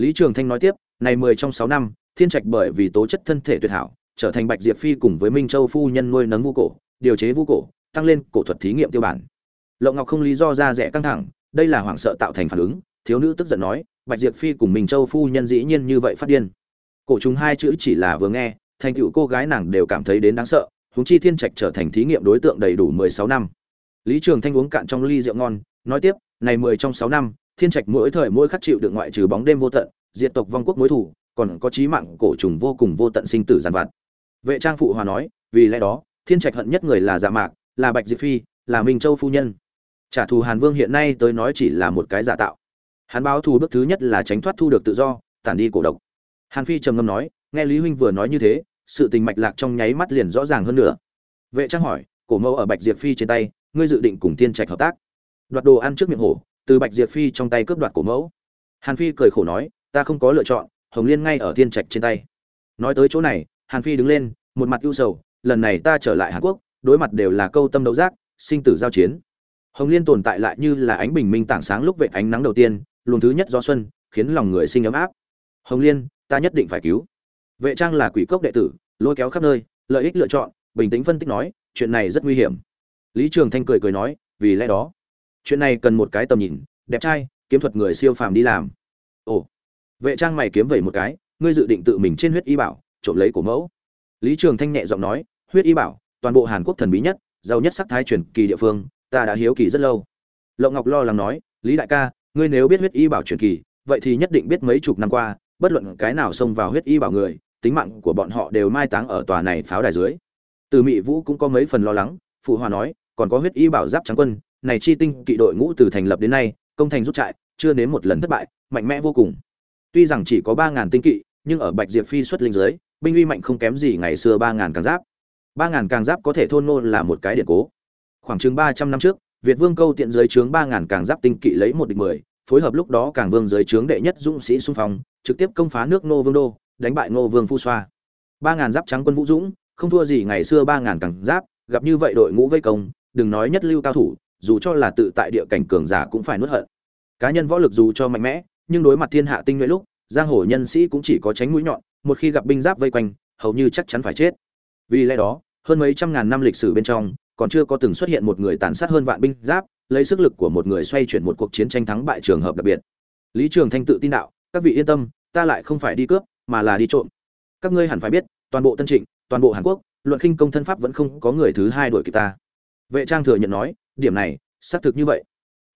Lý trường thanh nói tiếp, này mười trong sáu năm, thiên trạch bởi vì tố chất thân thể tuyệt hảo, trở thành bạch diệp phi cùng với minh châu phu nhân nuôi nấng vu cổ, điều chế vu cổ, tăng lên cổ thuật thí nghiệm tiêu bản. Lộng ngọc không lý do ra rẻ căng thẳng, đây là hoảng sợ tạo thành phản ứng, thiếu nữ tức giận nói, bạch diệp phi cùng minh châu phu nhân dĩ nhiên như vậy phát điên. Cổ chúng hai chữ chỉ là vừa nghe, thành tựu cô gái nàng đều cảm thấy đến đáng sợ, huống chi thiên trạch trở thành thí nghiệm đối tượng đầy đủ mười sáu năm lý trường thanh uống cạn trong ly rượu ngon, nói tiếp, này mười trong sáu năm, thiên trạch mỗi thời mỗi khắc chịu được ngoại trừ bóng đêm vô tận, diệt tộc vong quốc mối thủ còn có chí mạng cổ trùng vô cùng vô tận sinh tử giàn vặt. Vệ trang phụ hòa nói, vì lẽ đó, thiên trạch hận nhất người là dạ mạc, là bạch diệp phi, là minh châu phu nhân. Trả thù hàn vương hiện nay tới nói chỉ là một cái giả tạo. Hắn báo thù bước thứ nhất là tránh thoát thu được tự do, tản đi cổ độc. Hàn phi trầm ngâm nói, nghe lý huynh vừa nói như thế, sự tình mạch lạc trong nháy mắt liền rõ ràng hơn nữa. Vệ trang hỏi, cổ mâu ở bạch diệp phi trên tay ngươi dự định cùng thiên trạch hợp tác. Đoạt đồ ăn trước miệng hổ, từ bạch diệp phi trong tay cướp đoạt cổ mẫu. Hàn phi cười khổ nói, ta không có lựa chọn, hồng liên ngay ở thiên trạch trên tay. Nói tới chỗ này, hàn phi đứng lên, một mặt ưu sầu, lần này ta trở lại hàn quốc, đối mặt đều là câu tâm đấu giác, sinh tử giao chiến. Hồng liên tồn tại lại như là ánh bình minh tảng sáng lúc vệ ánh nắng đầu tiên, luồng thứ nhất do xuân, khiến lòng người sinh ấm áp. Hồng liên, ta nhất định phải cứu. Vệ trang là quỷ cốc đệ tử, lôi kéo khắp nơi, lợi ích lựa chọn, bình tĩnh phân tích nói, chuyện này rất nguy hiểm lý trường thanh cười cười nói vì lẽ đó chuyện này cần một cái tầm nhìn đẹp trai kiếm thuật người siêu phàm đi làm. Ồ vệ trang mày kiếm vẩy một cái ngươi dự định tự mình trên huyết y bảo trộm lấy của mẫu. Lý trường thanh nhẹ giọng nói huyết y bảo toàn bộ hàn quốc thần bí nhất giàu nhất sắc thái truyền kỳ địa phương ta đã hiếu kỳ rất lâu. Lộng ngọc lo lắng nói lý đại ca ngươi nếu biết huyết y bảo truyền kỳ vậy thì nhất định biết mấy chục năm qua bất luận cái nào xông vào huyết y bảo người tính mạng của bọn họ đều mai táng ở tòa này pháo đài dưới. Từ Mị Vũ cũng có mấy phần lo lắng, phụ hòa nói, còn có huyết y bảo giáp trắng quân, này chi tinh kỵ đội ngũ từ thành lập đến nay, công thành rút trại, chưa nếm một lần thất bại, mạnh mẽ vô cùng. Tuy rằng chỉ có ba ngàn tinh kỵ, nhưng ở Bạch Diệp Phi xuất linh dưới, binh uy mạnh không kém gì ngày xưa ba ngàn càng giáp. ba ngàn càng giáp có thể thôn nô là một cái điện cố. Khoảng chừng 300 năm trước, Việt Vương câu tiện dưới trướng 3000 càng giáp tinh kỵ lấy một địch 10, phối hợp lúc đó càng vương dưới trướng đệ nhất dũng sĩ xung phong, trực tiếp công phá nước Nô Vương đô, đánh bại nô Vương Phu Xoa. 3000 giáp trắng quân Vũ Dũng, không thua gì ngày xưa ba ngàn càng giáp gặp như vậy đội ngũ vây công đừng nói nhất lưu cao thủ, dù cho là tự tại địa cảnh cường giả cũng phải nuốt hận. Cá nhân võ lực dù cho mạnh mẽ, nhưng đối mặt thiên hạ tinh nhuệ lúc, giang hồ nhân sĩ cũng chỉ có tránh mũi nhọn, một khi gặp binh giáp vây quanh, hầu như chắc chắn phải chết. Vì lẽ đó, hơn mấy trăm ngàn năm lịch sử bên trong, còn chưa có từng xuất hiện một người tàn sát hơn vạn binh giáp, lấy sức lực của một người xoay chuyển một cuộc chiến tranh thắng bại trường hợp đặc biệt. Lý trường thanh tự tin đạo, các vị yên tâm, ta lại không phải đi cướp, mà là đi trộm. Các ngươi hẳn phải biết, toàn bộ tân trịnh, toàn bộ hàn quốc, luận khinh công thân pháp vẫn không có người thứ hai đuổi kịp ta vệ trang thừa nhận nói điểm này xác thực như vậy.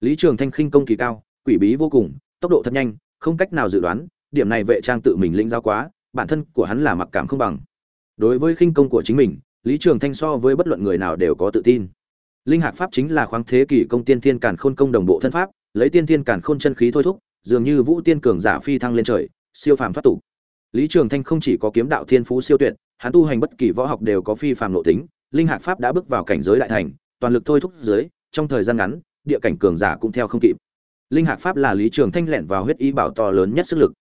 Lý trường thanh khinh công kỳ cao quỷ bí vô cùng tốc độ thật nhanh không cách nào dự đoán điểm này vệ trang tự mình lĩnh giáo quá bản thân của hắn là mặc cảm không bằng. Đối với khinh công của chính mình lý trường thanh so với bất luận người nào đều có tự tin. Linh hạc pháp chính là khoáng thế kỷ công tiên thiên càn khôn công đồng bộ thân pháp lấy tiên thiên càn khôn chân khí thôi thúc dường như vũ tiên cường giả phi thăng lên trời siêu phàm thoát tục. Lý trường thanh không chỉ có kiếm đạo thiên phú siêu tuyệt hắn tu hành bất kỳ võ học đều có phi phàm nội tính, linh hạc pháp đã bước vào cảnh giới đại thành, toàn lực thôi thúc dưới, trong thời gian ngắn, địa cảnh cường giả cũng theo không kịp. Linh hạc pháp là Lý Trường Thanh lẻn vào huyết ý bảo to lớn nhất sức lực.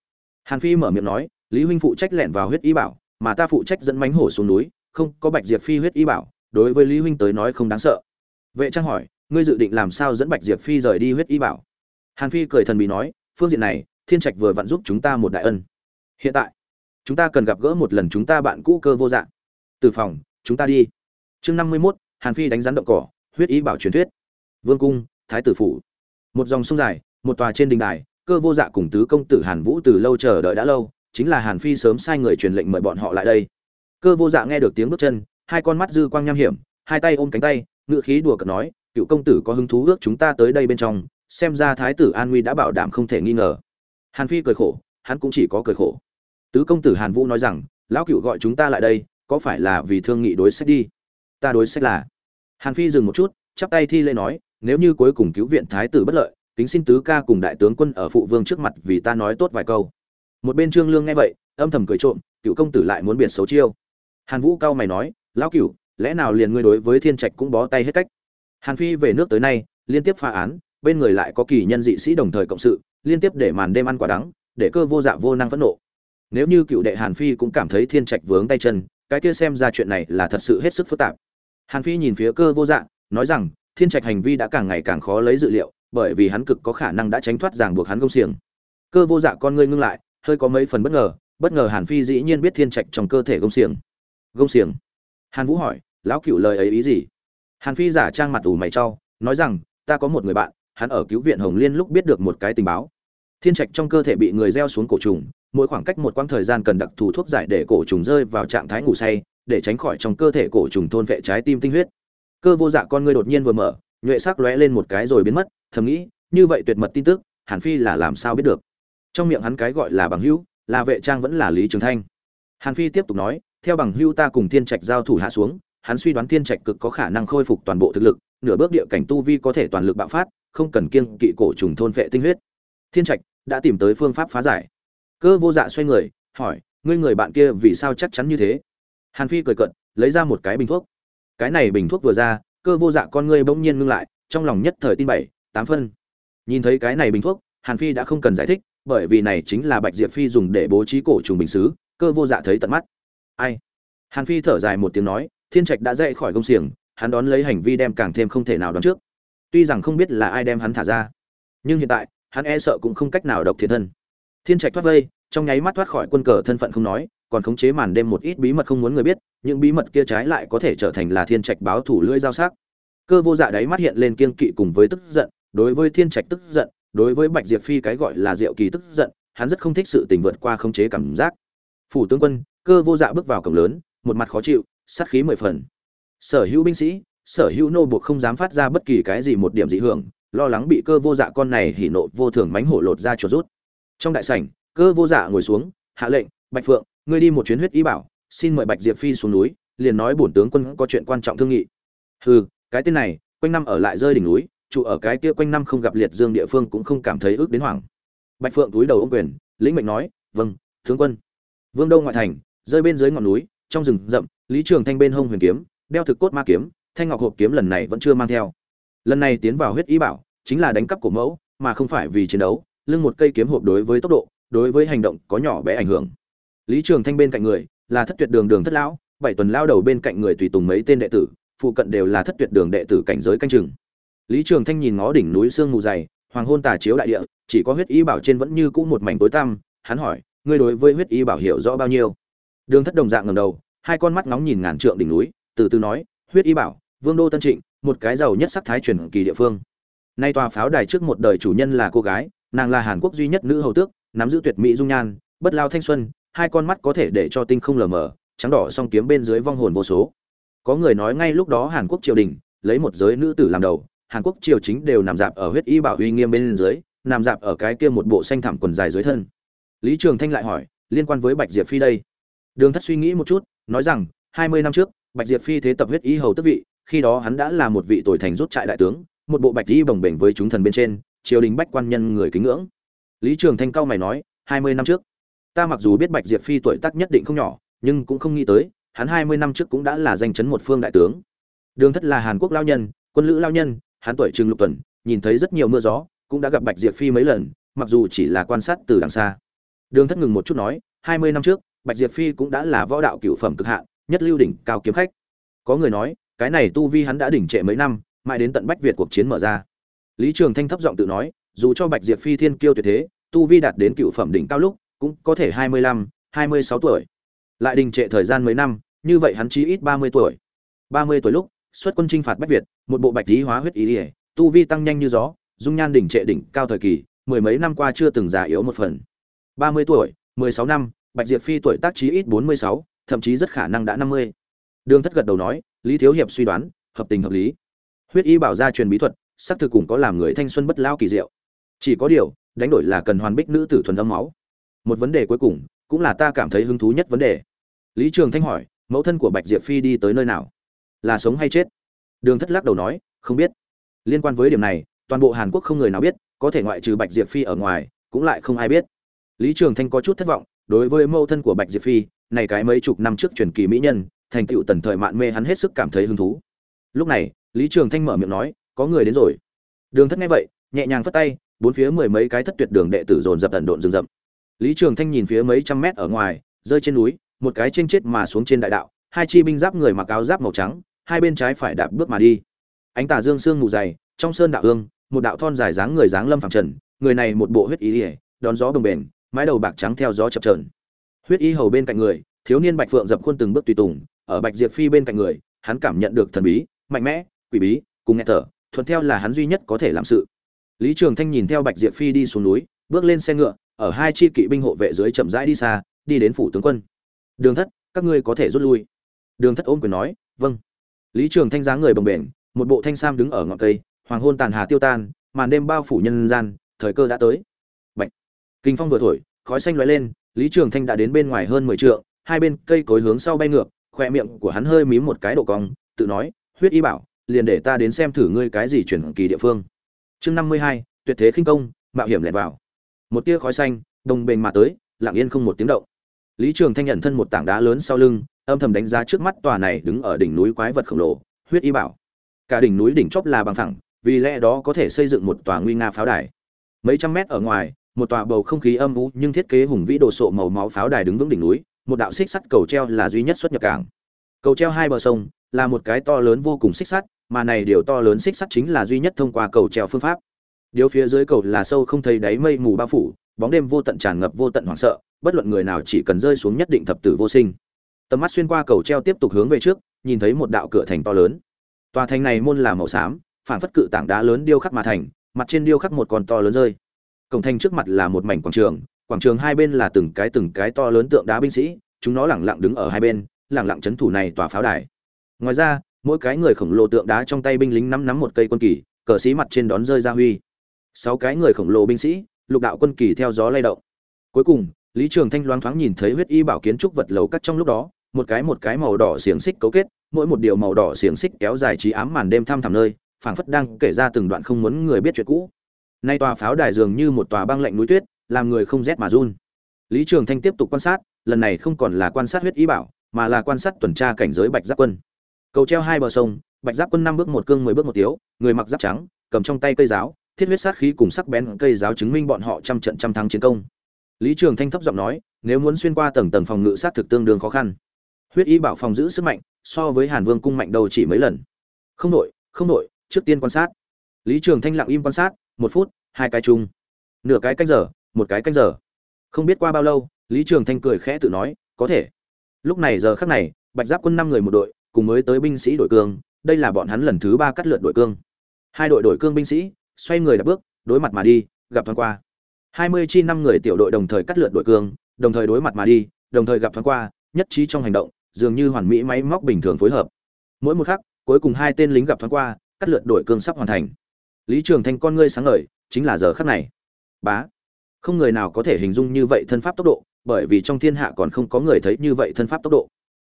Hàn Phi mở miệng nói, Lý huynh phụ trách lẻn vào huyết ý bảo, mà ta phụ trách dẫn mánh hổ xuống núi, không, có Bạch Diệp Phi huyết ý bảo, đối với Lý huynh tới nói không đáng sợ. Vệ Trang hỏi, ngươi dự định làm sao dẫn Bạch Diệp Phi rời đi huyết ý bảo? Hàn Phi cười thần bí nói, phương diện này, Thiên Trạch vừa vặn giúp chúng ta một đại ân. Hiện tại, chúng ta cần gặp gỡ một lần chúng ta bạn cũ cơ vô dạng từ phòng chúng ta đi chương năm mươi mốt hàn phi đánh rắn động cỏ huyết ý bảo truyền thuyết. Vương cung, thái tử phủ. Một dòng sông dài, một tòa trên đình đài, cơ vô dạ cùng tứ công tử hàn vũ từ lâu chờ đợi đã lâu, chính là hàn phi sớm sai người truyền lệnh mời bọn họ lại đây. Cơ vô dạ nghe được tiếng bước chân, hai con mắt dư quang nham hiểm, hai tay ôm cánh tay, ngựa khí đùa cợt nói, cựu công tử có hứng thú ước chúng ta tới đây bên trong, xem ra thái tử an nguy đã bảo đảm không thể nghi ngờ. Hàn phi cười khổ, hắn cũng chỉ có cười khổ. Tứ công tử hàn vũ nói rằng, lão cựu gọi chúng ta lại đây, có phải là vì thương nghị đối sách đi? Ta đối sách là hàn phi dừng một chút, chắp tay thi lễ nói, nếu như cuối cùng cứu viện thái tử bất lợi, kính xin tứ ca cùng đại tướng quân ở phụ vương trước mặt vì ta nói tốt vài câu. Một bên trương lương nghe vậy, âm thầm cười trộm, cựu công tử lại muốn biệt xấu chiêu. Hàn vũ cao mày nói, lão cựu, lẽ nào liền ngươi đối với thiên trạch cũng bó tay hết cách? Hàn phi về nước tới nay, liên tiếp phá án, bên người lại có kỳ nhân dị sĩ đồng thời cộng sự, liên tiếp để màn đêm ăn quả đắng, để cơ vô dạ vô năng phẫn nộ. Nếu như cựu đệ hàn phi cũng cảm thấy thiên trạch vướng tay chân, cái kia xem ra chuyện này là thật sự hết sức phức tạp hàn phi nhìn phía cơ vô dạng, nói rằng, thiên trạch hành vi đã càng ngày càng khó lấy dự liệu, bởi vì hắn cực có khả năng đã tránh thoát ràng buộc hắn công xiềng. Cơ vô dạ con ngươi ngưng lại, hơi có mấy phần bất ngờ bất ngờ hàn phi dĩ nhiên biết thiên trạch trong cơ thể công xiềng. Công xiềng? Hàn vũ hỏi, lão cựu lời ấy ý gì? Hàn phi giả trang mặt ủ mày trau nói rằng, ta có một người bạn, hắn ở cứu viện hồng liên lúc biết được một cái tình báo. Thiên trạch trong cơ thể bị người gieo xuống cổ trùng, mỗi khoảng cách một quãng thời gian cần đặc thù thuốc giải để cổ trùng rơi vào trạng thái ngủ say để tránh khỏi trong cơ thể cổ trùng thôn vệ trái tim tinh huyết. Cơ vô dạ con ngươi đột nhiên vừa mở, nhuệ sắc lóe lên một cái rồi biến mất, thầm nghĩ, như vậy tuyệt mật tin tức, hàn phi là làm sao biết được? Trong miệng hắn cái gọi là bằng hữu, là vệ trang vẫn là lý trường thanh. Hàn phi tiếp tục nói, theo bằng hữu ta cùng thiên trạch giao thủ hạ xuống, hắn suy đoán thiên trạch cực có khả năng khôi phục toàn bộ thực lực, nửa bước địa cảnh tu vi có thể toàn lực bạo phát, không cần kiêng kỵ cổ trùng thôn vệ tinh huyết. Thiên trạch đã tìm tới phương pháp phá giải. Cơ vô dạ xoay người, hỏi, ngươi người bạn kia vì sao chắc chắn như thế? Hàn phi cười cận lấy ra một cái bình thuốc. Cái này bình thuốc vừa ra, cơ vô dạ con ngươi bỗng nhiên ngưng lại, trong lòng nhất thời tin bảy, tám phân. Nhìn thấy cái này bình thuốc, hàn phi đã không cần giải thích, bởi vì này chính là bạch diệp phi dùng để bố trí cổ trùng bình xứ, cơ vô dạ thấy tận mắt. Ai? Hàn phi thở dài một tiếng nói, thiên trạch đã dậy khỏi công xiềng, hắn đón lấy hành vi đem càng thêm không thể nào đoán trước. Tuy rằng không biết là ai đem hắn thả ra, nhưng hiện tại, hắn e sợ cũng không cách nào độc thiệt thân. Thiên trạch thoát vây, trong nháy mắt thoát khỏi quân cờ thân phận không nói còn khống chế màn đêm một ít bí mật không muốn người biết, những bí mật kia trái lại có thể trở thành là thiên trạch báo thủ lưỡi dao sắc. Cơ vô dạ đáy mắt hiện lên kiên kỵ cùng với tức giận, đối với thiên trạch tức giận, đối với bạch diệp phi cái gọi là diệu kỳ tức giận, hắn rất không thích sự tình vượt qua khống chế cảm giác. Phủ tướng quân, cơ vô dạ bước vào cổng lớn, một mặt khó chịu, sát khí mười phần. Sở hữu binh sĩ, sở hữu nô buộc không dám phát ra bất kỳ cái gì một điểm dị hưởng, lo lắng bị cơ vô dạ con này hỉ nộ vô thường mánh hổ lột ra chuột rút. Trong đại sảnh, cơ vô dạ ngồi xuống, hạ lệnh, bạch phượng ngươi đi một chuyến huyết ý bảo, xin mời bạch diệp phi xuống núi, liền nói bổn tướng quân có chuyện quan trọng thương nghị. Hừ, cái tên này, quanh năm ở lại rơi đỉnh núi, trụ ở cái kia quanh năm không gặp liệt dương địa phương cũng không cảm thấy ước đến hoảng. Bạch phượng túi đầu ông quyền, lĩnh mệnh nói vâng tướng quân. Vương đông ngoại thành, rơi bên dưới ngọn núi, trong rừng rậm, lý trường thanh bên hông huyền kiếm, đeo thực cốt ma kiếm, thanh ngọc hộp kiếm lần này vẫn chưa mang theo. Lần này tiến vào huyết ý bảo, chính là đánh cắp của mẫu, mà không phải vì chiến đấu, lưng một cây kiếm hộp đối với tốc độ, đối với hành động có nhỏ bé ảnh hưởng lý trường thanh bên cạnh người là thất tuyệt đường đường thất lão, bảy tuần lao đầu bên cạnh người tùy tùng mấy tên đệ tử, phụ cận đều là thất tuyệt đường đệ tử cảnh giới canh chừng. Lý trường thanh nhìn ngó đỉnh núi sương mù dày, hoàng hôn tà chiếu đại địa, chỉ có huyết ý bảo trên vẫn như cũ một mảnh tối tăm, hắn hỏi, ngươi đối với huyết ý bảo hiểu rõ bao nhiêu? Đường thất đồng dạng ngầm đầu, hai con mắt ngóng nhìn ngàn trượng đỉnh núi, từ từ nói, huyết ý bảo, vương đô tân trịnh, một cái giàu nhất sắc thái truyền kỳ địa phương. Nay tòa pháo đài trước một đời chủ nhân là cô gái, nàng là hàn quốc duy nhất nữ hầu tước, nắm giữ tuyệt mỹ dung nhan, bất lao thanh xuân hai con mắt có thể để cho tinh không lờ mờ, trắng đỏ song kiếm bên dưới vong hồn vô số. Có người nói ngay lúc đó hàn quốc triều đình lấy một giới nữ tử làm đầu, hàn quốc triều chính đều nằm dạp ở huyết y bảo uy nghiêm bên dưới, nằm dạp ở cái kia một bộ xanh thảm quần dài dưới thân. Lý trường thanh lại hỏi, liên quan với bạch diệp phi đây? Đường thất suy nghĩ một chút, nói rằng, hai mươi năm trước, bạch diệp phi thế tập huyết y hầu tức vị, khi đó hắn đã là một vị tuổi thành rút trại đại tướng, một bộ bạch y bồng bềnh với chúng thần bên trên, triều đình bách quan nhân người kính ngưỡng. Lý trường thanh cao mày nói, hai mươi năm trước ta mặc dù biết bạch diệp phi tuổi tác nhất định không nhỏ, nhưng cũng không nghĩ tới, hắn hai mươi năm trước cũng đã là danh chấn một phương đại tướng. Đường thất là hàn quốc lao nhân, quân lữ lao nhân, hắn tuổi trừng lục tuần, nhìn thấy rất nhiều mưa gió, cũng đã gặp bạch diệp phi mấy lần, mặc dù chỉ là quan sát từ đằng xa. Đường thất ngừng một chút nói, hai mươi năm trước, bạch diệp phi cũng đã là võ đạo cửu phẩm cực hạn, nhất lưu đỉnh cao kiếm khách. Có người nói, cái này tu vi hắn đã đỉnh trệ mấy năm, mãi đến tận bách việt cuộc chiến mở ra. Lý trường thanh thấp giọng tự nói, dù cho bạch diệp phi thiên kiêu tuyệt thế, tu vi đạt đến cựu phẩm đỉnh cao lúc cũng có thể hai mươi lăm, hai mươi sáu tuổi. Lại đình trệ thời gian mấy năm, như vậy hắn chí ít ba mươi tuổi. ba mươi tuổi lúc, xuất quân chinh phạt bách việt, một bộ bạch lý hóa huyết ý ỉa, tu vi tăng nhanh như gió, dung nhan đỉnh trệ đỉnh cao thời kỳ, mười mấy năm qua chưa từng già yếu một phần. ba mươi tuổi, mười sáu năm, bạch diệp phi tuổi tác chí ít bốn mươi sáu, thậm chí rất khả năng đã năm mươi. Đường thất gật đầu nói, lý thiếu hiệp suy đoán, hợp tình hợp lý. Huyết y bảo gia truyền bí thuật sắc thực cũng có làm người thanh xuân bất lao kỳ diệu. Chỉ có điều, đánh đổi là cần hoàn bích nữ tử thuần âm máu một vấn đề cuối cùng, cũng là ta cảm thấy hứng thú nhất vấn đề. Lý trường thanh hỏi, mẫu thân của bạch diệp phi đi tới nơi nào? Là sống hay chết? Đường thất lắc đầu nói, không biết. Liên quan với điểm này, toàn bộ hàn quốc không người nào biết, có thể ngoại trừ bạch diệp phi ở ngoài, cũng lại không ai biết. Lý trường thanh có chút thất vọng, đối với mẫu thân của bạch diệp phi, này cái mấy chục năm trước truyền kỳ mỹ nhân, thành tựu tần thời mạn mê hắn hết sức cảm thấy hứng thú. Lúc này, lý trường thanh mở miệng nói, có người đến rồi. Đường thất nghe vậy, nhẹ nhàng phất tay, bốn phía mười mấy cái thất tuyệt đường đệ tử dồn dập tần độn rừng rậm lý trường thanh nhìn phía mấy trăm mét ở ngoài, rơi trên núi, một cái trên chết mà xuống trên đại đạo, hai chi binh giáp người mặc áo giáp màu trắng, hai bên trái phải đạp bước mà đi ánh tà dương sương mù dày, trong sơn đạo ương một đạo thon dài dáng người dáng lâm phẳng trần, người này một bộ huyết ý ỉa đón gió bồng bềnh, mái đầu bạc trắng theo gió chập chờn. huyết y hầu bên cạnh người, thiếu niên bạch phượng dập khuôn từng bước tùy tùng, ở bạch diệp phi bên cạnh người, hắn cảm nhận được thần bí, mạnh mẽ, quỷ bí, cùng nghe thở, thuận theo là hắn duy nhất có thể làm sự lý trường thanh nhìn theo bạch diệp phi đi xuống núi, bước lên xe ngựa ở hai chi kỵ binh hộ vệ dưới chậm rãi đi xa, đi đến phủ tướng quân. Đường thất, các ngươi có thể rút lui. Đường thất ôm quyền nói vâng. Lý trường thanh dáng người bồng bềnh, một bộ thanh sam đứng ở ngọn cây, hoàng hôn tàn hà tiêu tan, màn đêm bao phủ nhân gian, thời cơ đã tới. Bạch. kinh phong vừa thổi, khói xanh lóe lên, lý trường thanh đã đến bên ngoài hơn mười trượng, hai bên cây cối hướng sau bay ngược, khoe miệng của hắn hơi mím một cái độ cong, tự nói, huyết y bảo, liền để ta đến xem thử ngươi cái gì chuyển kỳ địa phương. Chương năm mươi hai, tuyệt thế khinh công, mạo hiểm lẻn vào một tia khói xanh, đồng bền mà tới, lặng yên không một tiếng động. Lý trường thanh nhận thân một tảng đá lớn sau lưng, âm thầm đánh giá trước mắt tòa này đứng ở đỉnh núi quái vật khổng lồ, huyết y bảo. Cả đỉnh núi đỉnh chóp là bằng phẳng, vì lẽ đó có thể xây dựng một tòa nguy nga pháo đài. Mấy trăm mét ở ngoài, một tòa bầu không khí âm u nhưng thiết kế hùng vĩ đồ sộ màu máu pháo đài đứng vững đỉnh núi, một đạo xích sắt cầu treo là duy nhất xuất nhập cảng. Cầu treo hai bờ sông, là một cái to lớn vô cùng xích sắt, mà này điều to lớn xích sắt chính là duy nhất thông qua cầu treo phương pháp điếu phía dưới cầu là sâu không thấy đáy mây mù bao phủ, bóng đêm vô tận tràn ngập vô tận hoảng sợ, bất luận người nào chỉ cần rơi xuống nhất định thập tử vô sinh. Tầm mắt xuyên qua cầu treo tiếp tục hướng về trước, nhìn thấy một đạo cửa thành to lớn. Tòa thành này môn là màu xám phản phất cự tảng đá lớn điêu khắc mà thành, mặt trên điêu khắc một con to lớn rơi. Cổng thành trước mặt là một mảnh quảng trường quảng trường hai bên là từng cái từng cái to lớn tượng đá binh sĩ, chúng nó lẳng lặng đứng ở hai bên, lẳng lặng chấn thủ này tòa pháo đài. Ngoài ra, mỗi cái người khổng lồ tượng đá trong tay binh lính nắm nắm một cây quân kỳ, cờ xí mặt trên đón rơi ra huy sáu cái người khổng lồ binh sĩ, lục đạo quân kỳ theo gió lay động. Cuối cùng, lý trường thanh loáng thoáng nhìn thấy huyết y bảo kiến trúc vật lầu cắt trong lúc đó, một cái một cái màu đỏ xiềng xích cấu kết, mỗi một điều màu đỏ xiềng xích kéo dài trí ám màn đêm thăm thẳm nơi, phảng phất đang kể ra từng đoạn không muốn người biết chuyện cũ. Nay tòa pháo đài dường như một tòa băng lạnh núi tuyết, làm người không rét mà run. Lý trường thanh tiếp tục quan sát, lần này không còn là quan sát huyết y bảo, mà là quan sát tuần tra cảnh giới bạch giáp quân. Cầu treo hai bờ sông, bạch giáp quân năm bước một cương mười bước một tiếu, người mặc giáp trắng, cầm trong tay cây giáo thiết huyết sát khí cùng sắc bén cây giáo chứng minh bọn họ trăm trận trăm thắng chiến công. Lý trường thanh thấp giọng nói nếu muốn xuyên qua tầng tầng phòng ngự sát thực tương đương khó khăn. Huyết y bảo phòng giữ sức mạnh so với hàn vương cung mạnh đầu chỉ mấy lần. Không đổi, không đổi. trước tiên quan sát. Lý trường thanh lặng im quan sát một phút hai cái chung. Nửa cái canh giờ một cái canh giờ. Không biết qua bao lâu lý trường thanh cười khẽ tự nói có thể. Lúc này giờ khắc này bạch giáp quân năm người một đội cùng mới tới binh sĩ đội cương đây là bọn hắn lần thứ ba cắt lượt đội cương. Hai đội đội cương binh sĩ xoay người đạp bước, đối mặt mà đi, gặp thoáng qua. Hai mươi chi năm người tiểu đội đồng thời cắt lượt đội cương, đồng thời đối mặt mà đi, đồng thời gặp thoáng qua, nhất trí trong hành động, dường như hoàn mỹ máy móc bình thường phối hợp. Mỗi một khắc, cuối cùng hai tên lính gặp thoáng qua, cắt lượt đội cương sắp hoàn thành. Lý trường thanh con ngươi sáng ngời, chính là giờ khắc này. Bá. Không người nào có thể hình dung như vậy thân pháp tốc độ, bởi vì trong thiên hạ còn không có người thấy như vậy thân pháp tốc độ.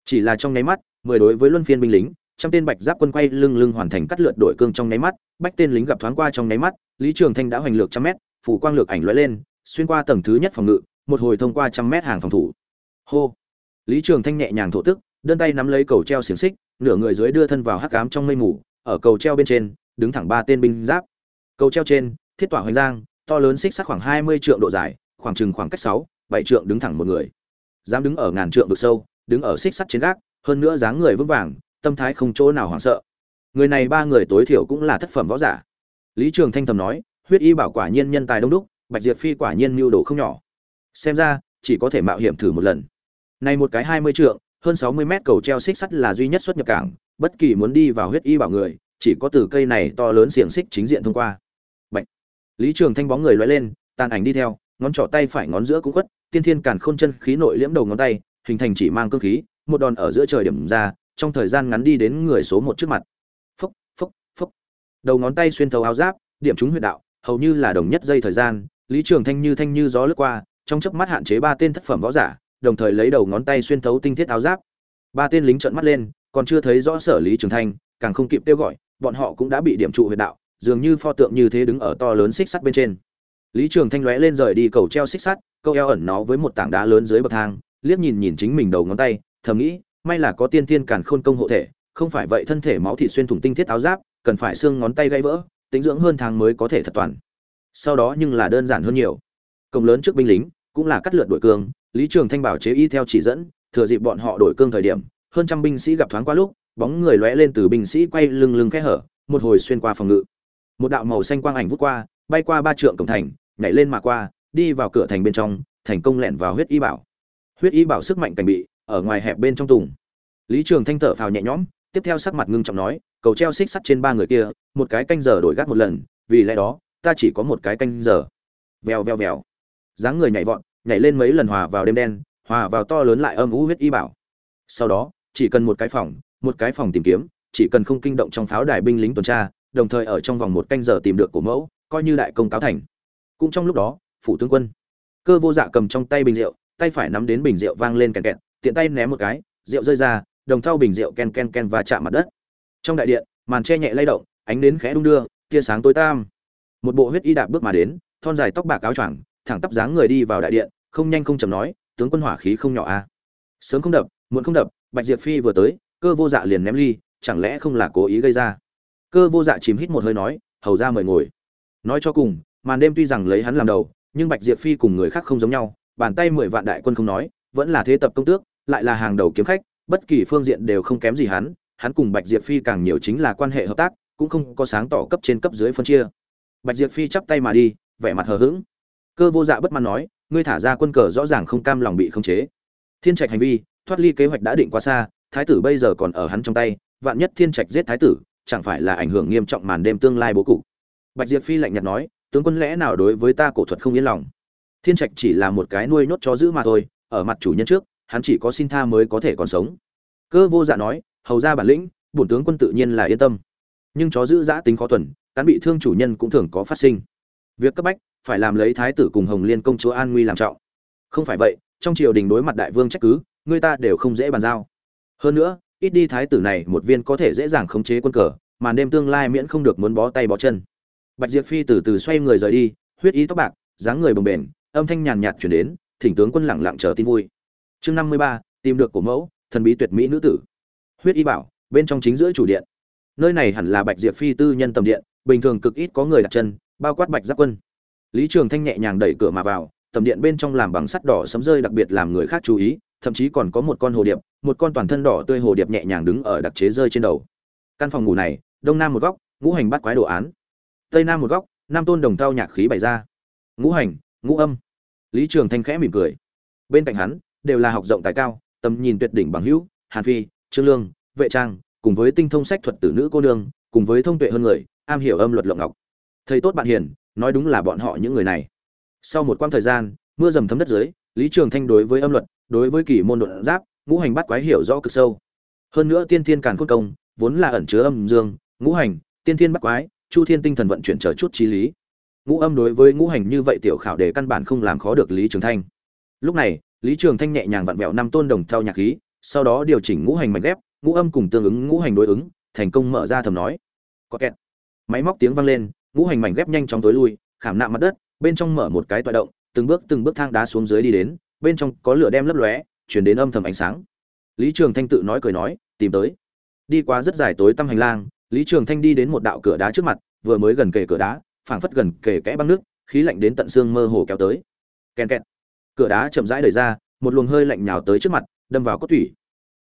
Chỉ là trong nháy mắt, mười đối với luân phiên binh lính trăm tên bạch giáp quân quay lưng lưng hoàn thành cắt lượt đội cương trong nháy mắt, bách tên lính gặp thoáng qua trong nháy mắt, lý trường thanh đã hoành lược trăm mét, phủ quang lược ảnh lóe lên, xuyên qua tầng thứ nhất phòng ngự, một hồi thông qua trăm mét hàng phòng thủ. Hô! Lý trường thanh nhẹ nhàng thổ tức, đơn tay nắm lấy cầu treo xiềng xích, nửa người dưới đưa thân vào hắc ám trong mây mù, ở cầu treo bên trên, đứng thẳng ba tên binh giáp. Cầu treo trên, thiết tỏa hoành giang, to lớn xích sắt khoảng hai mươi trượng độ dài, khoảng chừng khoảng cách sáu, bảy trượng đứng thẳng một người. Dám đứng ở ngàn trượng vực sâu, đứng ở xích sắt trên gác, hơn nữa dáng người vững vàng tâm thái không chỗ nào hoảng sợ. Người này ba người tối thiểu cũng là thất phẩm võ giả. Lý trường thanh thầm nói, huyết y bảo quả nhiên nhân tài đông đúc, bạch diệp phi quả nhiên mưu đồ không nhỏ. Xem ra, chỉ có thể mạo hiểm thử một lần. Này một cái hai mươi trượng, hơn sáu mươi mét cầu treo xích sắt là duy nhất xuất nhập cảng, bất kỳ muốn đi vào huyết y bảo người, chỉ có từ cây này to lớn xiềng xích chính diện thông qua. Bạch. lý trường thanh bóng người lóe lên, tàn ảnh đi theo, ngón trỏ tay phải ngón giữa cũng quất tiên thiên càn khôn chân khí nội liễm đầu ngón tay, hình thành chỉ mang cương khí, một đòn ở giữa trời điểm ra trong thời gian ngắn đi đến người số một trước mặt. Phốc phốc phốc đầu ngón tay xuyên thấu áo giáp, điểm trúng huyệt đạo, hầu như là đồng nhất dây thời gian, lý trường thanh như thanh như gió lướt qua, trong chớp mắt hạn chế ba tên thất phẩm võ giả, đồng thời lấy đầu ngón tay xuyên thấu tinh thiết áo giáp. Ba tên lính trợn mắt lên, còn chưa thấy rõ sở lý trường thanh, càng không kịp kêu gọi, bọn họ cũng đã bị điểm trụ huyệt đạo, dường như pho tượng như thế đứng ở to lớn xích sắt bên trên. Lý trường thanh lóe lên rời đi cầu treo xích sắt, câu eo ẩn nó với một tảng đá lớn dưới bậc thang, liếc nhìn nhìn chính mình đầu ngón tay, thầm nghĩ may là có tiên thiên càn khôn công hộ thể, không phải vậy thân thể máu thịt xuyên thủng tinh thiết áo giáp, cần phải xương ngón tay gãy vỡ, tính dưỡng hơn tháng mới có thể thật toàn. Sau đó nhưng là đơn giản hơn nhiều. Công lớn trước binh lính cũng là cắt lượt đội cương, lý trường thanh bảo chế y theo chỉ dẫn, thừa dịp bọn họ đổi cương thời điểm, hơn trăm binh sĩ gặp thoáng qua lúc, bóng người lóe lên từ binh sĩ quay lưng lưng khe hở, một hồi xuyên qua phòng ngự. Một đạo màu xanh quang ảnh vút qua, bay qua ba trượng cổng thành, nhảy lên mà qua, đi vào cửa thành bên trong, thành công lẹn vào huyết y bảo. Huyết y bảo sức mạnh cảnh bị ở ngoài hẹp bên trong tùng. Lý trường thanh thở phào nhẹ nhõm, tiếp theo sắc mặt ngưng trọng nói, cầu treo xích sắt trên ba người kia, một cái canh giờ đổi gác một lần, vì lẽ đó, ta chỉ có một cái canh giờ. Vèo vèo vèo. Dáng người nhảy vọt, nhảy lên mấy lần hòa vào đêm đen, hòa vào to lớn lại âm u huyết y bảo. Sau đó, chỉ cần một cái phòng, một cái phòng tìm kiếm, chỉ cần không kinh động trong pháo đài binh lính tuần tra, đồng thời ở trong vòng một canh giờ tìm được cổ mẫu, coi như đại công cáo thành. Cũng trong lúc đó, phủ tướng quân, cơ vô dạ cầm trong tay bình rượu, tay phải nắm đến bình rượu vang lên kẹt kẹt tiện tay ném một cái, rượu rơi ra, đồng thau bình rượu ken ken ken và chạm mặt đất. Trong đại điện, màn che nhẹ lay động, ánh đến khẽ đung đưa, tia sáng tối tam một bộ huyết y đạp bước mà đến, thon dài tóc bạc áo choàng, thẳng tắp dáng người đi vào đại điện, không nhanh không chậm nói, tướng quân hỏa khí không nhỏ a. À. sớm không đập, muộn không đập, bạch diệp phi vừa tới, cơ vô dạ liền ném ly, chẳng lẽ không là cố ý gây ra? Cơ vô dạ chìm hít một hơi nói, hầu ra mời ngồi. Nói cho cùng, màn đêm tuy rằng lấy hắn làm đầu, nhưng bạch diệp phi cùng người khác không giống nhau, bàn tay mười vạn đại quân không nói vẫn là thế tập công tước, lại là hàng đầu kiếm khách, bất kỳ phương diện đều không kém gì hắn hắn cùng bạch diệp phi càng nhiều chính là quan hệ hợp tác, cũng không có sáng tỏ cấp trên cấp dưới phân chia. Bạch diệp phi chắp tay mà đi, vẻ mặt hờ hững. Cơ vô dạ bất mãn nói, ngươi thả ra quân cờ rõ ràng không cam lòng bị khống chế. Thiên trạch hành vi, thoát ly kế hoạch đã định quá xa, thái tử bây giờ còn ở hắn trong tay, vạn nhất thiên trạch giết thái tử, chẳng phải là ảnh hưởng nghiêm trọng màn đêm tương lai bố cục. Bạch diệp phi lạnh nhạt nói, tướng quân lẽ nào đối với ta cổ thuật không yên lòng? Thiên trạch chỉ là một cái nuôi nhốt chó giữ mà thôi ở mặt chủ nhân trước, hắn chỉ có xin tha mới có thể còn sống. Cơ vô dạ nói, hầu ra bản lĩnh, bổn tướng quân tự nhiên là yên tâm. Nhưng chó giữ giã tính khó tuần cán bị thương chủ nhân cũng thường có phát sinh. Việc cấp bách, phải làm lấy thái tử cùng hồng liên công chúa an nguy làm trọng. Không phải vậy, trong triều đình đối mặt đại vương trách cứ, người ta đều không dễ bàn giao. Hơn nữa, ít đi thái tử này một viên có thể dễ dàng khống chế quân cờ, mà đêm tương lai miễn không được muốn bó tay bó chân. Bạch diệp phi từ từ xoay người rời đi, huyết ý tóc bạc, dáng người bồng bềnh, âm thanh nhàn nhạt chuyển đến thỉnh tướng quân lẳng lặng chờ tin vui. Chương năm mươi ba, tìm được cổ mẫu, thần bí tuyệt mỹ nữ tử. Huyết y bảo, bên trong chính giữa chủ điện. Nơi này hẳn là bạch diệp phi tư nhân tầm điện, bình thường cực ít có người đặt chân, bao quát bạch giáp quân. Lý trường thanh nhẹ nhàng đẩy cửa mà vào, tầm điện bên trong làm bằng sắt đỏ sấm rơi đặc biệt làm người khác chú ý, thậm chí còn có một con hồ điệp, một con toàn thân đỏ tươi hồ điệp nhẹ nhàng đứng ở đặc chế rơi trên đầu. Căn phòng ngủ này, đông nam một góc, ngũ hành bắt quái đồ án. Tây nam một góc, nam tôn đồng thao nhạc khí bày ra. Ngũ hành, ngũ âm lý trường thanh khẽ mỉm cười. Bên cạnh hắn, đều là học rộng tài cao, tầm nhìn tuyệt đỉnh bằng hữu, hàn phi, trương lương, vệ trang, cùng với tinh thông sách thuật tử nữ cô nương, cùng với thông tuệ hơn người, am hiểu âm luật lộng ngọc. Thầy tốt bạn hiền, nói đúng là bọn họ những người này. Sau một quãng thời gian, mưa dầm thấm đất dưới, lý trường thanh đối với âm luật, đối với kỳ môn luận giáp, ngũ hành bắt quái hiểu rõ cực sâu. Hơn nữa tiên thiên càn khôn công, vốn là ẩn chứa âm dương, ngũ hành, tiên thiên bắt quái, chu thiên tinh thần vận chuyển trở chút trí lý ngũ âm đối với ngũ hành như vậy tiểu khảo đề căn bản không làm khó được lý trường thanh. Lúc này, lý trường thanh nhẹ nhàng vặn vẹo năm tôn đồng theo nhạc khí, sau đó điều chỉnh ngũ hành mạch ghép, ngũ âm cùng tương ứng ngũ hành đối ứng, thành công mở ra thầm nói. Có kẹt. Máy móc tiếng vang lên, ngũ hành mảnh ghép nhanh chóng tối lui, khảm nạm mặt đất, bên trong mở một cái tọa động, từng bước từng bước thang đá xuống dưới đi đến, bên trong có lửa đem lấp lóe, chuyển đến âm thầm ánh sáng. Lý trường thanh tự nói cười nói, tìm tới. Đi qua rất dài tối tăm hành lang, lý trường thanh đi đến một đạo cửa đá trước mặt, vừa mới gần kề cửa đá phảng phất gần kề kẽ băng nước, khí lạnh đến tận xương mơ hồ kéo tới. Kèn kẹt. Cửa đá chậm rãi đẩy ra, một luồng hơi lạnh nhào tới trước mặt, đâm vào cốt thủy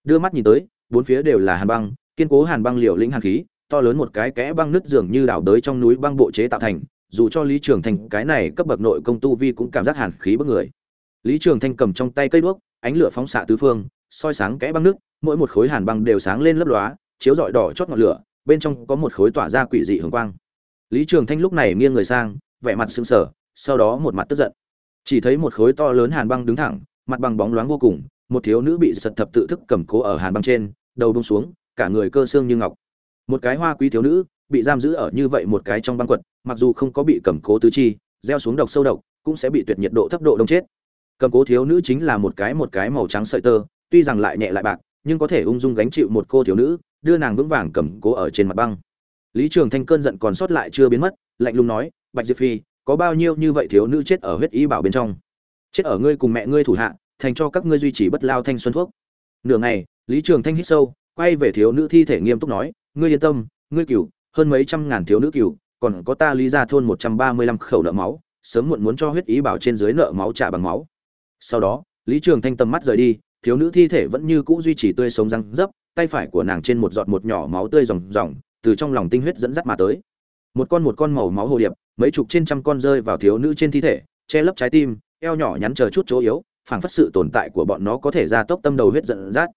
đưa mắt nhìn tới, bốn phía đều là hàn băng, kiên cố hàn băng liều lĩnh hàn khí, to lớn một cái kẽ băng nứt dường như đảo đới trong núi băng bộ chế tạo thành, dù cho lý trường thanh cái này cấp bậc nội công tu vi cũng cảm giác hàn khí bức người. Lý trường thanh cầm trong tay cây đuốc, ánh lửa phóng xạ tứ phương, soi sáng kẽ băng nước, mỗi một khối hàn băng đều sáng lên lấp lóa, chiếu rọi đỏ chót ngọn lửa, bên trong có một khối tỏa ra quỷ dị hồng quang lý trường thanh lúc này nghiêng người sang, vẻ mặt sững sờ, sau đó một mặt tức giận. Chỉ thấy một khối to lớn hàn băng đứng thẳng, mặt bằng bóng loáng vô cùng, một thiếu nữ bị giật thập tự thức cầm cố ở hàn băng trên, đầu buông xuống, cả người cơ xương như ngọc. Một cái hoa quý thiếu nữ, bị giam giữ ở như vậy một cái trong băng quật, mặc dù không có bị cầm cố tứ chi, gieo xuống độc sâu độc, cũng sẽ bị tuyệt nhiệt độ thấp độ đông chết. Cầm cố thiếu nữ chính là một cái một cái màu trắng sợi tơ, tuy rằng lại nhẹ lại bạc, nhưng có thể ung dung gánh chịu một cô thiếu nữ, đưa nàng vững vàng cầm cố ở trên mặt băng lý trường thanh cơn giận còn sót lại chưa biến mất, lạnh lùng nói, bạch diệp phi, có bao nhiêu như vậy thiếu nữ chết ở huyết y bảo bên trong? Chết ở ngươi cùng mẹ ngươi thủ hạ, thành cho các ngươi duy trì bất lao thanh xuân thuốc. Nửa ngày, lý trường thanh hít sâu, quay về thiếu nữ thi thể nghiêm túc nói, ngươi yên tâm, ngươi cửu hơn mấy trăm ngàn thiếu nữ cửu còn có ta lý ra thôn một trăm ba mươi lăm khẩu nợ máu, sớm muộn muốn cho huyết ý bảo trên dưới nợ máu trả bằng máu. Sau đó, lý trường thanh tầm mắt rời đi, thiếu nữ thi thể vẫn như cũ duy trì tươi sống răng dấp tay phải của nàng trên một giọt một nhỏ máu tươi ròng ròng từ trong lòng tinh huyết dẫn dắt mà tới. Một con một con màu máu hồ điệp, mấy chục trên trăm con rơi vào thiếu nữ trên thi thể, che lấp trái tim, eo nhỏ nhắn chờ chút chỗ yếu, phảng phất sự tồn tại của bọn nó có thể ra tốc tâm đầu huyết dẫn dắt.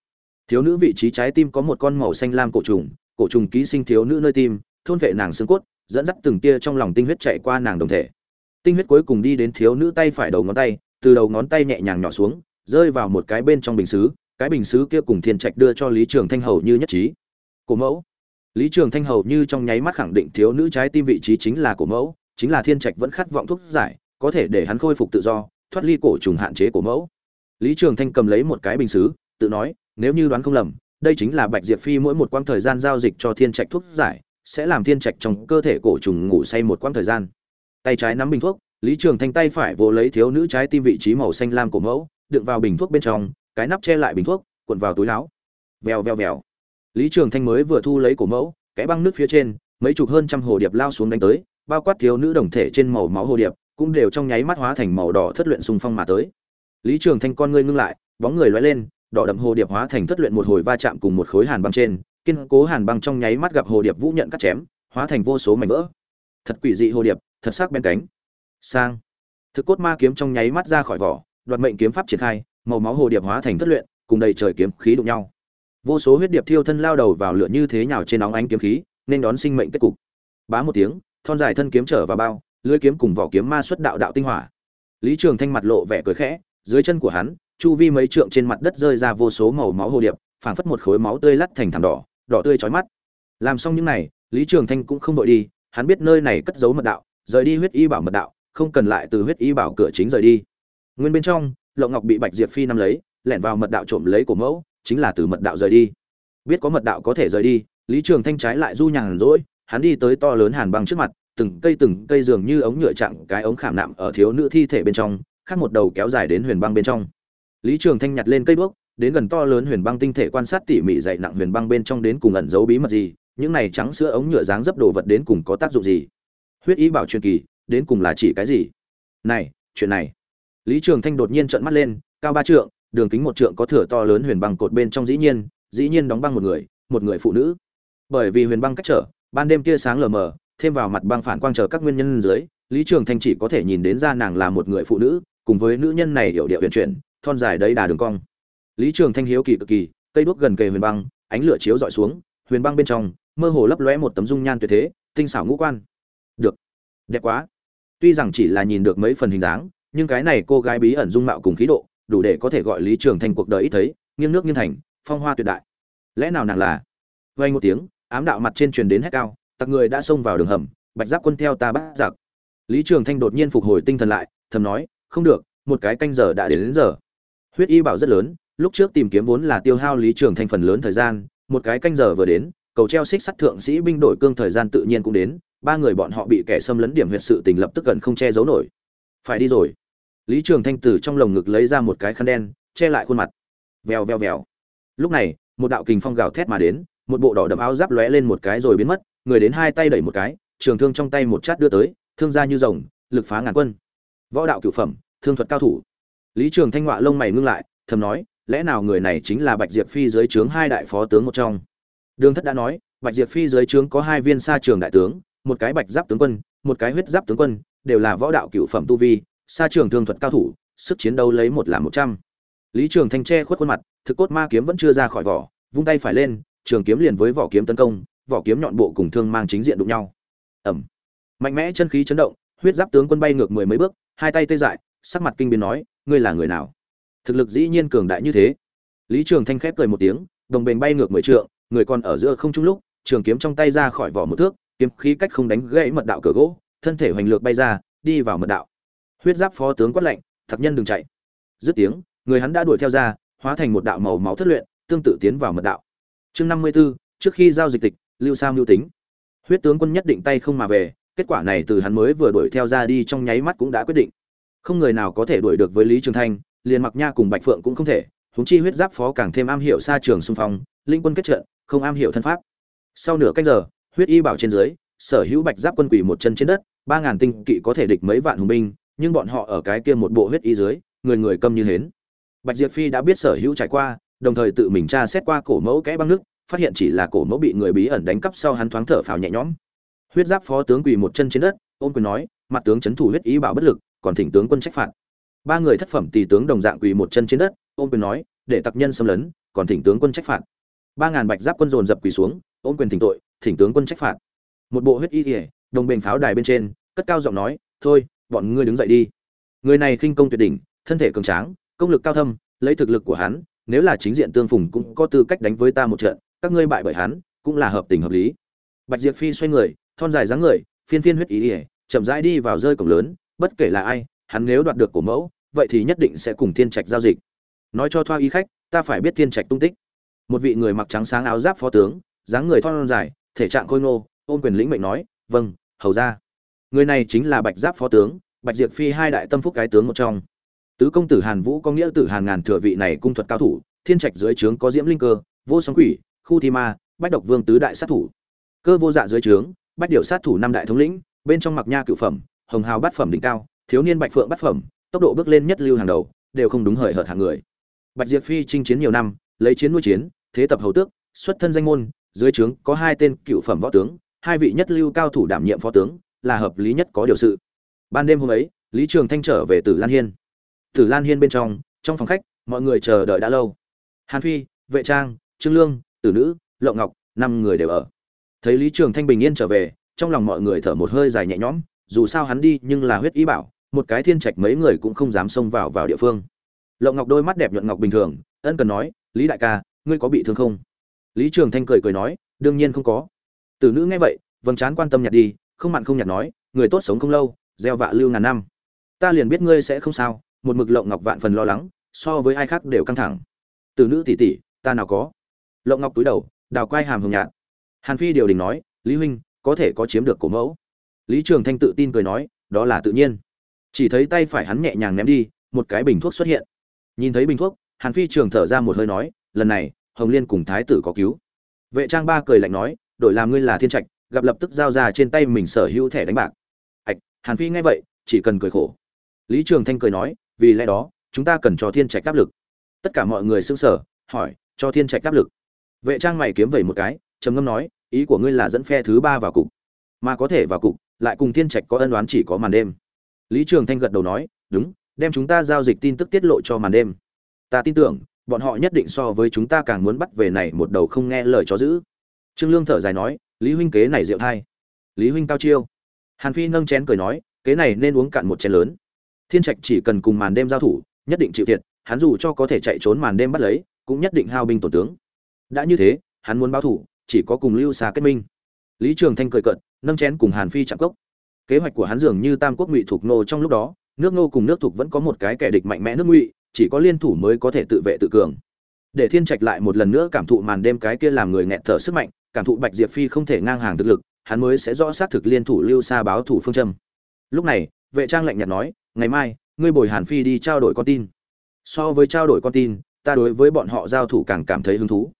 Thiếu nữ vị trí trái tim có một con màu xanh lam cổ trùng cổ trùng ký sinh thiếu nữ nơi tim, thôn vệ nàng xương cốt, dẫn dắt từng tia trong lòng tinh huyết chạy qua nàng đồng thể. Tinh huyết cuối cùng đi đến thiếu nữ tay phải đầu ngón tay, từ đầu ngón tay nhẹ nhàng nhỏ xuống, rơi vào một cái bên trong bình xứ, cái bình xứ kia cùng thiên trạch đưa cho lý trường thanh hầu như nhất trí. Cổ mẫu lý trường thanh hầu như trong nháy mắt khẳng định thiếu nữ trái tim vị trí chính là của mẫu chính là thiên trạch vẫn khát vọng thuốc giải có thể để hắn khôi phục tự do thoát ly cổ trùng hạn chế của mẫu. Lý trường thanh cầm lấy một cái bình sứ, tự nói nếu như đoán không lầm đây chính là bạch diệp phi mỗi một quãng thời gian giao dịch cho thiên trạch thuốc giải sẽ làm thiên trạch trong cơ thể cổ trùng ngủ say một quãng thời gian. Tay trái nắm bình thuốc lý trường thanh tay phải vồ lấy thiếu nữ trái tim vị trí màu xanh lam của mẫu đựng vào bình thuốc bên trong cái nắp che lại bình thuốc cuộn vào túi áo. Vèo vèo vèo lý trường thanh mới vừa thu lấy cổ mẫu cái băng nước phía trên, mấy chục hơn trăm hồ điệp lao xuống đánh tới, bao quát thiếu nữ đồng thể trên màu máu hồ điệp, cũng đều trong nháy mắt hóa thành màu đỏ thất luyện xung phong mà tới. Lý trường thanh con ngươi ngưng lại, bóng người lóe lên, đỏ đậm hồ điệp hóa thành thất luyện một hồi va chạm cùng một khối hàn băng trên, kiên cố hàn băng trong nháy mắt gặp hồ điệp vũ nhận cắt chém, hóa thành vô số mảnh vỡ. Thật quỷ dị hồ điệp, thật sắc bên cánh. Sang. Thực cốt ma kiếm trong nháy mắt ra khỏi vỏ, đoạt mệnh kiếm pháp triển khai, màu máu hồ điệp hóa thành thất luyện, cùng đầy trời kiếm khí đụng nhau vô số huyết điệp thiêu thân lao đầu vào lửa như thế nhào trên nóng ánh kiếm khí, nên đón sinh mệnh kết cục. Bá một tiếng, thon dài thân kiếm trở vào bao, lưỡi kiếm cùng vỏ kiếm ma xuất đạo đạo tinh hỏa. Lý trường thanh mặt lộ vẻ cười khẽ, dưới chân của hắn, chu vi mấy trượng trên mặt đất rơi ra vô số màu máu hồ điệp, phảng phất một khối máu tươi lắt thành thảm đỏ đỏ tươi chói mắt. Làm xong những này, lý trường thanh cũng không đội đi, hắn biết nơi này cất giấu mật đạo, rời đi huyết y bảo mật đạo, không cần lại từ huyết y bảo cửa chính rời đi. Nguyên bên trong, lộng ngọc bị bạch diệp phi nắm lấy, lẻn vào mật đạo trộm lấy của mẫu chính là từ mật đạo rời đi. Biết có mật đạo có thể rời đi, lý trường thanh trái lại du nhàn rỗi, hắn đi tới to lớn hàn băng trước mặt, từng cây từng cây dường như ống nhựa chặn cái ống khảm nạm ở thiếu nữ thi thể bên trong, khác một đầu kéo dài đến huyền băng bên trong. Lý trường thanh nhặt lên cây đuốc, đến gần to lớn huyền băng tinh thể quan sát tỉ mỉ dày nặng huyền băng bên trong đến cùng ẩn giấu bí mật gì, những này trắng sữa ống nhựa dáng dấp đồ vật đến cùng có tác dụng gì? Huyết ý bảo truyền kỳ, đến cùng là chỉ cái gì? Này, chuyện này. Lý trường thanh đột nhiên trợn mắt lên, cao ba trượng đường kính một trượng có thửa to lớn huyền băng cột bên trong dĩ nhiên dĩ nhiên đóng băng một người một người phụ nữ. Bởi vì huyền băng cách trở, ban đêm tia sáng lờ mờ, thêm vào mặt băng phản quang chờ các nguyên nhân dưới, lý trường thanh chỉ có thể nhìn đến ra nàng là một người phụ nữ, cùng với nữ nhân này hiểu điệu huyền chuyển, thon dài đấy đà đường cong. Lý trường thanh hiếu kỳ cực kỳ, cây đuốc gần kề huyền băng, ánh lửa chiếu dọi xuống, huyền băng bên trong, mơ hồ lấp lóe một tấm dung nhan tuyệt thế, tinh xảo ngũ quan. Được. Đẹp quá. Tuy rằng chỉ là nhìn được mấy phần hình dáng, nhưng cái này cô gái bí ẩn dung mạo cùng khí độ đủ để có thể gọi lý trường thanh cuộc đời ít thấy nghiêng nước nghiêng thành phong hoa tuyệt đại. Lẽ nào nàng là? Vay một tiếng ám đạo mặt trên truyền đến hết cao tặc người đã xông vào đường hầm bạch giáp quân theo ta bắt giặc. Lý trường thanh đột nhiên phục hồi tinh thần lại thầm nói không được một cái canh giờ đã đến, đến giờ. Huyết y bảo rất lớn lúc trước tìm kiếm vốn là tiêu hao lý trường thanh phần lớn thời gian một cái canh giờ vừa đến cầu treo xích sắt thượng sĩ binh đổi cương thời gian tự nhiên cũng đến ba người bọn họ bị kẻ xâm lấn điểm huyệt sự tình lập tức gần không che giấu nổi. Phải đi rồi lý trường thanh từ trong lồng ngực lấy ra một cái khăn đen, che lại khuôn mặt. Vèo vèo vèo. Lúc này, một đạo kình phong gào thét mà đến, một bộ đỏ đậm áo giáp lóe lên một cái rồi biến mất, người đến hai tay đẩy một cái, trường thương trong tay một chát đưa tới, thương ra như rồng, lực phá ngàn quân. Võ đạo cửu phẩm, thương thuật cao thủ. Lý trường thanh ngọa lông mày ngưng lại, thầm nói, lẽ nào người này chính là bạch diệp phi dưới trướng hai đại phó tướng một trong? Đường thất đã nói, bạch diệp phi dưới trướng có hai viên sa trường đại tướng, một cái bạch giáp tướng quân, một cái huyết giáp tướng quân, đều là võ đạo cửu phẩm tu vi sa trường thương thuật cao thủ, sức chiến đấu lấy một là một trăm. Lý trường thanh tre khuất khuôn mặt, thực cốt ma kiếm vẫn chưa ra khỏi vỏ, vung tay phải lên, trường kiếm liền với vỏ kiếm tấn công, vỏ kiếm nhọn bộ cùng thương mang chính diện đụng nhau. Ẩm mạnh mẽ chân khí chấn động, huyết giáp tướng quân bay ngược mười mấy bước, hai tay tê dại, sắc mặt kinh biến nói, ngươi là người nào? Thực lực dĩ nhiên cường đại như thế. Lý trường thanh khép cười một tiếng, đồng bền bay ngược mười trượng, người còn ở giữa không trung lúc, trường kiếm trong tay ra khỏi vỏ một thước, kiếm khí cách không đánh gãy mật đạo cửa gỗ, thân thể hoành lược bay ra, đi vào mật đạo huyết giáp phó tướng quát lệnh thật nhân đừng chạy. Dứt tiếng người hắn đã đuổi theo ra hóa thành một đạo màu máu thất luyện tương tự tiến vào mật đạo. Chương năm mươi 54, trước khi giao dịch tịch lưu sam lưu tính. Huyết tướng quân nhất định tay không mà về kết quả này từ hắn mới vừa đuổi theo ra đi trong nháy mắt cũng đã quyết định. Không người nào có thể đuổi được với lý trường thanh liền mặc nha cùng bạch phượng cũng không thể huống chi huyết giáp phó càng thêm am hiểu xa trường xung phong linh quân kết trận không am hiểu thân pháp. Sau nửa cách giờ huyết y bảo trên dưới sở hữu bạch giáp quân quỷ một chân trên đất ba ngàn tinh kỵ có thể địch mấy vạn hùng binh nhưng bọn họ ở cái kia một bộ huyết y dưới, người người câm như hến. Bạch diệp phi đã biết sở hữu trải qua, đồng thời tự mình tra xét qua cổ mẫu kẽ băng nước, phát hiện chỉ là cổ mẫu bị người bí ẩn đánh cắp sau hắn thoáng thở phào nhẹ nhõm. Huyết giáp phó tướng quỳ một chân trên đất ôm quyền nói, mặt tướng chấn thủ huyết ý bảo bất lực, còn thỉnh tướng quân trách phạt. Ba người thất phẩm tỷ tướng đồng dạng quỳ một chân trên đất ôm quyền nói, để tặc nhân xâm lấn, còn thỉnh tướng quân trách phạt. Ba ngàn bạch giáp quân dồn dập quỳ xuống ôm quyền thỉnh tội, thỉnh tướng quân trách phạt. Một bộ huyết y thể đồng bền pháo đài bên trên, cất cao giọng nói, thôi bọn ngươi đứng dậy đi. Người này khinh công tuyệt đỉnh, thân thể cường tráng, công lực cao thâm, lấy thực lực của hắn, nếu là chính diện tương phùng cũng có tư cách đánh với ta một trận, các ngươi bại bởi hắn, cũng là hợp tình hợp lý. Bạch diệp phi xoay người, thon dài dáng người, phiên phiên huyết ý ỉa chậm rãi đi vào rơi cổng lớn, bất kể là ai, hắn nếu đoạt được cổ mẫu, vậy thì nhất định sẽ cùng thiên trạch giao dịch. Nói cho thoa y khách, ta phải biết thiên trạch tung tích. Một vị người mặc trắng sáng áo giáp phó tướng, dáng người thon dài, thể trạng khôi ngô, ôm quyền lĩnh mệnh nói vâng hầu ra người này chính là bạch giáp phó tướng, bạch diệp phi hai đại tâm phúc cái tướng một trong. Tứ công tử hàn vũ có nghĩa tử hàn ngàn thừa vị này cung thuật cao thủ, thiên trạch dưới trướng có diễm linh cơ, vô sóng quỷ, khu thi ma, bách độc vương tứ đại sát thủ. Cơ vô dạ dưới trướng, bách điệu sát thủ năm đại thống lĩnh, bên trong mặc nha cựu phẩm, hồng hào bát phẩm đỉnh cao, thiếu niên bạch phượng bát phẩm, tốc độ bước lên nhất lưu hàng đầu, đều không đúng hời hợt hàng người. Bạch diệp phi chinh chiến nhiều năm, lấy chiến nuôi chiến, thế tập hầu tước, xuất thân danh môn, dưới trướng có hai tên cựu phẩm võ tướng, hai vị nhất lưu cao thủ đảm nhiệm phó tướng là hợp lý nhất có điều sự. Ban đêm hôm ấy, lý trường thanh trở về tử lan hiên. Tử lan hiên bên trong trong phòng khách, mọi người chờ đợi đã lâu. Hàn phi, vệ trang, trương lương, tử nữ, lộng ngọc, năm người đều ở. Thấy lý trường thanh bình yên trở về, trong lòng mọi người thở một hơi dài nhẹ nhõm, dù sao hắn đi nhưng là huyết ý bảo, một cái thiên trạch mấy người cũng không dám xông vào vào địa phương. Lộng ngọc đôi mắt đẹp nhuận ngọc bình thường, ân cần nói, lý đại ca, ngươi có bị thương không? Lý trường thanh cười cười nói, đương nhiên không có. Tử nữ nghe vậy, vầng trán quan tâm nhặt đi không mặn không nhạt nói, người tốt sống không lâu, gieo vạ lưu ngàn năm. Ta liền biết ngươi sẽ không sao, một mực lộng ngọc vạn phần lo lắng, so với ai khác đều căng thẳng. Từ nữ tỷ tỷ, ta nào có. Lộng ngọc túi đầu, đào quai hàm hồng nhạt. Hàn phi điều đình nói, lý huynh, có thể có chiếm được cổ mẫu. Lý trường thanh tự tin cười nói, đó là tự nhiên. Chỉ thấy tay phải hắn nhẹ nhàng ném đi, một cái bình thuốc xuất hiện. Nhìn thấy bình thuốc, hàn phi trường thở ra một hơi nói, lần này, hồng liên cùng thái tử có cứu. Vệ trang ba cười lạnh nói, đổi làm ngươi là thiên trạch gặp lập tức giao ra trên tay mình sở hữu thẻ đánh bạc. Ạch, hàn phi nghe vậy, chỉ cần cười khổ. Lý trường thanh cười nói, vì lẽ đó, chúng ta cần cho thiên trạch áp lực. Tất cả mọi người sững sờ, hỏi, cho thiên trạch áp lực. Vệ trang mày kiếm vẩy một cái, trầm ngâm nói, ý của ngươi là dẫn phe thứ ba vào cục. Mà có thể vào cục, lại cùng thiên trạch có ân oán chỉ có màn đêm. Lý trường thanh gật đầu nói, đúng, đem chúng ta giao dịch tin tức tiết lộ cho màn đêm. Ta tin tưởng, bọn họ nhất định so với chúng ta càng muốn bắt về này một đầu không nghe lời chó giữ trương lương thở dài nói lý huynh kế này rượu thay lý huynh cao chiêu. Hàn phi nâng chén cười nói, kế này nên uống cạn một chén lớn. Thiên trạch chỉ cần cùng màn đêm giao thủ, nhất định chịu thiệt, hắn dù cho có thể chạy trốn màn đêm bắt lấy, cũng nhất định hao binh tổn tướng. Đã như thế, hắn muốn báo thủ, chỉ có cùng lưu xa kết minh. Lý trường thanh cười cận nâng chén cùng hàn phi chạm cốc. Kế hoạch của hắn dường như tam quốc ngụy thuộc nô trong lúc đó, nước nô cùng nước thuộc vẫn có một cái kẻ địch mạnh mẽ nước ngụy, chỉ có liên thủ mới có thể tự vệ tự cường. Để thiên trạch lại một lần nữa cảm thụ màn đêm cái kia làm người nghẹt thở sức mạnh cảm thụ bạch diệp phi không thể ngang hàng thực lực, hắn mới sẽ rõ xác thực liên thủ lưu xa báo thủ phương châm. Lúc này, vệ trang lạnh nhạt nói, ngày mai, ngươi bồi hàn phi đi trao đổi con tin. So với trao đổi con tin, ta đối với bọn họ giao thủ càng cảm thấy hứng thú.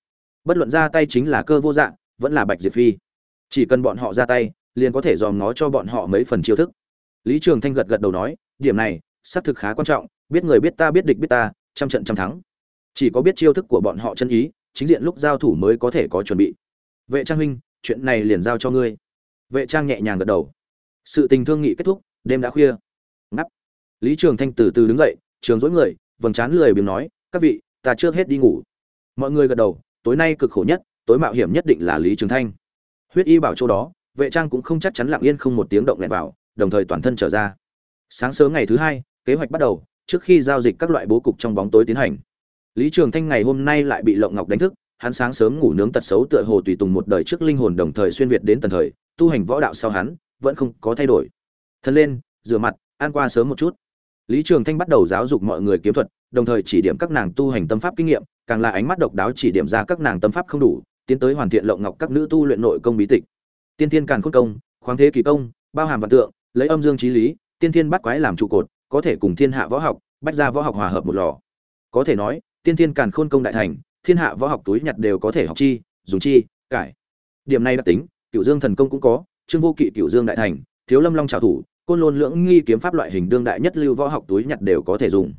Bất luận ra tay chính là cơ vô dạng, vẫn là bạch diệp phi. Chỉ cần bọn họ ra tay, liền có thể dòm nó cho bọn họ mấy phần chiêu thức. Lý trường thanh gật gật đầu nói, điểm này, xác thực khá quan trọng, biết người biết ta, biết địch biết ta, trăm trận trăm thắng. Chỉ có biết chiêu thức của bọn họ chân ý, chính diện lúc giao thủ mới có thể có chuẩn bị vệ trang huynh, chuyện này liền giao cho ngươi. Vệ trang nhẹ nhàng gật đầu. Sự tình thương nghị kết thúc, đêm đã khuya. Ngắp. Lý trường thanh từ từ đứng dậy, trường dối người, vầng trán lười biếng nói, các vị, ta trước hết đi ngủ. Mọi người gật đầu, tối nay cực khổ nhất, tối mạo hiểm nhất định là lý trường thanh. Huyết y bảo chỗ đó, vệ trang cũng không chắc chắn lặng yên không một tiếng động lẹn vào, đồng thời toàn thân trở ra. Sáng sớm ngày thứ hai, kế hoạch bắt đầu, trước khi giao dịch các loại bố cục trong bóng tối tiến hành. Lý trường thanh ngày hôm nay lại bị lộng ngọc đánh thức hắn sáng sớm ngủ nướng tật xấu tựa hồ tùy tùng một đời trước linh hồn đồng thời xuyên việt đến tần thời, tu hành võ đạo sau hắn, vẫn không có thay đổi. Thân lên, rửa mặt, ăn qua sớm một chút. Lý trường thanh bắt đầu giáo dục mọi người kiếm thuật, đồng thời chỉ điểm các nàng tu hành tâm pháp kinh nghiệm, càng là ánh mắt độc đáo chỉ điểm ra các nàng tâm pháp không đủ, tiến tới hoàn thiện lộng ngọc các nữ tu luyện nội công bí tịch. Tiên thiên càn khôn công, khoáng thế kỳ công, bao hàm vạn tượng, lấy âm dương trí lý, tiên thiên bắt quái làm trụ cột, có thể cùng thiên hạ võ học, bách gia võ học hòa hợp một lò. Có thể nói, tiên thiên càn khôn công đại thành thiên hạ võ học túi nhặt đều có thể học chi, dùng chi, cải. Điểm này đặc tính cựu dương thần công cũng có, trương vô kỵ cựu dương đại thành, thiếu lâm long trào thủ, côn lôn lưỡng nghi kiếm pháp loại hình đương đại nhất lưu võ học túi nhặt đều có thể dùng.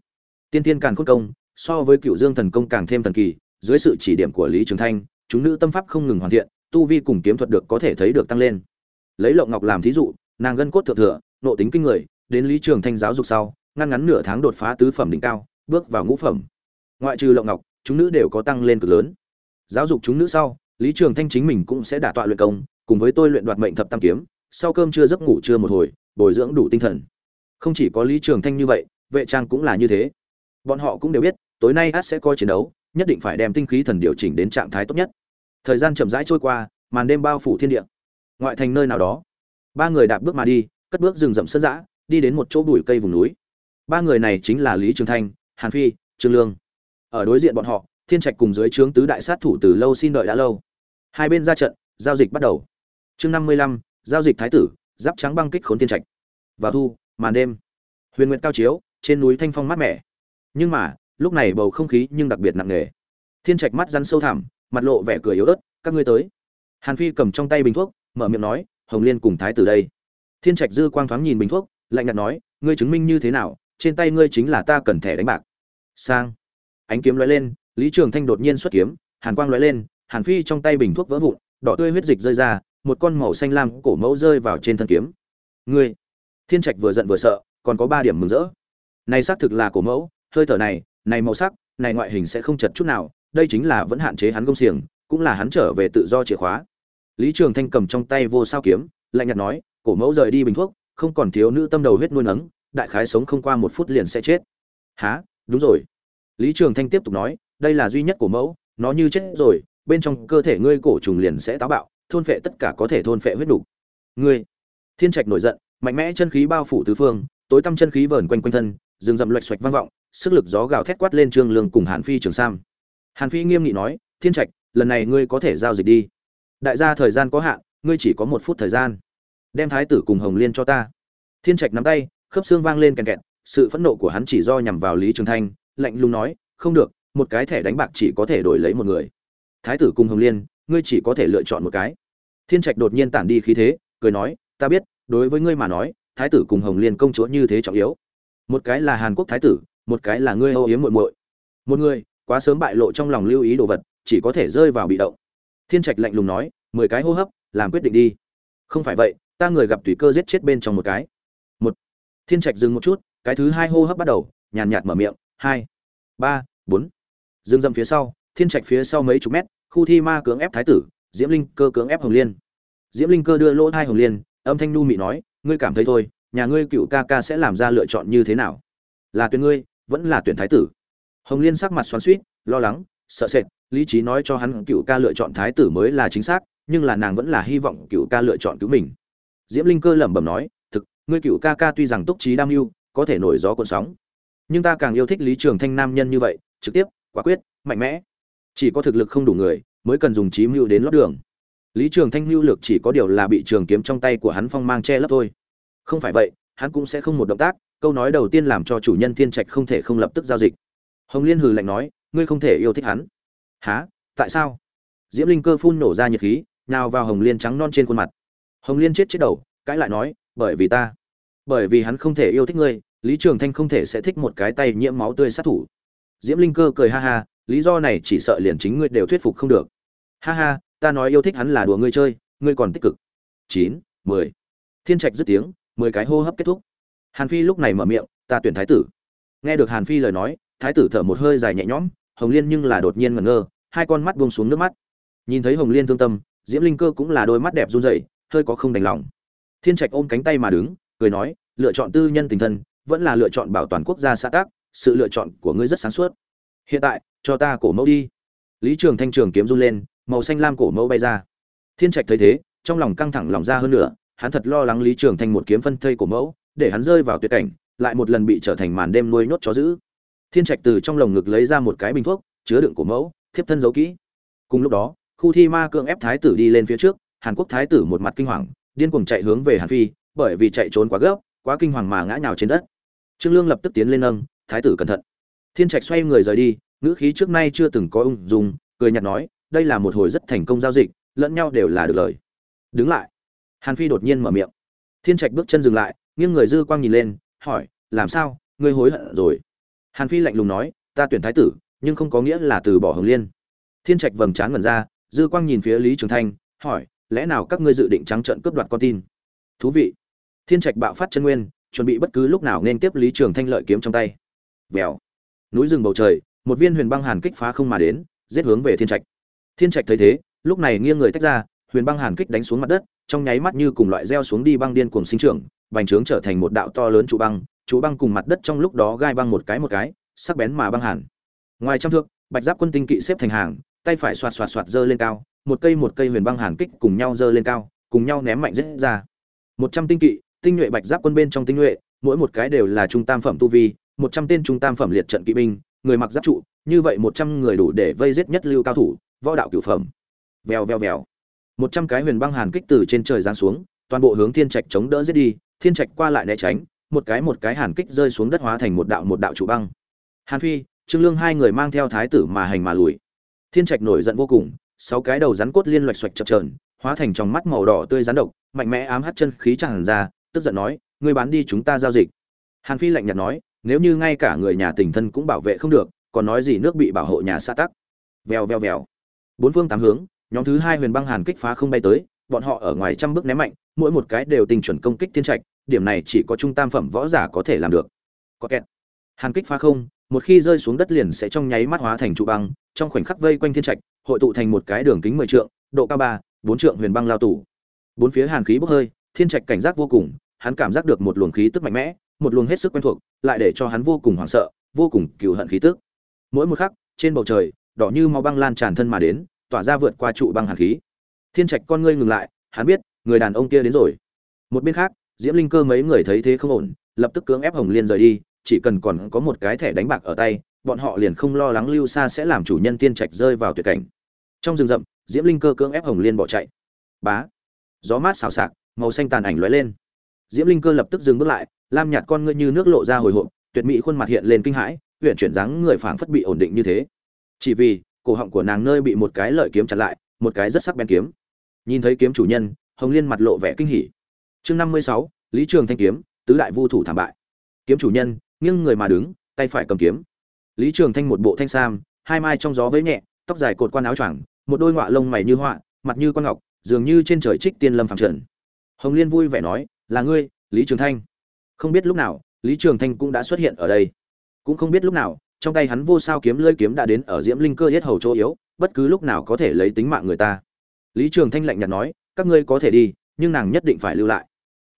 Tiên thiên càng khôn công, so với cựu dương thần công càng thêm thần kỳ, dưới sự chỉ điểm của lý trường thanh, chúng nữ tâm pháp không ngừng hoàn thiện, tu vi cùng kiếm thuật được có thể thấy được tăng lên. Lấy lộng ngọc làm thí dụ, nàng gân cốt thượng thừa, nộ tính kinh người, đến lý trường thanh giáo dục sau, ngăn ngắn nửa tháng đột phá tứ phẩm đỉnh cao, bước vào ngũ phẩm. Ngoại trừ lộng ngọc chúng nữ đều có tăng lên cực lớn. Giáo dục chúng nữ sau, lý trường thanh chính mình cũng sẽ đả tọa luyện công, cùng với tôi luyện đoạt mệnh thập tam kiếm, sau cơm chưa giấc ngủ trưa một hồi, bồi dưỡng đủ tinh thần. Không chỉ có lý trường thanh như vậy, vệ trang cũng là như thế. Bọn họ cũng đều biết, tối nay át sẽ có chiến đấu, nhất định phải đem tinh khí thần điều chỉnh đến trạng thái tốt nhất. Thời gian chậm rãi trôi qua, màn đêm bao phủ thiên địa. Ngoại thành nơi nào đó, ba người đạp bước mà đi, cất bước rừng rậm sân dã, đi đến một chỗ bụi cây vùng núi. Ba người này chính là lý trường thanh, hàn phi, trương lương ở đối diện bọn họ, thiên trạch cùng dưới trướng tứ đại sát thủ từ lâu xin đợi đã lâu. Hai bên ra trận, giao dịch bắt đầu. Chương năm mươi lăm, giao dịch thái tử, giáp trắng băng kích khốn thiên trạch. Vào thu, màn đêm. Huyền Nguyện cao chiếu, trên núi thanh phong mát mẻ. Nhưng mà, lúc này bầu không khí nhưng đặc biệt nặng nề. Thiên trạch mắt rắn sâu thẳm, mặt lộ vẻ cười yếu ớt, các ngươi tới. Hàn phi cầm trong tay bình thuốc, mở miệng nói, hồng liên cùng thái tử đây. Thiên trạch dư quang thoáng nhìn bình thuốc, lạnh nhạt nói, ngươi chứng minh như thế nào, trên tay ngươi chính là ta cần thẻ đánh bạc. Sang ánh kiếm lóe lên, lý trường thanh đột nhiên xuất kiếm, hàn quang lóe lên, hàn phi trong tay bình thuốc vỡ vụn, đỏ tươi huyết dịch rơi ra, một con màu xanh lam cổ mẫu rơi vào trên thân kiếm. Ngươi, thiên trạch vừa giận vừa sợ, còn có ba điểm mừng rỡ. Này xác thực là cổ mẫu, hơi thở này này màu sắc, này ngoại hình sẽ không chật chút nào, đây chính là vẫn hạn chế hắn công xiềng, cũng là hắn trở về tự do chìa khóa. Lý trường thanh cầm trong tay vô sao kiếm, lạnh nhạt nói, cổ mẫu rời đi bình thuốc, không còn thiếu nữ tâm đầu huyết nuôi nấng, đại khái sống không qua một phút liền sẽ chết. Há đúng rồi lý trường thanh tiếp tục nói, đây là duy nhất của mẫu, nó như chết rồi, bên trong cơ thể ngươi cổ trùng liền sẽ táo bạo, thôn phệ tất cả có thể thôn phệ huyết đủ. ngươi, thiên trạch nổi giận, mạnh mẽ chân khí bao phủ tứ phương, tối tăm chân khí vờn quanh quanh thân, rừng rậm loạch xoạch vang vọng, sức lực gió gào thét quát lên trương lương cùng hàn phi trường sam. Hàn phi nghiêm nghị nói, thiên trạch, lần này ngươi có thể giao dịch đi. Đại gia thời gian có hạn, ngươi chỉ có một phút thời gian. Đem thái tử cùng hồng liên cho ta. Thiên trạch nắm tay, khớp xương vang lên kèn kẹt, sự phẫn nộ của hắn chỉ do nhằm vào lý trường thanh lạnh lùng nói, không được, một cái thẻ đánh bạc chỉ có thể đổi lấy một người. Thái tử cùng hồng liên, ngươi chỉ có thể lựa chọn một cái. Thiên trạch đột nhiên tản đi khí thế, cười nói, ta biết, đối với ngươi mà nói, thái tử cùng hồng liên công chúa như thế trọng yếu. Một cái là hàn quốc thái tử, một cái là ngươi âu yếm muội muội. Một người, quá sớm bại lộ trong lòng lưu ý đồ vật, chỉ có thể rơi vào bị động. Thiên trạch lạnh lùng nói, mười cái hô hấp, làm quyết định đi. Không phải vậy, ta người gặp tùy cơ giết chết bên trong một cái. Một. Thiên trạch dừng một chút, cái thứ hai hô hấp bắt đầu, nhàn nhạt mở miệng hai, ba, bốn. Dương dâm phía sau, thiên trạch phía sau mấy chục mét, khu thi ma cưỡng ép thái tử, diễm linh cơ cưỡng ép hồng liên. Diễm linh cơ đưa lỗ thai hồng liên, âm thanh nu mị nói, ngươi cảm thấy thôi, nhà ngươi cựu ca ca sẽ làm ra lựa chọn như thế nào? Là tuyển ngươi, vẫn là tuyển thái tử. Hồng liên sắc mặt xoắn suýt lo lắng, sợ sệt, lý trí nói cho hắn cựu ca lựa chọn thái tử mới là chính xác, nhưng là nàng vẫn là hy vọng cựu ca lựa chọn cứu mình. Diễm linh cơ lẩm bẩm nói, thực, ngươi cựu ca ca tuy rằng túc trí đam mưu, có thể nổi gió cuộn sóng nhưng ta càng yêu thích lý trường thanh nam nhân như vậy, trực tiếp, quả quyết, mạnh mẽ. Chỉ có thực lực không đủ người, mới cần dùng trí mưu đến lót đường. Lý trường thanh mưu lược chỉ có điều là bị trường kiếm trong tay của hắn phong mang che lấp thôi. Không phải vậy, hắn cũng sẽ không một động tác, câu nói đầu tiên làm cho chủ nhân thiên trạch không thể không lập tức giao dịch. Hồng liên hừ lạnh nói, ngươi không thể yêu thích hắn. Há tại sao? Diễm linh cơ phun nổ ra nhiệt khí nào vào hồng liên trắng non trên khuôn mặt. Hồng liên chết chết đầu, cãi lại nói, bởi vì ta, bởi vì hắn không thể yêu thích ngươi lý trường thanh không thể sẽ thích một cái tay nhiễm máu tươi sát thủ. Diễm linh cơ cười ha ha, lý do này chỉ sợ liền chính ngươi đều thuyết phục không được. Ha ha, ta nói yêu thích hắn là đùa ngươi chơi, ngươi còn tích cực. Chín, mười. Thiên trạch dứt tiếng, mười cái hô hấp kết thúc. Hàn phi lúc này mở miệng, ta tuyển thái tử. Nghe được hàn phi lời nói, thái tử thở một hơi dài nhẹ nhõm, hồng liên nhưng là đột nhiên ngẩn ngơ, hai con mắt buông xuống nước mắt. Nhìn thấy hồng liên thương tâm, diễm linh cơ cũng là đôi mắt đẹp run rẩy, hơi có không đành lòng. Thiên trạch ôm cánh tay mà đứng, cười nói, lựa chọn tư nhân tình thân vẫn là lựa chọn bảo toàn quốc gia xã tác, sự lựa chọn của ngươi rất sáng suốt. Hiện tại, cho ta cổ mẫu đi. Lý trường thanh trường kiếm run lên, màu xanh lam cổ mẫu bay ra. Thiên trạch thấy thế, trong lòng căng thẳng lòng ra hơn nữa, hắn thật lo lắng lý trường thanh một kiếm phân thây cổ mẫu, để hắn rơi vào tuyệt cảnh, lại một lần bị trở thành màn đêm nuôi nhốt chó giữ thiên trạch từ trong lồng ngực lấy ra một cái bình thuốc, chứa đựng cổ mẫu, thiếp thân giấu kỹ. Cùng lúc đó, khu thi ma cưỡng ép thái tử đi lên phía trước, hàn quốc thái tử một mặt kinh hoàng, điên cuồng chạy hướng về hàn phi, bởi vì chạy trốn quá gấp, quá kinh hoàng mà ngã nhào trên đất trương lương lập tức tiến lên nâng, thái tử cẩn thận. Thiên trạch xoay người rời đi, ngữ khí trước nay chưa từng có ung dung, cười nhạt nói, đây là một hồi rất thành công giao dịch, lẫn nhau đều là được lời. Đứng lại. Hàn phi đột nhiên mở miệng. Thiên trạch bước chân dừng lại, nghiêng người dư quang nhìn lên, hỏi, làm sao? Ngươi hối hận rồi? Hàn phi lạnh lùng nói, ta tuyển thái tử, nhưng không có nghĩa là từ bỏ hồng liên. Thiên trạch vầng trán ngẩn ra, dư quang nhìn phía lý trường thanh, hỏi, lẽ nào các ngươi dự định trắng trợn cướp đoạt con tin? Thú vị. Thiên trạch bạo phát chân nguyên chuẩn bị bất cứ lúc nào nên tiếp lý trường thanh lợi kiếm trong tay. Vèo. Núi rừng bầu trời, một viên huyền băng hàn kích phá không mà đến, giết hướng về thiên trạch. Thiên trạch thấy thế, lúc này nghiêng người tách ra, huyền băng hàn kích đánh xuống mặt đất, trong nháy mắt như cùng loại gieo xuống đi băng điên cuồng sinh trưởng, bành trướng trở thành một đạo to lớn trụ băng trụ băng cùng mặt đất trong lúc đó gai băng một cái một cái, sắc bén mà băng hàn. Ngoài trăm thước, bạch giáp quân tinh kỵ xếp thành hàng, tay phải xoạt xoạt xoạt giơ lên cao, một cây một cây huyền băng hàn kích cùng nhau giơ lên cao, cùng nhau ném mạnh rết ra. Một trăm tinh kỵ tinh nhuệ bạch giáp quân bên trong tinh nhuệ, mỗi một cái đều là trung tam phẩm tu vi, một trăm tên trung tam phẩm liệt trận kỵ binh, người mặc giáp trụ, như vậy một trăm người đủ để vây giết nhất lưu cao thủ, võ đạo cửu phẩm. Vèo vèo vèo. Một trăm cái huyền băng hàn kích từ trên trời giáng xuống, toàn bộ hướng thiên trạch chống đỡ giết đi, thiên trạch qua lại né tránh, một cái một cái hàn kích rơi xuống đất hóa thành một đạo một đạo trụ băng. Hàn phi, trương lương hai người mang theo thái tử mà hành mà lùi. Thiên trạch nổi giận vô cùng, sáu cái đầu rắn cốt liên loạch xoạch chập trờn hóa thành trong mắt màu đỏ tươi rắn độc, mạnh mẽ ám hắt chân khí tràn ra tức giận nói, ngươi bán đi chúng ta giao dịch. Hàn phi lạnh nhạt nói, nếu như ngay cả người nhà tình thân cũng bảo vệ không được, còn nói gì nước bị bảo hộ nhà xã tắc? Vèo vèo vèo. Bốn phương tám hướng, nhóm thứ hai huyền băng hàn kích phá không bay tới, bọn họ ở ngoài trăm bước ném mạnh, mỗi một cái đều tình chuẩn công kích thiên trạch, điểm này chỉ có trung tam phẩm võ giả có thể làm được. Có kẹt. Hàn kích phá không, một khi rơi xuống đất liền sẽ trong nháy mắt hóa thành trụ băng, trong khoảnh khắc vây quanh thiên trạch, hội tụ thành một cái đường kính mười trượng, độ cao ba, bốn trượng huyền băng lao tủ bốn phía hàn khí bốc hơi thiên trạch cảnh giác vô cùng, hắn cảm giác được một luồng khí tức mạnh mẽ, một luồng hết sức quen thuộc, lại để cho hắn vô cùng hoảng sợ, vô cùng cừu hận khí tức. Mỗi một khắc, trên bầu trời, đỏ như máu băng lan tràn thân mà đến, tỏa ra vượt qua trụ băng hàn khí. Thiên trạch con ngươi ngừng lại, hắn biết, người đàn ông kia đến rồi. Một bên khác, diễm linh cơ mấy người thấy thế không ổn, lập tức cưỡng ép hồng liên rời đi, chỉ cần còn có một cái thẻ đánh bạc ở tay, bọn họ liền không lo lắng lưu xa sẽ làm chủ nhân tiên trạch rơi vào tuyệt cảnh. Trong rừng rậm, diễm linh cơ cưỡng ép hồng liên bỏ chạy. Bá! Gió mát xào xạc màu xanh tàn ảnh lóe lên. Diễm linh cơ lập tức dừng bước lại, lam nhạt con ngươi như nước lộ ra hồi hộp, tuyệt mỹ khuôn mặt hiện lên kinh hãi, huyện chuyển dáng người phảng phất bị ổn định như thế. Chỉ vì, cổ họng của nàng nơi bị một cái lợi kiếm chặn lại, một cái rất sắc bén kiếm. Nhìn thấy kiếm chủ nhân, hồng liên mặt lộ vẻ kinh hỉ. Chương năm mươi sáu, lý trường thanh kiếm, tứ đại vu thủ thảm bại. Kiếm chủ nhân, nghiêng người mà đứng, tay phải cầm kiếm. Lý trường thanh một bộ thanh sam, hai mai trong gió với nhẹ, tóc dài cột quan áo choàng, một đôi ngọa lông mày như họa, mặt như con ngọc, dường như trên trời trích tiên lâm phẳng trần hồng liên vui vẻ nói, là ngươi, lý trường thanh. Không biết lúc nào, lý trường thanh cũng đã xuất hiện ở đây. Cũng không biết lúc nào, trong tay hắn vô sao kiếm lưỡi kiếm đã đến ở diễm linh cơ yết hầu chỗ yếu, bất cứ lúc nào có thể lấy tính mạng người ta. Lý trường thanh lạnh nhạt nói, các ngươi có thể đi, nhưng nàng nhất định phải lưu lại.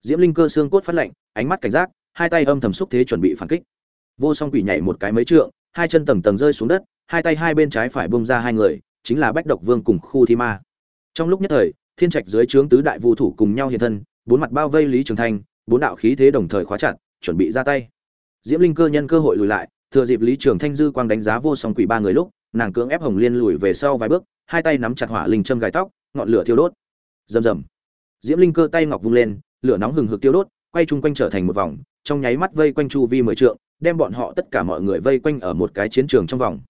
Diễm linh cơ xương cốt phát lạnh, ánh mắt cảnh giác, hai tay âm thầm xúc thế chuẩn bị phản kích. Vô song quỷ nhảy một cái mấy trượng, hai chân tầng tầng rơi xuống đất, hai tay hai bên trái phải bông ra hai người, chính là bách độc vương cùng khu thi ma. Trong lúc nhất thời thiên trạch dưới trướng tứ đại vu thủ cùng nhau hiện thân, bốn mặt bao vây lý trường thanh, bốn đạo khí thế đồng thời khóa chặt, chuẩn bị ra tay. Diễm linh cơ nhân cơ hội lùi lại, thừa dịp lý trường thanh dư quang đánh giá vô song quỷ ba người lúc, nàng cưỡng ép hồng liên lùi về sau vài bước, hai tay nắm chặt hỏa linh châm gài tóc, ngọn lửa thiêu đốt. Rầm rầm. Diễm linh cơ tay ngọc vung lên, lửa nóng hừng hực tiêu đốt, quay chung quanh trở thành một vòng, trong nháy mắt vây quanh chu vi mười trượng, đem bọn họ tất cả mọi người vây quanh ở một cái chiến trường trong vòng.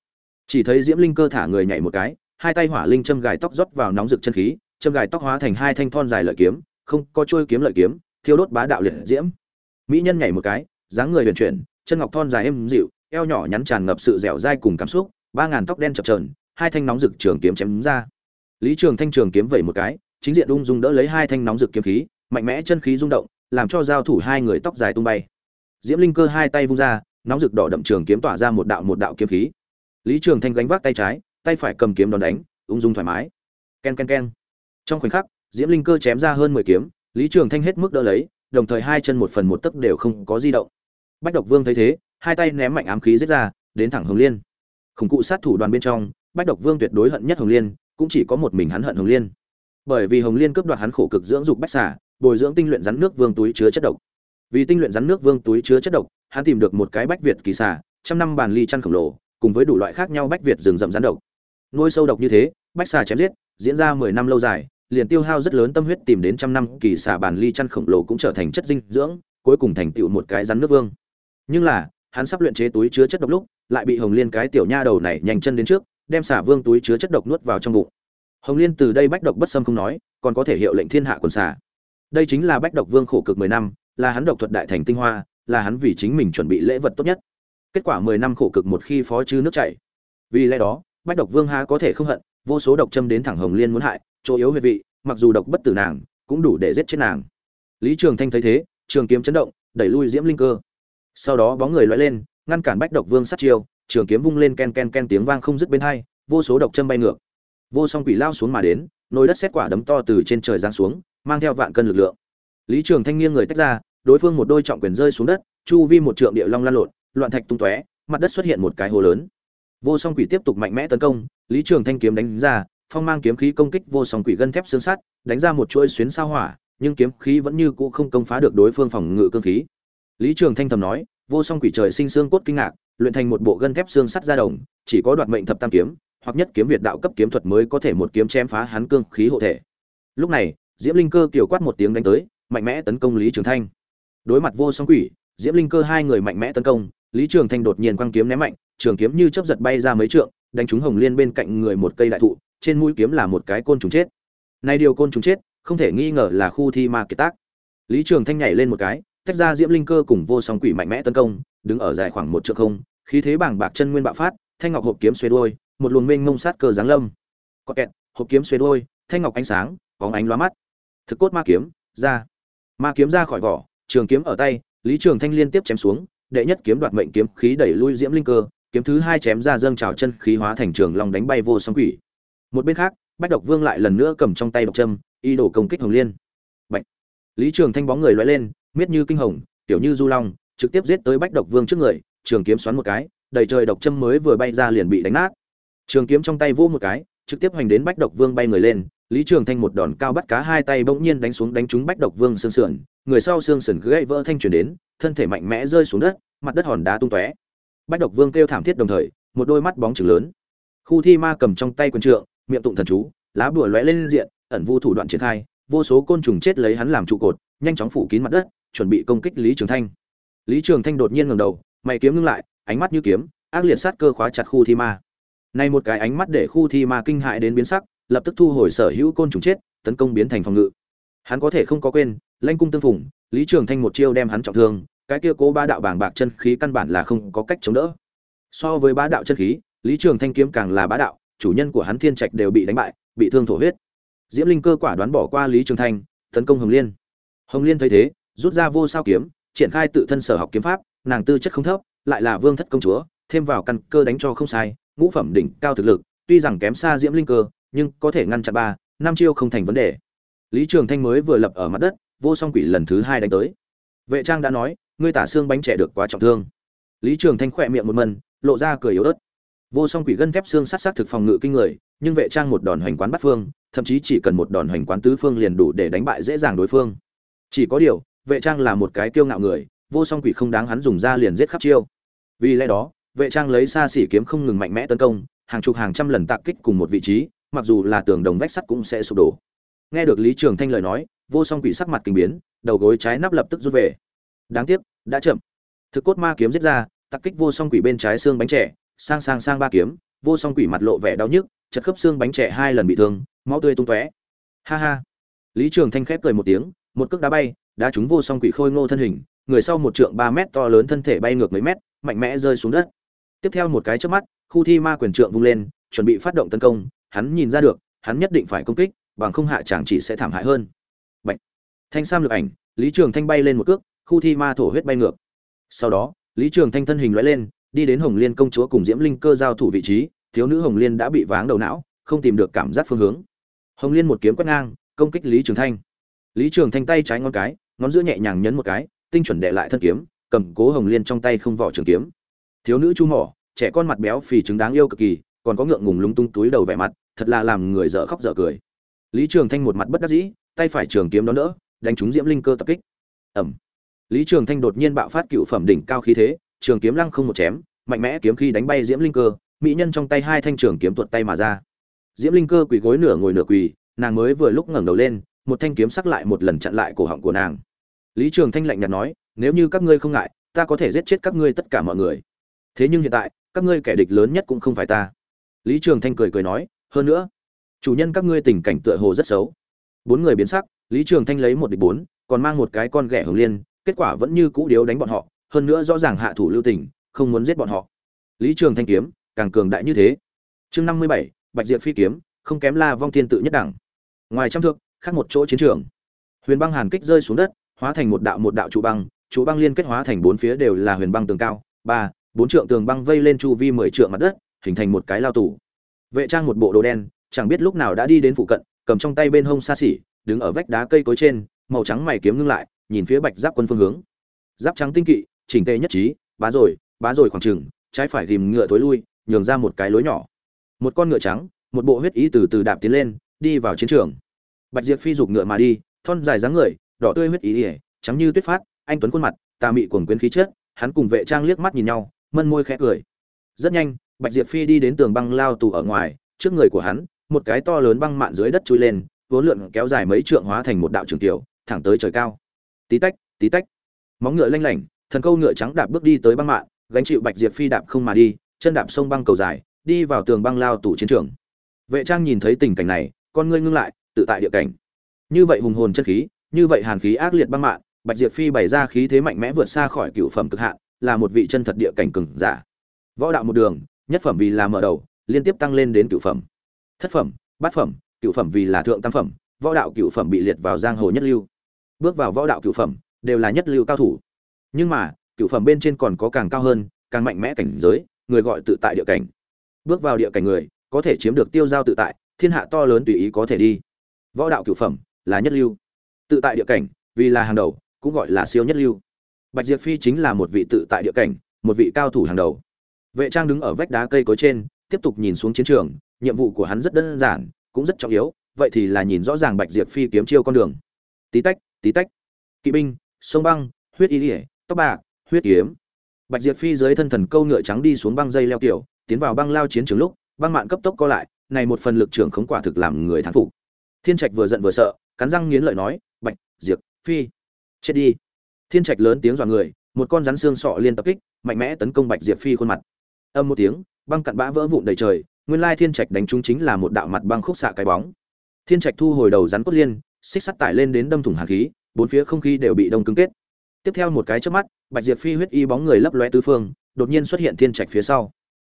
Chỉ thấy diễm linh cơ thả người nhảy một cái, hai tay hỏa linh châm gài tóc rót vào nóng rực chân khí châm gài tóc hóa thành hai thanh thon dài lợi kiếm không có chuôi kiếm lợi kiếm thiêu đốt bá đạo liệt diễm. Mỹ nhân nhảy một cái dáng người huyền chuyển chân ngọc thon dài êm dịu eo nhỏ nhắn tràn ngập sự dẻo dai cùng cảm xúc ba ngàn tóc đen chập chờn, hai thanh nóng rực trường kiếm chém ra. Lý trường thanh trường kiếm vẩy một cái chính diện ung dung đỡ lấy hai thanh nóng rực kiếm khí mạnh mẽ chân khí rung động làm cho giao thủ hai người tóc dài tung bay. Diễm linh cơ hai tay vung ra nóng rực đỏ đậm trường kiếm tỏa ra một đạo một đạo kiếm khí. Lý trường thanh gánh vác tay trái tay phải cầm kiếm đòn đánh ung dung thoải mái. Ken ken ken trong khoảnh khắc, diễm linh cơ chém ra hơn mười kiếm, lý trường thanh hết mức đỡ lấy, đồng thời hai chân một phần một tấc đều không có di động. Bách độc vương thấy thế, hai tay ném mạnh ám khí giết ra, đến thẳng hồng liên. Khủng cụ sát thủ đoàn bên trong, bách độc vương tuyệt đối hận nhất hồng liên, cũng chỉ có một mình hắn hận hồng liên. Bởi vì hồng liên cướp đoạt hắn khổ cực dưỡng dục bách xả bồi dưỡng tinh luyện rắn nước vương túi chứa chất độc. Vì tinh luyện rắn nước vương túi chứa chất độc, hắn tìm được một cái bách việt kỳ xả trăm năm bàn ly chăn khổng lồ, cùng với đủ loại khác nhau bách việt rừng rậm rắn độc. Nuôi sâu độc như thế, bách xà chém giết diễn ra mười năm lâu dài, liền tiêu hao rất lớn tâm huyết tìm đến trăm năm kỳ xà bàn ly chăn khổng lồ cũng trở thành chất dinh dưỡng, cuối cùng thành tựu một cái rắn nước vương. Nhưng là, hắn sắp luyện chế túi chứa chất độc lúc, lại bị hồng liên cái tiểu nha đầu này nhanh chân đến trước, đem xả vương túi chứa chất độc nuốt vào trong bụng. Hồng liên từ đây bách độc bất xâm không nói, còn có thể hiệu lệnh thiên hạ quần xả đây chính là bách độc vương khổ cực mười năm, là hắn độc thuật đại thành tinh hoa, là hắn vì chính mình chuẩn bị lễ vật tốt nhất. Kết quả mười năm khổ cực một khi phó chư nước chảy. Vì lẽ đó, bách độc vương há có thể không hận vô số độc châm đến thẳng hồng liên muốn hại, chỗ yếu huyệt vị, mặc dù độc bất tử nàng, cũng đủ để giết chết nàng. Lý trường thanh thấy thế, trường kiếm chấn động, đẩy lui diễm linh cơ. Sau đó bóng người loại lên, ngăn cản bách độc vương sát chiêu, trường kiếm vung lên ken ken ken tiếng vang không dứt bên hai, vô số độc châm bay ngược. Vô song quỷ lao xuống mà đến, nồi đất xét quả đấm to từ trên trời giáng xuống, mang theo vạn cân lực lượng. Lý trường thanh nghiêng người tách ra, đối phương một đôi trọng quyền rơi xuống đất, chu vi một trượng địa long lan lộn, loạn thạch tung tóe, mặt đất xuất hiện một cái hồ lớn. Vô song quỷ tiếp tục mạnh mẽ tấn công lý trường thanh kiếm đánh ra, phong mang kiếm khí công kích vô song quỷ gân thép xương sắt, đánh ra một chuỗi xuyến sao hỏa, nhưng kiếm khí vẫn như cũ không công phá được đối phương phòng ngự cương khí. Lý trường thanh thầm nói, vô song quỷ trời sinh xương cốt kinh ngạc, luyện thành một bộ gân thép xương sắt ra đồng, chỉ có đoạt mệnh thập tam kiếm, hoặc nhất kiếm việt đạo cấp kiếm thuật mới có thể một kiếm chém phá hắn cương khí hộ thể. Lúc này, diễm linh cơ kiều quát một tiếng đánh tới, mạnh mẽ tấn công lý trường thanh. Đối mặt vô song quỷ, diễm linh cơ hai người mạnh mẽ tấn công, lý trường thanh đột nhiên quăng kiếm ném mạnh, trường kiếm như chớp giật bay ra mấy trượng đánh trúng hồng liên bên cạnh người một cây đại thụ, trên mũi kiếm là một cái côn trùng chết. Nay điều côn trùng chết, không thể nghi ngờ là khu thi ma kiệt tác. Lý trường thanh nhảy lên một cái, tách ra diễm linh cơ cùng vô song quỷ mạnh mẽ tấn công, đứng ở dài khoảng một trượng không, khí thế bảng bạc chân nguyên bạo phát, thanh ngọc hộp kiếm xuê đuôi, một luồng mênh mông sát cơ giáng lâm. Có kẹt, hộp kiếm xuê đuôi, thanh ngọc ánh sáng, bóng ánh lóa mắt. Thực cốt ma kiếm, ra. Ma kiếm ra khỏi vỏ, trường kiếm ở tay, lý trường thanh liên tiếp chém xuống, đệ nhất kiếm đoạt mệnh kiếm khí đẩy lui diễm linh cơ kiếm thứ hai chém ra dâng trào chân khí hóa thành trường long đánh bay vô song quỷ. Một bên khác, bách độc vương lại lần nữa cầm trong tay độc châm y đổ công kích hồng liên. Bạch. lý trường thanh bóng người lóe lên, miết như kinh hồng, tiểu như du long, trực tiếp giết tới bách độc vương trước người, trường kiếm xoắn một cái, đầy trời độc châm mới vừa bay ra liền bị đánh nát. Trường kiếm trong tay vô một cái, trực tiếp hoành đến bách độc vương bay người lên, lý trường thanh một đòn cao bắt cá hai tay bỗng nhiên đánh xuống đánh trúng bách độc vương xương sườn, người sau xương sườn gãy vỡ thanh chuyển đến, thân thể mạnh mẽ rơi xuống đất, mặt đất hòn đá tung tóe bách độc vương kêu thảm thiết đồng thời, một đôi mắt bóng chừng lớn. Khu thi ma cầm trong tay quần trượng, miệng tụng thần chú, lá bùa lóe lên diện, ẩn vu thủ đoạn triển khai, vô số côn trùng chết lấy hắn làm trụ cột, nhanh chóng phủ kín mặt đất, chuẩn bị công kích lý trường thanh. Lý trường thanh đột nhiên ngẩng đầu, mày kiếm ngưng lại, ánh mắt như kiếm, ác liệt sát cơ khóa chặt khu thi ma. Nay một cái ánh mắt để khu thi ma kinh hại đến biến sắc, lập tức thu hồi sở hữu côn trùng chết, tấn công biến thành phòng ngự. Hắn có thể không có quên, lanh cung tương phùng, lý trường thanh một chiêu đem hắn trọng thương cái kia cố ba đạo bàng bạc chân khí căn bản là không có cách chống đỡ. So với bá đạo chân khí, lý trường thanh kiếm càng là bá đạo, chủ nhân của hắn thiên trạch đều bị đánh bại, bị thương thổ huyết. Diễm linh cơ quả đoán bỏ qua lý trường thanh, tấn công hồng liên. Hồng liên thấy thế, rút ra vô sao kiếm, triển khai tự thân sở học kiếm pháp, nàng tư chất không thấp, lại là vương thất công chúa, thêm vào căn cơ đánh cho không sai, ngũ phẩm đỉnh cao thực lực, tuy rằng kém xa diễm linh cơ, nhưng có thể ngăn chặn ba, năm chiêu không thành vấn đề. Lý trường thanh mới vừa lập ở mặt đất, vô song quỷ lần thứ hai đánh tới. Vệ trang đã nói ngươi tả xương bánh trẻ được quá trọng thương. Lý trường thanh khỏe miệng một mần, lộ ra cười yếu ớt. Vô song quỷ gân thép xương sát sát thực phòng ngự kinh người, nhưng vệ trang một đòn hoành quán bắt phương, thậm chí chỉ cần một đòn hoành quán tứ phương liền đủ để đánh bại dễ dàng đối phương. Chỉ có điều, vệ trang là một cái kiêu ngạo người, vô song quỷ không đáng hắn dùng ra liền giết khắp chiêu. Vì lẽ đó, vệ trang lấy xa xỉ kiếm không ngừng mạnh mẽ tấn công, hàng chục hàng trăm lần tạc kích cùng một vị trí, mặc dù là tường đồng vách sắt cũng sẽ sụp đổ. Nghe được lý trường thanh lời nói, vô song quỷ sắc mặt kinh biến, đầu gối trái nắp lập tức rút về đáng tiếc, đã chậm. Thực cốt ma kiếm giết ra tặc kích vô song quỷ bên trái xương bánh trẻ, sang sang sang ba kiếm, vô song quỷ mặt lộ vẻ đau nhức, chật khớp xương bánh trẻ hai lần bị thương, máu tươi tung tóe. Ha ha. Lý trường thanh khép cười một tiếng, một cước đá bay, đá trúng vô song quỷ khôi ngô thân hình, người sau một trượng ba mét to lớn thân thể bay ngược mấy mét, mạnh mẽ rơi xuống đất. Tiếp theo một cái trước mắt, khu thi ma quyền trượng vung lên, chuẩn bị phát động tấn công, hắn nhìn ra được, hắn nhất định phải công kích, bằng không hạ chàng chỉ sẽ thảm hại hơn. Bạch. thanh sam lực ảnh, lý trường thanh bay lên một cước khu thi ma thổ huyết bay ngược. Sau đó, lý trường thanh thân hình lóe lên, đi đến hồng liên công chúa cùng diễm linh cơ giao thủ vị trí, thiếu nữ hồng liên đã bị váng đầu não, không tìm được cảm giác phương hướng. Hồng liên một kiếm quét ngang, công kích lý trường thanh. Lý trường thanh tay trái ngón cái, ngón giữa nhẹ nhàng nhấn một cái, tinh chuẩn đệ lại thân kiếm, cầm cố hồng liên trong tay không vỏ trường kiếm. Thiếu nữ chu mỏ, trẻ con mặt béo phì trứng đáng yêu cực kỳ, còn có ngượng ngùng lúng tung túi đầu vẻ mặt, thật là làm người dở khóc dở cười. Lý trường thanh một mặt bất đắc dĩ, tay phải trường kiếm đón đỡ, đánh trúng diễm linh cơ tập kích. Ẩm lý trường thanh đột nhiên bạo phát cựu phẩm đỉnh cao khí thế, trường kiếm lăng không một chém, mạnh mẽ kiếm khí đánh bay diễm linh cơ, mỹ nhân trong tay hai thanh trường kiếm tuột tay mà ra. Diễm linh cơ quỳ gối nửa ngồi nửa quỳ, nàng mới vừa lúc ngẩng đầu lên, một thanh kiếm sắc lại một lần chặn lại cổ họng của nàng. Lý trường thanh lạnh nhạt nói, nếu như các ngươi không ngại, ta có thể giết chết các ngươi tất cả mọi người. Thế nhưng hiện tại, các ngươi kẻ địch lớn nhất cũng không phải ta. Lý trường thanh cười cười nói, hơn nữa, chủ nhân các ngươi tình cảnh tựa hồ rất xấu. Bốn người biến sắc, lý trường thanh lấy một địch bốn, còn mang một cái con ghẻ hồng liên kết quả vẫn như cũ điếu đánh bọn họ, hơn nữa rõ ràng hạ thủ lưu tình, không muốn giết bọn họ. Lý trường thanh kiếm, càng cường đại như thế. Chương năm mươi bảy, bạch diệp phi kiếm, không kém la vong thiên tự nhất đẳng. Ngoài trăm thước, khác một chỗ chiến trường. Huyền băng hàn kích rơi xuống đất, hóa thành một đạo một đạo trụ băng trụ băng liên kết hóa thành bốn phía đều là huyền băng tường cao, ba, bốn trượng tường băng vây lên chu vi mười trượng mặt đất, hình thành một cái lao tủ vệ trang một bộ đồ đen, chẳng biết lúc nào đã đi đến phụ cận, cầm trong tay bên hông xa xỉ, đứng ở vách đá cây cối trên, màu trắng mày kiếm ngưng lại nhìn phía bạch giáp quân phương hướng. Giáp trắng tinh kỵ, chỉnh tề nhất trí, bá rồi bá rồi khoảng chừng, trái phải tìm ngựa thối lui, nhường ra một cái lối nhỏ. Một con ngựa trắng, một bộ huyết ý từ từ đạp tiến lên, đi vào chiến trường. Bạch diệp phi giục ngựa mà đi, thon dài dáng người, đỏ tươi huyết ý ỉa, trắng như tuyết phát, anh tuấn khuôn mặt, tà mị cuồng quyến khí chết hắn cùng vệ trang liếc mắt nhìn nhau, mân môi khẽ cười. Rất nhanh, bạch diệp phi đi đến tường băng lao tù ở ngoài, trước người của hắn, một cái to lớn băng mạn dưới đất chui lên, vốn lượn kéo dài mấy trượng hóa thành một đạo trường tiểu, thẳng tới trời cao tí tách tí tách. Móng ngựa lanh lảnh, thần câu ngựa trắng đạp bước đi tới băng mạn, gánh chịu bạch diệp phi đạp không mà đi, chân đạp sông băng cầu dài, đi vào tường băng lao tủ chiến trường. Vệ trang nhìn thấy tình cảnh này, con ngươi ngưng lại, tự tại địa cảnh. Như vậy hùng hồn chân khí, như vậy hàn khí ác liệt băng mạn, bạch diệp phi bày ra khí thế mạnh mẽ vượt xa khỏi cựu phẩm cực hạn, là một vị chân thật địa cảnh cường giả. Võ đạo một đường, nhất phẩm vì là mở đầu, liên tiếp tăng lên đến cựu phẩm. Thất phẩm, bát phẩm, cựu phẩm vì là thượng tam phẩm, võ đạo cựu phẩm bị liệt vào giang hồ nhất lưu bước vào võ đạo cựu phẩm, đều là nhất lưu cao thủ. Nhưng mà cựu phẩm bên trên còn có càng cao hơn, càng mạnh mẽ cảnh giới, người gọi tự tại địa cảnh. Bước vào địa cảnh người, có thể chiếm được tiêu giao tự tại, thiên hạ to lớn tùy ý có thể đi. Võ đạo cửu phẩm, là nhất lưu. Tự tại địa cảnh, vì là hàng đầu, cũng gọi là siêu nhất lưu. Bạch diệp phi chính là một vị tự tại địa cảnh, một vị cao thủ hàng đầu. Vệ trang đứng ở vách đá cây cối trên, tiếp tục nhìn xuống chiến trường, nhiệm vụ của hắn rất đơn giản, cũng rất trọng yếu, vậy thì là nhìn rõ ràng bạch diệp phi kiếm chiêu con đường. Tí tách tí tách. Kỵ binh, sông băng, huyết y ỉa tóc bạc, huyết kiếm. Bạch diệp phi dưới thân thần câu ngựa trắng đi xuống băng dây leo kiểu, tiến vào băng lao chiến trường lúc, băng mạn cấp tốc co lại, này một phần lực trưởng khống quả thực làm người thán phục. Thiên trạch vừa giận vừa sợ, cắn răng nghiến lợi nói, bạch diệp phi, chết đi. Thiên trạch lớn tiếng dọa người, một con rắn xương sọ liên tập kích, mạnh mẽ tấn công bạch diệp phi khuôn mặt. Âm một tiếng, băng cặn bã vỡ vụn đầy trời, nguyên lai thiên trạch đánh trúng chính là một đạo mặt băng khúc xạ cái bóng. Thiên trạch thu hồi đầu rắn cốt liên xích sắt tải lên đến đâm thủng hàn khí, bốn phía không khí đều bị đông cứng kết. Tiếp theo một cái chớp mắt, bạch diệp phi huyết y bóng người lấp loe tứ phương, đột nhiên xuất hiện thiên trạch phía sau.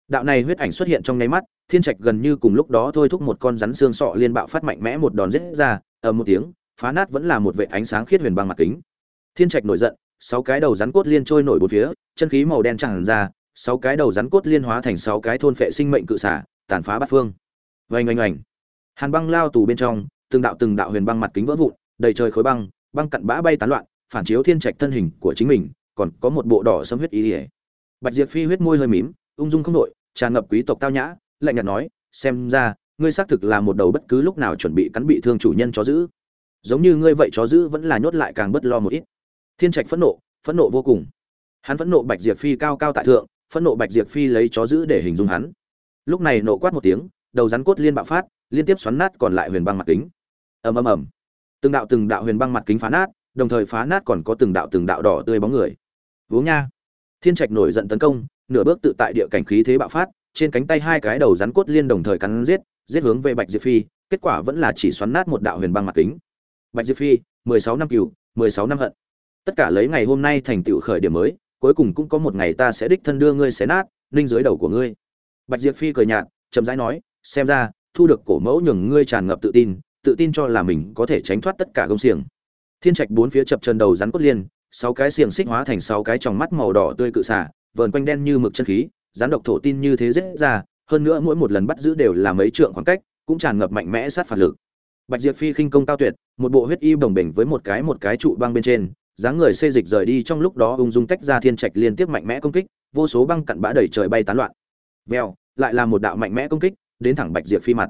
Đạo này huyết ảnh xuất hiện trong nháy mắt, thiên trạch gần như cùng lúc đó thôi thúc một con rắn xương sọ liên bạo phát mạnh mẽ một đòn rết ra, ầm một tiếng, phá nát vẫn là một vệ ánh sáng khiết huyền băng mặt kính. Thiên trạch nổi giận, sáu cái đầu rắn cốt liên trôi nổi bốn phía, chân khí màu đen tràn ra, sáu cái đầu rắn cốt liên hóa thành sáu cái thôn phệ sinh mệnh cự xả, tàn phá bát phương. Vành oanh oanh. Hàn băng lao tù bên trong từng đạo từng đạo huyền băng mặt kính vỡ vụn, đầy trời khối băng băng cặn bã bay tán loạn, phản chiếu thiên trạch thân hình của chính mình, còn có một bộ đỏ sẫm huyết ý ỉa. Bạch diệp phi huyết môi hơi mím, ung dung không đổi, tràn ngập quý tộc tao nhã, lạnh nhạt nói, xem ra, ngươi xác thực là một đầu bất cứ lúc nào chuẩn bị cắn bị thương chủ nhân chó giữ. Giống như ngươi vậy chó giữ vẫn là nhốt lại càng bất lo một ít. Thiên trạch phẫn nộ phẫn nộ vô cùng. Hắn phẫn nộ bạch diệp phi cao cao tại thượng, phẫn nộ bạch diệp phi lấy chó giữ để hình dung hắn. Lúc này nộ quát một tiếng, đầu rắn cốt liên bạo phát, liên tiếp xoắn nát còn lại huyền băng mặt kính ầm ầm ầm. Từng đạo từng đạo huyền băng mặt kính phá nát, đồng thời phá nát còn có từng đạo từng đạo đỏ tươi bóng người. Vốn nha. Thiên trạch nổi giận tấn công, nửa bước tự tại địa cảnh khí thế bạo phát, trên cánh tay hai cái đầu rắn cốt liên đồng thời cắn giết giết hướng về bạch diệp phi, kết quả vẫn là chỉ xoắn nát một đạo huyền băng mặt kính. Bạch diệp phi, mười sáu năm cừu, mười sáu năm hận. Tất cả lấy ngày hôm nay thành tựu khởi điểm mới, cuối cùng cũng có một ngày ta sẽ đích thân đưa ngươi xé nát, ninh dưới đầu của ngươi. Bạch diệp phi cười nhạt, chậm rãi nói, xem ra, thu được cổ mẫu nhường ngươi tràn ngập tự tin tự tin cho là mình có thể tránh thoát tất cả công xiềng. Thiên trạch bốn phía chập chân đầu rắn cốt liên, sáu cái xiềng xích hóa thành sáu cái tròng mắt màu đỏ tươi cự xả vờn quanh đen như mực chân khí, rắn độc thổ tin như thế dễ ra, hơn nữa mỗi một lần bắt giữ đều là mấy trượng khoảng cách, cũng tràn ngập mạnh mẽ sát phạt lực. Bạch diệp phi khinh công cao tuyệt, một bộ huyết y đồng bình với một cái một cái trụ băng bên trên, dáng người xê dịch rời đi trong lúc đó ung dung tách ra thiên trạch liên tiếp mạnh mẽ công kích, vô số băng cặn bã đầy trời bay tán loạn. Vèo, lại là một đạo mạnh mẽ công kích, đến thẳng bạch diệp phi mặt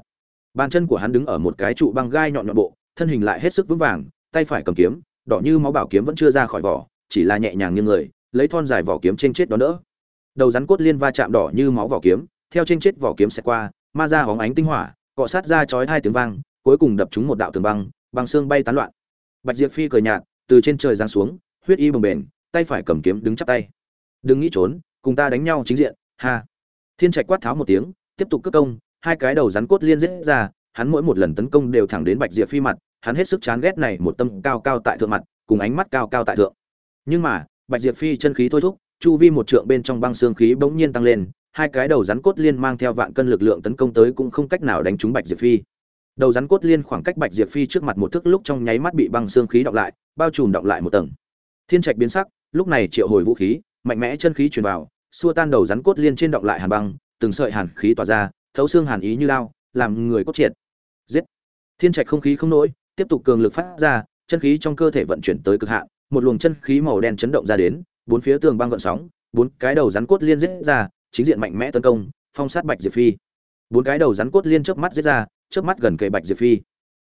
bàn chân của hắn đứng ở một cái trụ băng gai nhọn nhọn bộ, thân hình lại hết sức vững vàng, tay phải cầm kiếm, đỏ như máu bảo kiếm vẫn chưa ra khỏi vỏ, chỉ là nhẹ nhàng như người, lấy thon dài vỏ kiếm trên chết đó nữa. đầu rắn cốt liên va chạm đỏ như máu vỏ kiếm, theo trên chết vỏ kiếm sẽ qua, ma ra hóng ánh tinh hỏa, cọ sát ra chói hai tiếng vang, cuối cùng đập trúng một đạo tường băng băng xương bay tán loạn. Bạch diệp phi cười nhạt, từ trên trời giáng xuống, huyết y bồng bềnh, tay phải cầm kiếm đứng chắp tay. Đừng nghĩ trốn, cùng ta đánh nhau chính diện, ha. Thiên trạch quát tháo một tiếng, tiếp tục cất công hai cái đầu rắn cốt liên giết ra, hắn mỗi một lần tấn công đều thẳng đến bạch diệp phi mặt, hắn hết sức chán ghét này một tâm cao cao tại thượng mặt, cùng ánh mắt cao cao tại thượng. Nhưng mà, bạch diệp phi chân khí thôi thúc, chu vi một trượng bên trong băng xương khí bỗng nhiên tăng lên, hai cái đầu rắn cốt liên mang theo vạn cân lực lượng tấn công tới cũng không cách nào đánh trúng bạch diệp phi. Đầu rắn cốt liên khoảng cách bạch diệp phi trước mặt một thước lúc trong nháy mắt bị băng xương khí đọng lại, bao trùm đọng lại một tầng. Thiên trạch biến sắc, lúc này triệu hồi vũ khí, mạnh mẽ chân khí truyền vào, xua tan đầu rắn cốt liên trên đọng lại hàn băng, từng sợi hàn khí tỏa ra thấu xương hàn ý như lao làm người cốt triệt. Giết! Thiên trạch không khí không nổi, tiếp tục cường lực phát ra, chân khí trong cơ thể vận chuyển tới cực hạn, một luồng chân khí màu đen chấn động ra đến, bốn phía tường băng gợn sóng, bốn cái đầu rắn cốt liên giết ra, chính diện mạnh mẽ tấn công, phong sát bạch diệp phi. Bốn cái đầu rắn cốt liên chớp mắt giết ra, chớp mắt gần kề bạch diệp phi.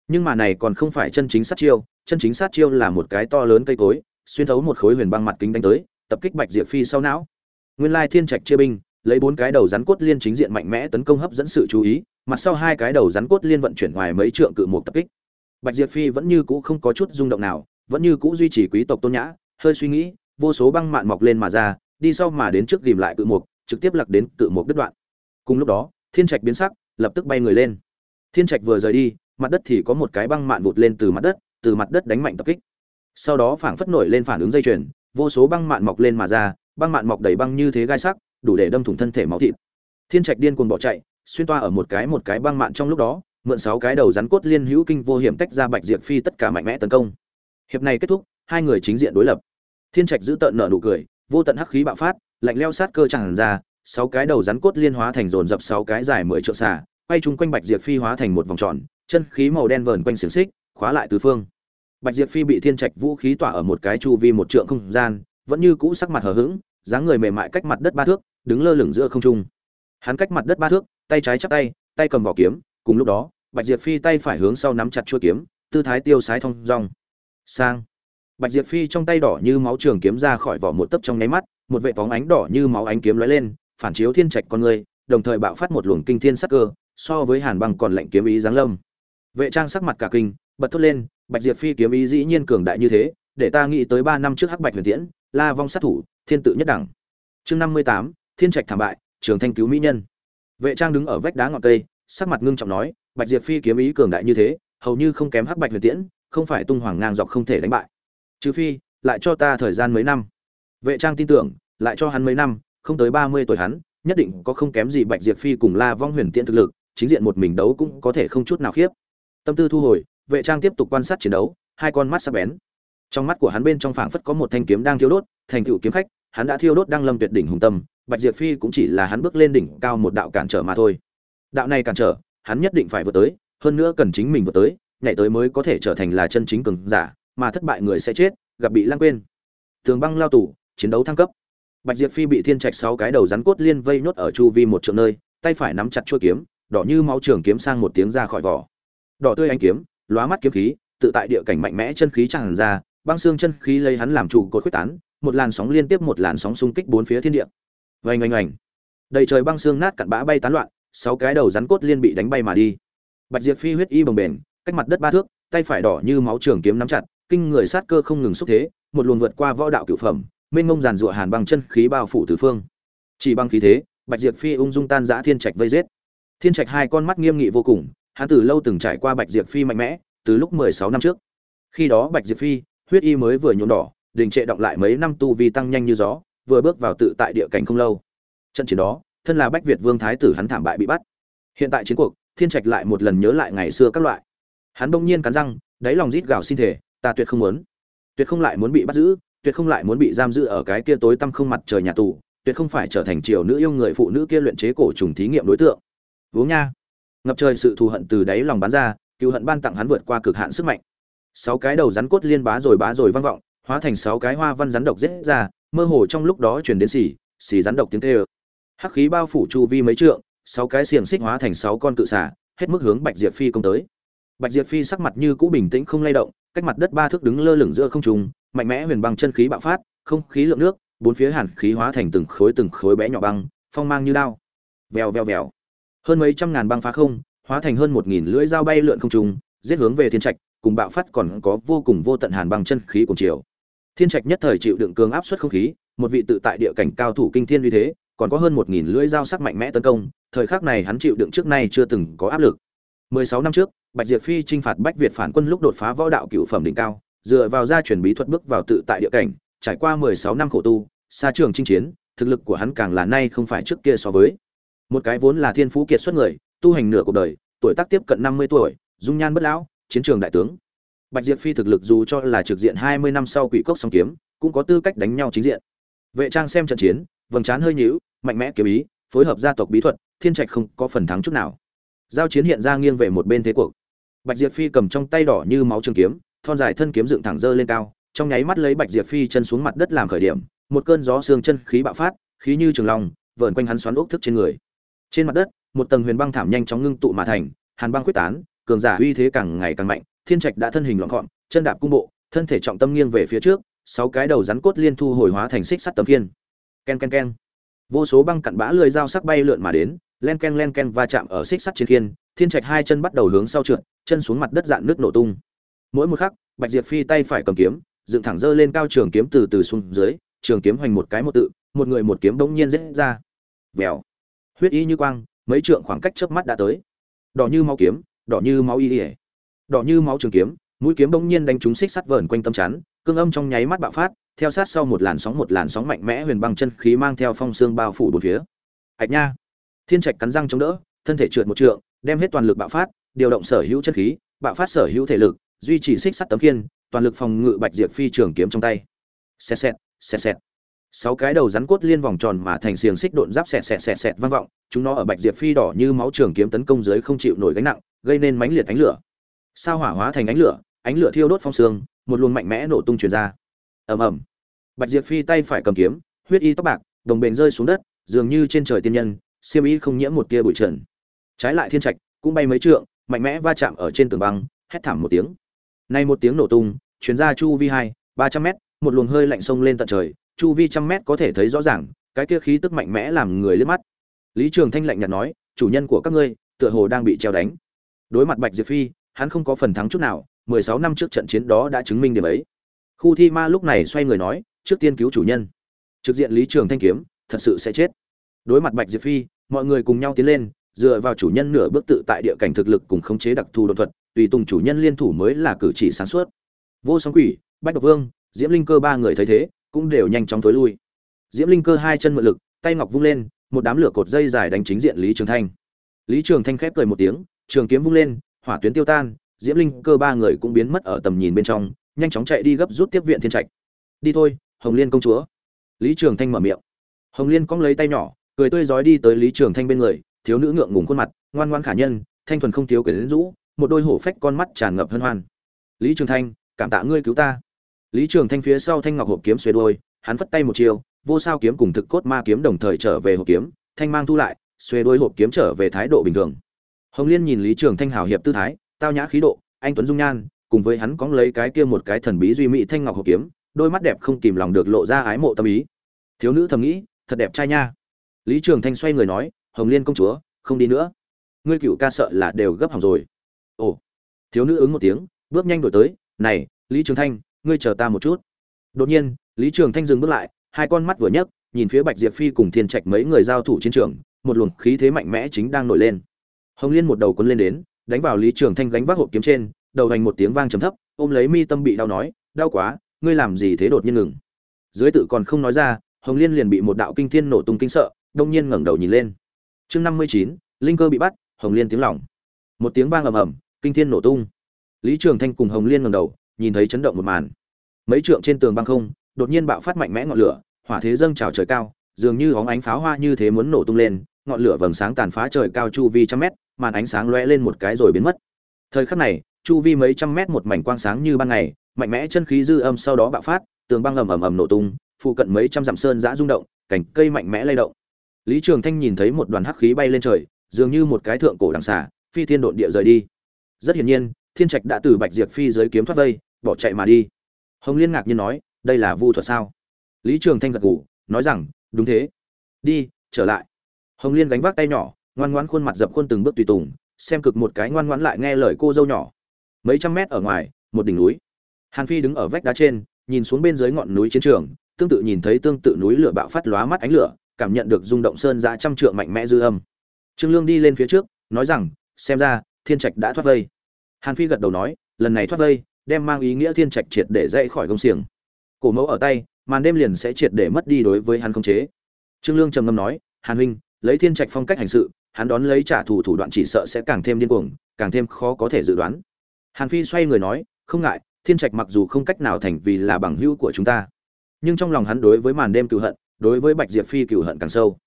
Nhưng mà này còn không phải chân chính sát chiêu, chân chính sát chiêu là một cái to lớn cây cối, xuyên thấu một khối huyền băng mặt kính đánh tới, tập kích bạch diệp phi sau não. Nguyên lai thiên trạch chia binh lấy bốn cái đầu rắn cốt liên chính diện mạnh mẽ tấn công hấp dẫn sự chú ý, mặt sau hai cái đầu rắn cốt liên vận chuyển ngoài mấy trượng cự một tập kích. Bạch diệp phi vẫn như cũ không có chút rung động nào, vẫn như cũ duy trì quý tộc tôn nhã, hơi suy nghĩ, vô số băng mạn mọc lên mà ra, đi sau mà đến trước ghìm lại cự mục, trực tiếp lặc đến cự mục đứt đoạn. Cùng lúc đó, thiên trạch biến sắc, lập tức bay người lên. Thiên trạch vừa rời đi, mặt đất thì có một cái băng mạn vụt lên từ mặt đất, từ mặt đất đánh mạnh tập kích. Sau đó phảng phất nổi lên phản ứng dây chuyền, vô số băng mạn mọc lên mà ra, băng mạn mọc đầy băng như thế gai sắc đủ để đâm thủng thân thể máu thịt. Thiên trạch điên cuồng bỏ chạy, xuyên toa ở một cái một cái băng mạn trong lúc đó, mượn sáu cái đầu rắn cốt liên hữu kinh vô hiểm tách ra bạch diệp phi tất cả mạnh mẽ tấn công. Hiệp này kết thúc, hai người chính diện đối lập. Thiên trạch giữ tợn nở nụ cười, vô tận hắc khí bạo phát, lạnh leo sát cơ tràn ra, sáu cái đầu rắn cốt liên hóa thành dồn dập sáu cái dài mười trượng xà, quay chung quanh bạch diệp phi hóa thành một vòng tròn, chân khí màu đen vờn quanh xiềng xích, khóa lại tứ phương. Bạch diệp phi bị thiên trạch vũ khí tỏa ở một cái chu vi một trượng không gian, vẫn như cũ sắc mặt hờ hững, dáng người mềm mại cách mặt đất ba thước đứng lơ lửng giữa không trung. Hắn cách mặt đất ba thước, tay trái chắp tay tay cầm vỏ kiếm, cùng lúc đó, bạch diệp phi tay phải hướng sau nắm chặt chuôi kiếm, tư thái tiêu sái thong dong. Sang. Bạch diệp phi trong tay đỏ như máu trường kiếm ra khỏi vỏ một tấc trong nháy mắt, một vệ phóng ánh đỏ như máu ánh kiếm lóe lên, phản chiếu thiên trạch con người, đồng thời bạo phát một luồng kinh thiên sắc cơ, so với hàn băng còn lạnh kiếm ý giáng lâm. Vệ trang sắc mặt cả kinh, bật thốt lên, bạch diệp phi kiếm ý dĩ nhiên cường đại như thế, để ta nghĩ tới ba năm trước hắc bạch huyền tiễn, la vong sát thủ, thiên tự nhất đẳng. Chương năm mươi tám thiên trạch thảm bại, trường thanh cứu mỹ nhân. Vệ trang đứng ở vách đá ngọn cây, sắc mặt ngưng trọng nói, bạch diệp phi kiếm ý cường đại như thế, hầu như không kém hắc bạch huyền tiễn, không phải tung hoàng ngang dọc không thể đánh bại. Trừ phi, lại cho ta thời gian mấy năm. Vệ trang tin tưởng, lại cho hắn mấy năm, không tới ba mươi tuổi hắn, nhất định có không kém gì bạch diệp phi cùng la vong huyền tiễn thực lực, chính diện một mình đấu cũng có thể không chút nào khiếp. Tâm tư thu hồi, vệ trang tiếp tục quan sát chiến đấu, hai con mắt sắc bén. Trong mắt của hắn bên trong phảng phất có một thanh kiếm đang thiếu đốt, thành cựu kiếm khách hắn đã thiêu đốt đang lâm tuyệt đỉnh hùng tâm, bạch diệp phi cũng chỉ là hắn bước lên đỉnh cao một đạo cản trở mà thôi. Đạo này cản trở, hắn nhất định phải vượt tới, hơn nữa cần chính mình vượt tới, nhảy tới mới có thể trở thành là chân chính cường giả, mà thất bại người sẽ chết, gặp bị lãng quên. Tường băng lao tù, chiến đấu thăng cấp. Bạch diệp phi bị thiên trạch sáu cái đầu rắn cốt liên vây nhốt ở chu vi một trượng nơi, tay phải nắm chặt chuôi kiếm, đỏ như máu trường kiếm sang một tiếng ra khỏi vỏ. Đỏ tươi anh kiếm, lóa mắt kiếm khí, tự tại địa cảnh mạnh mẽ chân khí tràn ra, băng xương chân khí lấy hắn làm trụ cột quyết tán một làn sóng liên tiếp một làn sóng xung kích bốn phía thiên địa. Vành oanh oanh. Đầy trời băng xương nát cặn bã bay tán loạn, sáu cái đầu rắn cốt liên bị đánh bay mà đi. Bạch diệp phi huyết y bồng bềnh, cách mặt đất ba thước, tay phải đỏ như máu trường kiếm nắm chặt, kinh người sát cơ không ngừng xúc thế, một luồng vượt qua võ đạo cửu phẩm, mênh mông giàn giụa hàn băng chân khí bao phủ tứ phương. Chỉ bằng khí thế, bạch diệp phi ung dung tan dã thiên trạch vây giết. Thiên trạch hai con mắt nghiêm nghị vô cùng, hắn từ lâu từng trải qua bạch diệp phi mạnh mẽ, từ lúc mười sáu năm trước. Khi đó bạch diệp phi, huyết y mới vừa nhuộm đỏ đình trệ động lại mấy năm tu vi tăng nhanh như gió, vừa bước vào tự tại địa cảnh không lâu. Trận chiến đó, thân là bách việt vương thái tử hắn thảm bại bị bắt. Hiện tại chiến cuộc, thiên trạch lại một lần nhớ lại ngày xưa các loại. Hắn bỗng nhiên cắn răng, đáy lòng rít gào xin thể ta tuyệt không muốn. Tuyệt không lại muốn bị bắt giữ, tuyệt không lại muốn bị giam giữ ở cái kia tối tăm không mặt trời nhà tù, tuyệt không phải trở thành triều nữ yêu người phụ nữ kia luyện chế cổ trùng thí nghiệm đối tượng. Uống nha. Ngập trời sự thù hận từ đáy lòng bắn ra, cứu hận ban tặng hắn vượt qua cực hạn sức mạnh. Sáu cái đầu rắn cốt liên bá rồi bá rồi vang vọng hóa thành sáu cái hoa văn rắn độc rết ra, mơ hồ trong lúc đó chuyển đến xì xì rắn độc tiếng kêu. Hắc khí bao phủ chu vi mấy trượng, sáu cái xiềng xích hóa thành sáu con cự xả hết mức hướng bạch diệp phi công tới. Bạch diệp phi sắc mặt như cũ bình tĩnh không lay động, cách mặt đất ba thước đứng lơ lửng giữa không trung, mạnh mẽ huyền băng chân khí bạo phát, không khí lượng nước, bốn phía hàn khí hóa thành từng khối từng khối bé nhỏ băng, phong mang như đao. Vèo vèo vèo. Hơn mấy trăm ngàn băng phá không, hóa thành hơn một nghìn lưỡi dao bay lượn không trung, giết hướng về thiên trạch, cùng bạo phát còn có vô cùng vô tận hàn băng chân khí cùng chiều thiên trạch nhất thời chịu đựng cường áp suất không khí, một vị tự tại địa cảnh cao thủ kinh thiên uy thế, còn có hơn một nghìn lưỡi dao sắc mạnh mẽ tấn công, thời khắc này hắn chịu đựng trước nay chưa từng có áp lực. 16 năm trước, bạch diệp phi chinh phạt bách việt phản quân lúc đột phá võ đạo cửu phẩm đỉnh cao, dựa vào gia truyền bí thuật bước vào tự tại địa cảnh, trải qua 16 năm khổ tu, xa trường chinh chiến, thực lực của hắn càng là nay không phải trước kia so với. Một cái vốn là thiên phú kiệt xuất người, tu hành nửa cuộc đời, tuổi tác tiếp cận 50 tuổi, dung nhan bất lão, chiến trường đại tướng bạch diệp phi thực lực dù cho là trực diện 20 năm sau quỷ cốc song kiếm, cũng có tư cách đánh nhau chính diện. Vệ trang xem trận chiến, vầng trán hơi nhíu, mạnh mẽ kiếm ý, phối hợp gia tộc bí thuật, thiên trạch không có phần thắng chút nào. Giao chiến hiện ra nghiêng về một bên thế cuộc. Bạch diệp phi cầm trong tay đỏ như máu trường kiếm, thon dài thân kiếm dựng thẳng dơ lên cao, trong nháy mắt lấy bạch diệp phi chân xuống mặt đất làm khởi điểm, một cơn gió xương chân khí bạo phát, khí như trường long, vờn quanh hắn xoắn ốc thức trên người. Trên mặt đất, một tầng huyền băng thảm nhanh chóng ngưng tụ mà thành, hàn băng quyết tán, cường giả uy thế càng ngày càng mạnh thiên trạch đã thân hình loạn gọn, chân đạp cung bộ, thân thể trọng tâm nghiêng về phía trước, sáu cái đầu rắn cốt liên thu hồi hóa thành xích sắt tấm kiên ken ken ken. Vô số băng cặn bã lưỡi dao sắc bay lượn mà đến, len ken len ken va chạm ở xích sắt trên thiên. thiên trạch hai chân bắt đầu hướng sau trượt, chân xuống mặt đất dạn nước nổ tung. Mỗi một khắc, bạch diệp phi tay phải cầm kiếm, dựng thẳng dơ lên cao trường kiếm từ từ xuống dưới, trường kiếm hoành một cái một tự, một người một kiếm bỗng nhiên rết ra. Vèo. Huyết y như quang, mấy trượng khoảng cách chớp mắt đã tới. Đỏ như máu kiếm, đỏ như máu y ỉa đỏ như máu trường kiếm, mũi kiếm bỗng nhiên đánh trúng xích sắt vờn quanh tâm chắn, cương âm trong nháy mắt bạo phát, theo sát sau một làn sóng một làn sóng mạnh mẽ huyền băng chân khí mang theo phong xương bao phủ bốn phía. Hạch nha! Thiên trạch cắn răng chống đỡ, thân thể trượt một trượng, đem hết toàn lực bạo phát, điều động sở hữu chân khí, bạo phát sở hữu thể lực, duy trì xích sắt tấm kiên toàn lực phòng ngự bạch diệp phi trường kiếm trong tay. Xẹt xẹt xẹt xẹt. Sáu cái đầu rắn cốt liên vòng tròn mà thành xiềng xích độn giáp xẹt xẹt xẹt xẹt vang vọng, chúng nó ở bạch diệp phi đỏ như máu trường kiếm tấn công dưới không chịu nổi gánh nặng, gây nên mãnh liệt ánh lửa sao hỏa hóa thành ánh lửa ánh lửa thiêu đốt phong sương một luồng mạnh mẽ nổ tung truyền ra. Ầm ầm. Bạch diệp phi tay phải cầm kiếm, huyết y tóc bạc, đồng bền rơi xuống đất, dường như trên trời tiên nhân, siêu y không nhiễm một tia bụi trần. Trái lại thiên trạch cũng bay mấy trượng, mạnh mẽ va chạm ở trên tường băng, hét thảm một tiếng. Nay một tiếng nổ tung chuyến ra chu vi hai, ba trăm mét, một luồng hơi lạnh sông lên tận trời, chu vi trăm mét có thể thấy rõ ràng, cái kia khí tức mạnh mẽ làm người liếc mắt. Lý trường thanh lạnh nhạt nói, chủ nhân của các ngươi, tựa hồ đang bị treo đánh. Đối mặt bạch diệp phi hắn không có phần thắng chút nào, mười sáu năm trước trận chiến đó đã chứng minh điểm ấy. Khu thi ma lúc này xoay người nói, trước tiên cứu chủ nhân. Trực diện lý trường thanh kiếm, thật sự sẽ chết. Đối mặt bạch diệp phi, mọi người cùng nhau tiến lên, dựa vào chủ nhân nửa bước tự tại địa cảnh thực lực cùng khống chế đặc thù đột thuật, tùy tùng chủ nhân liên thủ mới là cử chỉ sáng suốt. Vô song quỷ bạch độc vương, diễm linh cơ ba người thấy thế, cũng đều nhanh chóng tối lui. Diễm linh cơ hai chân mượn lực, tay ngọc vung lên, một đám lửa cột dây dài đánh chính diện lý trường thanh. Lý trường thanh khép cười một tiếng, trường kiếm vung lên hỏa tuyến tiêu tan, diễm linh cơ ba người cũng biến mất ở tầm nhìn bên trong, nhanh chóng chạy đi gấp rút tiếp viện thiên trạch. Đi thôi, hồng liên công chúa. Lý trường thanh mở miệng. Hồng liên cong lấy tay nhỏ, cười tươi rói đi tới lý trường thanh bên người, thiếu nữ ngượng ngùng khuôn mặt, ngoan ngoan khả nhân, thanh thuần không thiếu quyển rũ, một đôi hổ phách con mắt tràn ngập hân hoan. Lý trường thanh, cảm tạ ngươi cứu ta. Lý trường thanh phía sau thanh ngọc hộp kiếm xuề đôi hắn phất tay một chiều vô sao kiếm cùng thực cốt ma kiếm đồng thời trở về hộp kiếm, thanh mang thu lại, xuề đôi hộp kiếm trở về thái độ bình thường hồng liên nhìn lý trường thanh hào hiệp tư thái, tao nhã khí độ, anh tuấn dung nhan, cùng với hắn cóng lấy cái kia một cái thần bí duy mỹ thanh ngọc hộp kiếm, đôi mắt đẹp không kìm lòng được lộ ra ái mộ tâm ý. Thiếu nữ thầm nghĩ, thật đẹp trai nha. Lý trường thanh xoay người nói, hồng liên công chúa, không đi nữa. Ngươi cựu ca sợ là đều gấp hỏng rồi. Ồ. Thiếu nữ ứng một tiếng, bước nhanh đổi tới, này, lý trường thanh, ngươi chờ ta một chút. Đột nhiên, lý trường thanh dừng bước lại, hai con mắt vừa nhấc, nhìn phía bạch diệp phi cùng thiên trạch mấy người giao thủ chiến trường, một luồng khí thế mạnh mẽ chính đang nổi lên hồng liên một đầu cuốn lên đến, đánh vào lý trường thanh gánh vác hộp kiếm trên, đầu hành một tiếng vang trầm thấp, ôm lấy mi tâm bị đau nói, đau quá, ngươi làm gì thế đột nhiên ngừng? Dưới tự còn không nói ra, hồng liên liền bị một đạo kinh thiên nổ tung kinh sợ, đông nhiên ngẩng đầu nhìn lên. Chương năm mươi chín, linh cơ bị bắt, hồng liên tiếng lỏng một tiếng vang ầm ầm, kinh thiên nổ tung. Lý trường thanh cùng hồng liên ngẩng đầu, nhìn thấy chấn động một màn. Mấy trượng trên tường băng không, đột nhiên bạo phát mạnh mẽ ngọn lửa, hỏa thế dâng trào trời cao, dường như óng ánh pháo hoa như thế muốn nổ tung lên ngọn lửa vầng sáng tàn phá trời cao chu vi trăm mét, màn ánh sáng lóe lên một cái rồi biến mất. Thời khắc này, chu vi mấy trăm mét một mảnh quang sáng như ban ngày, mạnh mẽ chân khí dư âm sau đó bạo phát, tường băng ầm ầm ầm nổ tung, phụ cận mấy trăm dặm sơn giã rung động cảnh cây mạnh mẽ lay động. Lý trường thanh nhìn thấy một đoàn hắc khí bay lên trời, dường như một cái thượng cổ đằng xà, phi thiên độn địa rời đi. Rất hiển nhiên, thiên trạch đã từ bạch diệp phi dưới kiếm thoát vây, bỏ chạy mà đi. Hồng liên ngạc nhiên nói, đây là vu thuật sao? Lý trường thanh gật gù, nói rằng, đúng thế. Đi, trở lại hồng liên gánh vác tay nhỏ, ngoan ngoãn khuôn mặt dập khuôn từng bước tùy tùng, xem cực một cái ngoan ngoãn lại nghe lời cô dâu nhỏ. Mấy trăm mét ở ngoài, một đỉnh núi. Hàn phi đứng ở vách đá trên, nhìn xuống bên dưới ngọn núi chiến trường, tương tự nhìn thấy tương tự núi lửa bạo phát lóa mắt ánh lửa, cảm nhận được rung động sơn giã trăm trượng mạnh mẽ dư âm. Trương lương đi lên phía trước, nói rằng, xem ra, thiên trạch đã thoát vây. Hàn phi gật đầu nói, lần này thoát vây, đem mang ý nghĩa thiên trạch triệt để dậy khỏi công xiềng. Cổ mẫu ở tay, màn đêm liền sẽ triệt để mất đi đối với hắn không chế. Trương lương trầm ngâm nói, hàn huynh lấy thiên trạch phong cách hành sự, hắn đón lấy trả thù thủ đoạn chỉ sợ sẽ càng thêm điên cuồng, càng thêm khó có thể dự đoán. Hàn phi xoay người nói, không ngại, thiên trạch mặc dù không cách nào thành vì là bằng hữu của chúng ta, nhưng trong lòng hắn đối với màn đêm cựu hận, đối với bạch diệp phi cựu hận càng sâu.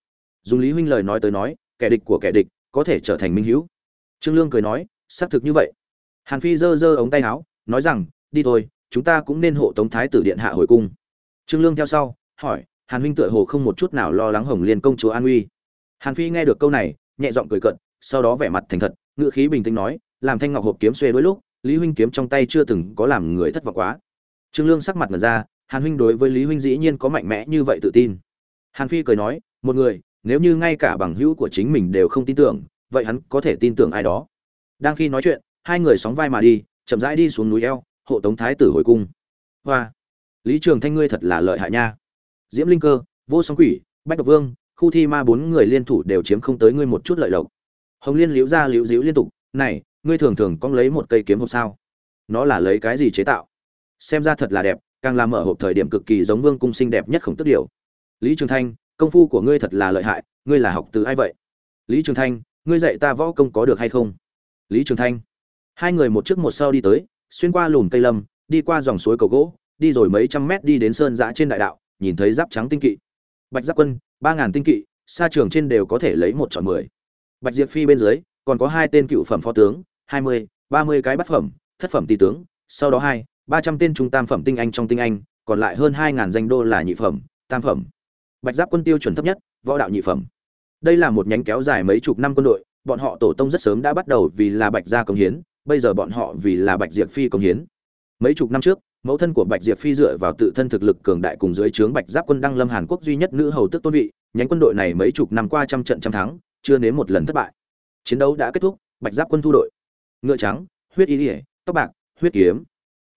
Dùng lý huynh lời nói tới nói, kẻ địch của kẻ địch có thể trở thành minh hữu. Trương lương cười nói, xác thực như vậy. Hàn phi giơ giơ ống tay áo, nói rằng, đi thôi, chúng ta cũng nên hộ tống thái tử điện hạ hồi cung. Trương lương theo sau, hỏi, hàn huynh tựa hồ không một chút nào lo lắng hồng liên công chúa an uy? Hàn phi nghe được câu này, nhẹ giọng cười cận sau đó vẻ mặt thành thật ngựa khí bình tĩnh nói, làm thanh ngọc hộp kiếm xuê đôi lúc, lý huynh kiếm trong tay chưa từng có làm người thất vọng quá. Trương lương sắc mặt ngần ra, hàn huynh đối với lý huynh dĩ nhiên có mạnh mẽ như vậy tự tin. Hàn phi cười nói, một người, nếu như ngay cả bằng hữu của chính mình đều không tin tưởng, vậy hắn có thể tin tưởng ai đó? Đang khi nói chuyện, hai người sóng vai mà đi, chậm rãi đi xuống núi eo, hộ tống thái tử hồi cung. Hoa, lý trường thanh ngươi thật là lợi hại nha. Diễm linh cơ, vô song quỷ, bách độc vương khu thi ma bốn người liên thủ đều chiếm không tới ngươi một chút lợi lộc. Hồng liên liễu ra liễu diễu liên tục, này, ngươi thường thường cong lấy một cây kiếm hộp sao? Nó là lấy cái gì chế tạo? Xem ra thật là đẹp, càng làm mở hộp thời điểm cực kỳ giống vương cung xinh đẹp nhất khổng tức điều. Lý trường thanh, công phu của ngươi thật là lợi hại, ngươi là học từ ai vậy? Lý trường thanh, ngươi dạy ta võ công có được hay không? Lý trường thanh, hai người một trước một sau đi tới, xuyên qua lùm cây lâm, đi qua dòng suối cầu gỗ, đi rồi mấy trăm mét đi đến sơn giã trên đại đạo, nhìn thấy giáp trắng tinh kỵ bạch giáp quân, ba ngàn tinh kỵ xa trường trên đều có thể lấy một chọn mười. Bạch diệp phi bên dưới, còn có hai tên cựu phẩm phó tướng, hai mươi, ba mươi cái bát phẩm, thất phẩm tỷ tướng, sau đó hai, ba trăm tên trung tam phẩm tinh anh trong tinh anh, còn lại hơn hai ngàn danh đô là nhị phẩm, tam phẩm. Bạch giáp quân tiêu chuẩn thấp nhất, võ đạo nhị phẩm. Đây là một nhánh kéo dài mấy chục năm quân đội, bọn họ tổ tông rất sớm đã bắt đầu vì là bạch gia công hiến, bây giờ bọn họ vì là bạch diệp phi công hiến. Mấy chục năm trước mẫu thân của bạch diệp phi dựa vào tự thân thực lực cường đại cùng dưới trướng bạch giáp quân đăng lâm hàn quốc duy nhất nữ hầu tức tôn vị, nhánh quân đội này mấy chục năm qua trăm trận trăm thắng, chưa nếm một lần thất bại. Chiến đấu đã kết thúc, bạch giáp quân thu đội. Ngựa trắng, huyết y ỉa tóc bạc, huyết kiếm.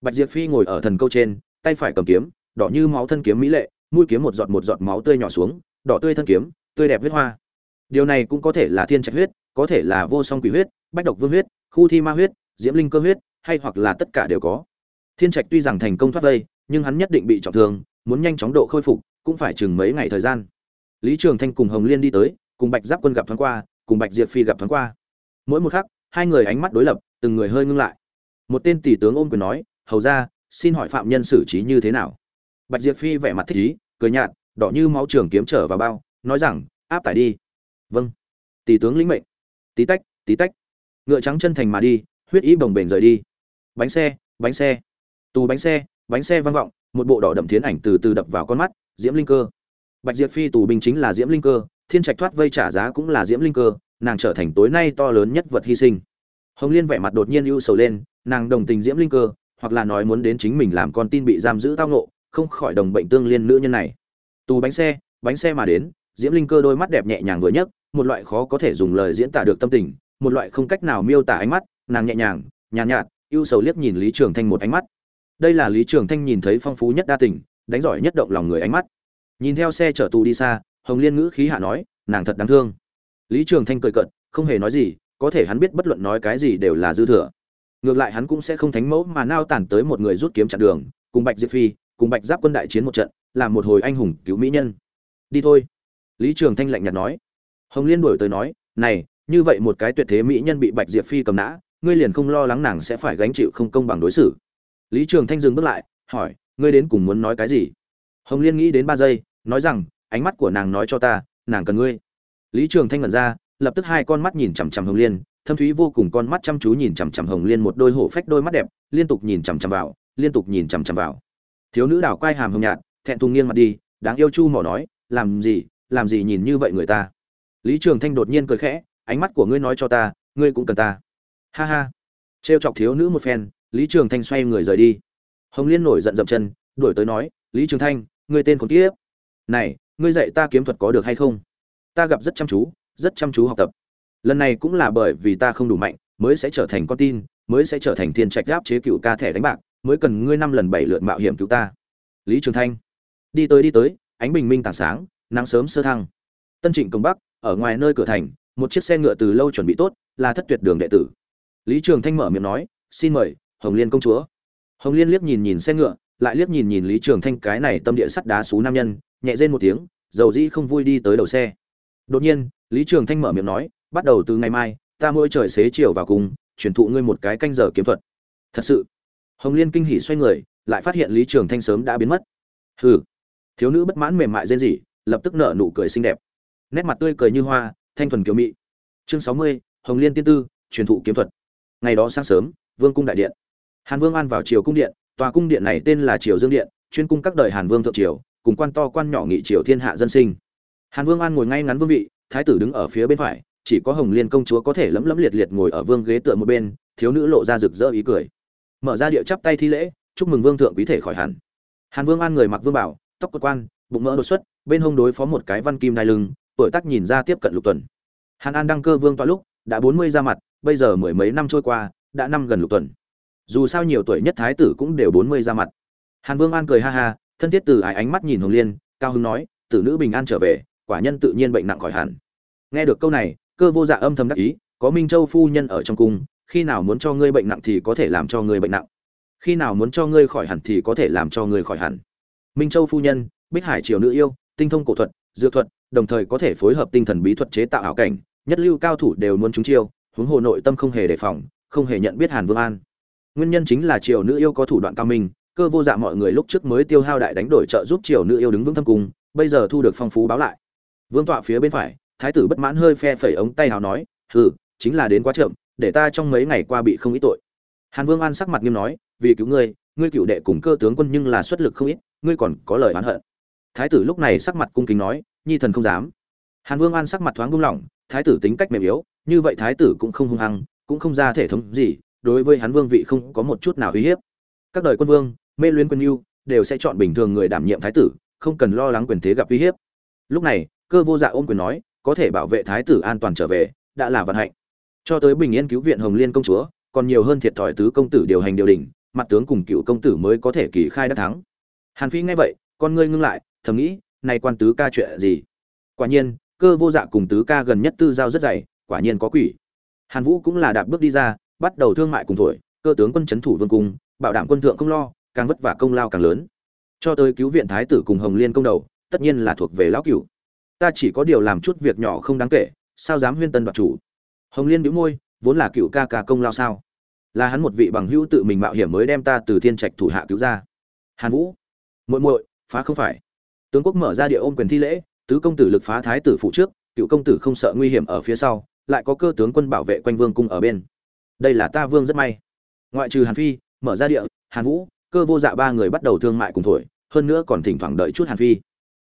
Bạch diệp phi ngồi ở thần câu trên, tay phải cầm kiếm, đỏ như máu thân kiếm mỹ lệ, mũi kiếm một giọt một giọt máu tươi nhỏ xuống, đỏ tươi thân kiếm, tươi đẹp huyết hoa. Điều này cũng có thể là thiên trạch huyết, có thể là vô song quỷ huyết, bách độc vương huyết, khu thi ma huyết, diễm linh cơ huyết, hay hoặc là tất cả đều có thiên trạch tuy rằng thành công thoát vây, nhưng hắn nhất định bị trọng thương, muốn nhanh chóng độ khôi phục, cũng phải chừng mấy ngày thời gian. Lý trường thanh cùng hồng liên đi tới, cùng bạch giáp quân gặp thoáng qua, cùng bạch diệp phi gặp thoáng qua. Mỗi một khắc, hai người ánh mắt đối lập, từng người hơi ngưng lại. Một tên tỷ tướng ôm quyền nói, hầu ra xin hỏi phạm nhân xử trí như thế nào? Bạch diệp phi vẻ mặt thích ý, cười nhạt, đỏ như máu trường kiếm trở vào bao, nói rằng, áp tải đi. Vâng. Tỷ tướng lĩnh mệnh. Tí tách tí tách. Ngựa trắng chân thành mà đi, huyết ý bồng bềnh rời đi. Bánh xe bánh xe tù bánh xe bánh xe vang vọng một bộ đỏ đậm thiến ảnh từ từ đập vào con mắt diễm linh cơ. Bạch diệp phi tù binh chính là diễm linh cơ thiên trạch thoát vây trả giá cũng là diễm linh cơ nàng trở thành tối nay to lớn nhất vật hy sinh. Hồng liên vẻ mặt đột nhiên ưu sầu lên nàng đồng tình diễm linh cơ hoặc là nói muốn đến chính mình làm con tin bị giam giữ tao nộ không khỏi đồng bệnh tương liên nữ nhân này. Tù bánh xe bánh xe mà đến diễm linh cơ đôi mắt đẹp nhẹ nhàng vừa nhấc một loại khó có thể dùng lời diễn tả được tâm tình một loại không cách nào miêu tả ánh mắt nàng nhẹ nhàng nhàn nhạt, nhạt ưu sầu liếc nhìn lý trường thanh một ánh mắt đây là lý trường thanh nhìn thấy phong phú nhất đa tình, đánh giỏi nhất động lòng người ánh mắt. Nhìn theo xe chở tù đi xa, hồng liên ngữ khí hạ nói, nàng thật đáng thương. Lý trường thanh cười cận không hề nói gì, có thể hắn biết bất luận nói cái gì đều là dư thừa. Ngược lại hắn cũng sẽ không thánh mẫu mà nao tản tới một người rút kiếm chặn đường, cùng bạch diệp phi, cùng bạch giáp quân đại chiến một trận làm một hồi anh hùng cứu mỹ nhân. Đi thôi. Lý trường thanh lạnh nhạt nói. Hồng liên đổi tới nói, này, như vậy một cái tuyệt thế mỹ nhân bị bạch diệp phi cầm nã, ngươi liền không lo lắng nàng sẽ phải gánh chịu không công bằng đối xử lý trường thanh dừng bước lại, hỏi, ngươi đến cùng muốn nói cái gì? Hồng liên nghĩ đến ba giây, nói rằng, ánh mắt của nàng nói cho ta, nàng cần ngươi. Lý trường thanh ngẩn ra, lập tức hai con mắt nhìn chằm chằm hồng liên, thâm thúy vô cùng con mắt chăm chú nhìn chằm chằm hồng liên một đôi hổ phách đôi mắt đẹp, liên tục nhìn chằm chằm vào, liên tục nhìn chằm chằm vào. Thiếu nữ đảo quai hàm hồng nhạt, thẹn thùng nghiêng mặt đi, đáng yêu chu mỏ nói, làm gì làm gì nhìn như vậy người ta? Lý trường thanh đột nhiên cười khẽ, ánh mắt của ngươi nói cho ta, ngươi cũng cần ta. Ha ha. Trêu chọc thiếu nữ một phen lý trường thanh xoay người rời đi. Hồng liên nổi giận dậm chân, đuổi tới nói, lý trường thanh, ngươi tên khốn kiếp. Này, ngươi dạy ta kiếm thuật có được hay không? Ta gặp rất chăm chú, rất chăm chú học tập. Lần này cũng là bởi vì ta không đủ mạnh, mới sẽ trở thành con tin, mới sẽ trở thành thiên trạch giáp chế cựu ca thẻ đánh bạc, mới cần ngươi năm lần bảy lượt mạo hiểm cứu ta. Lý trường thanh. Đi tới đi tới, ánh bình minh tảng sáng, nắng sớm sơ thăng. Tân trịnh công bắc, ở ngoài nơi cửa thành, một chiếc xe ngựa từ lâu chuẩn bị tốt, là thất tuyệt đường đệ tử. Lý trường thanh mở miệng nói, xin mời hồng liên công chúa. Hồng liên liếc nhìn nhìn xe ngựa, lại liếc nhìn nhìn lý trường thanh cái này tâm địa sắt đá xú nam nhân, nhẹ rên một tiếng, dầu dĩ không vui đi tới đầu xe. Đột nhiên, lý trường thanh mở miệng nói, bắt đầu từ ngày mai, ta mỗi trời xế chiều vào cùng, truyền thụ ngươi một cái canh giờ kiếm thuật. Thật sự, hồng liên kinh hỉ xoay người, lại phát hiện lý trường thanh sớm đã biến mất. Hừ. Thiếu nữ bất mãn mềm mại rên rỉ, lập tức nở nụ cười xinh đẹp. Nét mặt tươi cười như hoa, thanh thuần kiều mị. Chương sáu mươi, hồng liên tiên tư, truyền thụ kiếm thuật. Ngày đó sáng sớm, vương cung đại điện hàn vương an vào triều cung điện, tòa cung điện này tên là triều dương điện, chuyên cung các đời hàn vương thượng triều, cùng quan to quan nhỏ nghị triều thiên hạ dân sinh. Hàn vương an ngồi ngay ngắn vương vị, thái tử đứng ở phía bên phải, chỉ có hồng liên công chúa có thể lấm lấm liệt liệt ngồi ở vương ghế tựa một bên, thiếu nữ lộ ra rực rỡ ý cười. Mở ra điệu chắp tay thi lễ, chúc mừng vương thượng quý thể khỏi hẳn. Hàn vương an người mặc vương bảo, tóc cột quan, bụng mỡ đột xuất, bên hông đối phó một cái văn kim đai lưng, tuổi tác nhìn ra tiếp cận lục tuần. Hàn an đăng cơ vương toa lúc, đã bốn mươi ra mặt, bây giờ mười mấy năm trôi qua, đã năm gần lục tuần dù sao nhiều tuổi nhất thái tử cũng đều bốn mươi ra mặt. Hàn vương an cười ha ha, thân thiết từ ái ánh mắt nhìn hồng liên, cao hưng nói, tử nữ bình an trở về, quả nhân tự nhiên bệnh nặng khỏi hẳn. Nghe được câu này, cơ vô dạ âm thầm đắc ý, có minh châu phu nhân ở trong cung, khi nào muốn cho ngươi bệnh nặng thì có thể làm cho ngươi bệnh nặng. Khi nào muốn cho ngươi khỏi hẳn thì có thể làm cho ngươi khỏi hẳn. Minh châu phu nhân, bích hải triều nữ yêu, tinh thông cổ thuật, dược thuật, đồng thời có thể phối hợp tinh thần bí thuật chế tạo ảo cảnh, nhất lưu cao thủ đều muốn chúng chiêu, huống hồ nội tâm không hề đề phòng, không hề nhận biết hàn vương an nguyên nhân chính là triều nữ yêu có thủ đoạn cao minh, cơ vô dạ mọi người lúc trước mới tiêu hao đại đánh đổi trợ giúp triều nữ yêu đứng vững thâm cung, bây giờ thu được phong phú báo lại. Vương tọa phía bên phải, thái tử bất mãn hơi phe phẩy ống tay hào nói, hừ, chính là đến quá chậm, để ta trong mấy ngày qua bị không ít tội. Hàn vương an sắc mặt nghiêm nói, vì cứu ngươi ngươi cựu đệ cùng cơ tướng quân nhưng là xuất lực không ít, ngươi còn có lời oán hận. Thái tử lúc này sắc mặt cung kính nói, nhi thần không dám. Hàn vương an sắc mặt thoáng buông lỏng, thái tử tính cách mềm yếu, như vậy thái tử cũng không hung hăng, cũng không ra thể thống gì đối với hắn vương vị không có một chút nào uy hiếp. Các đời quân vương, mê luyến quân yêu đều sẽ chọn bình thường người đảm nhiệm thái tử, không cần lo lắng quyền thế gặp uy hiếp. Lúc này, cơ vô dạ ôm quyền nói, có thể bảo vệ thái tử an toàn trở về, đã là vận hạnh. Cho tới bình yên cứu viện hồng liên công chúa, còn nhiều hơn thiệt thòi tứ công tử điều hành điều đình, mặt tướng cùng cựu công tử mới có thể kỳ khai đắc thắng. Hàn phi nghe vậy, con ngươi ngưng lại, thầm nghĩ nay quan tứ ca chuyện gì? Quả nhiên, cơ vô dạ cùng tứ ca gần nhất tư giao rất dày, quả nhiên có quỷ. Hàn vũ cũng là đạp bước đi ra bắt đầu thương mại cùng thổi, cơ tướng quân chấn thủ vương cung, bảo đảm quân thượng không lo, càng vất vả công lao càng lớn. Cho tới cứu viện thái tử cùng hồng liên công đầu, tất nhiên là thuộc về lão cửu. Ta chỉ có điều làm chút việc nhỏ không đáng kể, sao dám huyên tân đoạt chủ? Hồng liên bĩu môi, vốn là cựu ca ca công lao sao? Là hắn một vị bằng hữu tự mình mạo hiểm mới đem ta từ thiên trạch thủ hạ cứu ra. Hàn vũ, muội muội, phá không phải. Tướng quốc mở ra địa ôm quyền thi lễ, tứ công tử lực phá thái tử phụ trước, cựu công tử không sợ nguy hiểm ở phía sau, lại có cơ tướng quân bảo vệ quanh vương cung ở bên đây là ta vương rất may. Ngoại trừ hàn phi, mở ra địa, hàn vũ, cơ vô dạ ba người bắt đầu thương mại cùng thổi, hơn nữa còn thỉnh thoảng đợi chút hàn phi.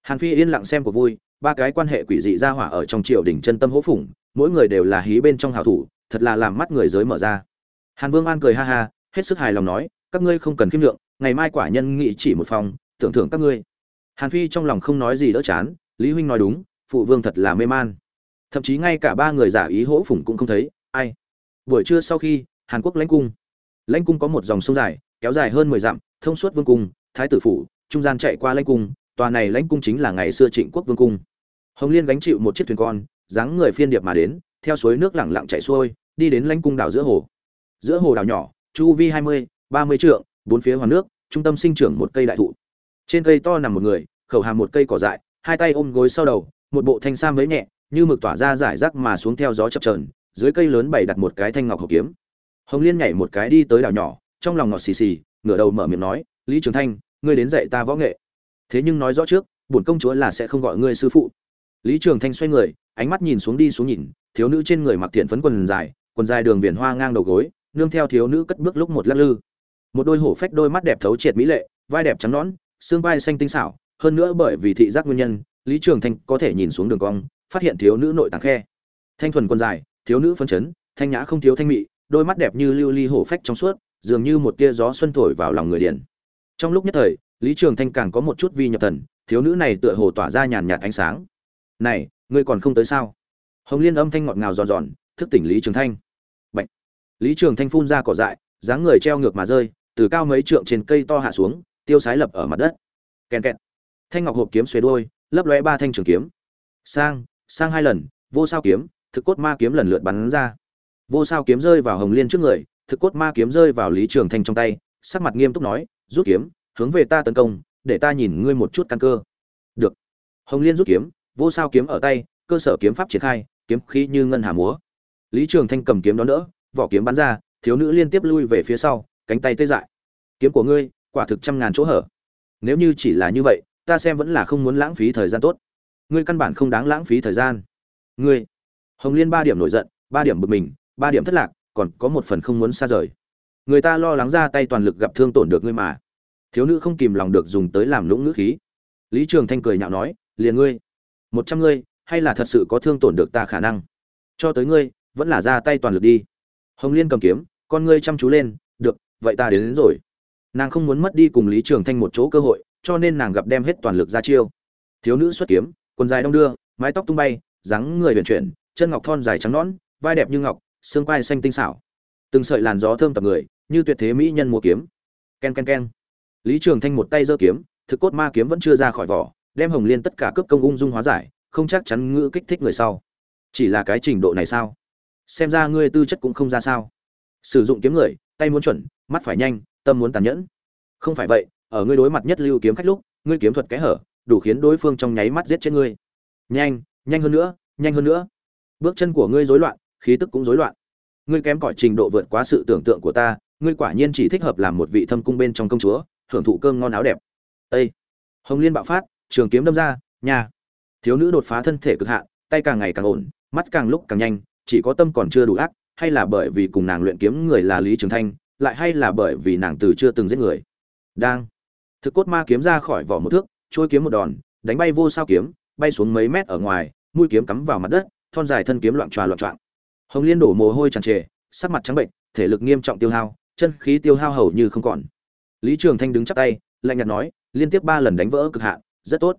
Hàn phi yên lặng xem của vui, ba cái quan hệ quỷ dị ra hỏa ở trong triều đình chân tâm hỗ phủng mỗi người đều là hí bên trong hào thủ, thật là làm mắt người giới mở ra. Hàn vương an cười ha ha, hết sức hài lòng nói, các ngươi không cần khiêm lượng ngày mai quả nhân nghị chỉ một phòng, tưởng thưởng các ngươi. Hàn phi trong lòng không nói gì đỡ chán, lý huynh nói đúng, phụ vương thật là mê man. Thậm chí ngay cả ba người giả ý hỗ phủng cũng không thấy, ai? Buổi trưa sau khi, hàn quốc lãnh cung. Lãnh cung có một dòng sông dài, kéo dài hơn mười dặm, thông suốt vương cung, thái tử phủ, trung gian chạy qua lãnh cung, tòa này lãnh cung chính là ngày xưa trịnh quốc vương cung. Hồng liên gánh chịu một chiếc thuyền con, dáng người phiên điệp mà đến, theo suối nước lẳng lặng chạy xuôi, đi đến lãnh cung đảo giữa hồ. Giữa hồ đảo nhỏ, chu vi hai mươi, ba mươi trượng, bốn phía hoàn nước, trung tâm sinh trưởng một cây đại thụ. Trên cây to nằm một người, khẩu hàm một cây cỏ dại, hai tay ôm gối sau đầu, một bộ thanh sam với nhẹ, như mực tỏa ra giải rác mà xuống theo gió chập trờn dưới cây lớn bày đặt một cái thanh ngọc hộp kiếm. Hồng liên nhảy một cái đi tới đảo nhỏ, trong lòng ngọt xì xì, ngửa đầu mở miệng nói, lý trường thanh, ngươi đến dạy ta võ nghệ. Thế nhưng nói rõ trước, bổn công chúa là sẽ không gọi ngươi sư phụ. Lý trường thanh xoay người, ánh mắt nhìn xuống đi xuống nhìn, thiếu nữ trên người mặc thiện phấn quần dài quần dài đường viền hoa ngang đầu gối, nương theo thiếu nữ cất bước lúc một lắc lư. Một đôi hổ phách đôi mắt đẹp thấu triệt mỹ lệ, vai đẹp trắng nõn, xương vai xanh tinh xảo, hơn nữa bởi vì thị giác nguyên nhân, lý trường thanh có thể nhìn xuống đường cong, phát hiện thiếu nữ nội tàng khe. Thanh thuần quần dài thiếu nữ phân chấn, thanh nhã không thiếu thanh mị, đôi mắt đẹp như lưu ly hổ phách trong suốt, dường như một tia gió xuân thổi vào lòng người điển trong lúc nhất thời, lý trường thanh càng có một chút vi nhập thần, thiếu nữ này tựa hồ tỏa ra nhàn nhạt ánh sáng. Này, ngươi còn không tới sao? Hồng liên âm thanh ngọt ngào giòn giòn, thức tỉnh lý trường thanh. Bạch. lý trường thanh phun ra cỏ dại, dáng người treo ngược mà rơi, từ cao mấy trượng trên cây to hạ xuống, tiêu sái lập ở mặt đất. Kèn kẹt. Thanh ngọc hộp kiếm xuề đuôi, lấp lóe ba thanh trường kiếm. Sang sang hai lần, vô sao kiếm thực cốt ma kiếm lần lượt bắn ra. Vô sao kiếm rơi vào hồng liên trước người, thực cốt ma kiếm rơi vào lý trường thanh trong tay, sắc mặt nghiêm túc nói, rút kiếm, hướng về ta tấn công, để ta nhìn ngươi một chút căn cơ. Được. Hồng liên rút kiếm, vô sao kiếm ở tay, cơ sở kiếm pháp triển khai, kiếm khí như ngân hà múa. Lý trường thanh cầm kiếm đó nữa vỏ kiếm bắn ra, thiếu nữ liên tiếp lui về phía sau, cánh tay tê dại. Kiếm của ngươi, quả thực trăm ngàn chỗ hở. Nếu như chỉ là như vậy, ta xem vẫn là không muốn lãng phí thời gian tốt. Ngươi căn bản không đáng lãng phí thời gian. Ngươi hồng liên ba điểm nổi giận ba điểm bực mình ba điểm thất lạc còn có một phần không muốn xa rời. Người ta lo lắng ra tay toàn lực gặp thương tổn được ngươi mà. Thiếu nữ không kìm lòng được dùng tới làm lũng ngữ khí. Lý trường thanh cười nhạo nói liền ngươi một trăm ngươi hay là thật sự có thương tổn được ta khả năng? Cho tới ngươi vẫn là ra tay toàn lực đi. Hồng liên cầm kiếm con ngươi chăm chú lên được vậy ta đến, đến rồi. Nàng không muốn mất đi cùng lý trường thanh một chỗ cơ hội cho nên nàng gặp đem hết toàn lực ra chiêu. Thiếu nữ xuất kiếm quần dài đong đưa mái tóc tung bay dáng người huyền chuyển chân ngọc thon dài trắng nõn, vai đẹp như ngọc, xương quai xanh tinh xảo. Từng sợi làn gió thơm tập người, như tuyệt thế mỹ nhân mua kiếm. Ken ken ken. Lý trường thanh một tay giơ kiếm, thực cốt ma kiếm vẫn chưa ra khỏi vỏ, đem hồng liên tất cả cướp công ung dung hóa giải, không chắc chắn ngữ kích thích người sau. Chỉ là cái trình độ này sao? Xem ra ngươi tư chất cũng không ra sao. Sử dụng kiếm người, tay muốn chuẩn, mắt phải nhanh, tâm muốn tàn nhẫn. Không phải vậy, ở ngươi đối mặt nhất lưu kiếm khách lúc, ngươi kiếm thuật cái hở, đủ khiến đối phương trong nháy mắt giết chết ngươi. Nhanh nhanh hơn nữa, nhanh hơn nữa bước chân của ngươi rối loạn, khí tức cũng rối loạn. Ngươi kém cỏi trình độ vượt quá sự tưởng tượng của ta, ngươi quả nhiên chỉ thích hợp làm một vị thâm cung bên trong công chúa hưởng thụ cơm ngon áo đẹp. Ê! hồng liên bạo phát, trường kiếm đâm ra, nhà. Thiếu nữ đột phá thân thể cực hạn, tay càng ngày càng ổn, mắt càng lúc càng nhanh, chỉ có tâm còn chưa đủ ác, hay là bởi vì cùng nàng luyện kiếm người là lý trường thanh, lại hay là bởi vì nàng từ chưa từng giết người. Đang. Thực cốt ma kiếm ra khỏi vỏ một thước, trôi kiếm một đòn, đánh bay vô sao kiếm, bay xuống mấy mét ở ngoài, mũi kiếm cắm vào mặt đất thon dài thân kiếm loạn tròa loạn trọng hồng liên đổ mồ hôi tràn trề sắc mặt trắng bệnh thể lực nghiêm trọng tiêu hao chân khí tiêu hao hầu như không còn. Lý trường thanh đứng chắp tay lạnh nhạt nói liên tiếp ba lần đánh vỡ cực hạn rất tốt.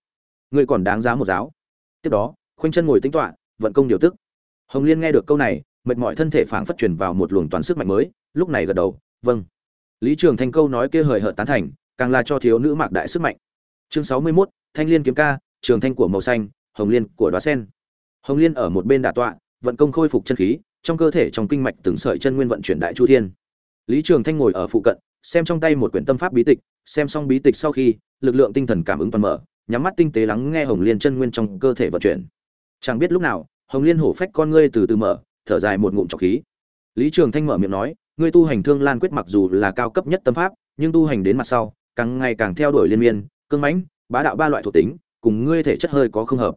Ngươi còn đáng giá một giáo. Tiếp đó khoanh chân ngồi tính toạ vận công điều tức. Hồng liên nghe được câu này mệt mỏi thân thể phảng phất truyền vào một luồng toàn sức mạnh mới lúc này gật đầu vâng. Lý trường thanh câu nói kia hời hợt tán thành càng là cho thiếu nữ mạc đại sức mạnh. Chương sáu mươi 61, thanh liên kiếm ca trường thanh của màu xanh hồng liên của đóa sen hồng liên ở một bên đả tọa, vận công khôi phục chân khí, trong cơ thể trong kinh mạch từng sợi chân nguyên vận chuyển đại chu thiên. Lý trường thanh ngồi ở phụ cận, xem trong tay một quyển tâm pháp bí tịch, xem xong bí tịch sau khi, lực lượng tinh thần cảm ứng toàn mở, nhắm mắt tinh tế lắng nghe hồng liên chân nguyên trong cơ thể vận chuyển. Chẳng biết lúc nào, hồng liên hổ phách con ngươi từ từ mở, thở dài một ngụm trọc khí. Lý trường thanh mở miệng nói, ngươi tu hành thương lan quyết mặc dù là cao cấp nhất tâm pháp, nhưng tu hành đến mặt sau, càng ngày càng theo đuổi liên miên, cương mãnh, bá đạo ba loại thuộc tính, cùng ngươi thể chất hơi có không hợp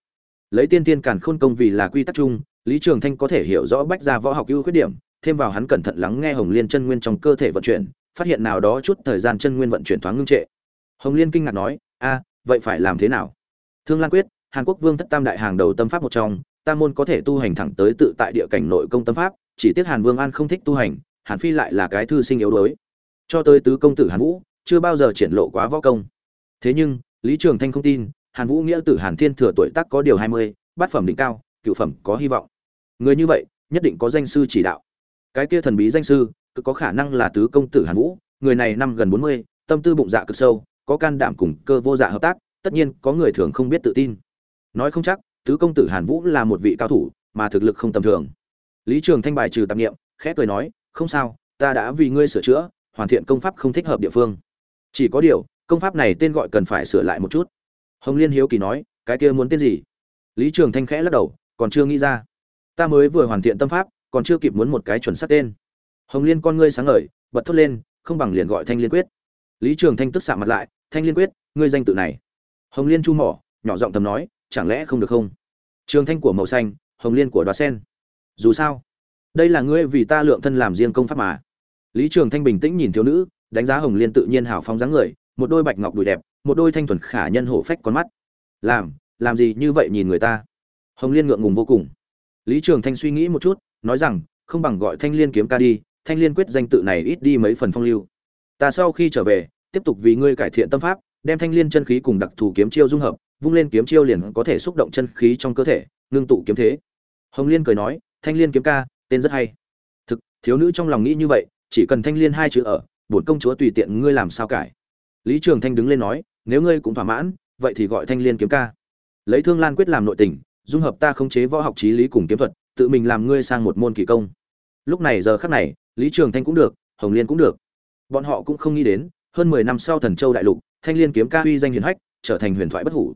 lấy tiên tiên càn khôn công vì là quy tắc chung, lý trường thanh có thể hiểu rõ bách gia võ học ưu khuyết điểm, thêm vào hắn cẩn thận lắng nghe hồng liên chân nguyên trong cơ thể vận chuyển, phát hiện nào đó chút thời gian chân nguyên vận chuyển thoáng ngưng trệ. Hồng liên kinh ngạc nói, a, vậy phải làm thế nào? Thương lan quyết, hàn quốc vương thất tam đại hàng đầu tâm pháp một trong, tam môn có thể tu hành thẳng tới tự tại địa cảnh nội công tâm pháp, chỉ tiếc hàn vương an không thích tu hành, hàn phi lại là cái thư sinh yếu đuối. Cho tới tứ công tử hàn vũ, chưa bao giờ triển lộ quá võ công. Thế nhưng, lý trường thanh không tin hàn vũ nghĩa tử hàn thiên thừa tuổi tác có điều hai mươi, bát phẩm đỉnh cao, cựu phẩm có hy vọng. Người như vậy, nhất định có danh sư chỉ đạo. Cái kia thần bí danh sư cực có khả năng là tứ công tử hàn vũ, người này năm gần bốn mươi, tâm tư bụng dạ cực sâu, có can đảm cùng cơ vô dạ hợp tác, tất nhiên có người thường không biết tự tin. Nói không chắc, tứ công tử hàn vũ là một vị cao thủ, mà thực lực không tầm thường. Lý trường thanh bài trừ tạp nghiệm khẽ cười nói, không sao, ta đã vì ngươi sửa chữa, hoàn thiện công pháp không thích hợp địa phương. Chỉ có điều, công pháp này tên gọi cần phải sửa lại một chút hồng liên hiếu kỳ nói, cái kia muốn tên gì? Lý trường thanh khẽ lắc đầu, còn chưa nghĩ ra. Ta mới vừa hoàn thiện tâm pháp, còn chưa kịp muốn một cái chuẩn xác tên. Hồng liên con ngươi sáng ngời, bật thốt lên, không bằng liền gọi thanh liên quyết. Lý trường thanh tức xạ mặt lại, thanh liên quyết, ngươi danh tự này. Hồng liên chu mỏ, nhỏ giọng thầm nói, chẳng lẽ không được không? Trường thanh của màu xanh, hồng liên của đoá sen. Dù sao, đây là ngươi vì ta lượng thân làm riêng công pháp mà. Lý trường thanh bình tĩnh nhìn thiếu nữ, đánh giá hồng liên tự nhiên hào phóng dáng người, một đôi bạch ngọc đùi đẹp một đôi thanh thuần khả nhân hổ phách con mắt. Làm làm gì như vậy nhìn người ta? Hồng liên ngượng ngùng vô cùng. Lý trường thanh suy nghĩ một chút, nói rằng, không bằng gọi thanh liên kiếm ca đi, thanh liên quyết danh tự này ít đi mấy phần phong lưu. Ta sau khi trở về, tiếp tục vì ngươi cải thiện tâm pháp, đem thanh liên chân khí cùng đặc thù kiếm chiêu dung hợp, vung lên kiếm chiêu liền có thể xúc động chân khí trong cơ thể, ngưng tụ kiếm thế. Hồng liên cười nói, thanh liên kiếm ca, tên rất hay. Thực, thiếu nữ trong lòng nghĩ như vậy, chỉ cần thanh liên hai chữ ở, bổn công chúa tùy tiện ngươi làm sao cải. Lý trường thanh đứng lên nói nếu ngươi cũng thỏa mãn, vậy thì gọi thanh liên kiếm ca. Lấy thương lan quyết làm nội tình, dung hợp ta khống chế võ học trí lý cùng kiếm thuật, tự mình làm ngươi sang một môn kỳ công. Lúc này giờ khắc này, lý trường thanh cũng được, hồng liên cũng được. Bọn họ cũng không nghĩ đến, hơn mười năm sau thần châu đại lục, thanh liên kiếm ca uy danh hiển hách, trở thành huyền thoại bất hủ.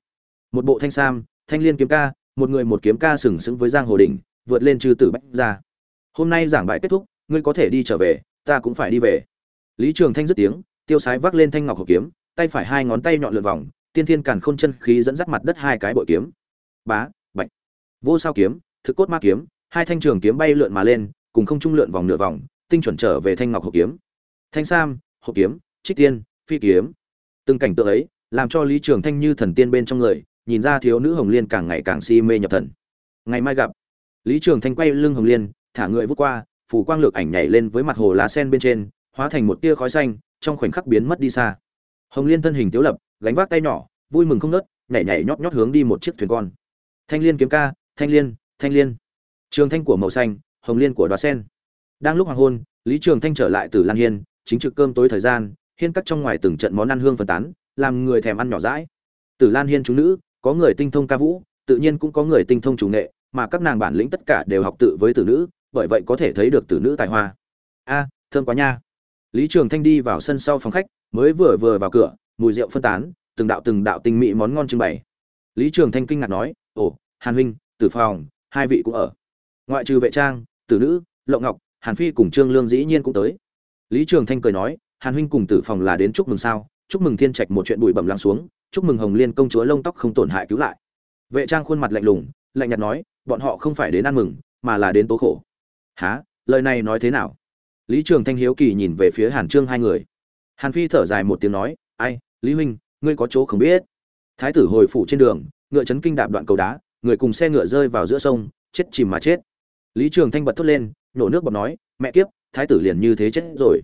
Một bộ thanh sam, thanh liên kiếm ca, một người một kiếm ca sừng sững với giang hồ đình vượt lên chư tử bách ra hôm nay giảng bài kết thúc, ngươi có thể đi trở về, ta cũng phải đi về. Lý trường thanh dứt tiếng, tiêu sái vác lên thanh ngọc hộp kiếm tay phải hai ngón tay nhọn lượn vòng, tiên thiên càn khôn chân khí dẫn dắt mặt đất hai cái bội kiếm. Bá, bạch. Vô sao kiếm, thực cốt ma kiếm, hai thanh trường kiếm bay lượn mà lên, cùng không trung lượn vòng nửa vòng, tinh chuẩn trở về thanh ngọc hộ kiếm. Thanh sam, hộ kiếm, trích tiên, phi kiếm. Từng cảnh tượng ấy, làm cho lý trường thanh như thần tiên bên trong người, nhìn ra thiếu nữ hồng liên càng ngày càng si mê nhập thần. Ngày mai gặp. Lý trường thanh quay lưng hồng liên, thả người vút qua, phủ quang lược ảnh nhảy lên với mặt hồ lá sen bên trên, hóa thành một tia khói xanh, trong khoảnh khắc biến mất đi xa hồng liên thân hình tiếu lập, gánh vác tay nhỏ, vui mừng không nớt nhảy nhảy nhót nhót hướng đi một chiếc thuyền con. Thanh liên kiếm ca, thanh liên thanh liên. Trường thanh của màu xanh, hồng liên của đoá sen. Đang lúc hoàng hôn, lý trường thanh trở lại từ lan hiên, chính trực cơm tối thời gian, hiên cắt trong ngoài từng trận món ăn hương phân tán, làm người thèm ăn nhỏ rãi từ lan hiên chúng nữ, có người tinh thông ca vũ, tự nhiên cũng có người tinh thông chủ nghệ, mà các nàng bản lĩnh tất cả đều học tự với tử nữ, bởi vậy có thể thấy được tử nữ tài hoa. A, thơm quá nha lý trường thanh đi vào sân sau phòng khách, mới vừa vừa vào cửa, mùi rượu phân tán, từng đạo từng đạo tinh mỹ món ngon trưng bày. Lý trường thanh kinh ngạc nói, ồ, hàn huynh, tử phòng, hai vị cũng ở. Ngoại trừ vệ trang, tử nữ, lộng ngọc, hàn phi cùng trương lương dĩ nhiên cũng tới. Lý trường thanh cười nói, hàn huynh cùng tử phòng là đến chúc mừng sao? Chúc mừng thiên trạch một chuyện bụi bẩm lắng xuống, chúc mừng hồng liên công chúa lông tóc không tổn hại cứu lại. Vệ trang khuôn mặt lạnh lùng, lạnh nhạt nói, bọn họ không phải đến ăn mừng, mà là đến tố khổ. Hả? lời này nói thế nào? Lý trường thanh hiếu kỳ nhìn về phía hàn trương hai người. Hàn phi thở dài một tiếng nói, ai, lý huynh, ngươi có chỗ không biết? Thái tử hồi phủ trên đường, ngựa chấn kinh đạp đoạn cầu đá, người cùng xe ngựa rơi vào giữa sông, chết chìm mà chết. Lý trường thanh bật thốt lên nhổ nước bọt nói, mẹ kiếp, thái tử liền như thế chết rồi.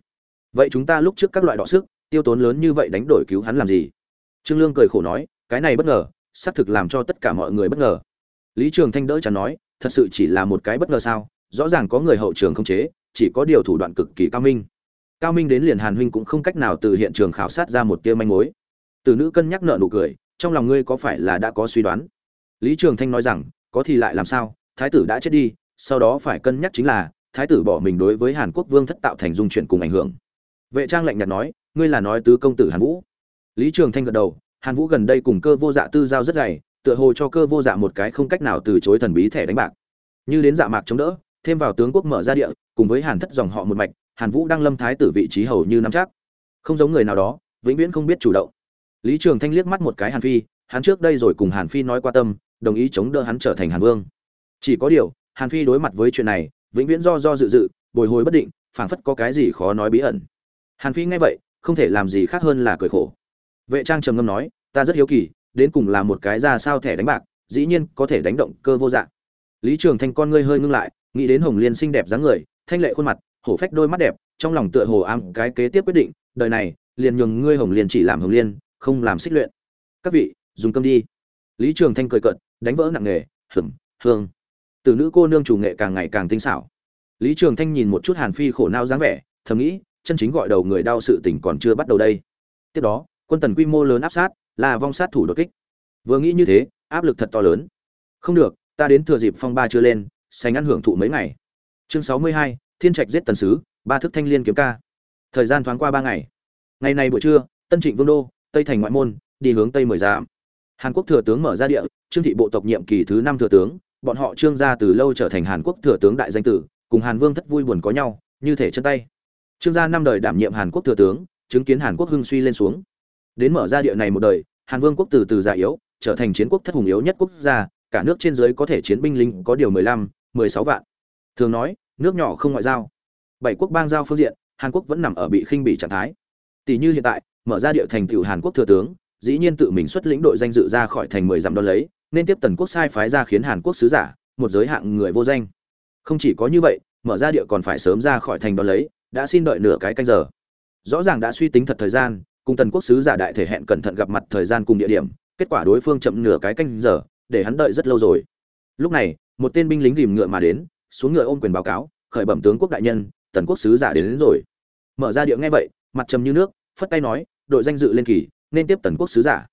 Vậy chúng ta lúc trước các loại đọ sức, tiêu tốn lớn như vậy đánh đổi cứu hắn làm gì? Trương lương cười khổ nói, cái này bất ngờ, xác thực làm cho tất cả mọi người bất ngờ. Lý trường thanh đỡ chắn nói, thật sự chỉ là một cái bất ngờ sao? Rõ ràng có người hậu trường không chế chỉ có điều thủ đoạn cực kỳ cao minh. Cao minh đến liền hàn huynh cũng không cách nào từ hiện trường khảo sát ra một tia manh mối. Từ nữ cân nhắc nợ nụ cười, trong lòng ngươi có phải là đã có suy đoán? Lý trường thanh nói rằng, có thì lại làm sao, thái tử đã chết đi, sau đó phải cân nhắc chính là, thái tử bỏ mình đối với hàn quốc vương thất tạo thành dung chuyển cùng ảnh hưởng. Vệ trang lạnh nhạt nói, ngươi là nói tứ công tử hàn vũ. Lý trường thanh gật đầu, hàn vũ gần đây cùng cơ vô dạ tư giao rất dày, tựa hồ cho cơ vô dạ một cái không cách nào từ chối thần bí thẻ đánh bạc. Như đến dạ mạc chống đỡ thêm vào tướng quốc mở ra địa, cùng với hàn thất dòng họ một mạch, hàn vũ đang lâm thái tử vị trí hầu như nắm chắc. Không giống người nào đó, vĩnh viễn không biết chủ động. Lý trường thanh liếc mắt một cái hàn phi, hắn trước đây rồi cùng hàn phi nói qua tâm, đồng ý chống đỡ hắn trở thành hàn vương. Chỉ có điều, hàn phi đối mặt với chuyện này, vĩnh viễn do do dự dự, bồi hồi bất định, phảng phất có cái gì khó nói bí ẩn. Hàn phi nghe vậy, không thể làm gì khác hơn là cười khổ. Vệ trang trầm ngâm nói, ta rất hiếu kỳ, đến cùng là một cái ra sao thẻ đánh bạc, dĩ nhiên có thể đánh động cơ vô dạng lý trường thanh con ngươi hơi ngưng lại nghĩ đến hồng liên xinh đẹp dáng người, thanh lệ khuôn mặt, hổ phách đôi mắt đẹp, trong lòng tựa hồ am cái kế tiếp quyết định, đời này, liền nhường ngươi hồng liên chỉ làm hồng liên, không làm xích luyện. Các vị, dùng cơm đi. Lý trường thanh cười cận đánh vỡ nặng nghề hửng hương. Từ nữ cô nương chủ nghệ càng ngày càng tinh xảo. Lý trường thanh nhìn một chút hàn phi khổ nao dáng vẻ, thầm nghĩ, chân chính gọi đầu người đau sự tình còn chưa bắt đầu đây. Tiếp đó, quân tần quy mô lớn áp sát, là vong sát thủ đột kích. Vừa nghĩ như thế, áp lực thật to lớn. Không được, ta đến thừa dịp phong ba chưa lên sành ăn hưởng thụ mấy ngày. Chương sáu mươi hai, thiên trạch giết tần sứ, ba thức thanh liên kiếm ca. Thời gian thoáng qua ba ngày. Ngày này buổi trưa, tân trịnh vương đô, tây thành ngoại môn, đi hướng tây mười dặm. hàn quốc thừa tướng mở ra địa, trương thị bộ tộc nhiệm kỳ thứ năm thừa tướng, bọn họ trương gia từ lâu trở thành hàn quốc thừa tướng đại danh tử, cùng hàn vương thất vui buồn có nhau, như thể chân tay. Trương gia năm đời đảm nhiệm hàn quốc thừa tướng, chứng kiến hàn quốc hưng suy lên xuống. Đến mở ra địa này một đời, hàn vương quốc từ từ già yếu, trở thành chiến quốc thất hùng yếu nhất quốc gia, cả nước trên dưới có thể chiến binh lính có điều mười lăm mười sáu vạn. Thường nói, nước nhỏ không ngoại giao. Bảy quốc bang giao phương diện, hàn quốc vẫn nằm ở bị khinh bỉ trạng thái. Tỷ như hiện tại, mở ra địa thành tựu hàn quốc thừa tướng, dĩ nhiên tự mình xuất lĩnh đội danh dự ra khỏi thành mười dặm đón lấy, nên tiếp tần quốc sai phái ra khiến hàn quốc sứ giả, một giới hạng người vô danh. Không chỉ có như vậy, mở ra địa còn phải sớm ra khỏi thành đón lấy, đã xin đợi nửa cái canh giờ. Rõ ràng đã suy tính thật thời gian, cùng tần quốc sứ giả đại thể hẹn cẩn thận gặp mặt thời gian cùng địa điểm, kết quả đối phương chậm nửa cái canh giờ, để hắn đợi rất lâu rồi. Lúc này một tên binh lính rìm ngựa mà đến xuống ngựa ôm quyền báo cáo khởi bẩm tướng quốc đại nhân tần quốc sứ giả đến, đến rồi. Mở ra địa nghe vậy mặt trầm như nước phất tay nói đội danh dự lên kỳ nên tiếp tần quốc sứ giả.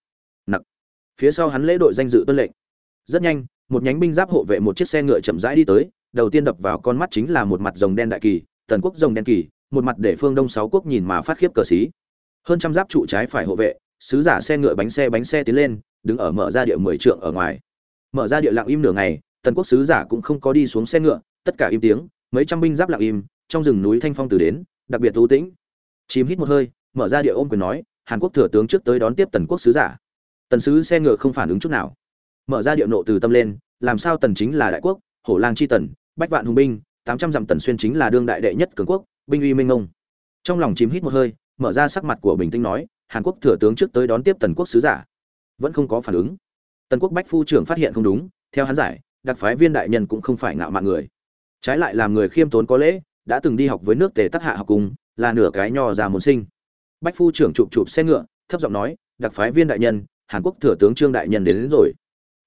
Nặc. Phía sau hắn lễ đội danh dự tuân lệnh. Rất nhanh một nhánh binh giáp hộ vệ một chiếc xe ngựa chậm rãi đi tới đầu tiên đập vào con mắt chính là một mặt rồng đen đại kỳ tần quốc rồng đen kỳ một mặt để phương đông sáu quốc nhìn mà phát khiếp cờ xí. Hơn trăm giáp trụ trái phải hộ vệ sứ giả xe ngựa bánh xe bánh xe tiến lên đứng ở mở ra địa mười trượng ở ngoài. Mở ra địa lặng im nửa ngày tần quốc sứ giả cũng không có đi xuống xe ngựa, tất cả im tiếng, mấy trăm binh giáp lặng im, trong rừng núi thanh phong từ đến, đặc biệt thú tĩnh. Chìm hít một hơi, mở ra địa ôm quyền nói, hàn quốc thừa tướng trước tới đón tiếp tần quốc sứ giả. Tần sứ xe ngựa không phản ứng chút nào. Mở ra địa nộ từ tâm lên, làm sao tần chính là đại quốc, hổ lang chi tần, bách vạn hùng binh, tám trăm dặm tần xuyên chính là đương đại đệ nhất cường quốc, binh uy minh ngông trong lòng chìm hít một hơi, mở ra sắc mặt của bình tĩnh nói, hàn quốc thừa tướng trước tới đón tiếp tần quốc sứ giả. Vẫn không có phản ứng. Tần quốc bách phu trưởng phát hiện không đúng, theo hắn giải đặc phái viên đại nhân cũng không phải ngạo mạn người. Trái lại làm người khiêm tốn có lễ đã từng đi học với nước tề tắc hạ học cùng là nửa cái nho già môn sinh. Bách phu trưởng chụp chụp xe ngựa thấp giọng nói đặc phái viên đại nhân hàn quốc thừa tướng trương đại nhân đến, đến rồi.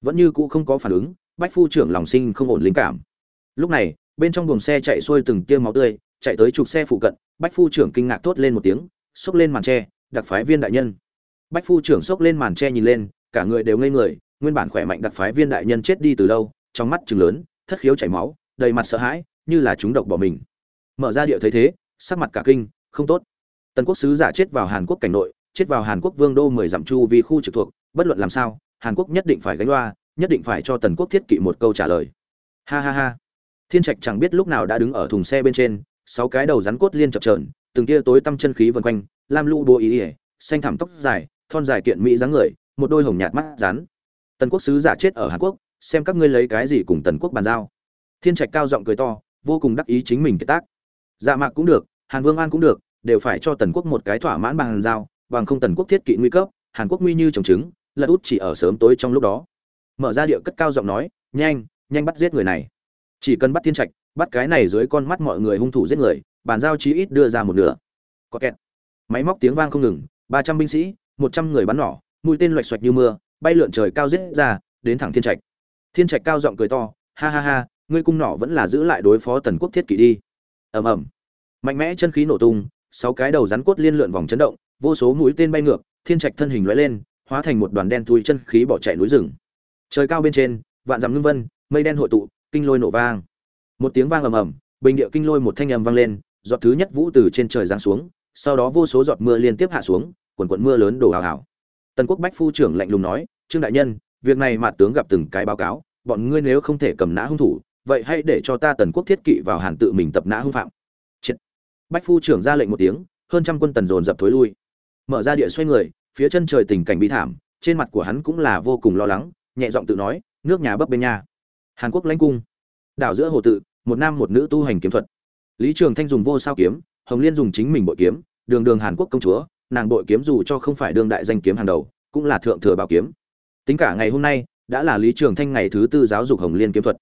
Vẫn như cũ không có phản ứng bách phu trưởng lòng sinh không ổn linh cảm. Lúc này bên trong buồng xe chạy xuôi từng tia máu tươi chạy tới chụp xe phụ cận bách phu trưởng kinh ngạc thốt lên một tiếng xốc lên màn tre đặc phái viên đại nhân. Bách phu trưởng xốc lên màn tre nhìn lên cả người đều ngây người nguyên bản khỏe mạnh đặc phái viên đại nhân chết đi từ lâu trong mắt trừng lớn, thất khiếu chảy máu, đầy mặt sợ hãi, như là chúng độc bỏ mình. Mở ra địa thấy thế, sắc mặt cả kinh, không tốt. Tần quốc sứ giả chết vào hàn quốc cảnh nội, chết vào hàn quốc vương đô mười dặm chu vì khu trực thuộc, bất luận làm sao, hàn quốc nhất định phải gánh loa, nhất định phải cho tần quốc thiết kỵ một câu trả lời. Ha ha ha. Thiên trạch chẳng biết lúc nào đã đứng ở thùng xe bên trên, sáu cái đầu rắn cốt liên chập trờn từng tia tối tăm chân khí vần quanh, lam lũ bố ý ỉa, xanh thảm tóc dài, thon dài kiện mỹ dáng người, một đôi hồng nhạt mắt rắn. Tần quốc sứ giả chết ở hàn quốc xem các ngươi lấy cái gì cùng tần quốc bàn giao. Thiên trạch cao giọng cười to, vô cùng đắc ý chính mình kiệt tác. Dạ mạc cũng được, hàn vương an cũng được, đều phải cho tần quốc một cái thỏa mãn bàn giao, bằng không tần quốc thiết kỵ nguy cấp, hàn quốc nguy như trồng trứng, lật út chỉ ở sớm tối trong lúc đó. Mở ra địa cất cao giọng nói, nhanh nhanh bắt giết người này. Chỉ cần bắt thiên trạch, bắt cái này dưới con mắt mọi người hung thủ giết người, bàn giao chí ít đưa ra một nửa. Có kẹt. Máy móc tiếng vang không ngừng, ba trăm binh sĩ, một trăm người bắn nỏ, mũi tên loạch xoạch như mưa, bay lượn trời cao giết ra, đến thẳng thiên trạch thiên trạch cao giọng cười to, ha ha ha, ngươi cung nỏ vẫn là giữ lại đối phó tần quốc thiết kỷ đi. Ầm ầm. Mạnh mẽ chân khí nổ tung, sáu cái đầu rắn cốt liên lượn vòng chấn động, vô số mũi tên bay ngược, thiên trạch thân hình lóe lên, hóa thành một đoàn đen thui chân khí bỏ chạy núi rừng. Trời cao bên trên, vạn dặm ngưng vân, mây đen hội tụ, kinh lôi nổ vang. Một tiếng vang ầm ầm, bình địa kinh lôi một thanh âm vang lên, giọt thứ nhất vũ từ trên trời giáng xuống, sau đó vô số giọt mưa liên tiếp hạ xuống, quần quận mưa lớn đổ hào hào tần quốc bách phu trưởng lạnh lùng nói, trương đại nhân việc này mà tướng gặp từng cái báo cáo, bọn ngươi nếu không thể cầm nã hung thủ, vậy hãy để cho ta tần quốc thiết kỵ vào hàn tự mình tập nã hung phạm. Triệt. bách phu trưởng ra lệnh một tiếng, hơn trăm quân tần dồn dập thối lui. Mở ra địa xoay người, phía chân trời tình cảnh bi thảm, trên mặt của hắn cũng là vô cùng lo lắng, nhẹ giọng tự nói, nước nhà bấp bên nhà hàn quốc lãnh cung. Đảo giữa hồ tự, một nam một nữ tu hành kiếm thuật. Lý trường thanh dùng vô sao kiếm, hồng liên dùng chính mình bội kiếm, đường đường hàn quốc công chúa, nàng bội kiếm dù cho không phải đương đại danh kiếm hàng đầu, cũng là thượng thừa bảo kiếm tính cả ngày hôm nay, đã là lý trường thanh ngày thứ tư giáo dục hồng liên kiếm thuật.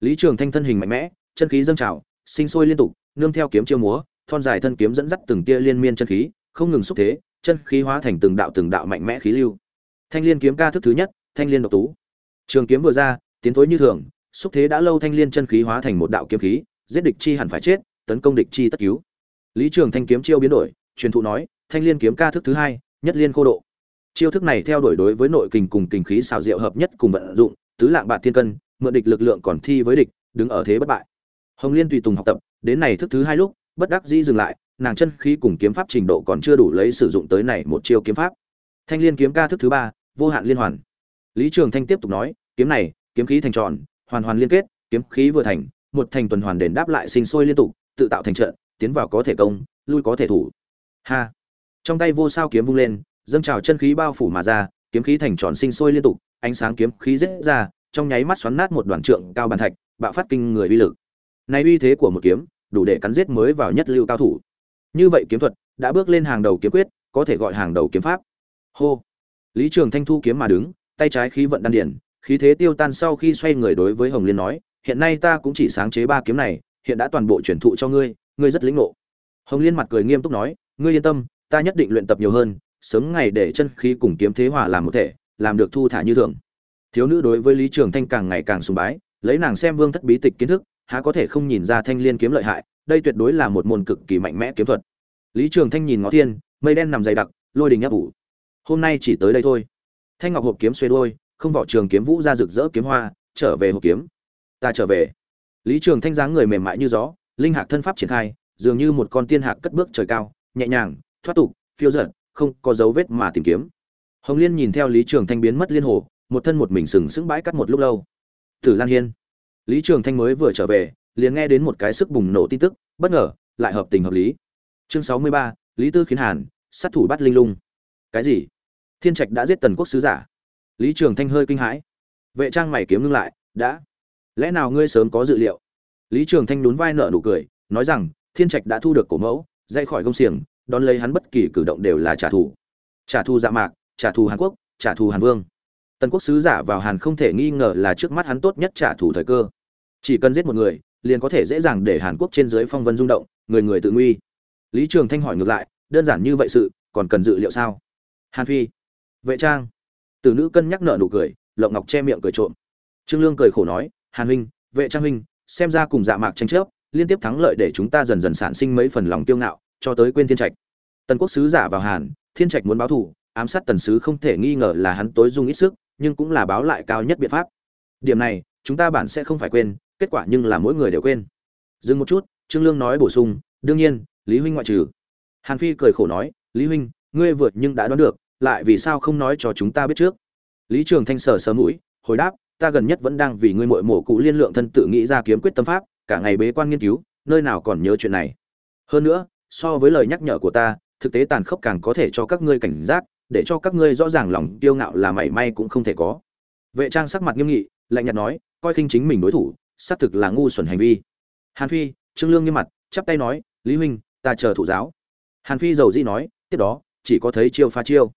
Lý trường thanh thân hình mạnh mẽ, chân khí dâng trào, sinh sôi liên tục, nương theo kiếm chiêu múa, thon dài thân kiếm dẫn dắt từng tia liên miên chân khí, không ngừng xúc thế, chân khí hóa thành từng đạo từng đạo mạnh mẽ khí lưu. Thanh liên kiếm ca thức thứ nhất, thanh liên độc tú. Trường kiếm vừa ra, tiến thối như thường, xúc thế đã lâu thanh liên chân khí hóa thành một đạo kiếm khí, giết địch chi hẳn phải chết, tấn công địch chi tất cứu. Lý trường thanh kiếm chiêu biến đổi, truyền thụ nói, thanh liên kiếm ca thức thứ hai, nhất liên khô độ chiêu thức này theo đuổi đối với nội kình cùng kình khí xào diệu hợp nhất cùng vận dụng, tứ lạng bạc thiên cân, mượn địch lực lượng còn thi với địch, đứng ở thế bất bại. Hồng liên tùy tùng học tập, đến này thức thứ hai lúc, bất đắc dĩ dừng lại, nàng chân khí cùng kiếm pháp trình độ còn chưa đủ lấy sử dụng tới này một chiêu kiếm pháp. Thanh liên kiếm ca thức thứ ba, vô hạn liên hoàn. Lý trường thanh tiếp tục nói, kiếm này, kiếm khí thành tròn, hoàn hoàn liên kết, kiếm khí vừa thành, một thành tuần hoàn đền đáp lại sinh sôi liên tục, tự tạo thành trận, tiến vào có thể công, lui có thể thủ. Ha! Trong tay vô sao kiếm vung lên dâng trào chân khí bao phủ mà ra, kiếm khí thành tròn sinh sôi liên tục, ánh sáng kiếm khí rết ra, trong nháy mắt xoắn nát một đoàn trượng cao bàn thạch, bạo phát kinh người uy lực. Này uy thế của một kiếm, đủ để cắn giết mới vào nhất lưu cao thủ. Như vậy kiếm thuật đã bước lên hàng đầu kiếm quyết, có thể gọi hàng đầu kiếm pháp. Hô. Lý trường thanh thu kiếm mà đứng, tay trái khí vận đan điển khí thế tiêu tan sau khi xoay người đối với hồng liên nói, hiện nay ta cũng chỉ sáng chế ba kiếm này, hiện đã toàn bộ chuyển thụ cho ngươi ngươi rất lĩnh ngộ. Hồng liên mặt cười nghiêm túc nói, ngươi yên tâm, ta nhất định luyện tập nhiều hơn sớm ngày để chân khí cùng kiếm thế hòa làm một thể làm được thu thả như thường. Thiếu nữ đối với lý trường thanh càng ngày càng sùng bái lấy nàng xem vương thất bí tịch kiến thức há có thể không nhìn ra thanh liên kiếm lợi hại đây tuyệt đối là một môn cực kỳ mạnh mẽ kiếm thuật. Lý trường thanh nhìn ngó thiên mây đen nằm dày đặc lôi đình áp vũ. hôm nay chỉ tới đây thôi. Thanh ngọc hộp kiếm xuê đuôi, không vỏ trường kiếm vũ ra rực rỡ kiếm hoa trở về hộp kiếm. Ta trở về. Lý trường thanh dáng người mềm mại như gió linh hạc thân pháp triển khai dường như một con tiên hạc cất bước trời cao nhẹ nhàng thoát tục phiêu dật, không có dấu vết mà tìm kiếm. Hồng liên nhìn theo lý trường thanh biến mất liên hồ, một thân một mình sừng sững bãi cắt một lúc lâu. Tử lan hiên. Lý trường thanh mới vừa trở về, liền nghe đến một cái sức bùng nổ tin tức, bất ngờ, lại hợp tình hợp lý. Chương sáu mươi ba, lý tư khiến hàn, sát thủ bắt linh lung. Cái gì? Thiên trạch đã giết tần quốc sứ giả. Lý trường thanh hơi kinh hãi. Vệ trang mày kiếm ngưng lại, đã. Lẽ nào ngươi sớm có dự liệu? Lý trường thanh nhún vai nợ nụ cười, nói rằng, thiên trạch đã thu được cổ mẫu dậy khỏi công xiềng đón lấy hắn bất kỳ cử động đều là trả thù. Trả thù dạ mạc, trả thù hàn quốc, trả thù hàn vương. Tần quốc sứ giả vào hàn không thể nghi ngờ là trước mắt hắn tốt nhất trả thù thời cơ. Chỉ cần giết một người, liền có thể dễ dàng để hàn quốc trên dưới phong vân rung động, người người tự nguy. Lý trường thanh hỏi ngược lại, đơn giản như vậy sự, còn cần dự liệu sao? Hàn phi. Vệ trang. Từ nữ cân nhắc nợ nụ cười, lộng ngọc che miệng cười trộm. Trương lương cười khổ nói, hàn huynh, vệ trang huynh, xem ra cùng dạ mạc tranh chấp, liên tiếp thắng lợi để chúng ta dần dần sản sinh mấy phần lòng tiêu ngạo cho tới quên thiên trạch. Tần quốc sứ giả vào hàn, thiên trạch muốn báo thù, ám sát tần sứ không thể nghi ngờ là hắn tối dung ít sức, nhưng cũng là báo lại cao nhất biện pháp. Điểm này, chúng ta bản sẽ không phải quên, kết quả nhưng là mỗi người đều quên. Dừng một chút, trương lương nói bổ sung, đương nhiên, lý huynh ngoại trừ. Hàn phi cười khổ nói, lý huynh, ngươi vượt nhưng đã đoán được, lại vì sao không nói cho chúng ta biết trước? Lý trường thanh sờ sờ mũi, hồi đáp, ta gần nhất vẫn đang vì ngươi muội mổ cụ liên lượng thân tự nghĩ ra kiếm quyết tâm pháp, cả ngày bế quan nghiên cứu, nơi nào còn nhớ chuyện này? Hơn nữa so với lời nhắc nhở của ta, thực tế tàn khốc càng có thể cho các ngươi cảnh giác, để cho các ngươi rõ ràng lòng tiêu ngạo là mảy may cũng không thể có. Vệ trang sắc mặt nghiêm nghị, lạnh nhạt nói, coi khinh chính mình đối thủ, xác thực là ngu xuẩn hành vi. Hàn phi, trương lương nghiêm mặt, chắp tay nói, lý huynh, ta chờ thủ giáo. Hàn phi giàu dĩ nói, tiếp đó, chỉ có thấy chiêu pha chiêu.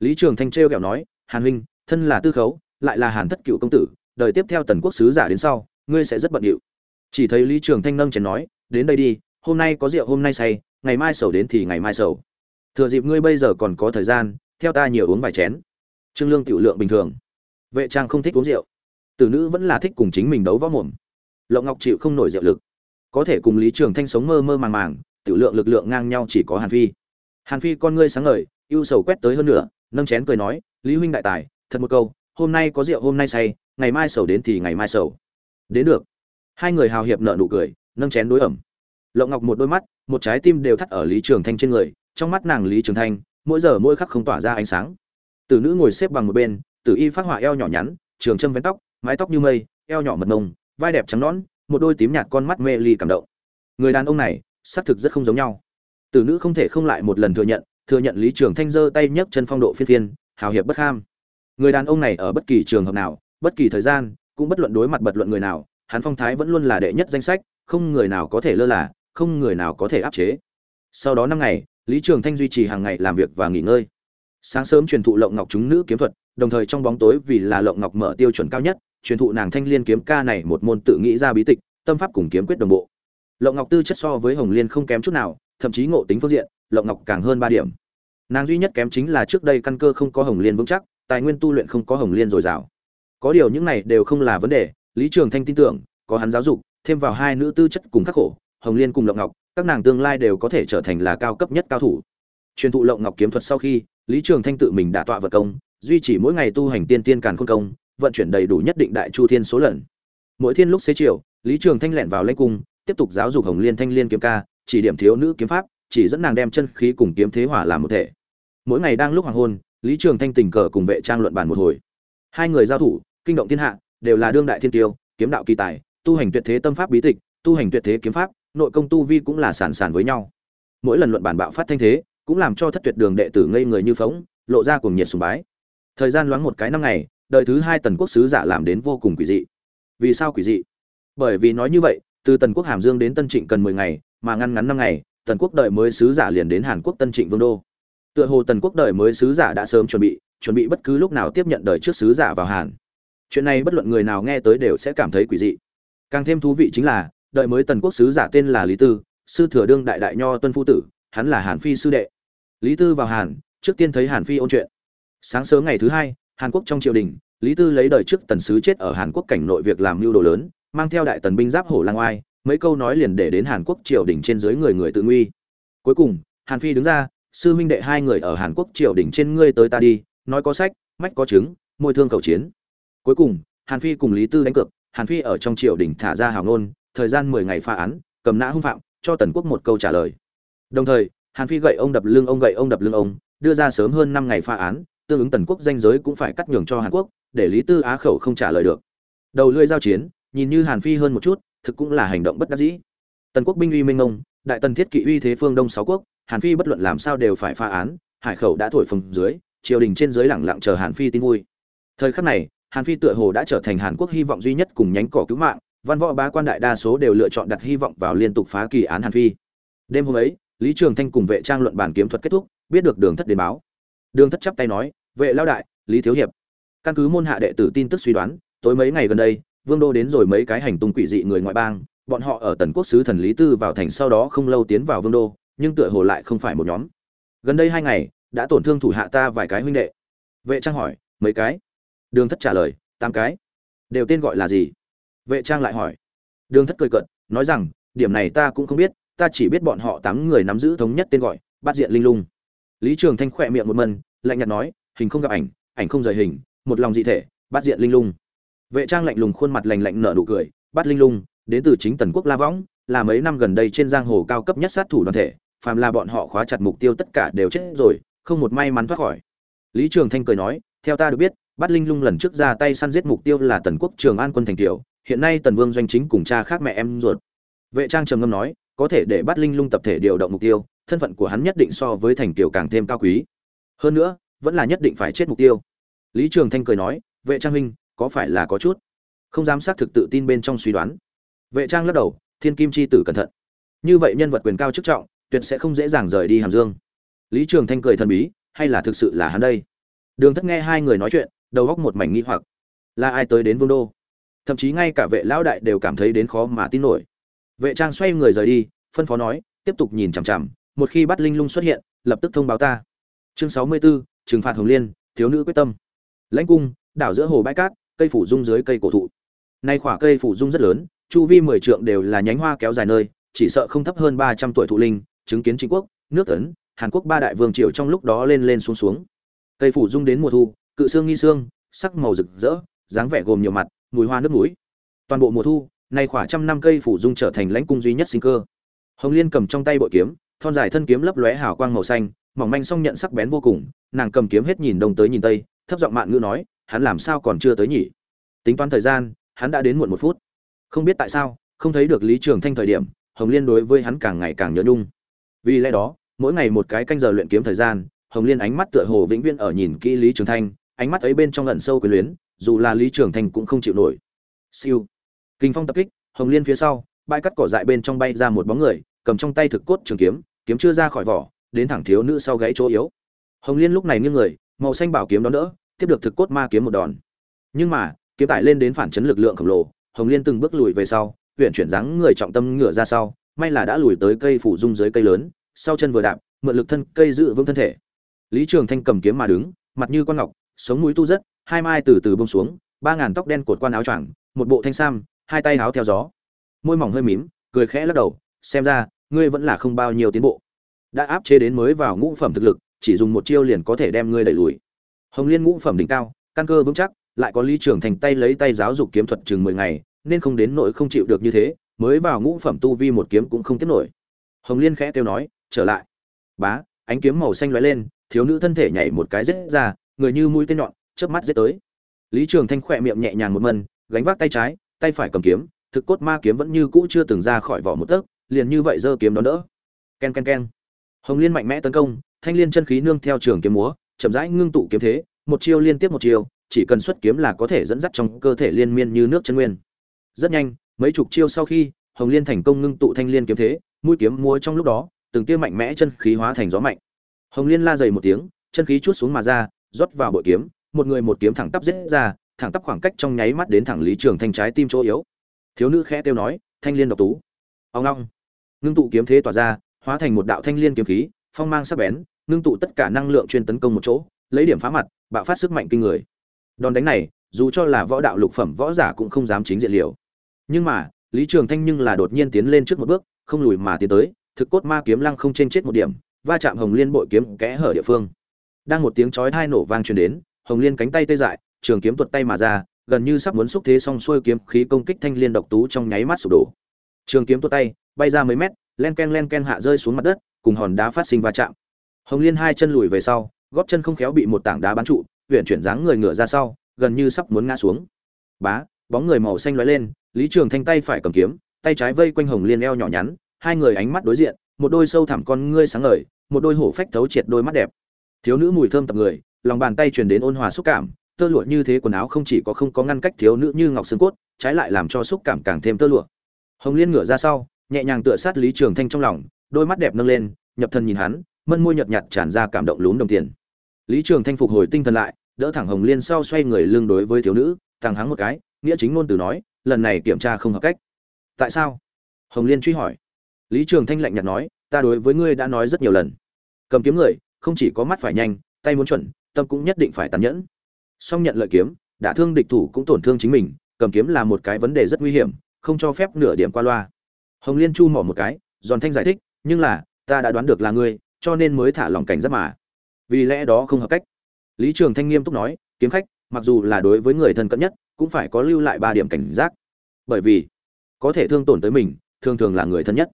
Lý trường thanh trêu kẹo nói, hàn huynh, thân là tư khấu, lại là hàn thất cựu công tử, đời tiếp theo tần quốc sứ giả đến sau, ngươi sẽ rất bận điệu. Chỉ thấy lý trường thanh nâng chén nói, đến đây đi, hôm nay có rượu hôm nay say ngày mai sầu đến thì ngày mai sầu. Thừa dịp ngươi bây giờ còn có thời gian, theo ta nhiều uống vài chén. Trương lương tiểu lượng bình thường. Vệ trang không thích uống rượu. Tử nữ vẫn là thích cùng chính mình đấu võ mồm. Lộng ngọc chịu không nổi rượu lực. Có thể cùng lý trường thanh sống mơ mơ màng màng, tiểu lượng lực lượng ngang nhau chỉ có hàn phi. Hàn phi con ngươi sáng ngời, ưu sầu quét tới hơn nữa nâng chén cười nói, lý huynh đại tài, thật một câu, hôm nay có rượu hôm nay say, ngày mai sầu đến thì ngày mai sầu. Đến được. Hai người hào hiệp nợ nụ cười, nâng chén đối ẩm lộng ngọc một đôi mắt, một trái tim đều thắt ở lý trường thanh trên người, trong mắt nàng lý trường thanh, mỗi giờ mỗi khắc không tỏa ra ánh sáng. Tử nữ ngồi xếp bằng một bên, tử y phát họa eo nhỏ nhắn, trường châm vén tóc, mái tóc như mây, eo nhỏ mật mông, vai đẹp trắng nõn, một đôi tím nhạt con mắt mê ly cảm động. Người đàn ông này, xác thực rất không giống nhau. Tử nữ không thể không lại một lần thừa nhận thừa nhận lý trường thanh giơ tay nhấc chân phong độ phiên phiên, hào hiệp bất ham. Người đàn ông này ở bất kỳ trường hợp nào, bất kỳ thời gian, cũng bất luận đối mặt bật luận người nào, hắn phong thái vẫn luôn là đệ nhất danh sách, không người nào có thể lơ là không người nào có thể áp chế. Sau đó năm ngày, lý trường thanh duy trì hàng ngày làm việc và nghỉ ngơi. Sáng sớm truyền thụ lộng ngọc chúng nữ kiếm thuật, đồng thời trong bóng tối vì là lộng ngọc mở tiêu chuẩn cao nhất, truyền thụ nàng thanh liên kiếm ca này một môn tự nghĩ ra bí tịch, tâm pháp cùng kiếm quyết đồng bộ. Lộng ngọc tư chất so với hồng liên không kém chút nào, thậm chí ngộ tính phương diện, lộng ngọc càng hơn ba điểm. Nàng duy nhất kém chính là trước đây căn cơ không có hồng liên vững chắc, tài nguyên tu luyện không có hồng liên dồi dào. Có điều những này đều không là vấn đề, lý trường thanh tin tưởng, có hắn giáo dục, thêm vào hai nữ tư chất cùng khắc khổ hồng liên cùng lộng ngọc, các nàng tương lai đều có thể trở thành là cao cấp nhất cao thủ. Truyền thụ lộng ngọc kiếm thuật sau khi, lý trường thanh tự mình đã tọa vật công, duy trì mỗi ngày tu hành tiên tiên càn khôn công, vận chuyển đầy đủ nhất định đại chu thiên số lần. Mỗi thiên lúc xế chiều, lý trường thanh lẻn vào lãnh cung, tiếp tục giáo dục hồng liên thanh liên kiếm ca, chỉ điểm thiếu nữ kiếm pháp, chỉ dẫn nàng đem chân khí cùng kiếm thế hỏa làm một thể. Mỗi ngày đang lúc hoàng hôn, lý trường thanh tình cờ cùng vệ trang luận bàn một hồi. Hai người giao thủ, kinh động thiên hạ, đều là đương đại thiên tiêu, kiếm đạo kỳ tài, tu hành tuyệt thế tâm pháp bí tịch, tu hành tuyệt thế kiếm pháp nội công tu vi cũng là sản sản với nhau. Mỗi lần luận bản bạo phát thanh thế, cũng làm cho thất tuyệt đường đệ tử ngây người như phóng lộ ra cùng nhiệt sùng bái. Thời gian loáng một cái năm ngày đợi thứ hai tần quốc sứ giả làm đến vô cùng quỷ dị. Vì sao quỷ dị? Bởi vì nói như vậy, từ tần quốc hàm dương đến tân trịnh cần mười ngày, mà ngăn ngắn năm ngày, tần quốc đợi mới sứ giả liền đến hàn quốc tân trịnh vương đô. Tựa hồ tần quốc đợi mới sứ giả đã sớm chuẩn bị chuẩn bị bất cứ lúc nào tiếp nhận đời trước sứ giả vào hàn. Chuyện này bất luận người nào nghe tới đều sẽ cảm thấy quỷ dị. Càng thêm thú vị chính là đợi mới tần quốc sứ giả tên là lý tư, sư thừa đương đại đại nho tuân phu tử, hắn là hàn phi sư đệ. Lý tư vào hàn, trước tiên thấy hàn phi ôn chuyện. Sáng sớm ngày thứ hai, hàn quốc trong triều đình, lý tư lấy đời trước tần sứ chết ở hàn quốc cảnh nội việc làm mưu đồ lớn, mang theo đại tần binh giáp hổ lang oai, mấy câu nói liền để đến hàn quốc triều đình trên dưới người người tự nguy. Cuối cùng, hàn phi đứng ra, sư huynh đệ hai người ở hàn quốc triều đình trên ngươi tới ta đi, nói có sách, mách có chứng, môi thương cầu chiến. Cuối cùng, hàn phi cùng lý tư đánh cược, hàn phi ở trong triều đình thả ra hào ngôn thời gian mười ngày phá án, cầm nã hung phạm, cho tần quốc một câu trả lời. Đồng thời, hàn phi gậy ông đập lưng ông, gậy ông đập lưng ông, đưa ra sớm hơn năm ngày phá án, tương ứng tần quốc danh giới cũng phải cắt nhường cho hàn quốc, để lý tư á khẩu không trả lời được. Đầu lưỡi giao chiến, nhìn như hàn phi hơn một chút, thực cũng là hành động bất đắc dĩ. Tần quốc binh uy minh ông đại tần thiết kỵ uy thế phương đông sáu quốc, hàn phi bất luận làm sao đều phải phá án, hải khẩu đã thổi phồng dưới, triều đình trên dưới lẳng lặng chờ hàn phi tin vui. Thời khắc này, hàn phi tựa hồ đã trở thành hàn quốc hy vọng duy nhất cùng nhánh cỏ cứu mạng văn võ bá quan đại đa số đều lựa chọn đặt hy vọng vào liên tục phá kỳ án hàn phi. Đêm hôm ấy, lý trường thanh cùng vệ trang luận bản kiếm thuật kết thúc, biết được đường thất đến báo. Đường thất chắp tay nói, vệ lao đại, lý thiếu hiệp. Căn cứ môn hạ đệ tử tin tức suy đoán, tối mấy ngày gần đây, vương đô đến rồi mấy cái hành tung quỷ dị người ngoại bang, bọn họ ở tần quốc sứ thần lý tư vào thành sau đó không lâu tiến vào vương đô, nhưng tựa hồ lại không phải một nhóm. Gần đây hai ngày, đã tổn thương thủ hạ ta vài cái huynh đệ. Vệ trang hỏi, mấy cái? Đường thất trả lời, tám cái. Đều tên gọi là gì? Vệ trang lại hỏi. Đường thất cười cợt, nói rằng, điểm này ta cũng không biết, ta chỉ biết bọn họ tám người nắm giữ thống nhất tên gọi, bắt diện linh lung. Lý trường thanh khỏe miệng một mân, lạnh nhạt nói, hình không gặp ảnh ảnh không rời hình, một lòng dị thể, bắt diện linh lung. Vệ trang lạnh lùng khuôn mặt lạnh lạnh nở nụ cười, bắt linh lung, đến từ chính tần quốc la võng, là mấy năm gần đây trên giang hồ cao cấp nhất sát thủ đoàn thể, phàm là bọn họ khóa chặt mục tiêu tất cả đều chết rồi, không một may mắn thoát khỏi. Lý trường thanh cười nói, theo ta được biết, bắt linh lung lần trước ra tay săn giết mục tiêu là tần quốc trường an quân thành tiểu hiện nay tần vương doanh chính cùng cha khác mẹ em ruột. Vệ trang trầm ngâm nói, có thể để bắt linh lung tập thể điều động mục tiêu, thân phận của hắn nhất định so với thành tiểu càng thêm cao quý. Hơn nữa, vẫn là nhất định phải chết mục tiêu. Lý trường thanh cười nói, vệ trang huynh, có phải là có chút? Không dám xác thực tự tin bên trong suy đoán. Vệ trang lắc đầu, thiên kim chi tử cẩn thận. Như vậy nhân vật quyền cao chức trọng, tuyệt sẽ không dễ dàng rời đi hàm dương. Lý trường thanh cười thần bí, hay là thực sự là hắn đây? Đường thất nghe hai người nói chuyện, đầu góc một mảnh nghi hoặc. Là ai tới đến vương đô? Thậm chí ngay cả vệ lão đại đều cảm thấy đến khó mà tin nổi. Vệ trang xoay người rời đi phân phó nói tiếp tục nhìn chằm chằm một khi bắt linh lung xuất hiện lập tức thông báo ta. Chương sáu mươi 64, trừng phạt hồng liên thiếu nữ quyết tâm. Lãnh cung đảo giữa hồ bãi cát cây phủ dung dưới cây cổ thụ. Nay khỏa cây phủ dung rất lớn chu vi mười trượng đều là nhánh hoa kéo dài nơi chỉ sợ không thấp hơn ba trăm tuổi thụ linh chứng kiến chính quốc nước tấn hàn quốc ba đại vương triều trong lúc đó lên lên xuống xuống. Cây phủ dung đến mùa thu cự xương nghi xương sắc màu rực rỡ dáng vẻ gồm nhiều mặt mùi hoa nước mũi. Toàn bộ mùa thu, nay khoảng trăm năm cây phủ dung trở thành lãnh cung duy nhất sinh cơ. Hồng liên cầm trong tay bội kiếm, thon dài thân kiếm lấp lóe hào quang màu xanh, mỏng manh song nhận sắc bén vô cùng, nàng cầm kiếm hết nhìn đông tới nhìn tây, thấp giọng mạn ngữ nói, hắn làm sao còn chưa tới nhỉ? Tính toán thời gian, hắn đã đến muộn một phút. Không biết tại sao, không thấy được lý trường thanh thời điểm, hồng liên đối với hắn càng ngày càng nhớ nhung. Vì lẽ đó, mỗi ngày một cái canh giờ luyện kiếm thời gian, hồng liên ánh mắt tựa hồ vĩnh viễn ở nhìn kỹ lý trường thanh, ánh mắt ấy bên trong ẩn sâu quyền luyến dù là lý trường thành cũng không chịu nổi. Siêu. Kinh phong tập kích, hồng liên phía sau, bãi cắt cỏ dại bên trong bay ra một bóng người, cầm trong tay thực cốt trường kiếm kiếm chưa ra khỏi vỏ, đến thẳng thiếu nữ sau gãy chỗ yếu. Hồng liên lúc này nghiêng người, màu xanh bảo kiếm đón đỡ, tiếp được thực cốt ma kiếm một đòn. Nhưng mà, kiếm tải lên đến phản chấn lực lượng khổng lồ, hồng liên từng bước lùi về sau, huyền chuyển dáng người trọng tâm ngửa ra sau, may là đã lùi tới cây phủ dung dưới cây lớn, sau chân vừa đạp, mượn lực thân cây giữ vững thân thể. Lý trường thanh cầm kiếm mà đứng, mặt như con ngọc, sống mũi tu rất hai mai từ từ bông xuống, ba ngàn tóc đen cột quan áo choàng, một bộ thanh sam, hai tay áo theo gió. Môi mỏng hơi mím, cười khẽ lắc đầu, xem ra, ngươi vẫn là không bao nhiêu tiến bộ. Đã áp chế đến mới vào ngũ phẩm thực lực, chỉ dùng một chiêu liền có thể đem ngươi đẩy lùi. Hồng liên ngũ phẩm đỉnh cao, căn cơ vững chắc, lại có lý trưởng thành tay lấy tay giáo dục kiếm thuật chừng mười ngày, nên không đến nỗi không chịu được như thế, mới vào ngũ phẩm tu vi một kiếm cũng không tiếp nổi. Hồng liên khẽ kêu nói, trở lại. Bá, ánh kiếm màu xanh lóe lên, thiếu nữ thân thể nhảy một cái rết ra, người như mũi tên nhọn chớp mắt giết tới. Lý trường thanh khỏe miệng nhẹ nhàng một mần, gánh vác tay trái tay phải cầm kiếm thực cốt ma kiếm vẫn như cũ chưa từng ra khỏi vỏ một tấc liền như vậy giơ kiếm đón đỡ. Ken ken ken. Hồng liên mạnh mẽ tấn công thanh liên chân khí nương theo trường kiếm múa chậm rãi ngưng tụ kiếm thế một chiêu liên tiếp một chiêu chỉ cần xuất kiếm là có thể dẫn dắt trong cơ thể liên miên như nước chân nguyên. Rất nhanh mấy chục chiêu sau khi hồng liên thành công ngưng tụ thanh liên kiếm thế mũi kiếm múa trong lúc đó từng tia mạnh mẽ chân khí hóa thành gió mạnh. Hồng liên la dày một tiếng chân khí chuốt xuống mà ra rót vào bội kiếm một người một kiếm thẳng tắp giết ra, thẳng tắp khoảng cách trong nháy mắt đến thẳng lý trường thanh trái tim chỗ yếu. Thiếu nữ khẽ kêu nói, thanh liên độc tú. Ông long. Ngưng tụ kiếm thế tỏa ra, hóa thành một đạo thanh liên kiếm khí, phong mang sắc bén, ngưng tụ tất cả năng lượng chuyên tấn công một chỗ, lấy điểm phá mặt, bạo phát sức mạnh kinh người. Đòn đánh này, dù cho là võ đạo lục phẩm võ giả cũng không dám chính diện liều. Nhưng mà, lý trường thanh nhưng là đột nhiên tiến lên trước một bước, không lùi mà tiến tới, thực cốt ma kiếm lăng không trên chết một điểm, va chạm hồng liên bội kiếm kẽ hở địa phương. Đang một tiếng chói tai nổ vang truyền đến hồng liên cánh tay tê dại, trường kiếm tuột tay mà ra, gần như sắp muốn xúc thế xong xuôi kiếm khí công kích thanh liên độc tú trong nháy mắt sụp đổ. Trường kiếm tuột tay, bay ra mấy mét, len ken len ken hạ rơi xuống mặt đất, cùng hòn đá phát sinh va chạm. Hồng liên hai chân lùi về sau gót chân không khéo bị một tảng đá bắn trụ huyện chuyển dáng người ngựa ra sau, gần như sắp muốn ngã xuống. Bá, bóng người màu xanh lóe lên, lý trường thanh tay phải cầm kiếm, tay trái vây quanh hồng liên eo nhỏ nhắn, hai người ánh mắt đối diện, một đôi sâu thẳm con ngươi sáng ngời, một đôi hổ phách thấu triệt đôi mắt đẹp. Thiếu nữ mùi thơm tập người lòng bàn tay truyền đến ôn hòa xúc cảm, tơ lụa như thế quần áo không chỉ có không có ngăn cách thiếu nữ như ngọc xương cốt, trái lại làm cho xúc cảm càng thêm tơ lụa. Hồng liên ngửa ra sau, nhẹ nhàng tựa sát lý trường thanh trong lòng, đôi mắt đẹp nâng lên, nhập thân nhìn hắn, mân môi nhợt nhạt tràn ra cảm động lún đồng tiền. Lý trường thanh phục hồi tinh thần lại, đỡ thẳng hồng liên sau xoay người lưng đối với thiếu nữ thằng hắng một cái, nghĩa chính ngôn từ nói, lần này kiểm tra không hợp cách. Tại sao? Hồng liên truy hỏi. Lý trường thanh lạnh nhạt nói, ta đối với ngươi đã nói rất nhiều lần. Cầm kiếm người, không chỉ có mắt phải nhanh, tay muốn chuẩn tâm cũng nhất định phải tàn nhẫn. Song nhận lợi kiếm, đả thương địch thủ cũng tổn thương chính mình, cầm kiếm là một cái vấn đề rất nguy hiểm, không cho phép nửa điểm qua loa. Hồng liên chu mỏ một cái, giòn thanh giải thích, nhưng là, ta đã đoán được là ngươi, cho nên mới thả lòng cảnh giác mà. Vì lẽ đó không hợp cách. Lý trường thanh nghiêm túc nói, kiếm khách, mặc dù là đối với người thân cận nhất, cũng phải có lưu lại ba điểm cảnh giác. Bởi vì, có thể thương tổn tới mình, thường thường là người thân nhất.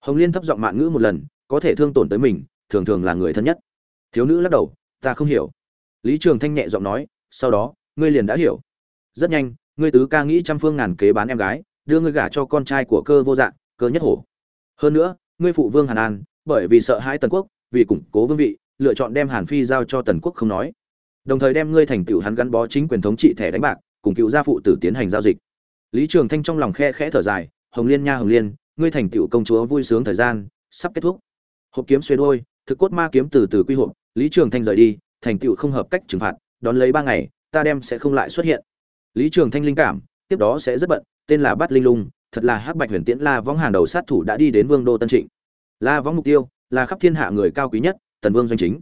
Hồng liên thấp giọng mạn ngữ một lần, có thể thương tổn tới mình, thường thường là người thân nhất. Thiếu nữ lắc đầu, ta không hiểu lý trường thanh nhẹ giọng nói, sau đó, ngươi liền đã hiểu. Rất nhanh, ngươi tứ ca nghĩ trăm phương ngàn kế bán em gái, đưa ngươi gả cho con trai của cơ vô dạng cơ nhất hổ. Hơn nữa, ngươi phụ vương hàn an, bởi vì sợ hãi tần quốc, vì củng cố vương vị, lựa chọn đem hàn phi giao cho tần quốc không nói. Đồng thời đem ngươi thành tựu hắn gắn bó chính quyền thống trị thẻ đánh bạc, cùng cựu gia phụ tử tiến hành giao dịch. Lý trường thanh trong lòng khe khẽ thở dài, hồng liên nha, hồng liên, ngươi thành tựu công chúa vui sướng thời gian sắp kết thúc. Hộp kiếm xuyên đôi, thực cốt ma kiếm từ từ quy hộp, lý trường thanh rời đi thành tựu không hợp cách trừng phạt, đón lấy ba ngày, ta đem sẽ không lại xuất hiện. Lý trường thanh linh cảm, tiếp đó sẽ rất bận, tên là bắt linh lung, thật là hắc bạch huyền tiễn la võng hàng đầu sát thủ đã đi đến vương đô tân trịnh. La võng mục tiêu, là khắp thiên hạ người cao quý nhất, tần vương doanh chính.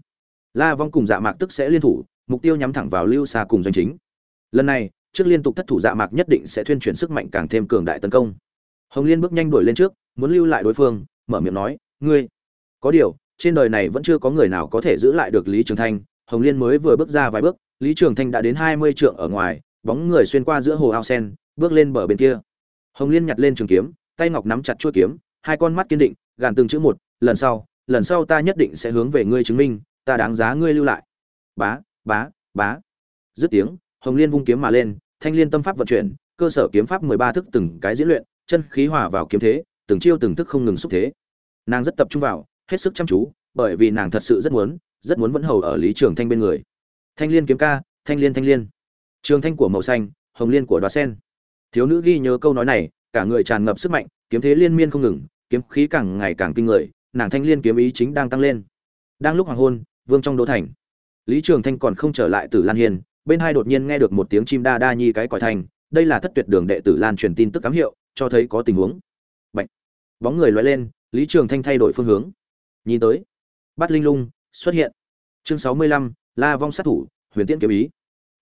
La võng cùng dạ mạc tức sẽ liên thủ, mục tiêu nhắm thẳng vào lưu xa cùng doanh chính. Lần này, trước liên tục thất thủ dạ mạc nhất định sẽ thuyên chuyển sức mạnh càng thêm cường đại tấn công. Hồng liên bước nhanh đuổi lên trước, muốn lưu lại đối phương, mở miệng nói, ngươi, có điều, trên đời này vẫn chưa có người nào có thể giữ lại được lý trường thanh hồng liên mới vừa bước ra vài bước, lý trường thanh đã đến hai mươi trượng ở ngoài, bóng người xuyên qua giữa hồ ao sen, bước lên bờ bên kia. Hồng liên nhặt lên trường kiếm, tay ngọc nắm chặt chuôi kiếm, hai con mắt kiên định, gàn từng chữ một, lần sau lần sau ta nhất định sẽ hướng về ngươi chứng minh, ta đáng giá ngươi lưu lại. Bá bá bá. Dứt tiếng, hồng liên vung kiếm mà lên, thanh liên tâm pháp vận chuyển, cơ sở kiếm pháp mười ba thức từng cái diễn luyện, chân khí hòa vào kiếm thế, từng chiêu từng thức không ngừng xúc thế. Nàng rất tập trung vào, hết sức chăm chú, bởi vì nàng thật sự rất muốn rất muốn vẫn hầu ở lý trường thanh bên người. Thanh liên kiếm ca, thanh liên thanh liên. Trường thanh của màu xanh, hồng liên của đóa sen. Thiếu nữ ghi nhớ câu nói này, cả người tràn ngập sức mạnh, kiếm thế liên miên không ngừng, kiếm khí càng ngày càng kinh người, nàng thanh liên kiếm ý chính đang tăng lên. Đang lúc hoàng hôn, vương trong đô thành. Lý trường thanh còn không trở lại Tử lan hiên bên hai đột nhiên nghe được một tiếng chim đa đa nhi cái còi thành, đây là thất tuyệt đường đệ tử lan truyền tin tức cám hiệu, cho thấy có tình huống. Bạch. bóng người lóe lên, lý trường thanh thay đổi phương hướng. Nhìn tới. Bắt linh lung xuất hiện. Chương sáu mươi lăm, la vong sát thủ, huyền tiễn kiếm ý.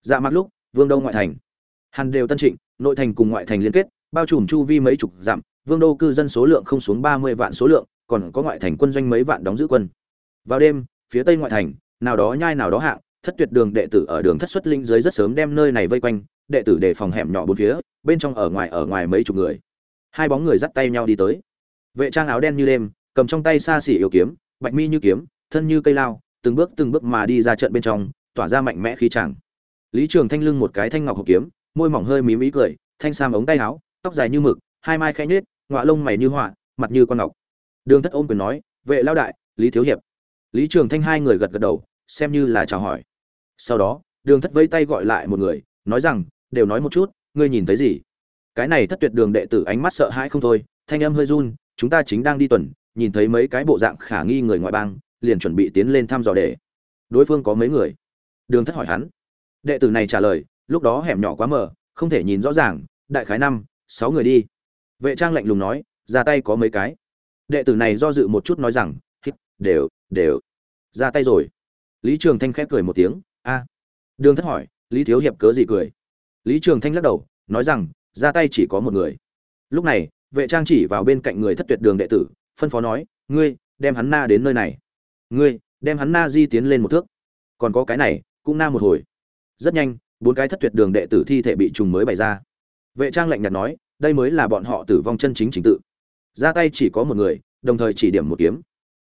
Dạ mặc lúc, vương đô ngoại thành. Hàn đều tân trịnh, nội thành cùng ngoại thành liên kết, bao trùm chu vi mấy chục dặm, vương đô cư dân số lượng không xuống ba mươi vạn số lượng, còn có ngoại thành quân doanh mấy vạn đóng giữ quân. Vào đêm, phía tây ngoại thành, nào đó nhai nào đó hạng, thất tuyệt đường đệ tử ở đường thất xuất linh dưới rất sớm đem nơi này vây quanh, đệ tử đề phòng hẻm nhỏ bốn phía, bên trong ở ngoài ở ngoài mấy chục người. Hai bóng người dắt tay nhau đi tới. Vệ trang áo đen như đêm, cầm trong tay xa xỉ yêu kiếm, bạch mi như kiếm thân như cây lao, từng bước từng bước mà đi ra trận bên trong, tỏa ra mạnh mẽ khí chàng lý trường thanh lưng một cái thanh ngọc hộp kiếm, môi mỏng hơi mí ý cười, thanh sam ống tay áo, tóc dài như mực, hai mai khẽ nhếch, ngọa lông mày như họa, mặt như con ngọc. Đường thất ôm quyền nói, vệ lao đại, lý thiếu hiệp. Lý trường thanh hai người gật gật đầu, xem như là chào hỏi. Sau đó, đường thất vẫy tay gọi lại một người, nói rằng, đều nói một chút, ngươi nhìn thấy gì? Cái này thất tuyệt đường đệ tử ánh mắt sợ hãi không thôi, thanh âm hơi run, chúng ta chính đang đi tuần, nhìn thấy mấy cái bộ dạng khả nghi người ngoại bang liền chuẩn bị tiến lên thăm dò để. Đối phương có mấy người? Đường thất hỏi hắn. Đệ tử này trả lời, lúc đó hẻm nhỏ quá mờ, không thể nhìn rõ ràng, đại khái năm, sáu người đi. Vệ trang lạnh lùng nói, ra tay có mấy cái? Đệ tử này do dự một chút nói rằng, hít, đều đều, ra tay rồi. Lý trường thanh khép cười một tiếng, a. Đường thất hỏi, lý thiếu hiệp cớ gì cười? Lý trường thanh lắc đầu, nói rằng, ra tay chỉ có một người. Lúc này, vệ trang chỉ vào bên cạnh người thất tuyệt đường đệ tử, phân phó nói, ngươi, đem hắn na đến nơi này ngươi đem hắn na di tiến lên một thước. Còn có cái này cũng na một hồi. Rất nhanh bốn cái thất tuyệt đường đệ tử thi thể bị trùng mới bày ra. Vệ trang lạnh nhạt nói đây mới là bọn họ tử vong chân chính chính tự. Ra tay chỉ có một người đồng thời chỉ điểm một kiếm.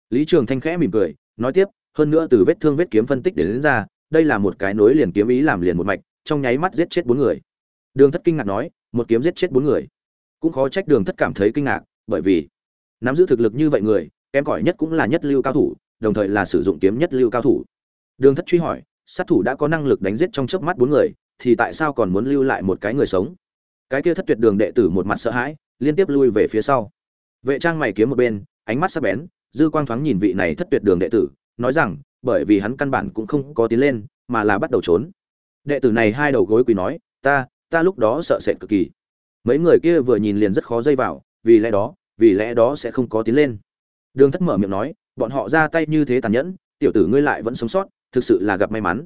Lý trường thanh khẽ mỉm cười nói tiếp hơn nữa từ vết thương vết kiếm phân tích đến, đến ra đây là một cái nối liền kiếm ý làm liền một mạch trong nháy mắt giết chết bốn người. Đường thất kinh ngạc nói một kiếm giết chết bốn người. Cũng khó trách đường thất cảm thấy kinh ngạc bởi vì nắm giữ thực lực như vậy người kém cỏi nhất cũng là nhất lưu cao thủ đồng thời là sử dụng kiếm nhất lưu cao thủ. Đường thất truy hỏi, sát thủ đã có năng lực đánh giết trong chớp mắt bốn người, thì tại sao còn muốn lưu lại một cái người sống? Cái kia thất tuyệt đường đệ tử một mặt sợ hãi, liên tiếp lui về phía sau. Vệ trang mày kiếm một bên, ánh mắt sắc bén, dư quang thoáng nhìn vị này thất tuyệt đường đệ tử, nói rằng, bởi vì hắn căn bản cũng không có tiến lên, mà là bắt đầu trốn. Đệ tử này hai đầu gối quỳ nói, ta ta lúc đó sợ sệt cực kỳ. Mấy người kia vừa nhìn liền rất khó dây vào, vì lẽ đó, vì lẽ đó sẽ không có tiến lên. Đường thất mở miệng nói bọn họ ra tay như thế tàn nhẫn, tiểu tử ngươi lại vẫn sống sót, thực sự là gặp may mắn.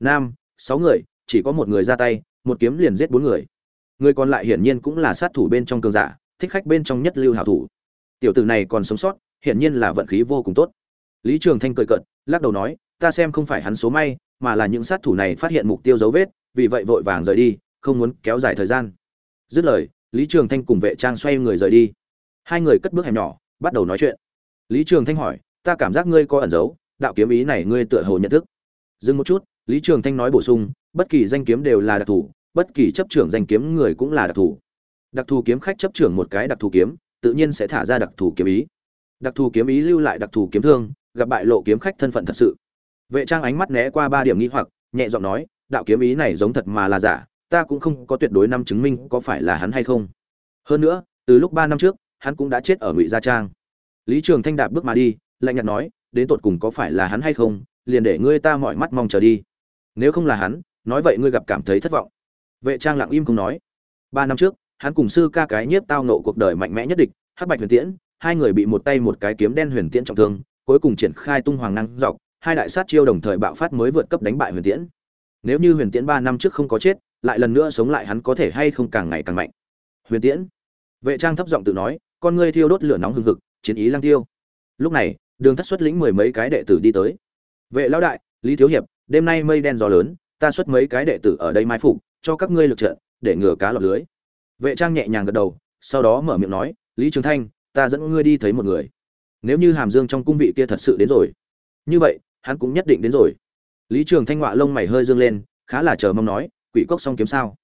Nam, sáu người, chỉ có một người ra tay, một kiếm liền giết bốn người. Người còn lại hiển nhiên cũng là sát thủ bên trong cường giả, thích khách bên trong nhất lưu hảo thủ. Tiểu tử này còn sống sót, hiển nhiên là vận khí vô cùng tốt. Lý trường thanh cười cợt, lắc đầu nói, ta xem không phải hắn số may, mà là những sát thủ này phát hiện mục tiêu dấu vết, vì vậy vội vàng rời đi, không muốn kéo dài thời gian. Dứt lời, lý trường thanh cùng vệ trang xoay người rời đi. Hai người cất bước hẻm nhỏ, bắt đầu nói chuyện. Lý trường thanh hỏi ta cảm giác ngươi có ẩn giấu, đạo kiếm ý này ngươi tựa hồ nhận thức. Dừng một chút, lý trường thanh nói bổ sung, bất kỳ danh kiếm đều là đặc thù, bất kỳ chấp trưởng danh kiếm người cũng là đặc thù. Đặc thù kiếm khách chấp trưởng một cái đặc thù kiếm, tự nhiên sẽ thả ra đặc thù kiếm ý. Đặc thù kiếm ý lưu lại đặc thù kiếm thương, gặp bại lộ kiếm khách thân phận thật sự. Vệ trang ánh mắt né qua ba điểm nghi hoặc, nhẹ giọng nói, đạo kiếm ý này giống thật mà là giả, ta cũng không có tuyệt đối năm chứng minh có phải là hắn hay không. Hơn nữa, từ lúc ba năm trước, hắn cũng đã chết ở ngụy gia trang. Lý trường thanh đạp bước mà đi lạnh nhạt nói, đến tột cùng có phải là hắn hay không, liền để ngươi ta mọi mắt mong chờ đi. Nếu không là hắn, nói vậy ngươi gặp cảm thấy thất vọng. Vệ trang lặng im không nói. Ba năm trước, hắn cùng sư ca cái nhiếp tao nộ cuộc đời mạnh mẽ nhất địch, hắc bạch huyền tiễn, hai người bị một tay một cái kiếm đen huyền tiễn trọng thương, cuối cùng triển khai tung hoàng năng dọc, hai đại sát chiêu đồng thời bạo phát mới vượt cấp đánh bại huyền tiễn. Nếu như huyền tiễn ba năm trước không có chết, lại lần nữa sống lại hắn có thể hay không càng ngày càng mạnh. Huyền tiễn. Vệ trang thấp giọng tự nói, con ngươi thiêu đốt lửa nóng hừng hực, chiến ý lang tiêu. Lúc này đường thất xuất lĩnh mười mấy cái đệ tử đi tới. Vệ lão đại, lý thiếu hiệp, đêm nay mây đen gió lớn, ta xuất mấy cái đệ tử ở đây mai phục, cho các ngươi lực trận, để ngừa cá lọt lưới. Vệ trang nhẹ nhàng gật đầu, sau đó mở miệng nói, lý trường thanh, ta dẫn ngươi đi thấy một người. Nếu như hàm dương trong cung vị kia thật sự đến rồi, như vậy, hắn cũng nhất định đến rồi. Lý trường thanh họa lông mày hơi dương lên, khá là chờ mong nói, quỷ cốc song kiếm sao?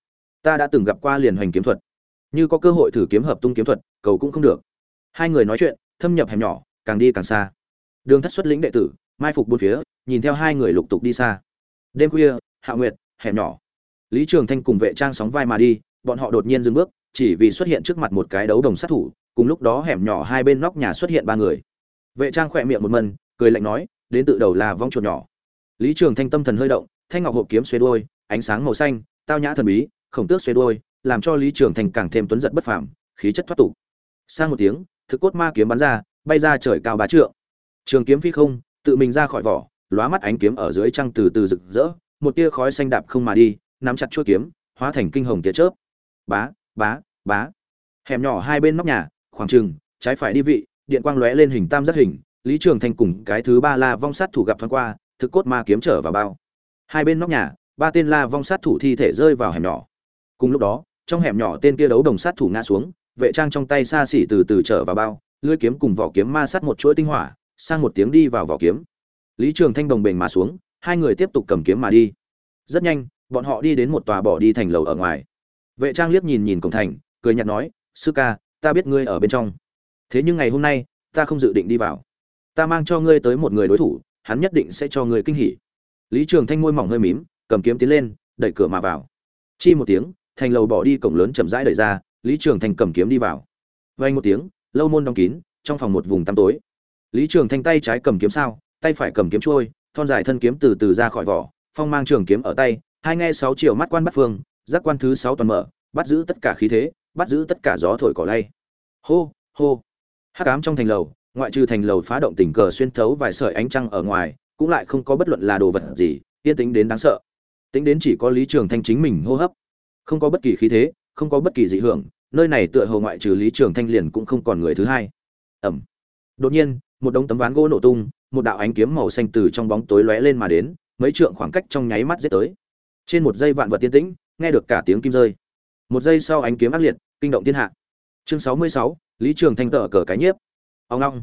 Ta đã từng gặp qua liền hoành kiếm thuật. Như có cơ hội thử kiếm hợp tung kiếm thuật, cầu cũng không được. Hai người nói chuyện, thâm nhập hẻm nhỏ, càng đi càng xa đường thất xuất lĩnh đệ tử, mai phục bốn phía, nhìn theo hai người lục tục đi xa. Đêm khuya, hạ nguyệt, hẻm nhỏ. Lý trường thanh cùng vệ trang sóng vai mà đi, bọn họ đột nhiên dừng bước, chỉ vì xuất hiện trước mặt một cái đấu đồng sát thủ, cùng lúc đó hẻm nhỏ hai bên nóc nhà xuất hiện ba người. Vệ trang khỏe miệng một mần cười lạnh nói, đến tự đầu là vong chuột nhỏ. Lý trường thanh tâm thần hơi động, thanh ngọc hộp kiếm xuê đuôi, ánh sáng màu xanh, tao nhã thần bí, khổng tước xuê đuôi, làm cho lý trường thanh càng thêm tuấn giật bất phàm, khí chất thoát tục. Sang một tiếng, thực cốt ma kiếm bắn ra, bay ra trời cao bá trượng trường kiếm phi không, tự mình ra khỏi vỏ, lóa mắt ánh kiếm ở dưới trăng từ từ rực rỡ, một tia khói xanh đạp không mà đi, nắm chặt chuôi kiếm, hóa thành kinh hồng tia chớp. Bá bá bá. Hẻm nhỏ hai bên nóc nhà, khoảng trừng trái phải đi vị, điện quang lóe lên hình tam giác hình, lý trường thành cùng cái thứ ba la vong sát thủ gặp thoáng qua, thực cốt ma kiếm trở vào bao. Hai bên nóc nhà, ba tên la vong sát thủ thi thể rơi vào hẻm nhỏ. Cùng lúc đó, trong hẻm nhỏ tên kia đấu đồng sát thủ ngã xuống, vệ trang trong tay xa xỉ từ từ trở vào bao, lưỡi kiếm cùng vỏ kiếm ma sát một chuỗi tinh hỏa sang một tiếng đi vào vỏ kiếm. Lý trường thanh đồng bền mà xuống, hai người tiếp tục cầm kiếm mà đi. Rất nhanh, bọn họ đi đến một tòa bỏ đi thành lầu ở ngoài. Vệ trang liếc nhìn nhìn cổng thành, cười nhạt nói, sư ca, ta biết ngươi ở bên trong. Thế nhưng ngày hôm nay, ta không dự định đi vào. Ta mang cho ngươi tới một người đối thủ, hắn nhất định sẽ cho ngươi kinh hỉ. Lý trường thanh môi mỏng hơi mím, cầm kiếm tiến lên, đẩy cửa mà vào. Chi một tiếng, thành lầu bỏ đi cổng lớn chậm rãi đẩy ra, lý trường thanh cầm kiếm đi vào. Vay một tiếng, lâu môn đóng kín, trong phòng một vùng tăm tối lý trường thanh tay trái cầm kiếm sao, tay phải cầm kiếm trôi thon dài thân kiếm từ từ ra khỏi vỏ, phong mang trường kiếm ở tay, hai nghe sáu chiều mắt quan bắt phương, giác quan thứ sáu toàn mở, bắt giữ tất cả khí thế, bắt giữ tất cả gió thổi cỏ lay. Hô hô. Hắc ám trong thành lầu, ngoại trừ thành lầu phá động tình cờ xuyên thấu vài sợi ánh trăng ở ngoài, cũng lại không có bất luận là đồ vật gì, yên tĩnh đến đáng sợ. Tính đến chỉ có lý trường thanh chính mình hô hấp. Không có bất kỳ khí thế, không có bất kỳ dị hưởng, nơi này tựa hồ ngoại trừ lý trường thanh liền cũng không còn người thứ hai. Ẩm. Đột nhiên một đống tấm ván gỗ nổ tung, một đạo ánh kiếm màu xanh từ trong bóng tối lóe lên mà đến, mấy trượng khoảng cách trong nháy mắt giết tới. Trên một giây vạn vật tiên tĩnh, nghe được cả tiếng kim rơi. Một giây sau ánh kiếm ác liệt, kinh động thiên hạ. Chương sáu mươi sáu, lý trường thanh tở cờ cái nhiếp. Ông long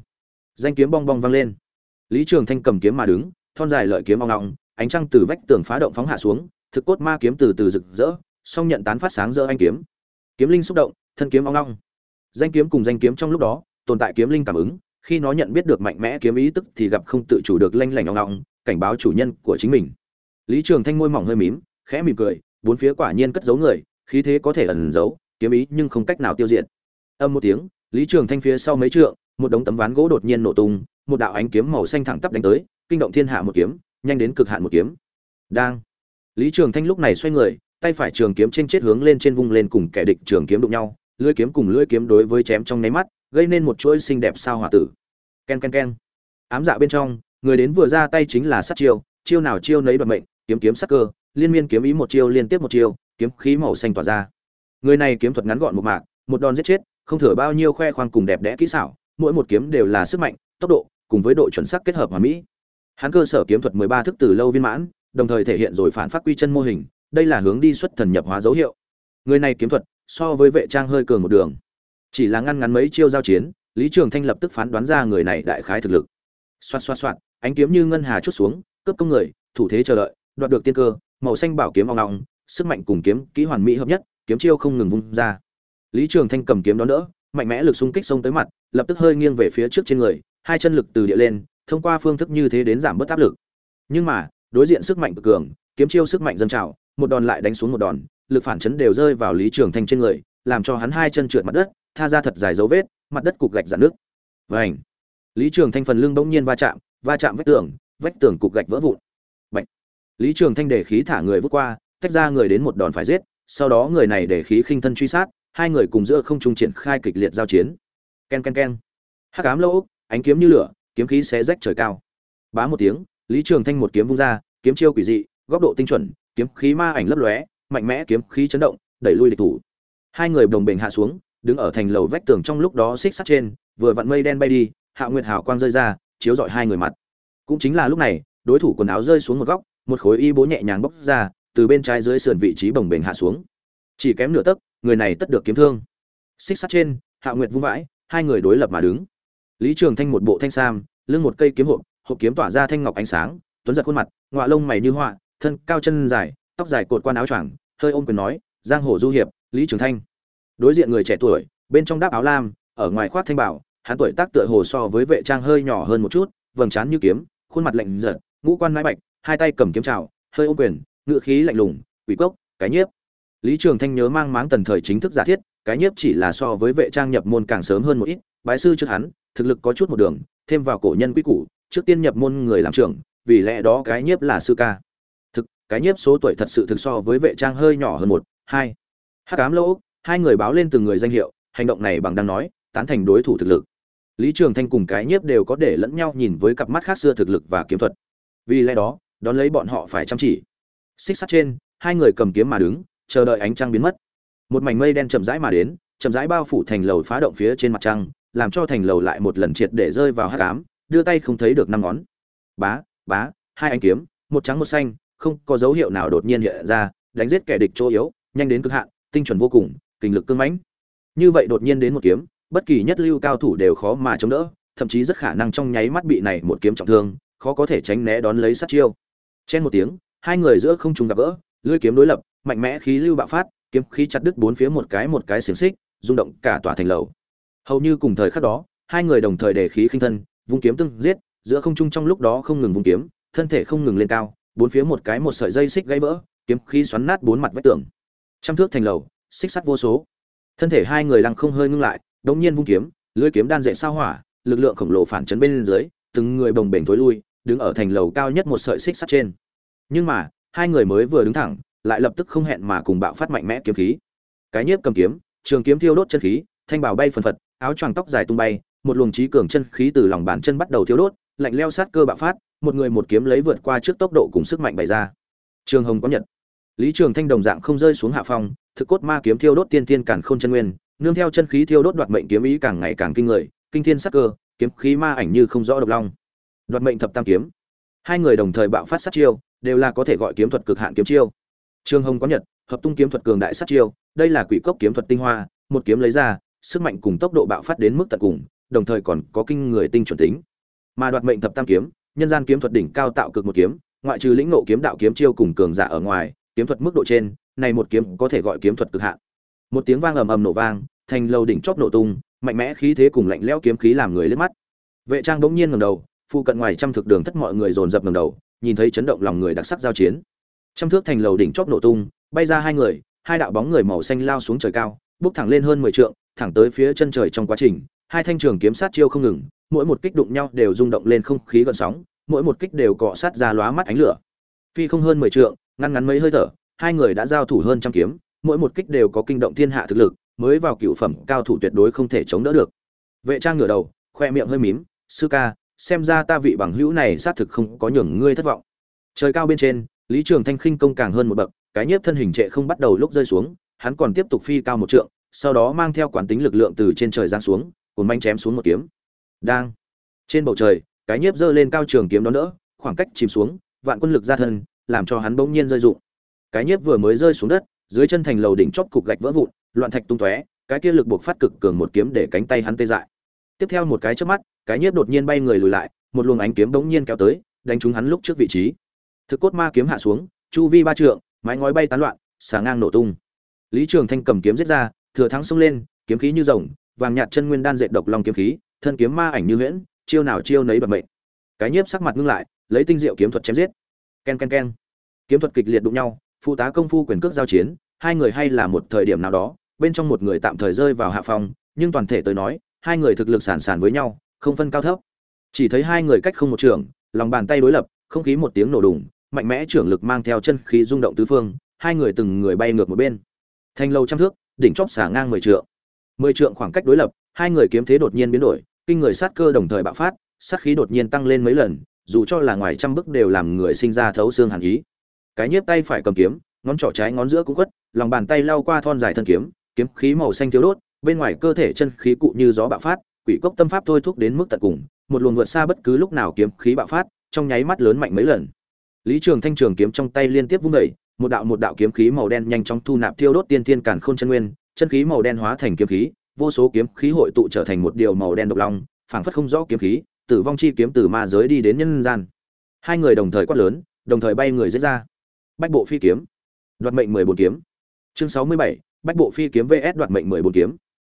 danh kiếm bong bong vang lên. Lý trường thanh cầm kiếm mà đứng, thon dài lợi kiếm ông long ánh trăng từ vách tường phá động phóng hạ xuống, thực cốt ma kiếm từ từ rực rỡ, song nhận tán phát sáng rỡ anh kiếm. Kiếm linh xúc động, thân kiếm ong long danh kiếm cùng danh kiếm trong lúc đó, tồn tại kiếm linh cảm ứng khi nó nhận biết được mạnh mẽ kiếm ý tức thì gặp không tự chủ được lanh lảnh ong ngọng, cảnh báo chủ nhân của chính mình. Lý trường thanh môi mỏng hơi mím, khẽ mỉm cười, bốn phía quả nhiên cất giấu người, khí thế có thể ẩn giấu, kiếm ý nhưng không cách nào tiêu diệt. Âm một tiếng, lý trường thanh phía sau mấy trượng, một đống tấm ván gỗ đột nhiên nổ tung, một đạo ánh kiếm màu xanh thẳng tắp đánh tới, kinh động thiên hạ một kiếm, nhanh đến cực hạn một kiếm. Đang. Lý trường thanh lúc này xoay người, tay phải trường kiếm trên chết hướng lên trên vung lên cùng kẻ địch trường kiếm đụng nhau, lưỡi kiếm cùng lưỡi kiếm đối với chém trong nháy mắt gây nên một chuỗi xinh đẹp sao hỏa tử. Ken ken ken. Ám dạ bên trong, người đến vừa ra tay chính là sát chiêu chiêu nào chiêu nấy đoạt mệnh, kiếm kiếm sắc cơ, liên miên kiếm ý một chiêu liên tiếp một chiêu, kiếm khí màu xanh tỏa ra. Người này kiếm thuật ngắn gọn một mạc, một đòn giết chết, không thừa bao nhiêu khoe khoang cùng đẹp đẽ kỹ xảo, mỗi một kiếm đều là sức mạnh, tốc độ, cùng với độ chuẩn xác kết hợp hòa mỹ. Hắn cơ sở kiếm thuật mười ba thức từ lâu viên mãn, đồng thời thể hiện rồi phản phát quy chân mô hình, đây là hướng đi xuất thần nhập hóa dấu hiệu. Người này kiếm thuật, so với vệ trang hơi cường một đường chỉ là ngăn ngắn mấy chiêu giao chiến, lý trường thanh lập tức phán đoán ra người này đại khái thực lực. Xoạt xoạt xoạt, ánh kiếm như ngân hà chút xuống, cướp công người, thủ thế chờ đợi, đoạt được tiên cơ, màu xanh bảo kiếm oong oong sức mạnh cùng kiếm kỹ hoàn mỹ hợp nhất, kiếm chiêu không ngừng vung ra. Lý trường thanh cầm kiếm đó đỡ, mạnh mẽ lực xung kích xông tới mặt, lập tức hơi nghiêng về phía trước trên người, hai chân lực từ địa lên, thông qua phương thức như thế đến giảm bớt áp lực. Nhưng mà, đối diện sức mạnh cực cường, kiếm chiêu sức mạnh dâng trào, một đòn lại đánh xuống một đòn, lực phản chấn đều rơi vào lý trường thanh trên người làm cho hắn hai chân trượt mặt đất, tha ra thật dài dấu vết, mặt đất cục gạch dạn nước vảnh lý trường thanh phần lưng bỗng nhiên va chạm va chạm vách tường vách tường cục gạch vỡ vụn. Bạch. lý trường thanh để khí thả người vút qua, tách ra người đến một đòn phải giết, sau đó người này để khí khinh thân truy sát, hai người cùng giữa không trung triển khai kịch liệt giao chiến. Ken ken ken hắc ám lâu ánh kiếm như lửa, kiếm khí xé rách trời cao. Bá một tiếng, lý trường thanh một kiếm vung ra, kiếm chiêu quỷ dị, góc độ tinh chuẩn, kiếm khí ma ảnh lấp lóe, mạnh mẽ kiếm khí chấn động, đẩy lui địch thủ hai người đồng bình hạ xuống, đứng ở thành lầu vách tường trong lúc đó xích sắt trên, vừa vặn mây đen bay đi, hạ nguyệt hào quang rơi ra, chiếu rọi hai người mặt. Cũng chính là lúc này, đối thủ quần áo rơi xuống một góc, một khối y bố nhẹ nhàng bốc ra, từ bên trái dưới sườn vị trí bồng bềnh hạ xuống. Chỉ kém nửa tấc, người này tất được kiếm thương. Xích sắt trên, hạ nguyệt vung vãi, hai người đối lập mà đứng. Lý trường thanh một bộ thanh sam, lưng một cây kiếm hộp hộp kiếm tỏa ra thanh ngọc ánh sáng, tuấn giật khuôn mặt, ngọa lông mày như họa, thân cao chân dài, tóc dài cột quan áo choàng, hơi ôm quyền nói, giang hồ du hiệp lý trường thanh. Đối diện người trẻ tuổi, bên trong đáp áo lam, ở ngoài khoác thanh bảo, hắn tuổi tác tựa hồ so với vệ trang hơi nhỏ hơn một chút, vầng trán như kiếm, khuôn mặt lạnh giật, ngũ quan mái bạch, hai tay cầm kiếm trào hơi ô quyền ngự khí lạnh lùng, quỷ cốc, cái nhiếp. Lý trường thanh nhớ mang máng tần thời chính thức giả thiết, cái nhiếp chỉ là so với vệ trang nhập môn càng sớm hơn một ít, bái sư trước hắn, thực lực có chút một đường, thêm vào cổ nhân quý củ, trước tiên nhập môn người làm trưởng, vì lẽ đó cái nhiếp là sư ca. Thực, cái nhiếp số tuổi thật sự thực so với vệ trang hơi nhỏ hơn một, hai hát cám lỗ hai người báo lên từng người danh hiệu, hành động này bằng đang nói, tán thành đối thủ thực lực. Lý trường thanh cùng cái nhiếp đều có để lẫn nhau nhìn với cặp mắt khác xưa thực lực và kiếm thuật. Vì lẽ đó, đón lấy bọn họ phải chăm chỉ. Xích sắt trên, hai người cầm kiếm mà đứng, chờ đợi ánh trăng biến mất. Một mảnh mây đen chậm rãi mà đến, chậm rãi bao phủ thành lầu phá động phía trên mặt trăng, làm cho thành lầu lại một lần triệt để rơi vào hát cám đưa tay không thấy được năm ngón. Bá bá, hai anh kiếm, một trắng một xanh, không có dấu hiệu nào đột nhiên hiện ra, đánh giết kẻ địch chỗ yếu, nhanh đến cực hạn tinh chuẩn vô cùng, kinh lực cương mãnh. Như vậy đột nhiên đến một kiếm, bất kỳ nhất lưu cao thủ đều khó mà chống đỡ, thậm chí rất khả năng trong nháy mắt bị này một kiếm trọng thương, khó có thể tránh né đón lấy sát chiêu. Chen một tiếng, hai người giữa không trùng gặp gỡ, lưỡi kiếm đối lập, mạnh mẽ khí lưu bạo phát, kiếm khí chặt đứt bốn phía một cái một cái xiềng xích, rung động cả tòa thành lầu. Hầu như cùng thời khắc đó, hai người đồng thời để khí khinh thân, vung kiếm tương giết, giữa không trung trong lúc đó không ngừng vung kiếm, thân thể không ngừng lên cao, bốn phía một cái một sợi dây xích gãy vỡ, kiếm khí xoắn nát bốn mặt vách tường trăm thước thành lầu, xích sắt vô số. Thân thể hai người lăng không hơi ngưng lại, đống nhiên vung kiếm lưỡi kiếm đan dệt sao hỏa, lực lượng khổng lồ phản chấn bên dưới, từng người bồng bềnh thối lui, đứng ở thành lầu cao nhất một sợi xích sắt trên. Nhưng mà, hai người mới vừa đứng thẳng, lại lập tức không hẹn mà cùng bạo phát mạnh mẽ kiếm khí. Cái nhiếp cầm kiếm, trường kiếm thiêu đốt chân khí, thanh bảo bay phần phật, áo choàng tóc dài tung bay, một luồng trí cường chân khí từ lòng bàn chân bắt đầu thiêu đốt, lạnh leo sát cơ bạo phát, một người một kiếm lấy vượt qua trước tốc độ cùng sức mạnh bày ra. Trường hồng có nhật lý trường thanh đồng dạng không rơi xuống hạ phong, thực cốt ma kiếm thiêu đốt tiên tiên cản khôn chân nguyên, nương theo chân khí thiêu đốt đoạt mệnh kiếm ý càng ngày càng kinh người, kinh thiên sắc cơ, kiếm khí ma ảnh như không rõ độc long. Đoạt mệnh thập tam kiếm. Hai người đồng thời bạo phát sát chiêu, đều là có thể gọi kiếm thuật cực hạn kiếm chiêu. Trương hồng có nhật, hợp tung kiếm thuật cường đại sát chiêu, đây là quỷ cốc kiếm thuật tinh hoa, một kiếm lấy ra, sức mạnh cùng tốc độ bạo phát đến mức tận cùng, đồng thời còn có kinh người tinh chuẩn tính. Mà đoạt mệnh thập tam kiếm, nhân gian kiếm thuật đỉnh cao tạo cực một kiếm, ngoại trừ lĩnh ngộ kiếm đạo kiếm chiêu cùng cường giả ở ngoài kiếm thuật mức độ trên, này một kiếm có thể gọi kiếm thuật cực hạn. Một tiếng vang ầm ầm nổ vang, thành lầu đỉnh chóp nổ tung, mạnh mẽ khí thế cùng lạnh lẽo kiếm khí làm người liếc mắt. Vệ trang bỗng nhiên ngẩng đầu, phụ cận ngoài trăm thực đường thất mọi người dồn dập ngẩng đầu, nhìn thấy chấn động lòng người đặc sắc giao chiến. Trăm thước thành lầu đỉnh chóp nổ tung, bay ra hai người, hai đạo bóng người màu xanh lao xuống trời cao, bước thẳng lên hơn mười trượng, thẳng tới phía chân trời trong quá trình, hai thanh trường kiếm sát chiêu không ngừng, mỗi một kích đụng nhau đều rung động lên không khí gợn sóng, mỗi một kích đều cọ sát ra lóa mắt ánh lửa. Phi không hơn mười trượng ngăn ngắn mấy hơi thở, hai người đã giao thủ hơn trăm kiếm, mỗi một kích đều có kinh động thiên hạ thực lực, mới vào cựu phẩm cao thủ tuyệt đối không thể chống đỡ được. Vệ trang ngửa đầu, khoe miệng hơi mím, sư ca, xem ra ta vị bằng hữu này xác thực không có nhường ngươi thất vọng. Trời cao bên trên, lý trường thanh khinh công càng hơn một bậc, cái nhiếp thân hình trệ không bắt đầu lúc rơi xuống, hắn còn tiếp tục phi cao một trượng, sau đó mang theo quán tính lực lượng từ trên trời giáng xuống, cuốn manh chém xuống một kiếm. Đang. Trên bầu trời, cái nhiếp giơ lên cao trường kiếm đó đỡ, khoảng cách chìm xuống, vạn quân lực ra thân làm cho hắn bỗng nhiên rơi rụng. Cái nhiếp vừa mới rơi xuống đất, dưới chân thành lầu đỉnh chóp cục gạch vỡ vụn, loạn thạch tung tóe, cái kia lực buộc phát cực cường một kiếm để cánh tay hắn tê dại. Tiếp theo một cái chớp mắt, cái nhiếp đột nhiên bay người lùi lại, một luồng ánh kiếm bỗng nhiên kéo tới, đánh trúng hắn lúc trước vị trí. Thực cốt ma kiếm hạ xuống, chu vi ba trượng, mái ngói bay tán loạn, xà ngang nổ tung. Lý trường thanh cầm kiếm giết ra, thừa thắng xông lên, kiếm khí như rồng, vàng nhạt chân nguyên đan dệt độc long kiếm khí, thân kiếm ma ảnh như huyễn, chiêu nào chiêu nấy bật mệnh. Cái nhiếp sắc mặt ngưng lại, lấy tinh diệu kiếm thuật chém giết. Ken ken ken kiếm thuật kịch liệt đụng nhau, phụ tá công phu quyền cước giao chiến, hai người hay là một thời điểm nào đó, bên trong một người tạm thời rơi vào hạ phòng nhưng toàn thể tới nói, hai người thực lực sản sản với nhau, không phân cao thấp. Chỉ thấy hai người cách không một trường, lòng bàn tay đối lập, không khí một tiếng nổ đùng, mạnh mẽ trưởng lực mang theo chân khí rung động tứ phương, hai người từng người bay ngược một bên. Thanh lâu trăm thước, đỉnh chóp xả ngang mười trượng. Mười trượng khoảng cách đối lập, hai người kiếm thế đột nhiên biến đổi, kinh người sát cơ đồng thời bạo phát, sát khí đột nhiên tăng lên mấy lần, dù cho là ngoài trăm bức đều làm người sinh ra thấu xương hàn ý cái nhiếp tay phải cầm kiếm, ngón trỏ trái ngón giữa cũng quất lòng bàn tay lao qua thon dài thân kiếm kiếm khí màu xanh thiếu đốt, bên ngoài cơ thể chân khí cụ như gió bạo phát, quỷ cốc tâm pháp thôi thúc đến mức tận cùng, một luồng vượt xa bất cứ lúc nào kiếm khí bạo phát, trong nháy mắt lớn mạnh mấy lần. Lý trường thanh trường kiếm trong tay liên tiếp vung đẩy một đạo một đạo kiếm khí màu đen nhanh chóng thu nạp thiêu đốt tiên thiên càn khôn chân nguyên, chân khí màu đen hóa thành kiếm khí, vô số kiếm khí hội tụ trở thành một điều màu đen độc long, phảng phất không rõ kiếm khí, tử vong chi kiếm từ ma giới đi đến nhân gian. Hai người đồng thời quát lớn, đồng thời bay người dễ ra bách bộ phi kiếm. Đoạt mệnh mười bốn kiếm. Chương sáu mươi bảy, bách bộ phi kiếm vs đoạt mệnh mười bốn kiếm.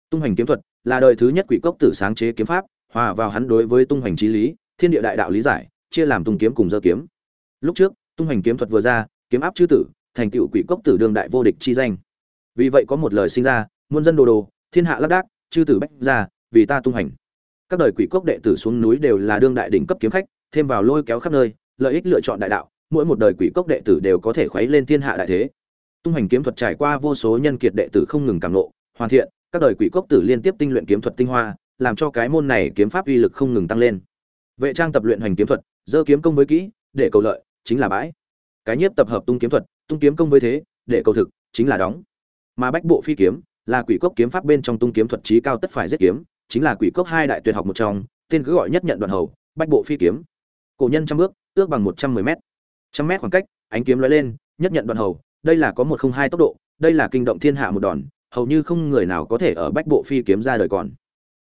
Tung hành kiếm thuật là đời thứ nhất quỷ cốc tử sáng chế kiếm pháp, hòa vào hắn đối với tung hành trí lý, thiên địa đại đạo lý giải, chia làm tung kiếm cùng dơ kiếm. Lúc trước, tung hành kiếm thuật vừa ra, kiếm áp chư tử, thành tựu quỷ cốc tử đương đại vô địch chi danh. Vì vậy có một lời sinh ra, muôn dân đồ đồ, thiên hạ lác đác, chư tử bách ra, vì ta tung hành các đời quỷ cốc đệ tử xuống núi đều là đương đại đỉnh cấp kiếm khách, thêm vào lôi kéo khắp nơi, lợi ích lựa chọn đại đạo mỗi một đời quỷ cốc đệ tử đều có thể khuấy lên thiên hạ đại thế. Tung hành kiếm thuật trải qua vô số nhân kiệt đệ tử không ngừng cảm lộ, hoàn thiện các đời quỷ cốc tử liên tiếp tinh luyện kiếm thuật tinh hoa làm cho cái môn này kiếm pháp uy lực không ngừng tăng lên. Vệ trang tập luyện hành kiếm thuật dơ kiếm công với kỹ để cầu lợi chính là bãi. Cái nhiếp tập hợp tung kiếm thuật tung kiếm công với thế để cầu thực chính là đóng. Mà bách bộ phi kiếm là quỷ cốc kiếm pháp bên trong tung kiếm thuật trí cao tất phải giết kiếm chính là quỷ cốc hai đại tuyệt học một trong tên cứ gọi nhất nhận đoạn hầu bách bộ phi kiếm. Cổ nhân trăm bước ước bằng một trăm mười mét trăm mét khoảng cách, ánh kiếm lóe lên, nhất nhận đoạn hầu, đây là có một không hai tốc độ, đây là kinh động thiên hạ một đòn, hầu như không người nào có thể ở bách bộ phi kiếm ra đời còn.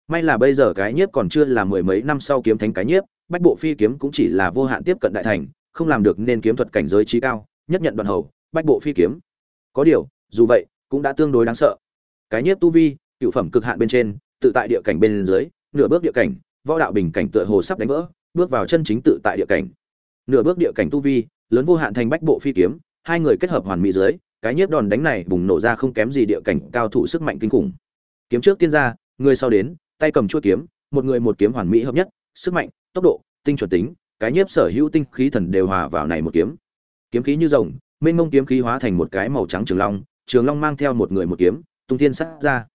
May là bây giờ cái nhiếp còn chưa là mười mấy năm sau kiếm thánh cái nhiếp, bách bộ phi kiếm cũng chỉ là vô hạn tiếp cận đại thành, không làm được nên kiếm thuật cảnh giới trí cao, nhất nhận đoạn hầu, bách bộ phi kiếm. Có điều, dù vậy, cũng đã tương đối đáng sợ. Cái nhiếp tu vi, cựu phẩm cực hạn bên trên, tự tại địa cảnh bên dưới, nửa bước địa cảnh, võ đạo bình cảnh tựa hồ sắp đánh vỡ, bước vào chân chính tự tại địa cảnh. Nửa bước địa cảnh tu vi lớn vô hạn thành bách bộ phi kiếm, hai người kết hợp hoàn mỹ dưới, cái nhiếp đòn đánh này bùng nổ ra không kém gì địa cảnh cao thủ sức mạnh kinh khủng. Kiếm trước tiên ra, người sau đến, tay cầm chuôi kiếm, một người một kiếm hoàn mỹ hợp nhất, sức mạnh, tốc độ, tinh chuẩn tính, cái nhiếp sở hữu tinh khí thần đều hòa vào này một kiếm. Kiếm khí như rồng, mênh mông kiếm khí hóa thành một cái màu trắng trường long trường long mang theo một người một kiếm, tung thiên sát ra.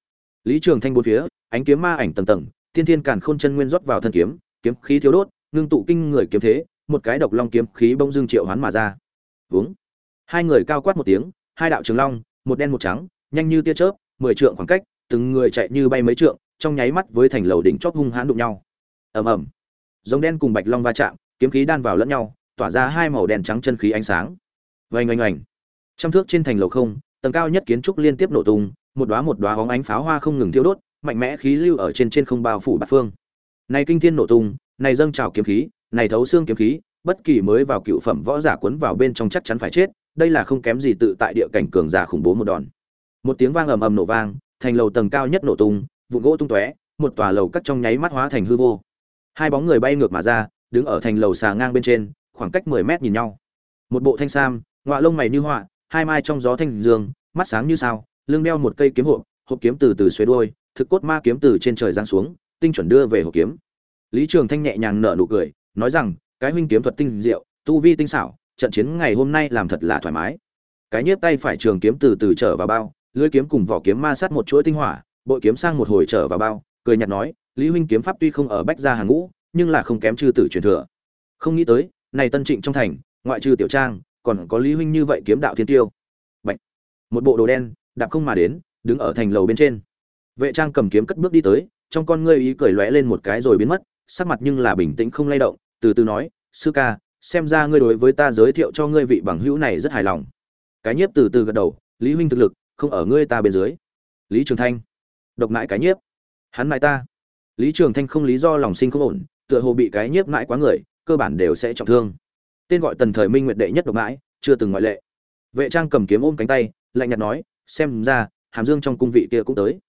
Lý trường thanh bốn phía, ánh kiếm ma ảnh tầng tầng, tiên thiên càn khôn chân nguyên rót vào thân kiếm kiếm khí thiếu đốt, ngưng tụ kinh người kiếm thế một cái độc long kiếm khí bông dương triệu hoán mà ra. Uống hai người cao quát một tiếng, hai đạo trường long, một đen một trắng, nhanh như tia chớp, mười trượng khoảng cách, từng người chạy như bay mấy trượng, trong nháy mắt với thành lầu đỉnh chót hung hãn đụng nhau. Ầm ầm. Giống đen cùng bạch long va chạm, kiếm khí đan vào lẫn nhau, tỏa ra hai màu đen trắng chân khí ánh sáng. Vành oanh oanh. Trăm thước trên thành lầu không, tầng cao nhất kiến trúc liên tiếp nổ tung, một đóa một đóa hóng ánh pháo hoa không ngừng thiêu đốt, mạnh mẽ khí lưu ở trên trên không bao phủ bát phương. Này kinh thiên nổ tung, này dâng trào kiếm khí này thấu xương kiếm khí, bất kỳ mới vào cựu phẩm võ giả cuốn vào bên trong chắc chắn phải chết, đây là không kém gì tự tại địa cảnh cường giả khủng bố một đòn. Một tiếng vang ầm ầm nổ vang, thành lầu tầng cao nhất nổ tung vụn gỗ tung tóe, một tòa lầu cắt trong nháy mắt hóa thành hư vô. Hai bóng người bay ngược mà ra, đứng ở thành lầu xà ngang bên trên, khoảng cách mười mét nhìn nhau. Một bộ thanh sam, ngọa lông mày như họa, hai mai trong gió thanh dương, mắt sáng như sao, lưng đeo một cây kiếm hộp hộp kiếm từ từ xuôi đuôi, thực cốt ma kiếm từ trên trời giáng xuống, tinh chuẩn đưa về hộp kiếm. Lý trường thanh nhẹ nhàng nở nụ cười nói rằng, cái huynh kiếm thuật tinh diệu, tu vi tinh xảo, trận chiến ngày hôm nay làm thật là thoải mái. Cái nhiếp tay phải trường kiếm từ từ trở vào bao, lưỡi kiếm cùng vỏ kiếm ma sát một chuỗi tinh hỏa, bội kiếm sang một hồi trở vào bao, cười nhạt nói, lý huynh kiếm pháp tuy không ở bách gia hàng ngũ, nhưng là không kém chư tử truyền thừa. Không nghĩ tới, này tân trịnh trong thành, ngoại trừ tiểu trang, còn có lý huynh như vậy kiếm đạo thiên tiêu. Bạch. một bộ đồ đen, đạp không mà đến, đứng ở thành lầu bên trên. Vệ trang cầm kiếm cất bước đi tới, trong con ngươi ý cười lóe lên một cái rồi biến mất sắc mặt nhưng là bình tĩnh không lay động, từ từ nói, sư ca, xem ra ngươi đối với ta giới thiệu cho ngươi vị bằng hữu này rất hài lòng. Cái nhiếp từ từ gật đầu, lý huynh thực lực, không ở ngươi ta bên dưới. Lý trường thanh, độc mãi cái nhiếp. Hắn mãi ta. Lý trường thanh không lý do lòng sinh không ổn, tựa hồ bị cái nhiếp mãi quá người, cơ bản đều sẽ trọng thương. Tên gọi tần thời minh nguyệt đệ nhất độc mãi, chưa từng ngoại lệ. Vệ trang cầm kiếm ôm cánh tay, lạnh nhạt nói, xem ra, hàm dương trong cung vị kia cũng tới.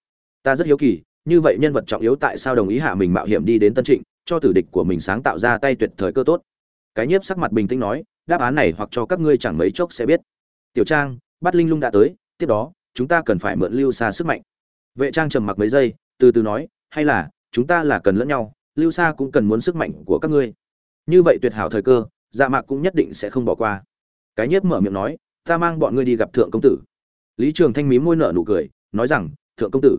Ta rất hiếu kỳ như vậy nhân vật trọng yếu tại sao đồng ý hạ mình mạo hiểm đi đến tân trịnh, cho tử địch của mình sáng tạo ra tay tuyệt thời cơ tốt? Cái nhiếp sắc mặt bình tĩnh nói, đáp án này hoặc cho các ngươi chẳng mấy chốc sẽ biết. Tiểu trang bắt linh lung đã tới, tiếp đó, chúng ta cần phải mượn lưu xa sức mạnh. Vệ trang trầm mặc mấy giây, từ từ nói, hay là, chúng ta là cần lẫn nhau, lưu xa cũng cần muốn sức mạnh của các ngươi. Như vậy tuyệt hảo thời cơ dạ mạc cũng nhất định sẽ không bỏ qua. Cái nhiếp mở miệng nói, ta mang bọn ngươi đi gặp thượng công tử. Lý trường thanh mí môi nở nụ cười, nói rằng, thượng công tử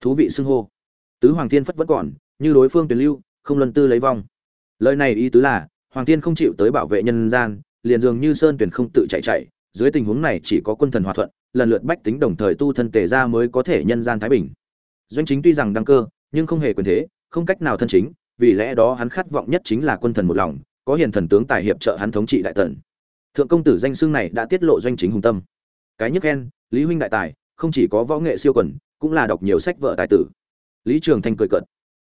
thú vị xưng hô. Tứ hoàng thiên phất vẫn còn, như đối phương tuyển lưu, không luân tư lấy vong. Lời này ý tứ là, hoàng thiên không chịu tới bảo vệ nhân gian, liền dường như sơn tuyển không tự chạy chạy, dưới tình huống này chỉ có quân thần hòa thuận, lần lượt bách tính đồng thời tu thân tề ra mới có thể nhân gian thái bình. Doanh chính tuy rằng đăng cơ, nhưng không hề quyền thế, không cách nào thân chính, vì lẽ đó hắn khát vọng nhất chính là quân thần một lòng, có hiền thần tướng tài hiệp trợ hắn thống trị đại tần. Thượng công tử danh xưng này đã tiết lộ doanh chính hùng tâm. Cái nhất khen, lý huynh đại tài, không chỉ có võ nghệ siêu quần cũng là đọc nhiều sách vợ tài tử. Lý trường thanh cười cợt.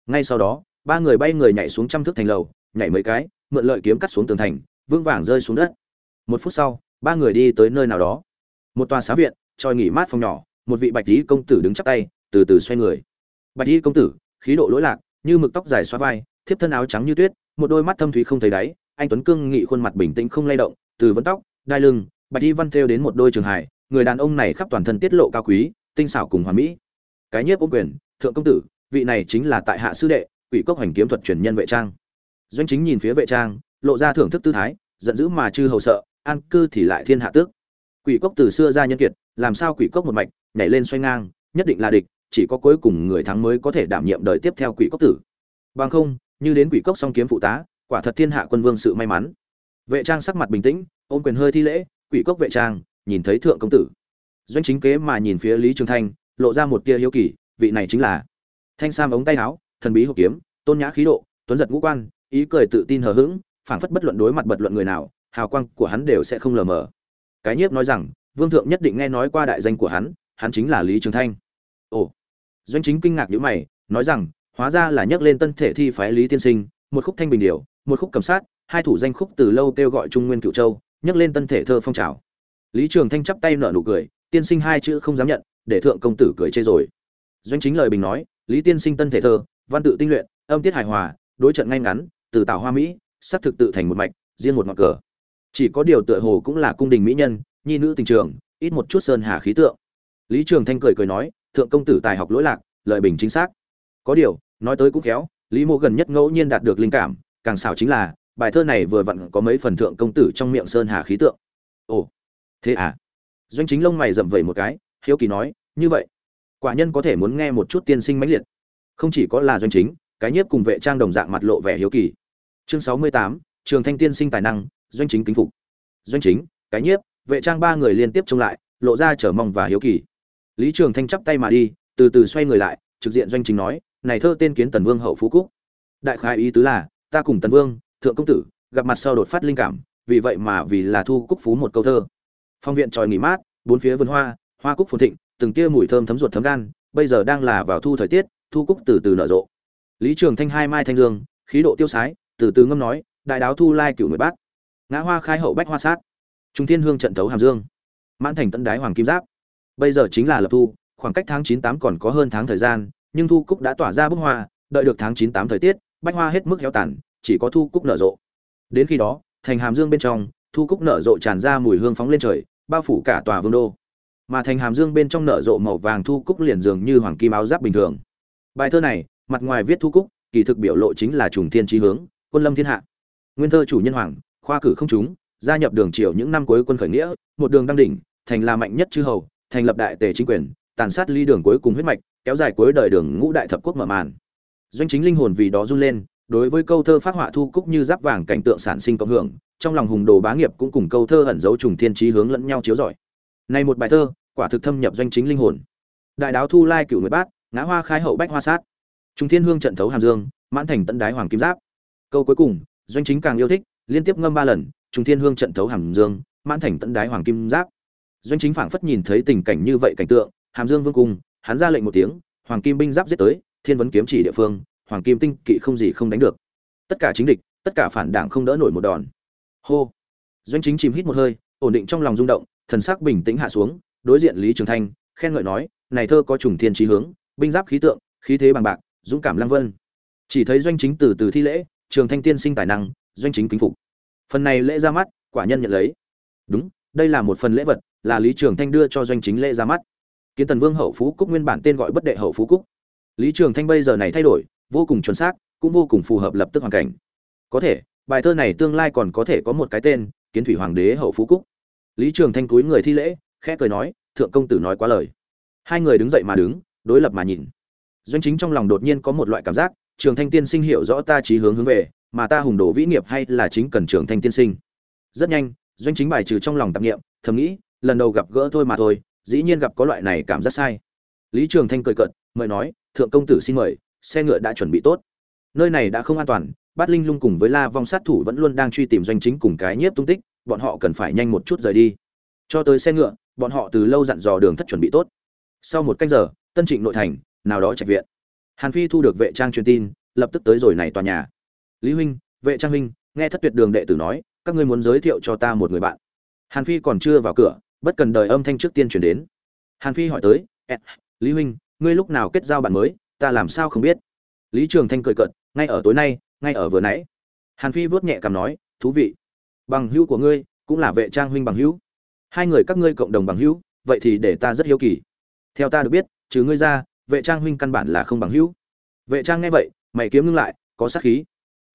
Ngay sau đó, ba người bay người nhảy xuống trăm thước thành lầu, nhảy mấy cái, mượn lợi kiếm cắt xuống tường thành vương vàng rơi xuống đất. Một phút sau, ba người đi tới nơi nào đó. Một tòa xá viện, tròi nghỉ mát phòng nhỏ, một vị bạch lý công tử đứng chắp tay, từ từ xoay người. Bạch lý công tử, khí độ lỗi lạc, như mực tóc dài xóa vai, thiếp thân áo trắng như tuyết, một đôi mắt thâm thúy không thấy đáy, anh tuấn cương nghị khuôn mặt bình tĩnh không lay động, từ vấn tóc, đai lưng, bạch y văn thêu đến một đôi trường hải người đàn ông này khắp toàn thân tiết lộ cao quý tinh xảo cùng hoàn mỹ. Cái nhiếp ôm quyền, thượng công tử, vị này chính là tại hạ sư đệ, quỷ cốc hành kiếm thuật truyền nhân vệ trang. Doanh chính nhìn phía vệ trang, lộ ra thưởng thức tư thái, giận dữ mà chư hầu sợ, an cư thì lại thiên hạ tước. Quỷ cốc từ xưa ra nhân kiệt, làm sao quỷ cốc một mạch, nhảy lên xoay ngang, nhất định là địch, chỉ có cuối cùng người thắng mới có thể đảm nhiệm đời tiếp theo quỷ cốc tử. Bằng không, như đến quỷ cốc song kiếm phụ tá, quả thật thiên hạ quân vương sự may mắn. Vệ trang sắc mặt bình tĩnh, ôm quyền hơi thi lễ, quỷ cốc vệ trang, nhìn thấy thượng công tử doanh chính kế mà nhìn phía lý trường thanh, lộ ra một tia hiếu kỳ, vị này chính là. Thanh sam ống tay áo, thần bí hộp kiếm, tôn nhã khí độ, tuấn giật ngũ quan, ý cười tự tin hờ hững, phảng phất bất luận đối mặt bật luận người nào, hào quang của hắn đều sẽ không lờ mờ. Cái nhiếp nói rằng, vương thượng nhất định nghe nói qua đại danh của hắn hắn chính là lý trường thanh. Ồ. Doanh chính kinh ngạc nhữ mày, nói rằng, hóa ra là nhắc lên tân thể thi phái lý tiên sinh, một khúc thanh bình điều một khúc cầm sát, hai thủ danh khúc từ lâu kêu gọi trung nguyên cựu châu, nhắc lên tân thể thơ phong trào. Lý trường thanh chắp tay nở nụ cười tiên sinh hai chữ không dám nhận, để thượng công tử cười chê rồi. Doanh chính lời bình nói, lý tiên sinh tân thể thơ, văn tự tinh luyện, âm tiết hài hòa, đối trận ngay ngắn, từ tạo hoa mỹ, sắc thực tự thành một mạch, riêng một ngọn cờ. Chỉ có điều tựa hồ cũng là cung đình mỹ nhân, nhi nữ tình trường, ít một chút sơn hà khí tượng. Lý trường thanh cười cười nói, thượng công tử tài học lỗi lạc, lợi bình chính xác. Có điều, nói tới cũng khéo, lý mô gần nhất ngẫu nhiên đạt được linh cảm, càng xảo chính là, bài thơ này vừa vặn có mấy phần thượng công tử trong miệng sơn hà khí tượng. Ồ, thế à? Doanh chính lông mày rậm vẩy một cái, hiếu kỳ nói, như vậy, quả nhân có thể muốn nghe một chút tiên sinh mãnh liệt. Không chỉ có là doanh chính, cái nhiếp cùng vệ trang đồng dạng mặt lộ vẻ hiếu kỳ. Chương sáu mươi tám, trường thanh tiên sinh tài năng, doanh chính kính phục. Doanh chính, cái nhiếp, vệ trang ba người liên tiếp trông lại, lộ ra trở mong và hiếu kỳ. Lý trường thanh chắp tay mà đi, từ từ xoay người lại, trực diện doanh chính nói, này thơ tên kiến tần vương hậu phú cúc. Đại khái ý tứ là, ta cùng tần vương, thượng công tử, gặp mặt sau đột phát linh cảm, vì vậy mà vì là thu cúc phú một câu thơ phong viện tròi nghỉ mát, bốn phía vườn hoa hoa cúc phồn thịnh, từng tia mùi thơm thấm ruột thấm gan, bây giờ đang là vào thu thời tiết, thu cúc từ từ nở rộ. Lý trường thanh hai mai thanh dương, khí độ tiêu sái, từ từ ngâm nói, đại đáo thu lai cửu mười bát. Ngã hoa khai hậu bách hoa sát. Trung thiên hương trận thấu hàm dương. Mãn thành tận đái hoàng kim giáp. Bây giờ chính là lập thu, khoảng cách tháng chín tám còn có hơn tháng thời gian, nhưng thu cúc đã tỏa ra bức hoa, đợi được tháng chín tám thời tiết, bách hoa hết mức héo tàn, chỉ có thu cúc nở rộ. Đến khi đó, thành hàm dương bên trong thu cúc nở rộ tràn ra mùi hương phóng lên trời, bao phủ cả tòa vương đô. Mà thành hàm dương bên trong nở rộ màu vàng thu cúc liền dường như hoàng kim áo giáp bình thường. Bài thơ này, mặt ngoài viết thu cúc, kỳ thực biểu lộ chính là trùng thiên trí hướng, quân lâm thiên hạ. Nguyên thơ chủ nhân hoàng, khoa cử không chúng, gia nhập đường triều những năm cuối quân khởi nghĩa, một đường đăng đỉnh, thành là mạnh nhất chư hầu, thành lập đại tề chính quyền, tàn sát ly đường cuối cùng huyết mạch, kéo dài cuối đời đường ngũ đại thập quốc mở màn. Doanh chính linh hồn vì đó run lên, đối với câu thơ phát họa thu cúc như giáp vàng cảnh tượng sản sinh cộng hưởng trong lòng hùng đồ bá nghiệp cũng cùng câu thơ ẩn dấu trùng thiên trí hướng lẫn nhau chiếu rọi. Này một bài thơ, quả thực thâm nhập doanh chính linh hồn. Đại đáo thu lai cửu mười bát, ngã hoa khai hậu bách hoa sát. Trung thiên hương trận thấu hàm dương, mãn thành tận đái hoàng kim giáp. Câu cuối cùng, doanh chính càng yêu thích, liên tiếp ngâm ba lần, trung thiên hương trận thấu hàm dương, mãn thành tận đái hoàng kim giáp. Doanh chính phảng phất nhìn thấy tình cảnh như vậy cảnh tượng, hàm dương vương cung, hắn ra lệnh một tiếng, hoàng kim binh giáp giết tới, thiên vấn kiếm chỉ địa phương, hoàng kim tinh kỵ không gì không đánh được. Tất cả chính địch, tất cả phản đảng không đỡ nổi một đòn hô. Doanh chính chìm hít một hơi, ổn định trong lòng rung động, thần sắc bình tĩnh hạ xuống, đối diện lý trường thanh, khen ngợi nói, này thơ có trùng thiên trí hướng, binh giáp khí tượng, khí thế bằng bạc, dũng cảm lăng vân. Chỉ thấy doanh chính từ từ thi lễ, trường thanh tiên sinh tài năng, doanh chính kính phục. Phần này lễ ra mắt, quả nhân nhận lấy. Đúng, đây là một phần lễ vật, là lý trường thanh đưa cho doanh chính lễ ra mắt. Kiến tần vương hậu phú cúc nguyên bản tên gọi bất đệ hậu phú cúc. Lý trường thanh bây giờ này thay đổi, vô cùng chuẩn xác, cũng vô cùng phù hợp lập tức hoàn cảnh. Có thể bài thơ này tương lai còn có thể có một cái tên, kiến thủy hoàng đế hậu phú cúc. Lý trường thanh cúi người thi lễ, khẽ cười nói, thượng công tử nói quá lời. Hai người đứng dậy mà đứng, đối lập mà nhìn. Doanh chính trong lòng đột nhiên có một loại cảm giác, trường thanh tiên sinh hiểu rõ ta trí hướng hướng về, mà ta hùng đồ vĩ nghiệp hay là chính cần trường thanh tiên sinh? Rất nhanh, doanh chính bài trừ trong lòng tạp nghiệm thầm nghĩ, lần đầu gặp gỡ thôi mà thôi, dĩ nhiên gặp có loại này cảm giác sai. Lý trường thanh cười cận mời nói, thượng công tử xin mời, xe ngựa đã chuẩn bị tốt nơi này đã không an toàn, bát linh lung cùng với la vong sát thủ vẫn luôn đang truy tìm doanh chính cùng cái nhiếp tung tích, bọn họ cần phải nhanh một chút rời đi. Cho tới xe ngựa, bọn họ từ lâu dặn dò đường thất chuẩn bị tốt. Sau một cách giờ, tân trịnh nội thành, nào đó trạch viện. Hàn phi thu được vệ trang truyền tin, lập tức tới rồi này tòa nhà. Lý huynh, vệ trang huynh, nghe thất tuyệt đường đệ tử nói, các ngươi muốn giới thiệu cho ta một người bạn. Hàn phi còn chưa vào cửa, bất cần đời âm thanh trước tiên chuyển đến. Hàn phi hỏi tới lý huynh, ngươi lúc nào kết giao bạn mới? Ta làm sao không biết? Lý trường thanh cười cận ngay ở tối nay, ngay ở vừa nãy. Hàn phi vớt nhẹ cằm nói, thú vị. Bằng hữu của ngươi cũng là vệ trang huynh bằng hữu. Hai người các ngươi cộng đồng bằng hữu, vậy thì để ta rất hiếu kỳ. Theo ta được biết, trừ ngươi ra, vệ trang huynh căn bản là không bằng hữu. Vệ trang nghe vậy, mày kiếm ngưng lại, có sát khí.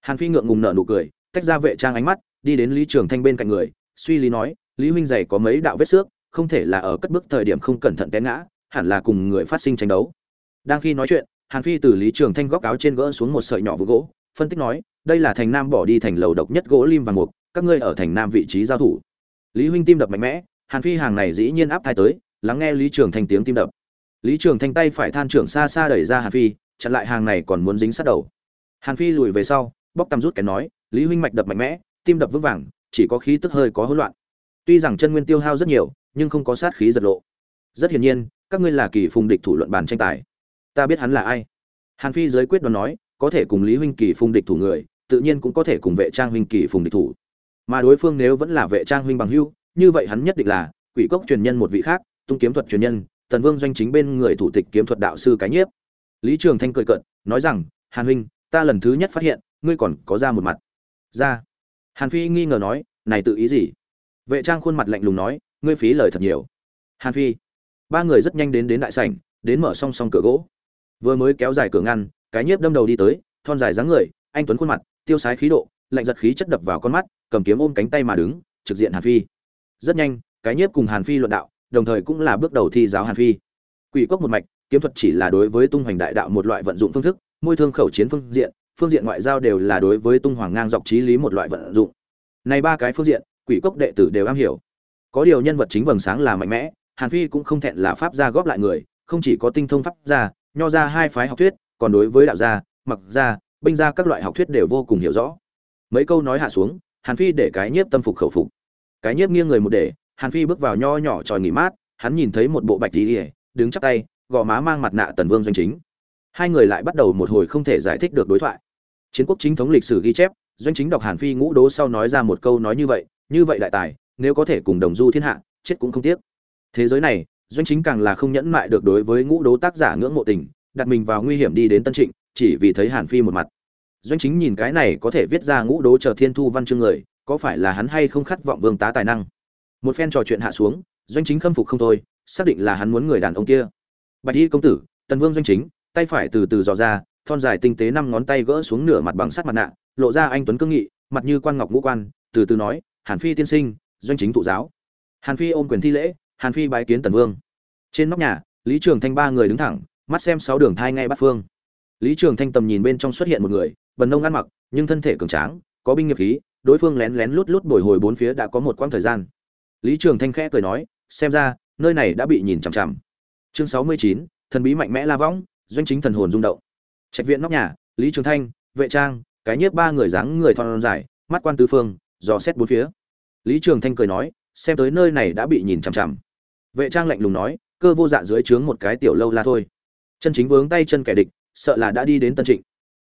Hàn phi ngượng ngùng nở nụ cười, tách ra vệ trang ánh mắt, đi đến lý trường thanh bên cạnh người, suy lý nói, lý huynh dày có mấy đạo vết xước, không thể là ở cất bước thời điểm không cẩn thận té ngã, hẳn là cùng người phát sinh tranh đấu. Đang khi nói chuyện hàn phi từ lý trường thanh góc áo trên gỡ xuống một sợi nhỏ vụ gỗ, phân tích nói, đây là thành nam bỏ đi thành lầu độc nhất gỗ lim và mục, các ngươi ở thành nam vị trí giao thủ. Lý huynh tim đập mạnh mẽ, hàn phi hàng này dĩ nhiên áp thai tới, lắng nghe lý trường thanh tiếng tim đập. Lý trường thanh tay phải than trưởng xa xa đẩy ra hàn phi, chặn lại hàng này còn muốn dính sát đầu. Hàn phi lùi về sau, bóc tăm rút cái nói, lý huynh mạch đập mạnh mẽ, tim đập vững vàng, chỉ có khí tức hơi có hỗn loạn. Tuy rằng chân nguyên tiêu hao rất nhiều, nhưng không có sát khí giật lộ. Rất hiển nhiên, các ngươi là kỳ phùng địch thủ luận bàn tranh tài ta biết hắn là ai. Hàn phi giới quyết đoán nói, có thể cùng lý huynh kỳ phùng địch thủ người, tự nhiên cũng có thể cùng vệ trang huynh kỳ phùng địch thủ. Mà đối phương nếu vẫn là vệ trang huynh bằng hưu như vậy hắn nhất định là quỷ cốc truyền nhân một vị khác, tung kiếm thuật truyền nhân, tần vương doanh chính bên người thủ tịch kiếm thuật đạo sư cái nhiếp. Lý trường thanh cười cợt, nói rằng, hàn huynh, ta lần thứ nhất phát hiện, ngươi còn có ra một mặt. Ra? Hàn phi nghi ngờ nói, này tự ý gì? Vệ trang khuôn mặt lạnh lùng nói, ngươi phí lời thật nhiều. Hàn phi. Ba người rất nhanh đến đến đại sảnh, đến mở song song cửa gỗ vừa mới kéo dài cửa ngăn, cái nhiếp đâm đầu đi tới, thon dài dáng người, anh tuấn khuôn mặt, tiêu sái khí độ, lạnh giật khí chất đập vào con mắt, cầm kiếm ôm cánh tay mà đứng, trực diện hàn phi. Rất nhanh, cái nhiếp cùng hàn phi luận đạo, đồng thời cũng là bước đầu thi giáo hàn phi. Quỷ cốc một mạch, kiếm thuật chỉ là đối với tung hoành đại đạo một loại vận dụng phương thức, môi thương khẩu chiến phương diện phương diện ngoại giao đều là đối với tung hoàng ngang dọc trí lý một loại vận dụng. Này ba cái phương diện, quỷ cốc đệ tử đều am hiểu. Có điều nhân vật chính vầng sáng là mạnh mẽ, hàn phi cũng không thẹn là pháp gia góp lại người, không chỉ có tinh thông pháp gia nho ra hai phái học thuyết, còn đối với đạo gia, mặc gia, binh gia các loại học thuyết đều vô cùng hiểu rõ. Mấy câu nói hạ xuống, hàn phi để cái nhiếp tâm phục khẩu phục. Cái nhiếp nghiêng người một để, hàn phi bước vào nho nhỏ tròi nghỉ mát, hắn nhìn thấy một bộ bạch tí đứng chắp tay, gò má mang mặt nạ tần vương doanh chính. Hai người lại bắt đầu một hồi không thể giải thích được đối thoại. Chiến quốc chính thống lịch sử ghi chép, doanh chính đọc hàn phi ngũ đố sau nói ra một câu nói như vậy như vậy đại tài, nếu có thể cùng đồng du thiên hạ, chết cũng không tiếc. Thế giới này doanh chính càng là không nhẫn mại được đối với ngũ đố tác giả ngưỡng mộ tình, đặt mình vào nguy hiểm đi đến tân trịnh, chỉ vì thấy hàn phi một mặt. Doanh chính nhìn cái này có thể viết ra ngũ đố chờ thiên thu văn chương người, có phải là hắn hay không khát vọng vương tá tài năng? Một phen trò chuyện hạ xuống, doanh chính khâm phục không thôi, xác định là hắn muốn người đàn ông kia. Bạch y công tử, tần vương doanh chính, tay phải từ từ dò ra, thon dài tinh tế năm ngón tay gỡ xuống nửa mặt bằng sắt mặt nạ, lộ ra anh tuấn cương nghị, mặt như quan ngọc ngũ quan, từ từ nói, hàn phi tiên sinh, doanh chính thụ giáo. Hàn phi ôm quyền thi lễ, hàn phi bái kiến tần vương trên nóc nhà, lý trường thanh ba người đứng thẳng, mắt xem sáu đường thai ngay bắt phương. Lý trường thanh tầm nhìn bên trong xuất hiện một người, bần nông ăn mặc, nhưng thân thể cường tráng, có binh nghiệp khí, đối phương lén lén lút lút bồi hồi bốn phía đã có một quãng thời gian. Lý trường thanh khẽ cười nói, xem ra, nơi này đã bị nhìn chằm chằm. Chương sáu mươi chín, thần bí mạnh mẽ la võng, doanh chính thần hồn rung động. Trạch viện nóc nhà, lý trường thanh, vệ trang, cái nhiếp ba người dáng người thon dài, mắt quan tứ phương, dò xét bốn phía. Lý trường thanh cười nói, xem tới nơi này đã bị nhìn chằm chằm. Vệ trang lạnh lùng nói cơ vô dạ dưới trướng một cái tiểu lâu la thôi. Chân chính vướng tay chân kẻ địch, sợ là đã đi đến tân trịnh.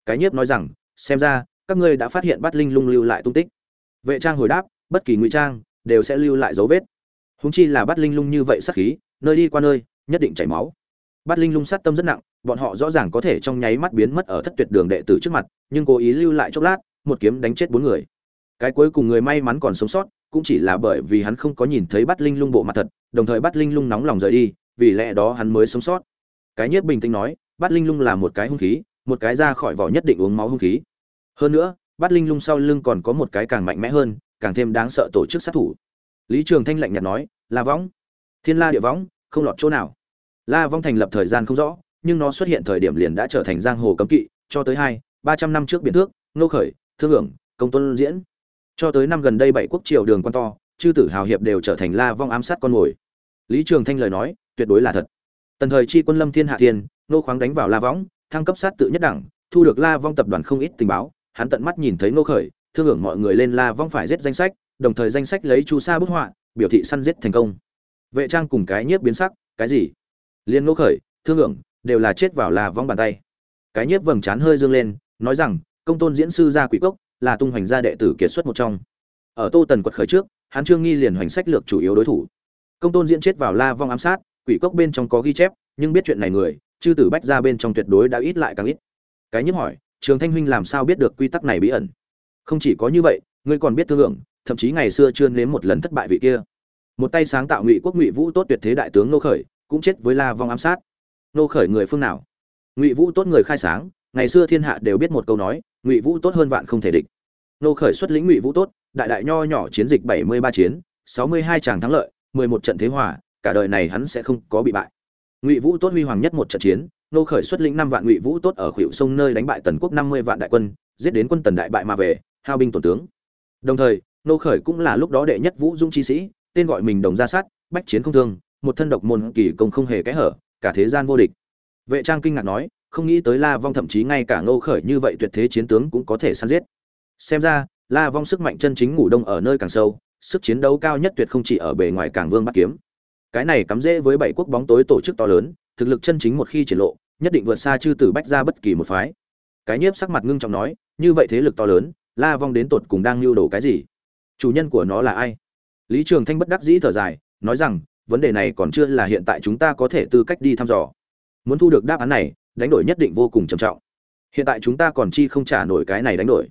Cái nhiếp nói rằng, xem ra, các ngươi đã phát hiện bắt linh lung lưu lại tung tích. Vệ trang hồi đáp, bất kỳ ngụy trang, đều sẽ lưu lại dấu vết. Húng chi là bắt linh lung như vậy sắc khí, nơi đi qua nơi, nhất định chảy máu. Bắt linh lung sát tâm rất nặng, bọn họ rõ ràng có thể trong nháy mắt biến mất ở thất tuyệt đường đệ tử trước mặt, nhưng cố ý lưu lại chốc lát, một kiếm đánh chết bốn người. Cái cuối cùng người may mắn còn sống sót, cũng chỉ là bởi vì hắn không có nhìn thấy bắt linh lung bộ mặt thật, đồng thời bắt linh lung nóng lòng rời đi vì lẽ đó hắn mới sống sót. Cái nhất bình tĩnh nói, bát linh lung là một cái hung khí, một cái ra khỏi vỏ nhất định uống máu hung khí. Hơn nữa, bát linh lung sau lưng còn có một cái càng mạnh mẽ hơn, càng thêm đáng sợ tổ chức sát thủ. Lý trường thanh lạnh nhạt nói, la võng, thiên la địa võng, không lọt chỗ nào. La vong thành lập thời gian không rõ, nhưng nó xuất hiện thời điểm liền đã trở thành giang hồ cấm kỵ, cho tới hai, ba trăm năm trước biển thước, nô khởi, thương hưởng, công tuân diễn. Cho tới năm gần đây bảy quốc triều đường quan to, chư tử hào hiệp đều trở thành la vong ám sát con mồi. Lý trường thanh lời nói tuyệt đối là thật. Tần thời chi quân lâm thiên hạ thiên, nô khoáng đánh vào la võng, thăng cấp sát tự nhất đẳng, thu được la vong tập đoàn không ít tình báo, hắn tận mắt nhìn thấy nô khởi, thương hưởng mọi người lên la vong phải giết danh sách, đồng thời danh sách lấy chu sa bút họa, biểu thị săn giết thành công. Vệ trang cùng cái nhiếp biến sắc, cái gì? Liên nô khởi, thương hưởng, đều là chết vào la vong bàn tay. Cái nhiếp vầng trán hơi dương lên, nói rằng, công tôn diễn sư gia quỷ cốc, là tung hoành gia đệ tử kiệt xuất một trong. Ở tô tần quật khởi trước, hắn trương nghi liền hoành sách lược chủ yếu đối thủ. Công tôn diễn chết vào la vong ám sát quỷ cốc bên trong có ghi chép, nhưng biết chuyện này người, chư tử bách ra bên trong tuyệt đối đã ít lại càng ít. Cái nhức hỏi, trường thanh huynh làm sao biết được quy tắc này bí ẩn? Không chỉ có như vậy, ngươi còn biết thương lượng, thậm chí ngày xưa chưa nếm một lần thất bại vị kia. Một tay sáng tạo ngụy quốc ngụy vũ tốt tuyệt thế đại tướng nô khởi, cũng chết với la vong ám sát. Nô khởi người phương nào? Ngụy vũ tốt người khai sáng, ngày xưa thiên hạ đều biết một câu nói, ngụy vũ tốt hơn vạn không thể địch. Nô khởi xuất lĩnh ngụy vũ tốt, đại đại nho nhỏ chiến dịch bảy mươi ba chiến, sáu mươi hai tràng thắng lợi, mười một trận thế hòa cả đời này hắn sẽ không có bị bại. Ngụy vũ tốt huy hoàng nhất một trận chiến, nô khởi xuất lĩnh năm vạn ngụy vũ tốt ở khuỷu sông nơi đánh bại tần quốc năm mươi vạn đại quân, giết đến quân tần đại bại mà về, hao binh tổn tướng. Đồng thời, nô khởi cũng là lúc đó đệ nhất vũ dung chi sĩ, tên gọi mình đồng gia sát, bách chiến không thương, một thân độc môn kỳ công không hề kẽ hở, cả thế gian vô địch. Vệ trang kinh ngạc nói, không nghĩ tới la vong thậm chí ngay cả nô khởi như vậy tuyệt thế chiến tướng cũng có thể săn giết. Xem ra, la vong sức mạnh chân chính ngủ đông ở nơi càng sâu, sức chiến đấu cao nhất tuyệt không chỉ ở bề ngoài càng vương bắt kiếm cái này cắm rễ với bảy quốc bóng tối tổ chức to lớn, thực lực chân chính một khi triển lộ, nhất định vượt xa chư tử bách ra bất kỳ một phái. Cái nhiếp sắc mặt ngưng trọng nói, như vậy thế lực to lớn, la vong đến tột cùng đang lưu đồ cái gì? Chủ nhân của nó là ai? Lý trường thanh bất đắc dĩ thở dài, nói rằng, vấn đề này còn chưa là hiện tại chúng ta có thể tư cách đi thăm dò. Muốn thu được đáp án này, đánh đổi nhất định vô cùng trầm trọng. Hiện tại chúng ta còn chi không trả nổi cái này đánh đổi.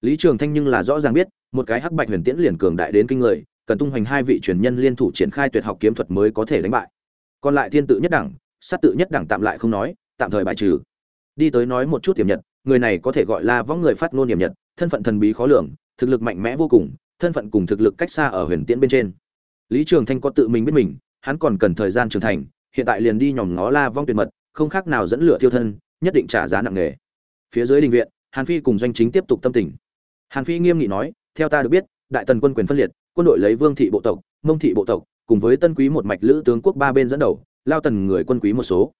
Lý trường thanh nhưng là rõ ràng biết, một cái hắc bạch huyền tiễn liền cường đại đến kinh người cần tung hoành hai vị truyền nhân liên thủ triển khai tuyệt học kiếm thuật mới có thể đánh bại. Còn lại thiên tự nhất đẳng, sát tự nhất đẳng tạm lại không nói, tạm thời bài trừ. Đi tới nói một chút tiềm nhật, người này có thể gọi là võng người phát ngôn tiềm nhật, thân phận thần bí khó lường, thực lực mạnh mẽ vô cùng, thân phận cùng thực lực cách xa ở huyền tiễn bên trên. Lý trường thanh có tự mình biết mình, hắn còn cần thời gian trưởng thành, hiện tại liền đi nhòm ngó la vong tuyệt mật, không khác nào dẫn lửa tiêu thân, nhất định trả giá nặng nề. Phía dưới đình viện, hàn phi cùng doanh chính tiếp tục tâm tình. Hàn phi nghiêm nghị nói, theo ta được biết, đại tần quân quyền phân liệt quân đội lấy vương thị bộ tộc, mông thị bộ tộc, cùng với tân quý một mạch lữ tướng quốc ba bên dẫn đầu, lao tần người quân quý một số.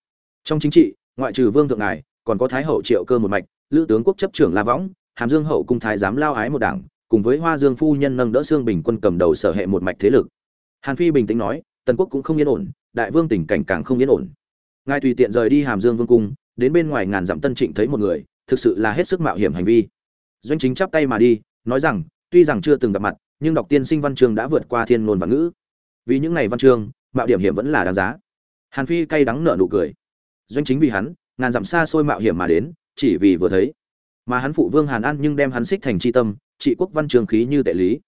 Trong chính trị, ngoại trừ vương thượng ngài, còn có thái hậu triệu cơ một mạch, lữ tướng quốc chấp trưởng la võng, hàm dương hậu cung thái giám lao ái một đảng, cùng với hoa dương phu nhân nâng đỡ xương bình quân cầm đầu sở hệ một mạch thế lực. Hàn phi bình tĩnh nói, tần quốc cũng không yên ổn, đại vương tình cảnh càng không yên ổn. Ngài tùy tiện rời đi hàm dương vương cung, đến bên ngoài ngàn dặm tân trịnh thấy một người, thực sự là hết sức mạo hiểm hành vi. Doanh chính chắp tay mà đi, nói rằng, tuy rằng chưa từng gặp mặt nhưng đọc tiên sinh văn chương đã vượt qua thiên ngôn và ngữ. Vì những này văn chương, mạo điểm hiểm vẫn là đáng giá. Hàn phi cay đắng nở nụ cười. Doanh chính vì hắn, ngàn dặm xa xôi mạo hiểm mà đến, chỉ vì vừa thấy. Mà hắn phụ vương hàn an nhưng đem hắn xích thành c tâm, trị quốc văn trường khí như tệ lý.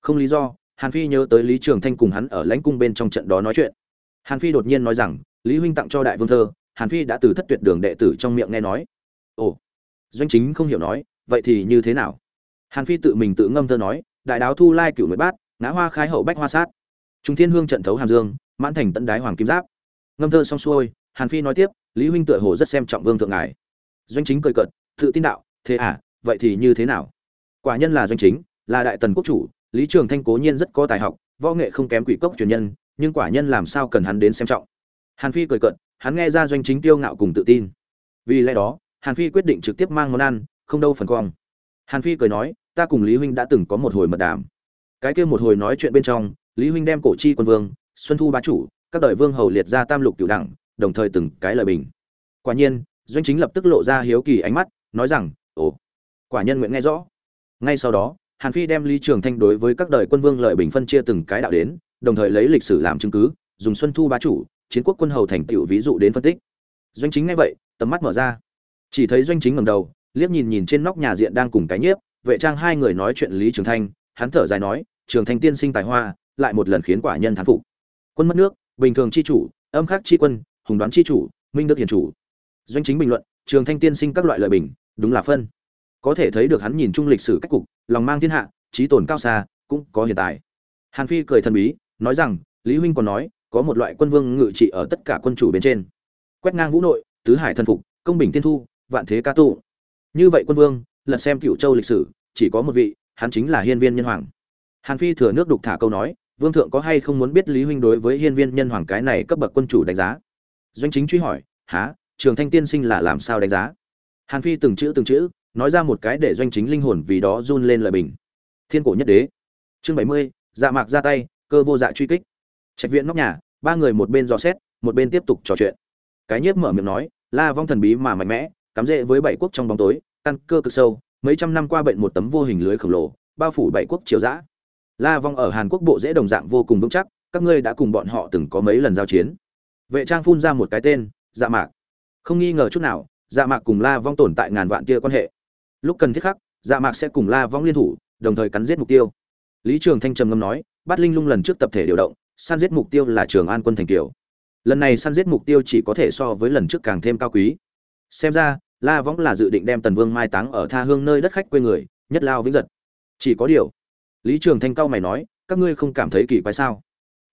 Không lý do, hàn phi nhớ tới lý trường thanh cùng hắn ở lãnh cung bên trong trận đó nói chuyện. Hàn phi đột nhiên nói rằng, lý huynh tặng cho đại vương thơ. Hàn phi đã từ thất tuyệt đường đệ tử trong miệng nghe nói. Ồ. Doanh chính không hiểu nói, vậy thì như thế nào? Hàn phi tự mình tự ngâm thơ nói đại đáo thu lai cửu nguyệt bát, ngã hoa khai hậu bách hoa sát. Trung thiên hương trận thấu hàm dương, mãn thành tận đái hoàng kim giáp. Ngâm thơ xong xuôi, hàn phi nói tiếp, lý huynh tựa hồ rất xem trọng vương thượng ngài. Doanh chính cười cợt, tự tin đạo, thế à vậy thì như thế nào? Quả nhân là doanh chính, là đại tần quốc chủ, lý trường thanh cố nhiên rất có tài học, võ nghệ không kém quỷ cốc truyền nhân, nhưng quả nhân làm sao cần hắn đến xem trọng? Hàn phi cười cợt, hắn nghe ra doanh chính tiêu ngạo cùng tự tin. Vì lẽ đó, hàn phi quyết định trực tiếp mang món ăn, không đâu phần cong hàn phi cười nói ta cùng lý huynh đã từng có một hồi mật đàm. Cái kia một hồi nói chuyện bên trong, lý huynh đem cổ chi quân vương, xuân thu bá chủ, các đời vương hầu liệt ra tam lục cửu đẳng, đồng thời từng cái lời bình. Quả nhiên, doanh chính lập tức lộ ra hiếu kỳ ánh mắt, nói rằng, ồ, quả nhân nguyện nghe rõ. Ngay sau đó, hàn phi đem lý trường thanh đối với các đời quân vương lợi bình phân chia từng cái đạo đến, đồng thời lấy lịch sử làm chứng cứ, dùng xuân thu bá chủ, chiến quốc quân hầu thành tựu ví dụ đến phân tích. Doanh chính ngay vậy, tầm mắt mở ra. Chỉ thấy doanh chính ngầm đầu, liếc nhìn nhìn trên nóc nhà diện đang cùng cái nhiếp vệ trang hai người nói chuyện lý trường thanh, hắn thở dài nói, trường thanh tiên sinh tài hoa, lại một lần khiến quả nhân thán phục. Quân mất nước, bình thường chi chủ, âm khắc chi quân, hùng đoán chi chủ, minh đức hiền chủ. Doanh chính bình luận, trường thanh tiên sinh các loại lời bình, đúng là phân. Có thể thấy được hắn nhìn chung lịch sử cách cục, lòng mang thiên hạ, trí tồn cao xa, cũng có hiện tại. Hàn phi cười thần bí, nói rằng, lý huynh còn nói, có một loại quân vương ngự trị ở tất cả quân chủ bên trên. Quét ngang vũ nội, tứ hải thần phục, công bình tiên thu, vạn thế ca tụ. Như vậy quân vương lật xem cựu châu lịch sử, chỉ có một vị, hắn chính là hiên viên nhân hoàng. Hàn phi thừa nước đục thả câu nói, vương thượng có hay không muốn biết lý huynh đối với hiên viên nhân hoàng cái này cấp bậc quân chủ đánh giá? Doanh chính truy hỏi há trường thanh tiên sinh là làm sao đánh giá? Hàn phi từng chữ từng chữ, nói ra một cái để doanh chính linh hồn vì đó run lên lời bình. Thiên cổ nhất đế. Chương bảy mươi dạ mạc ra tay, cơ vô dạ truy kích. Trạch viện nóc nhà, ba người một bên dò xét, một bên tiếp tục trò chuyện. Cái nhiếp mở miệng nói, la vong thần bí mà mạnh mẽ, cắm rễ với bảy quốc trong bóng tối căn cơ cực sâu, mấy trăm năm qua bệnh một tấm vô hình lưới khổng lồ, bao phủ bảy quốc triều dã. La vong ở hàn quốc bộ dễ đồng dạng vô cùng vững chắc, các ngươi đã cùng bọn họ từng có mấy lần giao chiến. Vệ trang phun ra một cái tên dạ mạc. Không nghi ngờ chút nào dạ mạc cùng la vong tồn tại ngàn vạn kia quan hệ. Lúc cần thiết khắc dạ mạc sẽ cùng la vong liên thủ, đồng thời cắn giết mục tiêu. Lý trường thanh trầm ngâm nói, bát linh lung lần trước tập thể điều động săn giết mục tiêu là trường an quân thành kiều lần này săn giết mục tiêu chỉ có thể so với lần trước càng thêm cao quý. Xem ra la võng là dự định đem tần vương mai táng ở tha hương nơi đất khách quê người, nhất lao vĩnh giật. Chỉ có điều, lý trường thanh cao mày nói, các ngươi không cảm thấy kỳ quái sao?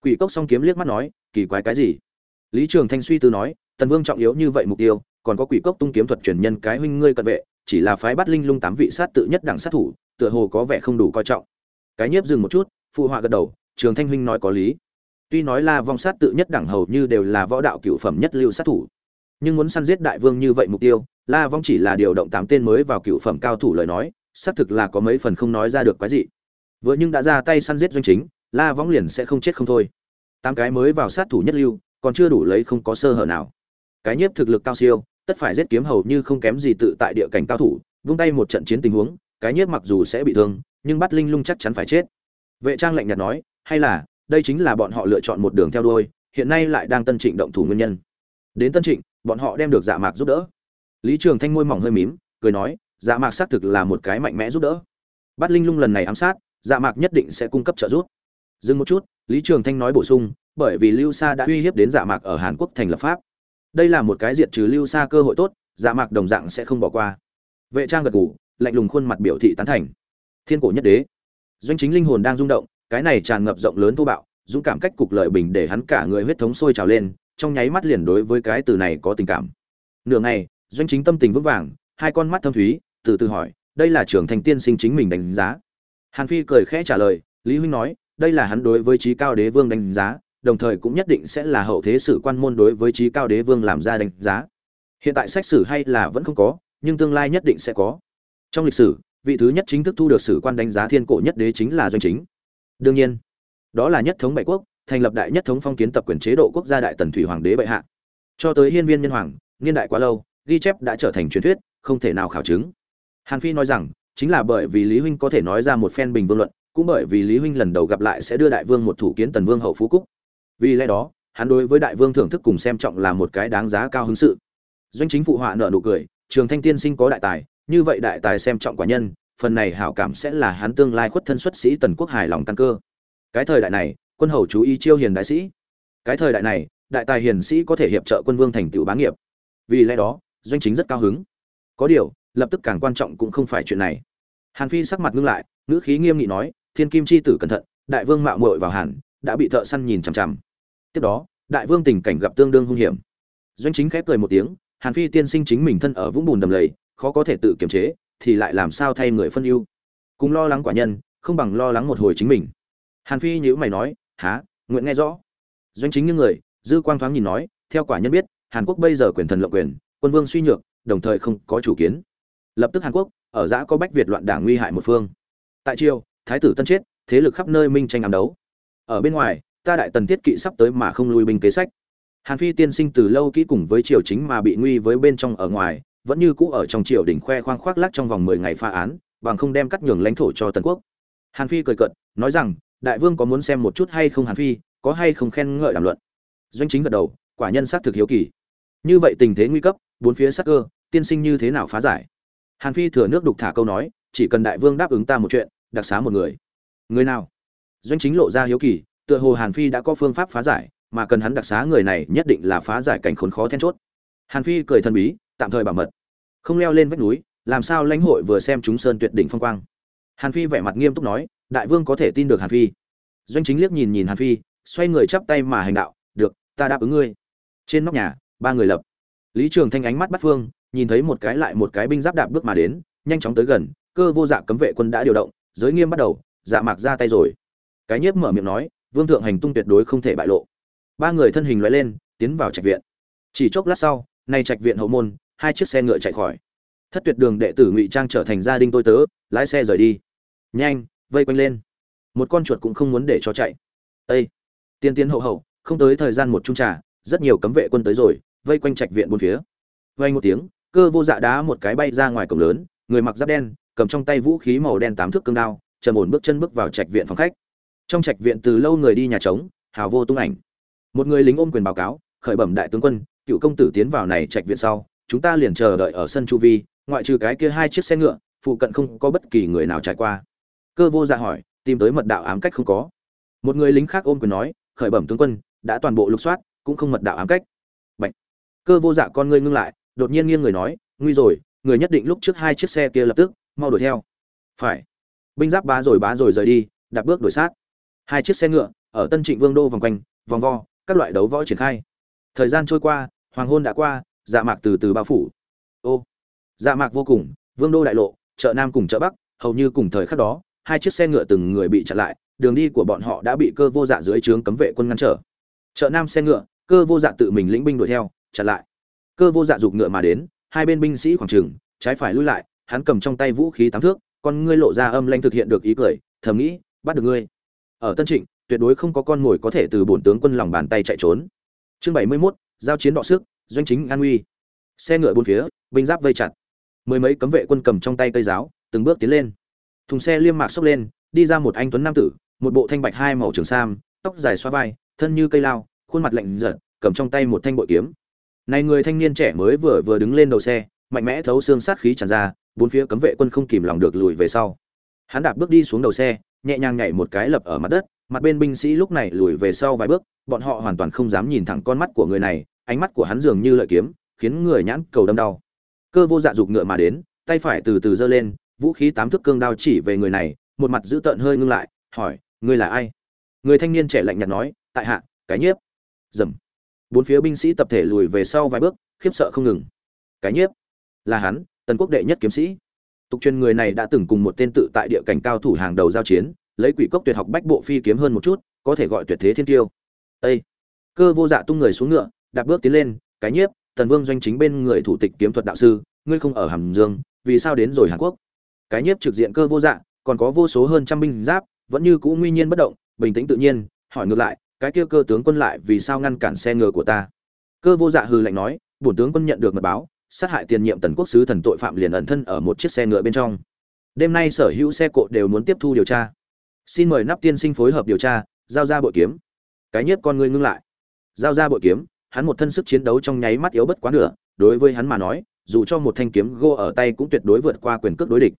Quỷ cốc song kiếm liếc mắt nói, kỳ quái cái gì? Lý trường thanh suy tư nói, tần vương trọng yếu như vậy mục tiêu, còn có quỷ cốc tung kiếm thuật truyền nhân cái huynh ngươi cận vệ, chỉ là phái bắt linh lung tám vị sát tự nhất đẳng sát thủ, tựa hồ có vẻ không đủ coi trọng. Cái nhiếp dừng một chút, phụ họa gật đầu, trường thanh huynh nói có lý. Tuy nói la vong sát tự nhất đẳng hầu như đều là võ đạo cửu phẩm nhất lưu sát thủ nhưng muốn săn giết đại vương như vậy mục tiêu, la vong chỉ là điều động tám tên mới vào cựu phẩm cao thủ lời nói, xác thực là có mấy phần không nói ra được cái gì vừa nhưng đã ra tay săn giết doanh chính, la vong liền sẽ không chết không thôi. Tám cái mới vào sát thủ nhất lưu, còn chưa đủ lấy không có sơ hở nào. Cái nhiếp thực lực cao siêu, tất phải giết kiếm hầu như không kém gì tự tại địa cảnh cao thủ, vung tay một trận chiến tình huống, cái nhiếp mặc dù sẽ bị thương, nhưng bắt linh lung chắc chắn phải chết. Vệ trang lạnh nhạt nói, hay là, đây chính là bọn họ lựa chọn một đường theo đuôi, hiện nay lại đang tân trịnh động thủ nguyên nhân. Đến tân trịnh bọn họ đem được dạ mạc giúp đỡ. Lý trường thanh môi mỏng hơi mím, cười nói dạ mạc xác thực là một cái mạnh mẽ giúp đỡ. Bắt linh lung lần này ám sát dạ mạc nhất định sẽ cung cấp trợ giúp. Dừng một chút, lý trường thanh nói bổ sung, bởi vì lưu sa đã uy hiếp đến dạ mạc ở hàn quốc thành lập pháp. Đây là một cái diệt trừ lưu sa cơ hội tốt dạ mạc đồng dạng sẽ không bỏ qua. Vệ trang gật gù, lạnh lùng khuôn mặt biểu thị tán thành. Thiên cổ nhất đế. Doanh chính linh hồn đang rung động, cái này tràn ngập rộng lớn thô bạo, dũng cảm cách cục lợi bình để hắn cả người huyết thống sôi trào lên trong nháy mắt liền đối với cái từ này có tình cảm. Nửa ngày, doanh chính tâm tình vững vàng, hai con mắt thâm thúy, từ từ hỏi, đây là trưởng thành tiên sinh chính mình đánh giá? Hàn phi cười khẽ trả lời, lý huynh nói, đây là hắn đối với trí cao đế vương đánh giá, đồng thời cũng nhất định sẽ là hậu thế sử quan môn đối với trí cao đế vương làm ra đánh giá. Hiện tại sách sử hay là vẫn không có, nhưng tương lai nhất định sẽ có. Trong lịch sử, vị thứ nhất chính thức thu được sử quan đánh giá thiên cổ nhất đế chính là doanh chính. Đương nhiên, đó là nhất thống bảy quốc thành lập đại nhất thống phong kiến tập quyền chế độ quốc gia đại tần thủy hoàng đế bệ hạ. Cho tới hiên viên nhân hoàng, niên đại quá lâu, ghi chép đã trở thành truyền thuyết, không thể nào khảo chứng. Hàn phi nói rằng, chính là bởi vì lý huynh có thể nói ra một phen bình vương luận, cũng bởi vì lý huynh lần đầu gặp lại sẽ đưa đại vương một thủ kiến tần vương hậu phú cúc. Vì lẽ đó, hắn đối với đại vương thưởng thức cùng xem trọng là một cái đáng giá cao hứng sự. Doanh chính phụ họa nợ nụ cười, trường thanh tiên sinh có đại tài, như vậy đại tài xem trọng quả nhân, phần này hảo cảm sẽ là hắn tương lai khuất thân xuất sĩ tần quốc hài lòng tăng cơ. Cái thời đại này quân hầu chú ý chiêu hiền đại sĩ. Cái thời đại này, đại tài hiền sĩ có thể hiệp trợ quân vương thành tựu bá nghiệp. Vì lẽ đó, doanh chính rất cao hứng. Có điều, lập tức càng quan trọng cũng không phải chuyện này. Hàn phi sắc mặt ngưng lại, ngữ khí nghiêm nghị nói, thiên kim chi tử cẩn thận, đại vương mạo muội vào hàn, đã bị thợ săn nhìn chằm chằm. Tiếp đó, đại vương tình cảnh gặp tương đương hung hiểm. Doanh chính khép cười một tiếng, hàn phi tiên sinh chính mình thân ở vũng bùn đầm lầy, khó có thể tự kiềm chế, thì lại làm sao thay người phân ưu? Cùng lo lắng quả nhân, không bằng lo lắng một hồi chính mình. Hàn phi nhữ mày nói há nguyện nghe rõ. Doanh chính những người, dư quang thoáng nhìn nói, theo quả nhân biết, hàn quốc bây giờ quyền thần lộng quyền, quân vương suy nhược, đồng thời không có chủ kiến. Lập tức hàn quốc, ở giã có bách việt loạn đảng nguy hại một phương. Tại triều, thái tử tân chết, thế lực khắp nơi minh tranh ám đấu. Ở bên ngoài, ta đại tần thiết kỵ sắp tới mà không lui binh kế sách. Hàn phi tiên sinh từ lâu kỹ cùng với triều chính mà bị nguy với bên trong ở ngoài, vẫn như cũ ở trong triều đỉnh khoe khoang khoác lác trong vòng mười ngày pha án, bằng không đem cắt nhường lãnh thổ cho tần quốc. Hàn phi cười cợt, nói rằng đại vương có muốn xem một chút hay không hàn phi, có hay không khen ngợi đàm luận? Doanh chính gật đầu, quả nhân xác thực hiếu kỳ. Như vậy tình thế nguy cấp, bốn phía sắc cơ, tiên sinh như thế nào phá giải? Hàn phi thừa nước đục thả câu nói, chỉ cần đại vương đáp ứng ta một chuyện, đặc xá một người. Người nào? Doanh chính lộ ra hiếu kỳ, tựa hồ hàn phi đã có phương pháp phá giải, mà cần hắn đặc xá người này nhất định là phá giải cảnh khốn khó then chốt. Hàn phi cười thần bí, tạm thời bảo mật. Không leo lên vách núi, làm sao lãnh hội vừa xem chúng sơn tuyệt đỉnh phong quang. Hàn phi vẻ mặt nghiêm túc nói đại vương có thể tin được hàn phi. Doanh chính liếc nhìn nhìn hàn phi, xoay người chắp tay mà hành đạo, được, ta đáp ứng ngươi. Trên nóc nhà, ba người lập. Lý trường thanh ánh mắt bắt phương, nhìn thấy một cái lại một cái binh giáp đạp bước mà đến, nhanh chóng tới gần, cơ vô dạ cấm vệ quân đã điều động, giới nghiêm bắt đầu dạ mạc ra tay rồi. Cái nhiếp mở miệng nói, vương thượng hành tung tuyệt đối không thể bại lộ. Ba người thân hình loại lên, tiến vào trạch viện. Chỉ chốc lát sau, nay trạch viện hậu môn, hai chiếc xe ngựa chạy khỏi. Thất tuyệt đường đệ tử ngụy trang trở thành gia đình tôi tớ, lái xe rời đi. Nhanh vây quanh lên. Một con chuột cũng không muốn để cho chạy. Ây tiên tiến hậu hậu, không tới thời gian một trung trà, rất nhiều cấm vệ quân tới rồi, vây quanh trạch viện bốn phía. Vây một tiếng, cơ vô dạ đá một cái bay ra ngoài cổng lớn, người mặc giáp đen, cầm trong tay vũ khí màu đen tám thước cương đao, trầm ổn bước chân bước vào trạch viện phòng khách. Trong trạch viện từ lâu người đi nhà trống, hào vô tung ảnh. Một người lính ôm quyền báo cáo, khởi bẩm đại tướng quân, cựu công tử tiến vào này trạch viện sau, chúng ta liền chờ đợi ở sân chu vi, ngoại trừ cái kia hai chiếc xe ngựa, phụ cận không có bất kỳ người nào trải qua cơ vô dạ hỏi, tìm tới mật đạo ám cách không có. Một người lính khác ôm quyền nói, khởi bẩm tướng quân, đã toàn bộ lục soát, cũng không mật đạo ám cách. Bạch. cơ vô dạ con ngươi ngưng lại, đột nhiên nghiêng người nói, nguy rồi, người nhất định lúc trước hai chiếc xe kia lập tức, mau đuổi theo. Phải. Binh giáp bá rồi bá rồi rời đi đạp bước đuổi sát. Hai chiếc xe ngựa, ở tân trịnh vương đô vòng quanh, vòng vo, các loại đấu võ triển khai. Thời gian trôi qua, hoàng hôn đã qua dạ mạc từ từ bao phủ. Ô. Dạ mạc vô cùng, vương đô đại lộ, chợ nam cùng chợ bắc, hầu như cùng thời khắc đó hai chiếc xe ngựa từng người bị chặn lại đường đi của bọn họ đã bị cơ vô dạ dưới trướng cấm vệ quân ngăn trở. Chợ nam xe ngựa cơ vô dạ tự mình lĩnh binh đuổi theo chặn lại. Cơ vô dạ giục ngựa mà đến hai bên binh sĩ khoảng trừng trái phải lui lại hắn cầm trong tay vũ khí tám thước con ngươi lộ ra âm lanh thực hiện được ý cười thầm nghĩ bắt được ngươi. Ở tân trịnh tuyệt đối không có con mồi có thể từ bổn tướng quân lòng bàn tay chạy trốn. Chương bảy mươi 71, giao chiến đọ sức doanh chính an uy. Xe ngựa bốn phía binh giáp vây chặt. Mười mấy cấm vệ quân cầm trong tay cây giáo từng bước tiến lên thùng xe liêm mạc xốc lên, đi ra một anh tuấn nam tử, một bộ thanh bạch hai màu trường sam, tóc dài xoa vai, thân như cây lao, khuôn mặt lạnh giật, cầm trong tay một thanh bội kiếm. Này người thanh niên trẻ mới vừa vừa đứng lên đầu xe, mạnh mẽ thấu xương sát khí tràn ra, bốn phía cấm vệ quân không kìm lòng được lùi về sau. Hắn đạp bước đi xuống đầu xe, nhẹ nhàng nhảy một cái lập ở mặt đất, mặt bên binh sĩ lúc này lùi về sau vài bước, bọn họ hoàn toàn không dám nhìn thẳng con mắt của người này, ánh mắt của hắn dường như lợi kiếm, khiến người nhãn cầu đâm đau. Cơ vô dạ dục ngựa mà đến, tay phải từ từ giơ lên vũ khí tám thước cương đao chỉ về người này, một mặt giữ tợn hơi ngưng lại, hỏi, ngươi là ai? Người thanh niên trẻ lạnh nhạt nói, tại hạ, cái nhiếp. Dầm. Bốn phía binh sĩ tập thể lùi về sau vài bước, khiếp sợ không ngừng. Cái nhiếp? Là hắn, tần quốc đệ nhất kiếm sĩ. Tục truyền người này đã từng cùng một tên tự tại địa cảnh cao thủ hàng đầu giao chiến, lấy quỷ cốc tuyệt học bách bộ phi kiếm hơn một chút, có thể gọi tuyệt thế thiên tiêu. Ây cơ vô dạ tung người xuống ngựa, đạp bước tiến lên, cái nhiếp, tần vương doanh chính bên người thủ tịch kiếm thuật đạo sư, ngươi không ở hàm dương, vì sao đến rồi hàn quốc? Cái nhiếp trực diện cơ vô dạ còn có vô số hơn trăm binh giáp, vẫn như cũ nguy nhiên bất động, bình tĩnh tự nhiên, hỏi ngược lại, cái kia cơ tướng quân lại vì sao ngăn cản xe ngựa của ta? Cơ vô dạ hừ lạnh nói, bổn tướng quân nhận được mật báo, sát hại tiền nhiệm tần quốc sứ thần tội phạm liền ẩn thân ở một chiếc xe ngựa bên trong. Đêm nay sở hữu xe cộ đều muốn tiếp thu điều tra. Xin mời nắp tiên sinh phối hợp điều tra, giao ra bội kiếm. Cái nhiếp con ngươi ngưng lại. Giao ra bội kiếm, hắn một thân sức chiến đấu trong nháy mắt yếu bất quá nửa, đối với hắn mà nói, dù cho một thanh kiếm gô ở tay cũng tuyệt đối vượt qua quyền cước đối địch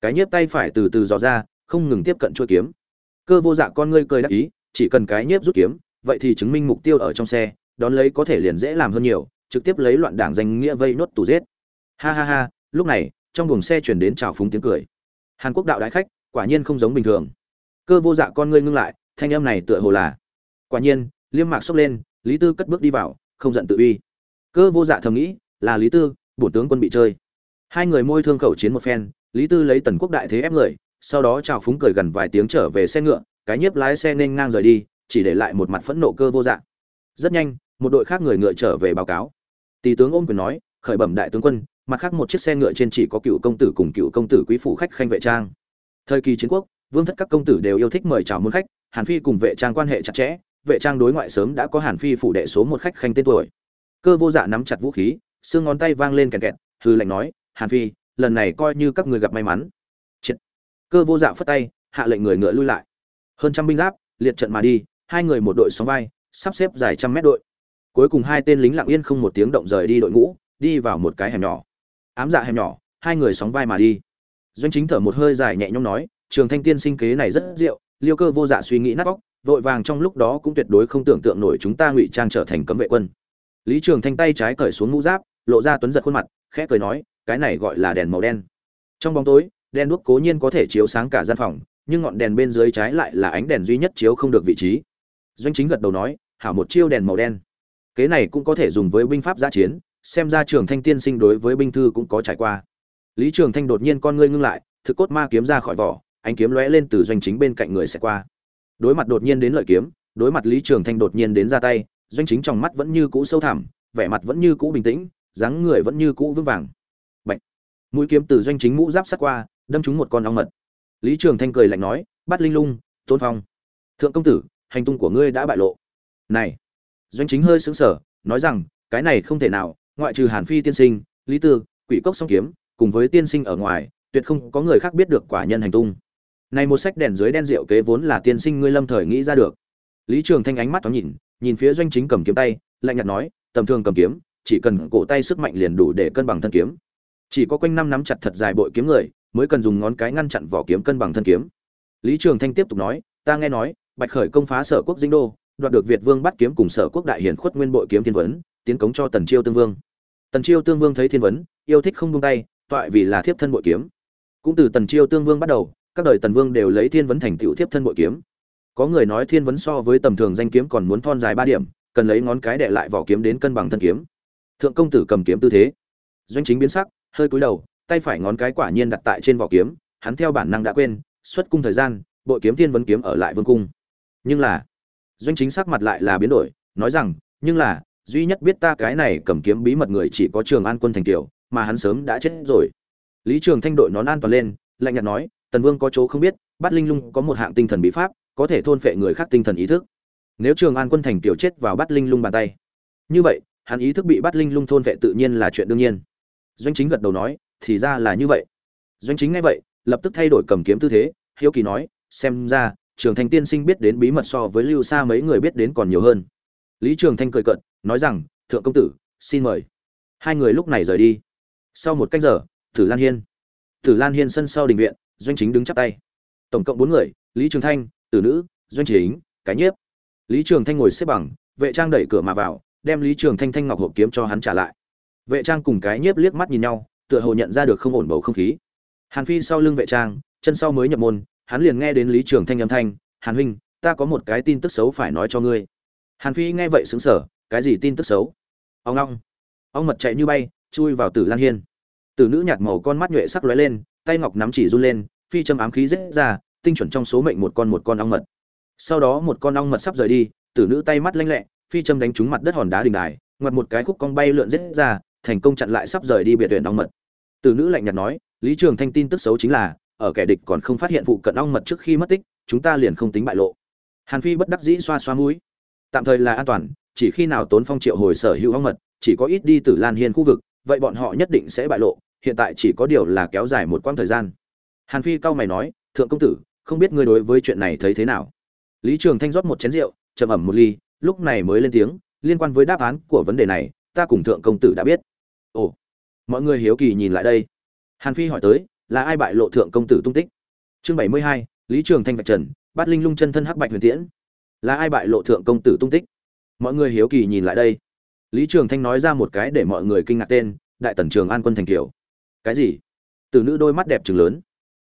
cái nhiếp tay phải từ từ dò ra, không ngừng tiếp cận chuôi kiếm. Cơ vô dạ con ngươi cười đắc ý, chỉ cần cái nhiếp rút kiếm, vậy thì chứng minh mục tiêu ở trong xe, đón lấy có thể liền dễ làm hơn nhiều, trực tiếp lấy loạn đảng danh nghĩa vây nốt tù giết. Ha ha ha, lúc này, trong buồng xe chuyển đến trào phúng tiếng cười. Hàn quốc đạo đại khách, quả nhiên không giống bình thường. Cơ vô dạ con ngươi ngưng lại, thanh âm này tựa hồ là, quả nhiên, liêm mạc xốc lên, lý tư cất bước đi vào, không giận tự uy. Cơ vô dạ thầm nghĩ, là lý tư bổ tướng quân bị chơi. Hai người môi thương khẩu chiến một phen lý tư lấy tần quốc đại thế ép người, sau đó chào phúng cười gần vài tiếng trở về xe ngựa, cái nhiếp lái xe nên ngang rời đi, chỉ để lại một mặt phẫn nộ cơ vô dạng. rất nhanh, một đội khác người ngựa trở về báo cáo. Tỷ tướng ôm quyền nói, khởi bẩm đại tướng quân, mặt khác một chiếc xe ngựa trên chỉ có cựu công tử cùng cựu công tử quý phủ khách khanh vệ trang. Thời kỳ chiến quốc, vương thất các công tử đều yêu thích mời chào muôn khách, hàn phi cùng vệ trang quan hệ chặt chẽ, vệ trang đối ngoại sớm đã có hàn phi phủ đệ số một khách khanh tên tuổi. Cơ vô dạ nắm chặt vũ khí, xương ngón tay vang lên kẹt kẹt, hư lệnh nói, hàn phi lần này coi như các người gặp may mắn. Triệt. cơ vô dạ phất tay, hạ lệnh người ngựa lui lại. Hơn trăm binh giáp, liệt trận mà đi, hai người một đội sóng vai, sắp xếp dài trăm mét đội. Cuối cùng hai tên lính lặng yên không một tiếng động rời đi đội ngũ, đi vào một cái hẻm nhỏ. Ám dạ hẻm nhỏ, hai người sóng vai mà đi. Doanh chính thở một hơi dài nhẹ nhõm nói, trường thanh tiên sinh kế này rất diệu, liêu cơ vô dạ suy nghĩ nát bóc vội vàng trong lúc đó cũng tuyệt đối không tưởng tượng nổi chúng ta ngụy trang trở thành cấm vệ quân. Lý trường thanh tay trái cởi xuống mũ giáp, lộ ra tuấn giật khuôn mặt, khẽ cười nói cái này gọi là đèn màu đen. Trong bóng tối, đèn đuốc cố nhiên có thể chiếu sáng cả gian phòng, nhưng ngọn đèn bên dưới trái lại là ánh đèn duy nhất chiếu không được vị trí. Doanh chính gật đầu nói, hảo một chiêu đèn màu đen. Kế này cũng có thể dùng với binh pháp giã chiến, xem ra trường thanh tiên sinh đối với binh thư cũng có trải qua. Lý trường thanh đột nhiên con ngươi ngưng lại, thực cốt ma kiếm ra khỏi vỏ anh kiếm lóe lên từ doanh chính bên cạnh người sẽ qua. Đối mặt đột nhiên đến lợi kiếm, đối mặt lý trường thanh đột nhiên đến ra tay, doanh chính trong mắt vẫn như cũ sâu thẳm, vẻ mặt vẫn như cũ bình tĩnh, dáng người vẫn như cũ vững vàng mũi kiếm từ doanh chính mũ giáp sát qua, đâm trúng một con ong mật. Lý trường thanh cười lạnh nói bắt linh lung, tôn phong, thượng công tử, hành tung của ngươi đã bại lộ. Này, doanh chính hơi sững sờ, nói rằng, cái này không thể nào, ngoại trừ hàn phi tiên sinh, lý tư, quỷ cốc song kiếm, cùng với tiên sinh ở ngoài, tuyệt không có người khác biết được quả nhân hành tung. Này một sách đèn dưới đen rượu kế vốn là tiên sinh ngươi lâm thời nghĩ ra được. Lý trường thanh ánh mắt thoáng nhìn nhìn phía doanh chính cầm kiếm tay, lạnh nhạt nói, tầm thường cầm kiếm, chỉ cần cổ tay sức mạnh liền đủ để cân bằng thân kiếm chỉ có quanh năm nắm chặt thật dài bội kiếm người, mới cần dùng ngón cái ngăn chặn vỏ kiếm cân bằng thân kiếm. Lý trường thanh tiếp tục nói, ta nghe nói, bạch khởi công phá sở quốc dinh đô, đoạt được việt vương bắt kiếm cùng sở quốc đại hiển khuất nguyên bội kiếm thiên vấn, tiến cống cho tần chiêu tương vương. Tần chiêu tương vương thấy thiên vấn, yêu thích không buông tay, toại vì là thiếp thân bội kiếm. Cũng từ tần chiêu tương vương bắt đầu, các đời tần vương đều lấy thiên vấn thành tựu thiếp thân bội kiếm. Có người nói thiên vấn so với tầm thường danh kiếm còn muốn thon dài ba điểm, cần lấy ngón cái đệ lại vỏ kiếm đến cân bằng thân kiếm. Thượng công tử cầm kiếm tư thế. Doanh chính biến sắc hơi cúi đầu, tay phải ngón cái quả nhiên đặt tại trên vỏ kiếm, hắn theo bản năng đã quên, xuất cung thời gian, bội kiếm thiên vấn kiếm ở lại vương cung. Nhưng là, doanh chính sắc mặt lại là biến đổi, nói rằng, nhưng là, duy nhất biết ta cái này cầm kiếm bí mật người chỉ có trường an quân thành kiều mà hắn sớm đã chết rồi. Lý trường thanh đội nón an toàn lên, lạnh nhạt nói, tần vương có chỗ không biết, bát linh lung có một hạng tinh thần bí pháp, có thể thôn phệ người khác tinh thần ý thức. Nếu trường an quân thành kiều chết vào bát linh lung bàn tay. Như vậy, hắn ý thức bị bát linh lung thôn phệ tự nhiên là chuyện đương nhiên doanh chính gật đầu nói, thì ra là như vậy. Doanh chính nghe vậy, lập tức thay đổi cầm kiếm tư thế, hiếu kỳ nói, xem ra, trường thanh tiên sinh biết đến bí mật so với lưu xa mấy người biết đến còn nhiều hơn. Lý trường thanh cười cận nói rằng, thượng công tử, xin mời. Hai người lúc này rời đi. Sau một cách giờ, tử lan hiên. Tử lan hiên sân sau đình viện, doanh chính đứng chắp tay. Tổng cộng bốn người, lý trường thanh, tử nữ, doanh chính, cái nhiếp. Lý trường thanh ngồi xếp bằng, vệ trang đẩy cửa mà vào, đem lý trường thanh thanh ngọc hộp kiếm cho hắn trả lại vệ trang cùng cái nhiếp liếc mắt nhìn nhau, tựa hồ nhận ra được không ổn bầu không khí. Hàn phi sau lưng vệ trang, chân sau mới nhập môn, hắn liền nghe đến lý trường thanh âm thanh, hàn huynh, ta có một cái tin tức xấu phải nói cho ngươi. Hàn phi nghe vậy xứng sở cái gì tin tức xấu? Ông long ông mật chạy như bay, chui vào tử lan hiên. Tử nữ nhạt màu con mắt nhuệ sắc lóe lên, tay ngọc nắm chỉ run lên, phi châm ám khí rết ra, tinh chuẩn trong số mệnh một con một con ong mật. Sau đó một con ong mật sắp rời đi, tử nữ tay mắt lanh lẹ, phi châm đánh trúng mặt đất hòn đá đình đài, ngoặt một cái khúc cong bay lượn rết ra thành công chặn lại sắp rời đi biệt tuyển ong mật. Từ nữ lạnh nhạt nói, lý trường thanh tin tức xấu chính là, ở kẻ địch còn không phát hiện phụ cận ong mật trước khi mất tích, chúng ta liền không tính bại lộ. Hàn phi bất đắc dĩ xoa xoa mũi. Tạm thời là an toàn, chỉ khi nào tốn phong triệu hồi sở hữu ong mật, chỉ có ít đi từ lan hiên khu vực, vậy bọn họ nhất định sẽ bại lộ, hiện tại chỉ có điều là kéo dài một quãng thời gian. Hàn phi cao mày nói, thượng công tử, không biết ngươi đối với chuyện này thấy thế nào? Lý trường thanh rót một chén rượu, trầm ẩm một ly, lúc này mới lên tiếng, liên quan với đáp án của vấn đề này, ta cùng thượng công tử đã biết ồ, mọi người hiếu kỳ nhìn lại đây. Hàn phi hỏi tới, là ai bại lộ thượng công tử tung tích? Chương bảy mươi hai, lý trường thanh vạch trần, bát linh lung chân thân hắc bạch huyền tiễn. Là ai bại lộ thượng công tử tung tích? Mọi người hiếu kỳ nhìn lại đây. Lý trường thanh nói ra một cái để mọi người kinh ngạc tên, đại tần trường an quân thành kiều. Cái gì? Từ nữ đôi mắt đẹp trừng lớn.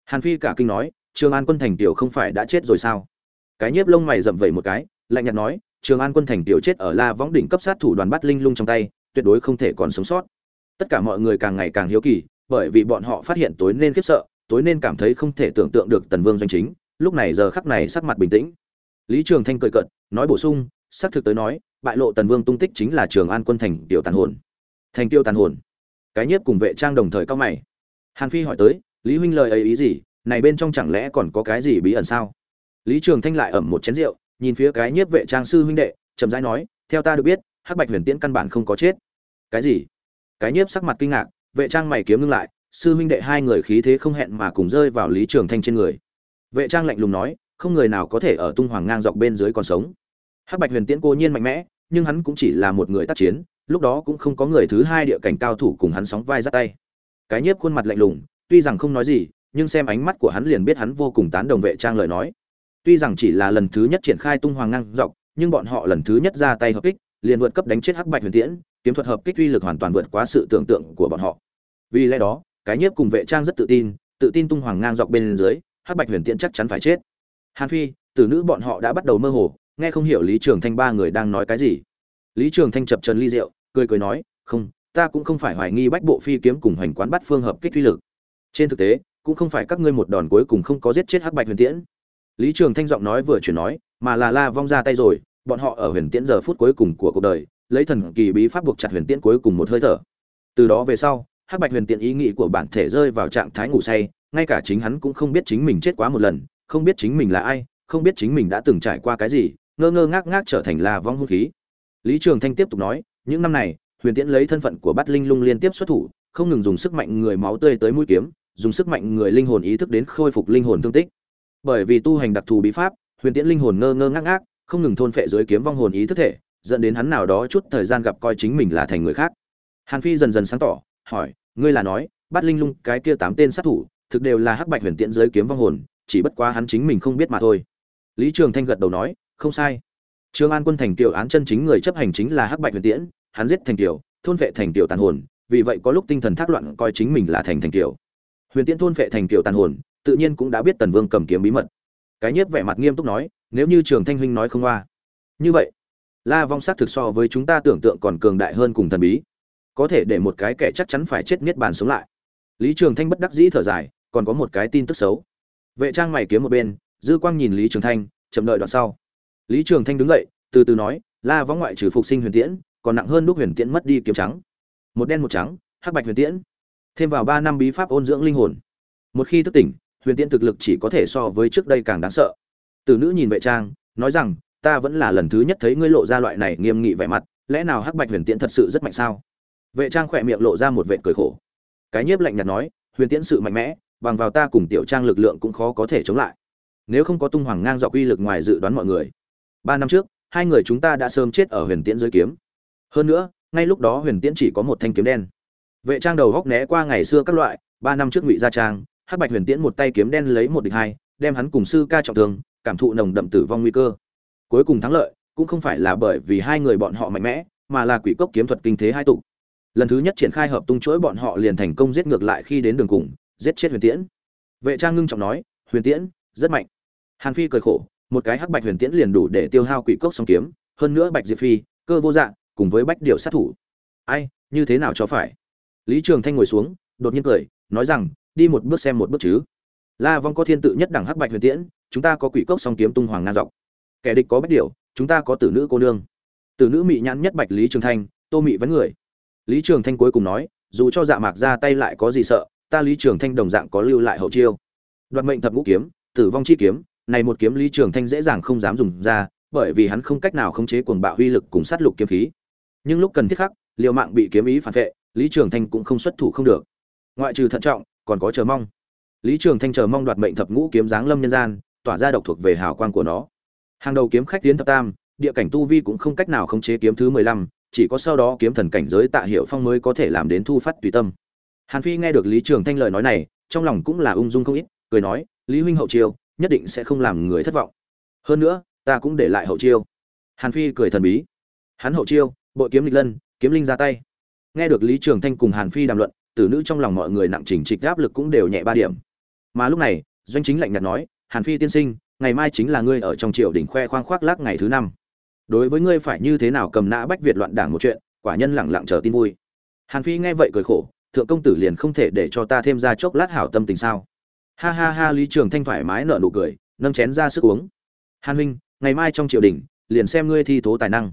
Hàn phi cả kinh nói, trường an quân thành kiều không phải đã chết rồi sao? Cái nhiếp lông mày rậm vẩy một cái, lạnh nhạt nói, trường an quân thành kiều chết ở la võng đỉnh cấp sát thủ đoàn Bát linh lung trong tay, tuyệt đối không thể còn sống sót tất cả mọi người càng ngày càng hiếu kỳ, bởi vì bọn họ phát hiện tối nên khiếp sợ, tối nên cảm thấy không thể tưởng tượng được tần vương doanh chính, lúc này giờ khắc này sắc mặt bình tĩnh. Lý trường thanh cười cận nói bổ sung, xác thực tới nói, bại lộ tần vương tung tích chính là trường an quân thành tiểu tàn hồn. Thành tiêu tàn hồn? Cái nhiếp cùng vệ trang đồng thời cao mày. Hàn phi hỏi tới, lý huynh lời ấy ý gì? Này bên trong chẳng lẽ còn có cái gì bí ẩn sao? Lý trường thanh lại ẩm một chén rượu, nhìn phía cái nhiếp vệ trang sư huynh đệ, chậm rãi nói, theo ta được biết, hắc bạch huyền tiễn căn bản không có chết. Cái gì? Cái nhiếp sắc mặt kinh ngạc, vệ trang mày kiếm ngưng lại, sư huynh đệ hai người khí thế không hẹn mà cùng rơi vào lý trường thanh trên người. Vệ trang lạnh lùng nói, không người nào có thể ở tung hoàng ngang dọc bên dưới còn sống. Hắc bạch huyền tiễn cô nhiên mạnh mẽ, nhưng hắn cũng chỉ là một người tác chiến, lúc đó cũng không có người thứ hai địa cảnh cao thủ cùng hắn sóng vai dắt tay. Cái nhiếp khuôn mặt lạnh lùng, tuy rằng không nói gì, nhưng xem ánh mắt của hắn liền biết hắn vô cùng tán đồng vệ trang lời nói. Tuy rằng chỉ là lần thứ nhất triển khai tung hoàng ngang dọc, nhưng bọn họ lần thứ nhất ra tay hợp kích, liền vượt cấp đánh chết hắc bạch huyền tiễn kiếm thuật hợp kích uy lực hoàn toàn vượt quá sự tưởng tượng của bọn họ. Vì lẽ đó, cái nhiếp cùng vệ trang rất tự tin tự tin tung hoàng ngang dọc bên dưới, hắc bạch huyền tiễn chắc chắn phải chết. Hàn phi, tử nữ bọn họ đã bắt đầu mơ hồ, nghe không hiểu lý trường thanh ba người đang nói cái gì. Lý trường thanh chập trần ly rượu, cười cười nói, không, ta cũng không phải hoài nghi bách bộ phi kiếm cùng hoành quán bắt phương hợp kích uy lực. Trên thực tế, cũng không phải các ngươi một đòn cuối cùng không có giết chết hắc bạch huyền tiễn. Lý trường thanh giọng nói vừa chuyển nói, mà là la vong ra tay rồi, bọn họ ở huyền tiễn giờ phút cuối cùng của cuộc đời lấy thần kỳ bí pháp buộc chặt huyền tiễn cuối cùng một hơi thở. Từ đó về sau, hắc bạch huyền tiễn ý nghĩ của bản thể rơi vào trạng thái ngủ say, ngay cả chính hắn cũng không biết chính mình chết quá một lần, không biết chính mình là ai, không biết chính mình đã từng trải qua cái gì, ngơ ngơ ngác ngác trở thành là vong hung khí. Lý trường thanh tiếp tục nói, những năm này, huyền tiễn lấy thân phận của bát linh lung liên tiếp xuất thủ, không ngừng dùng sức mạnh người máu tươi tới mũi kiếm, dùng sức mạnh người linh hồn ý thức đến khôi phục linh hồn thương tích. Bởi vì tu hành đặc thù bí pháp, huyền tiễn linh hồn ngơ ngơ ngác ngác, không ngừng thôn phệ dưới kiếm vong hồn ý thức thể dẫn đến hắn nào đó chút thời gian gặp coi chính mình là thành người khác hàn phi dần dần sáng tỏ hỏi ngươi là nói bát linh lung cái kia tám tên sát thủ thực đều là hắc bạch huyền tiễn giới kiếm vong hồn chỉ bất quá hắn chính mình không biết mà thôi lý trường thanh gật đầu nói không sai Trương An Quân thành tiểu án chân chính người chấp hành chính là Hắc Bạch Huyền Tiễn, hắn giết thành tiểu, thôn vệ thành tiểu tàn hồn, vì vậy có lúc tinh thần thác loạn coi chính mình là thành thành tiểu. Huyền Tiễn thôn vệ thành tiểu tàn hồn, tự nhiên cũng đã biết Tần Vương cầm kiếm bí mật. Cái nhiếp vẻ mặt nghiêm túc nói, nếu như Trường Thanh huynh nói không qua, như vậy, La Vong sát thực so với chúng ta tưởng tượng còn cường đại hơn cùng thần bí, có thể để một cái kẻ chắc chắn phải chết niết bàn sống lại. Lý Trường Thanh bất đắc dĩ thở dài, còn có một cái tin tức xấu. Vệ Trang mày kiếm một bên, dư quang nhìn Lý Trường Thanh, chậm đợi đoạn sau. Lý trường thanh đứng dậy từ từ nói la vong ngoại trừ phục sinh huyền tiễn còn nặng hơn đúc huyền tiễn mất đi kiếm trắng. Một đen một trắng hắc bạch huyền tiễn. Thêm vào ba năm bí pháp ôn dưỡng linh hồn. Một khi thức tỉnh huyền tiễn thực lực chỉ có thể so với trước đây càng đáng sợ. Từ nữ nhìn vệ trang nói rằng ta vẫn là lần thứ nhất thấy ngươi lộ ra loại này nghiêm nghị vẻ mặt, lẽ nào hắc bạch huyền tiễn thật sự rất mạnh sao? Vệ trang khỏe miệng lộ ra một vệ cười khổ. Cái nhiếp lạnh nhạt nói, huyền tiễn sự mạnh mẽ, bằng vào ta cùng tiểu trang lực lượng cũng khó có thể chống lại. Nếu không có tung hoàng ngang dọc uy lực ngoài dự đoán mọi người. Ba năm trước, hai người chúng ta đã sớm chết ở huyền tiễn dưới kiếm. Hơn nữa, ngay lúc đó huyền tiễn chỉ có một thanh kiếm đen. Vệ trang đầu góc né qua ngày xưa các loại, ba năm trước ngụy gia trang, hắc bạch huyền tiễn một tay kiếm đen lấy một địch hai, đem hắn cùng sư ca trọng thương, cảm thụ nồng đậm tử vong nguy cơ cuối cùng thắng lợi, cũng không phải là bởi vì hai người bọn họ mạnh mẽ, mà là quỷ cốc kiếm thuật kinh thế hai tụ. Lần thứ nhất triển khai hợp tung chuỗi bọn họ liền thành công giết ngược lại khi đến đường cùng, giết chết huyền tiễn. Vệ trang ngưng trọng nói, huyền tiễn, rất mạnh. Hàn phi cười khổ, một cái hắc bạch huyền tiễn liền đủ để tiêu hao quỷ cốc song kiếm, hơn nữa bạch diệp phi, cơ vô dạng cùng với bách điệu sát thủ. Ai, như thế nào cho phải? Lý trường thanh ngồi xuống, đột nhiên cười, nói rằng, đi một bước xem một bước chứ. La vong có thiên tự nhất đẳng hắc bạch huyền tiễn, chúng ta có quỷ cốc song kiếm tung hoàng ngang dọc kẻ địch có bách điệu chúng ta có tử nữ cô nương. Tử nữ mị nhãn nhất bạch lý trường thanh, tô mị vấn người. Lý trường thanh cuối cùng nói, dù cho dạ mạc ra tay lại có gì sợ, ta lý trường thanh đồng dạng có lưu lại hậu chiêu. Đoạt mệnh thập ngũ kiếm, tử vong chi kiếm, này một kiếm lý trường thanh dễ dàng không dám dùng ra, bởi vì hắn không cách nào khống chế cuồng bạo uy lực cùng sát lục kiếm khí. Nhưng lúc cần thiết khắc, liều mạng bị kiếm ý phản vệ, lý trường thanh cũng không xuất thủ không được. Ngoại trừ thận trọng, còn có chờ mong. Lý trường thanh chờ mong đoạt mệnh thập ngũ kiếm giáng lâm nhân gian, tỏa ra độc thuộc về hào quang của nó hàng đầu kiếm khách tiến thập tam, địa cảnh tu vi cũng không cách nào khống chế kiếm thứ mười lăm, chỉ có sau đó kiếm thần cảnh giới tạ hiệu phong mới có thể làm đến thu phát tùy tâm. Hàn phi nghe được lý trường thanh lời nói này, trong lòng cũng là ung dung không ít, cười nói, lý huynh hậu chiêu, nhất định sẽ không làm người thất vọng. Hơn nữa, ta cũng để lại hậu chiêu. Hàn phi cười thần bí. Hắn hậu chiêu, bội kiếm lịch lân, kiếm linh ra tay. Nghe được lý trường thanh cùng hàn phi đàm luận, tử nữ trong lòng mọi người nặng chỉnh trịch áp lực cũng đều nhẹ ba điểm. Mà lúc này, doanh chính lạnh nhạt nói, hàn phi tiên sinh ngày mai chính là ngươi ở trong triều đình khoe khoang khoác lác ngày thứ năm. Đối với ngươi phải như thế nào cầm nã bách việt loạn đảng một chuyện, quả nhân lẳng lặng chờ tin vui. Hàn phi nghe vậy cười khổ, thượng công tử liền không thể để cho ta thêm ra chốc lát hảo tâm tình sao. Ha ha ha, lý trường thanh thoải mái nở nụ cười, nâng chén ra sức uống. Hàn huynh ngày mai trong triều đình, liền xem ngươi thi thố tài năng.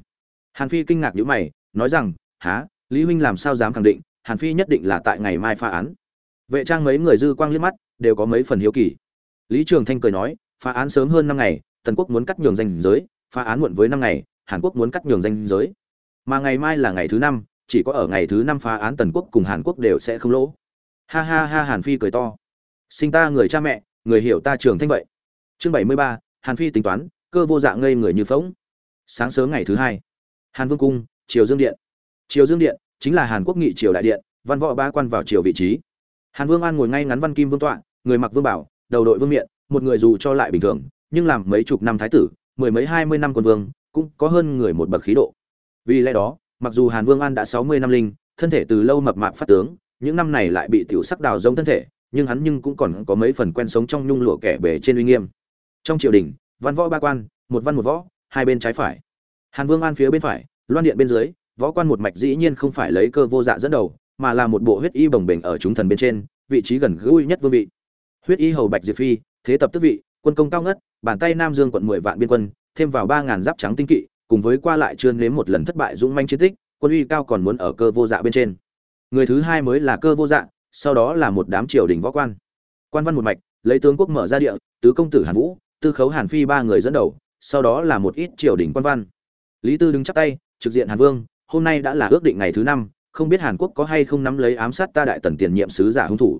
Hàn phi kinh ngạc nhíu mày, nói rằng há lý huynh làm sao dám khẳng định, hàn phi nhất định là tại ngày mai pha án. Vệ trang mấy người dư quang liếc mắt, đều có mấy phần hiếu kỳ. Lý trường thanh cười nói phá án sớm hơn năm ngày, tần quốc muốn cắt nhường danh giới, phá án muộn với năm ngày, hàn quốc muốn cắt nhường danh giới. Mà ngày mai là ngày thứ năm, chỉ có ở ngày thứ năm phá án tần quốc cùng hàn quốc đều sẽ không lỗ. Ha ha ha, hàn phi cười to. Sinh ta người cha mẹ, người hiểu ta trường thanh vậy. Chương bảy mươi ba, hàn phi tính toán, cơ vô dạng ngây người như phóng sáng sớm ngày thứ hai, hàn vương cung, triều dương điện. Triều dương điện chính là hàn quốc nghị triều đại điện, văn võ ba quan vào triều vị trí. Hàn vương an ngồi ngay ngắn văn kim vương tọa, người mặc vương bảo, đầu đội vương miện một người dù cho lại bình thường, nhưng làm mấy chục năm thái tử, mười mấy hai mươi năm quân vương, cũng có hơn người một bậc khí độ. Vì lẽ đó, mặc dù hàn vương an đã sáu mươi năm linh, thân thể từ lâu mập mạp phát tướng, những năm này lại bị tiểu sắc đào giống thân thể, nhưng hắn nhưng cũng còn có mấy phần quen sống trong nhung lụa kẻ bề trên uy nghiêm. Trong triều đình, văn võ ba quan, một văn một võ, hai bên trái phải. Hàn vương an phía bên phải, loan điện bên dưới, võ quan một mạch dĩ nhiên không phải lấy cơ vô dạ dẫn đầu, mà là một bộ huyết y bồng bềnh ở chúng thần bên trên, vị trí gần gũi nhất vương vị. Huyết y hầu bạch diệp phi thế tập tức vị, quân công cao ngất, bàn tay nam dương quận mười vạn biên quân, thêm vào ba ngàn giáp trắng tinh kỵ, cùng với qua lại chưa nếm một lần thất bại dũng manh chiến tích, quân uy cao còn muốn ở cơ vô dạ bên trên. Người thứ hai mới là cơ vô dạ sau đó là một đám triều đình võ quan. Quan văn một mạch, lấy tướng quốc mở ra địa, tứ công tử hàn vũ, tư khấu hàn phi ba người dẫn đầu, sau đó là một ít triều đình quan văn. Lý tư đứng chắp tay, trực diện hàn vương, hôm nay đã là ước định ngày thứ năm, không biết hàn quốc có hay không nắm lấy ám sát ta đại tần tiền nhiệm sứ giả hung thủ.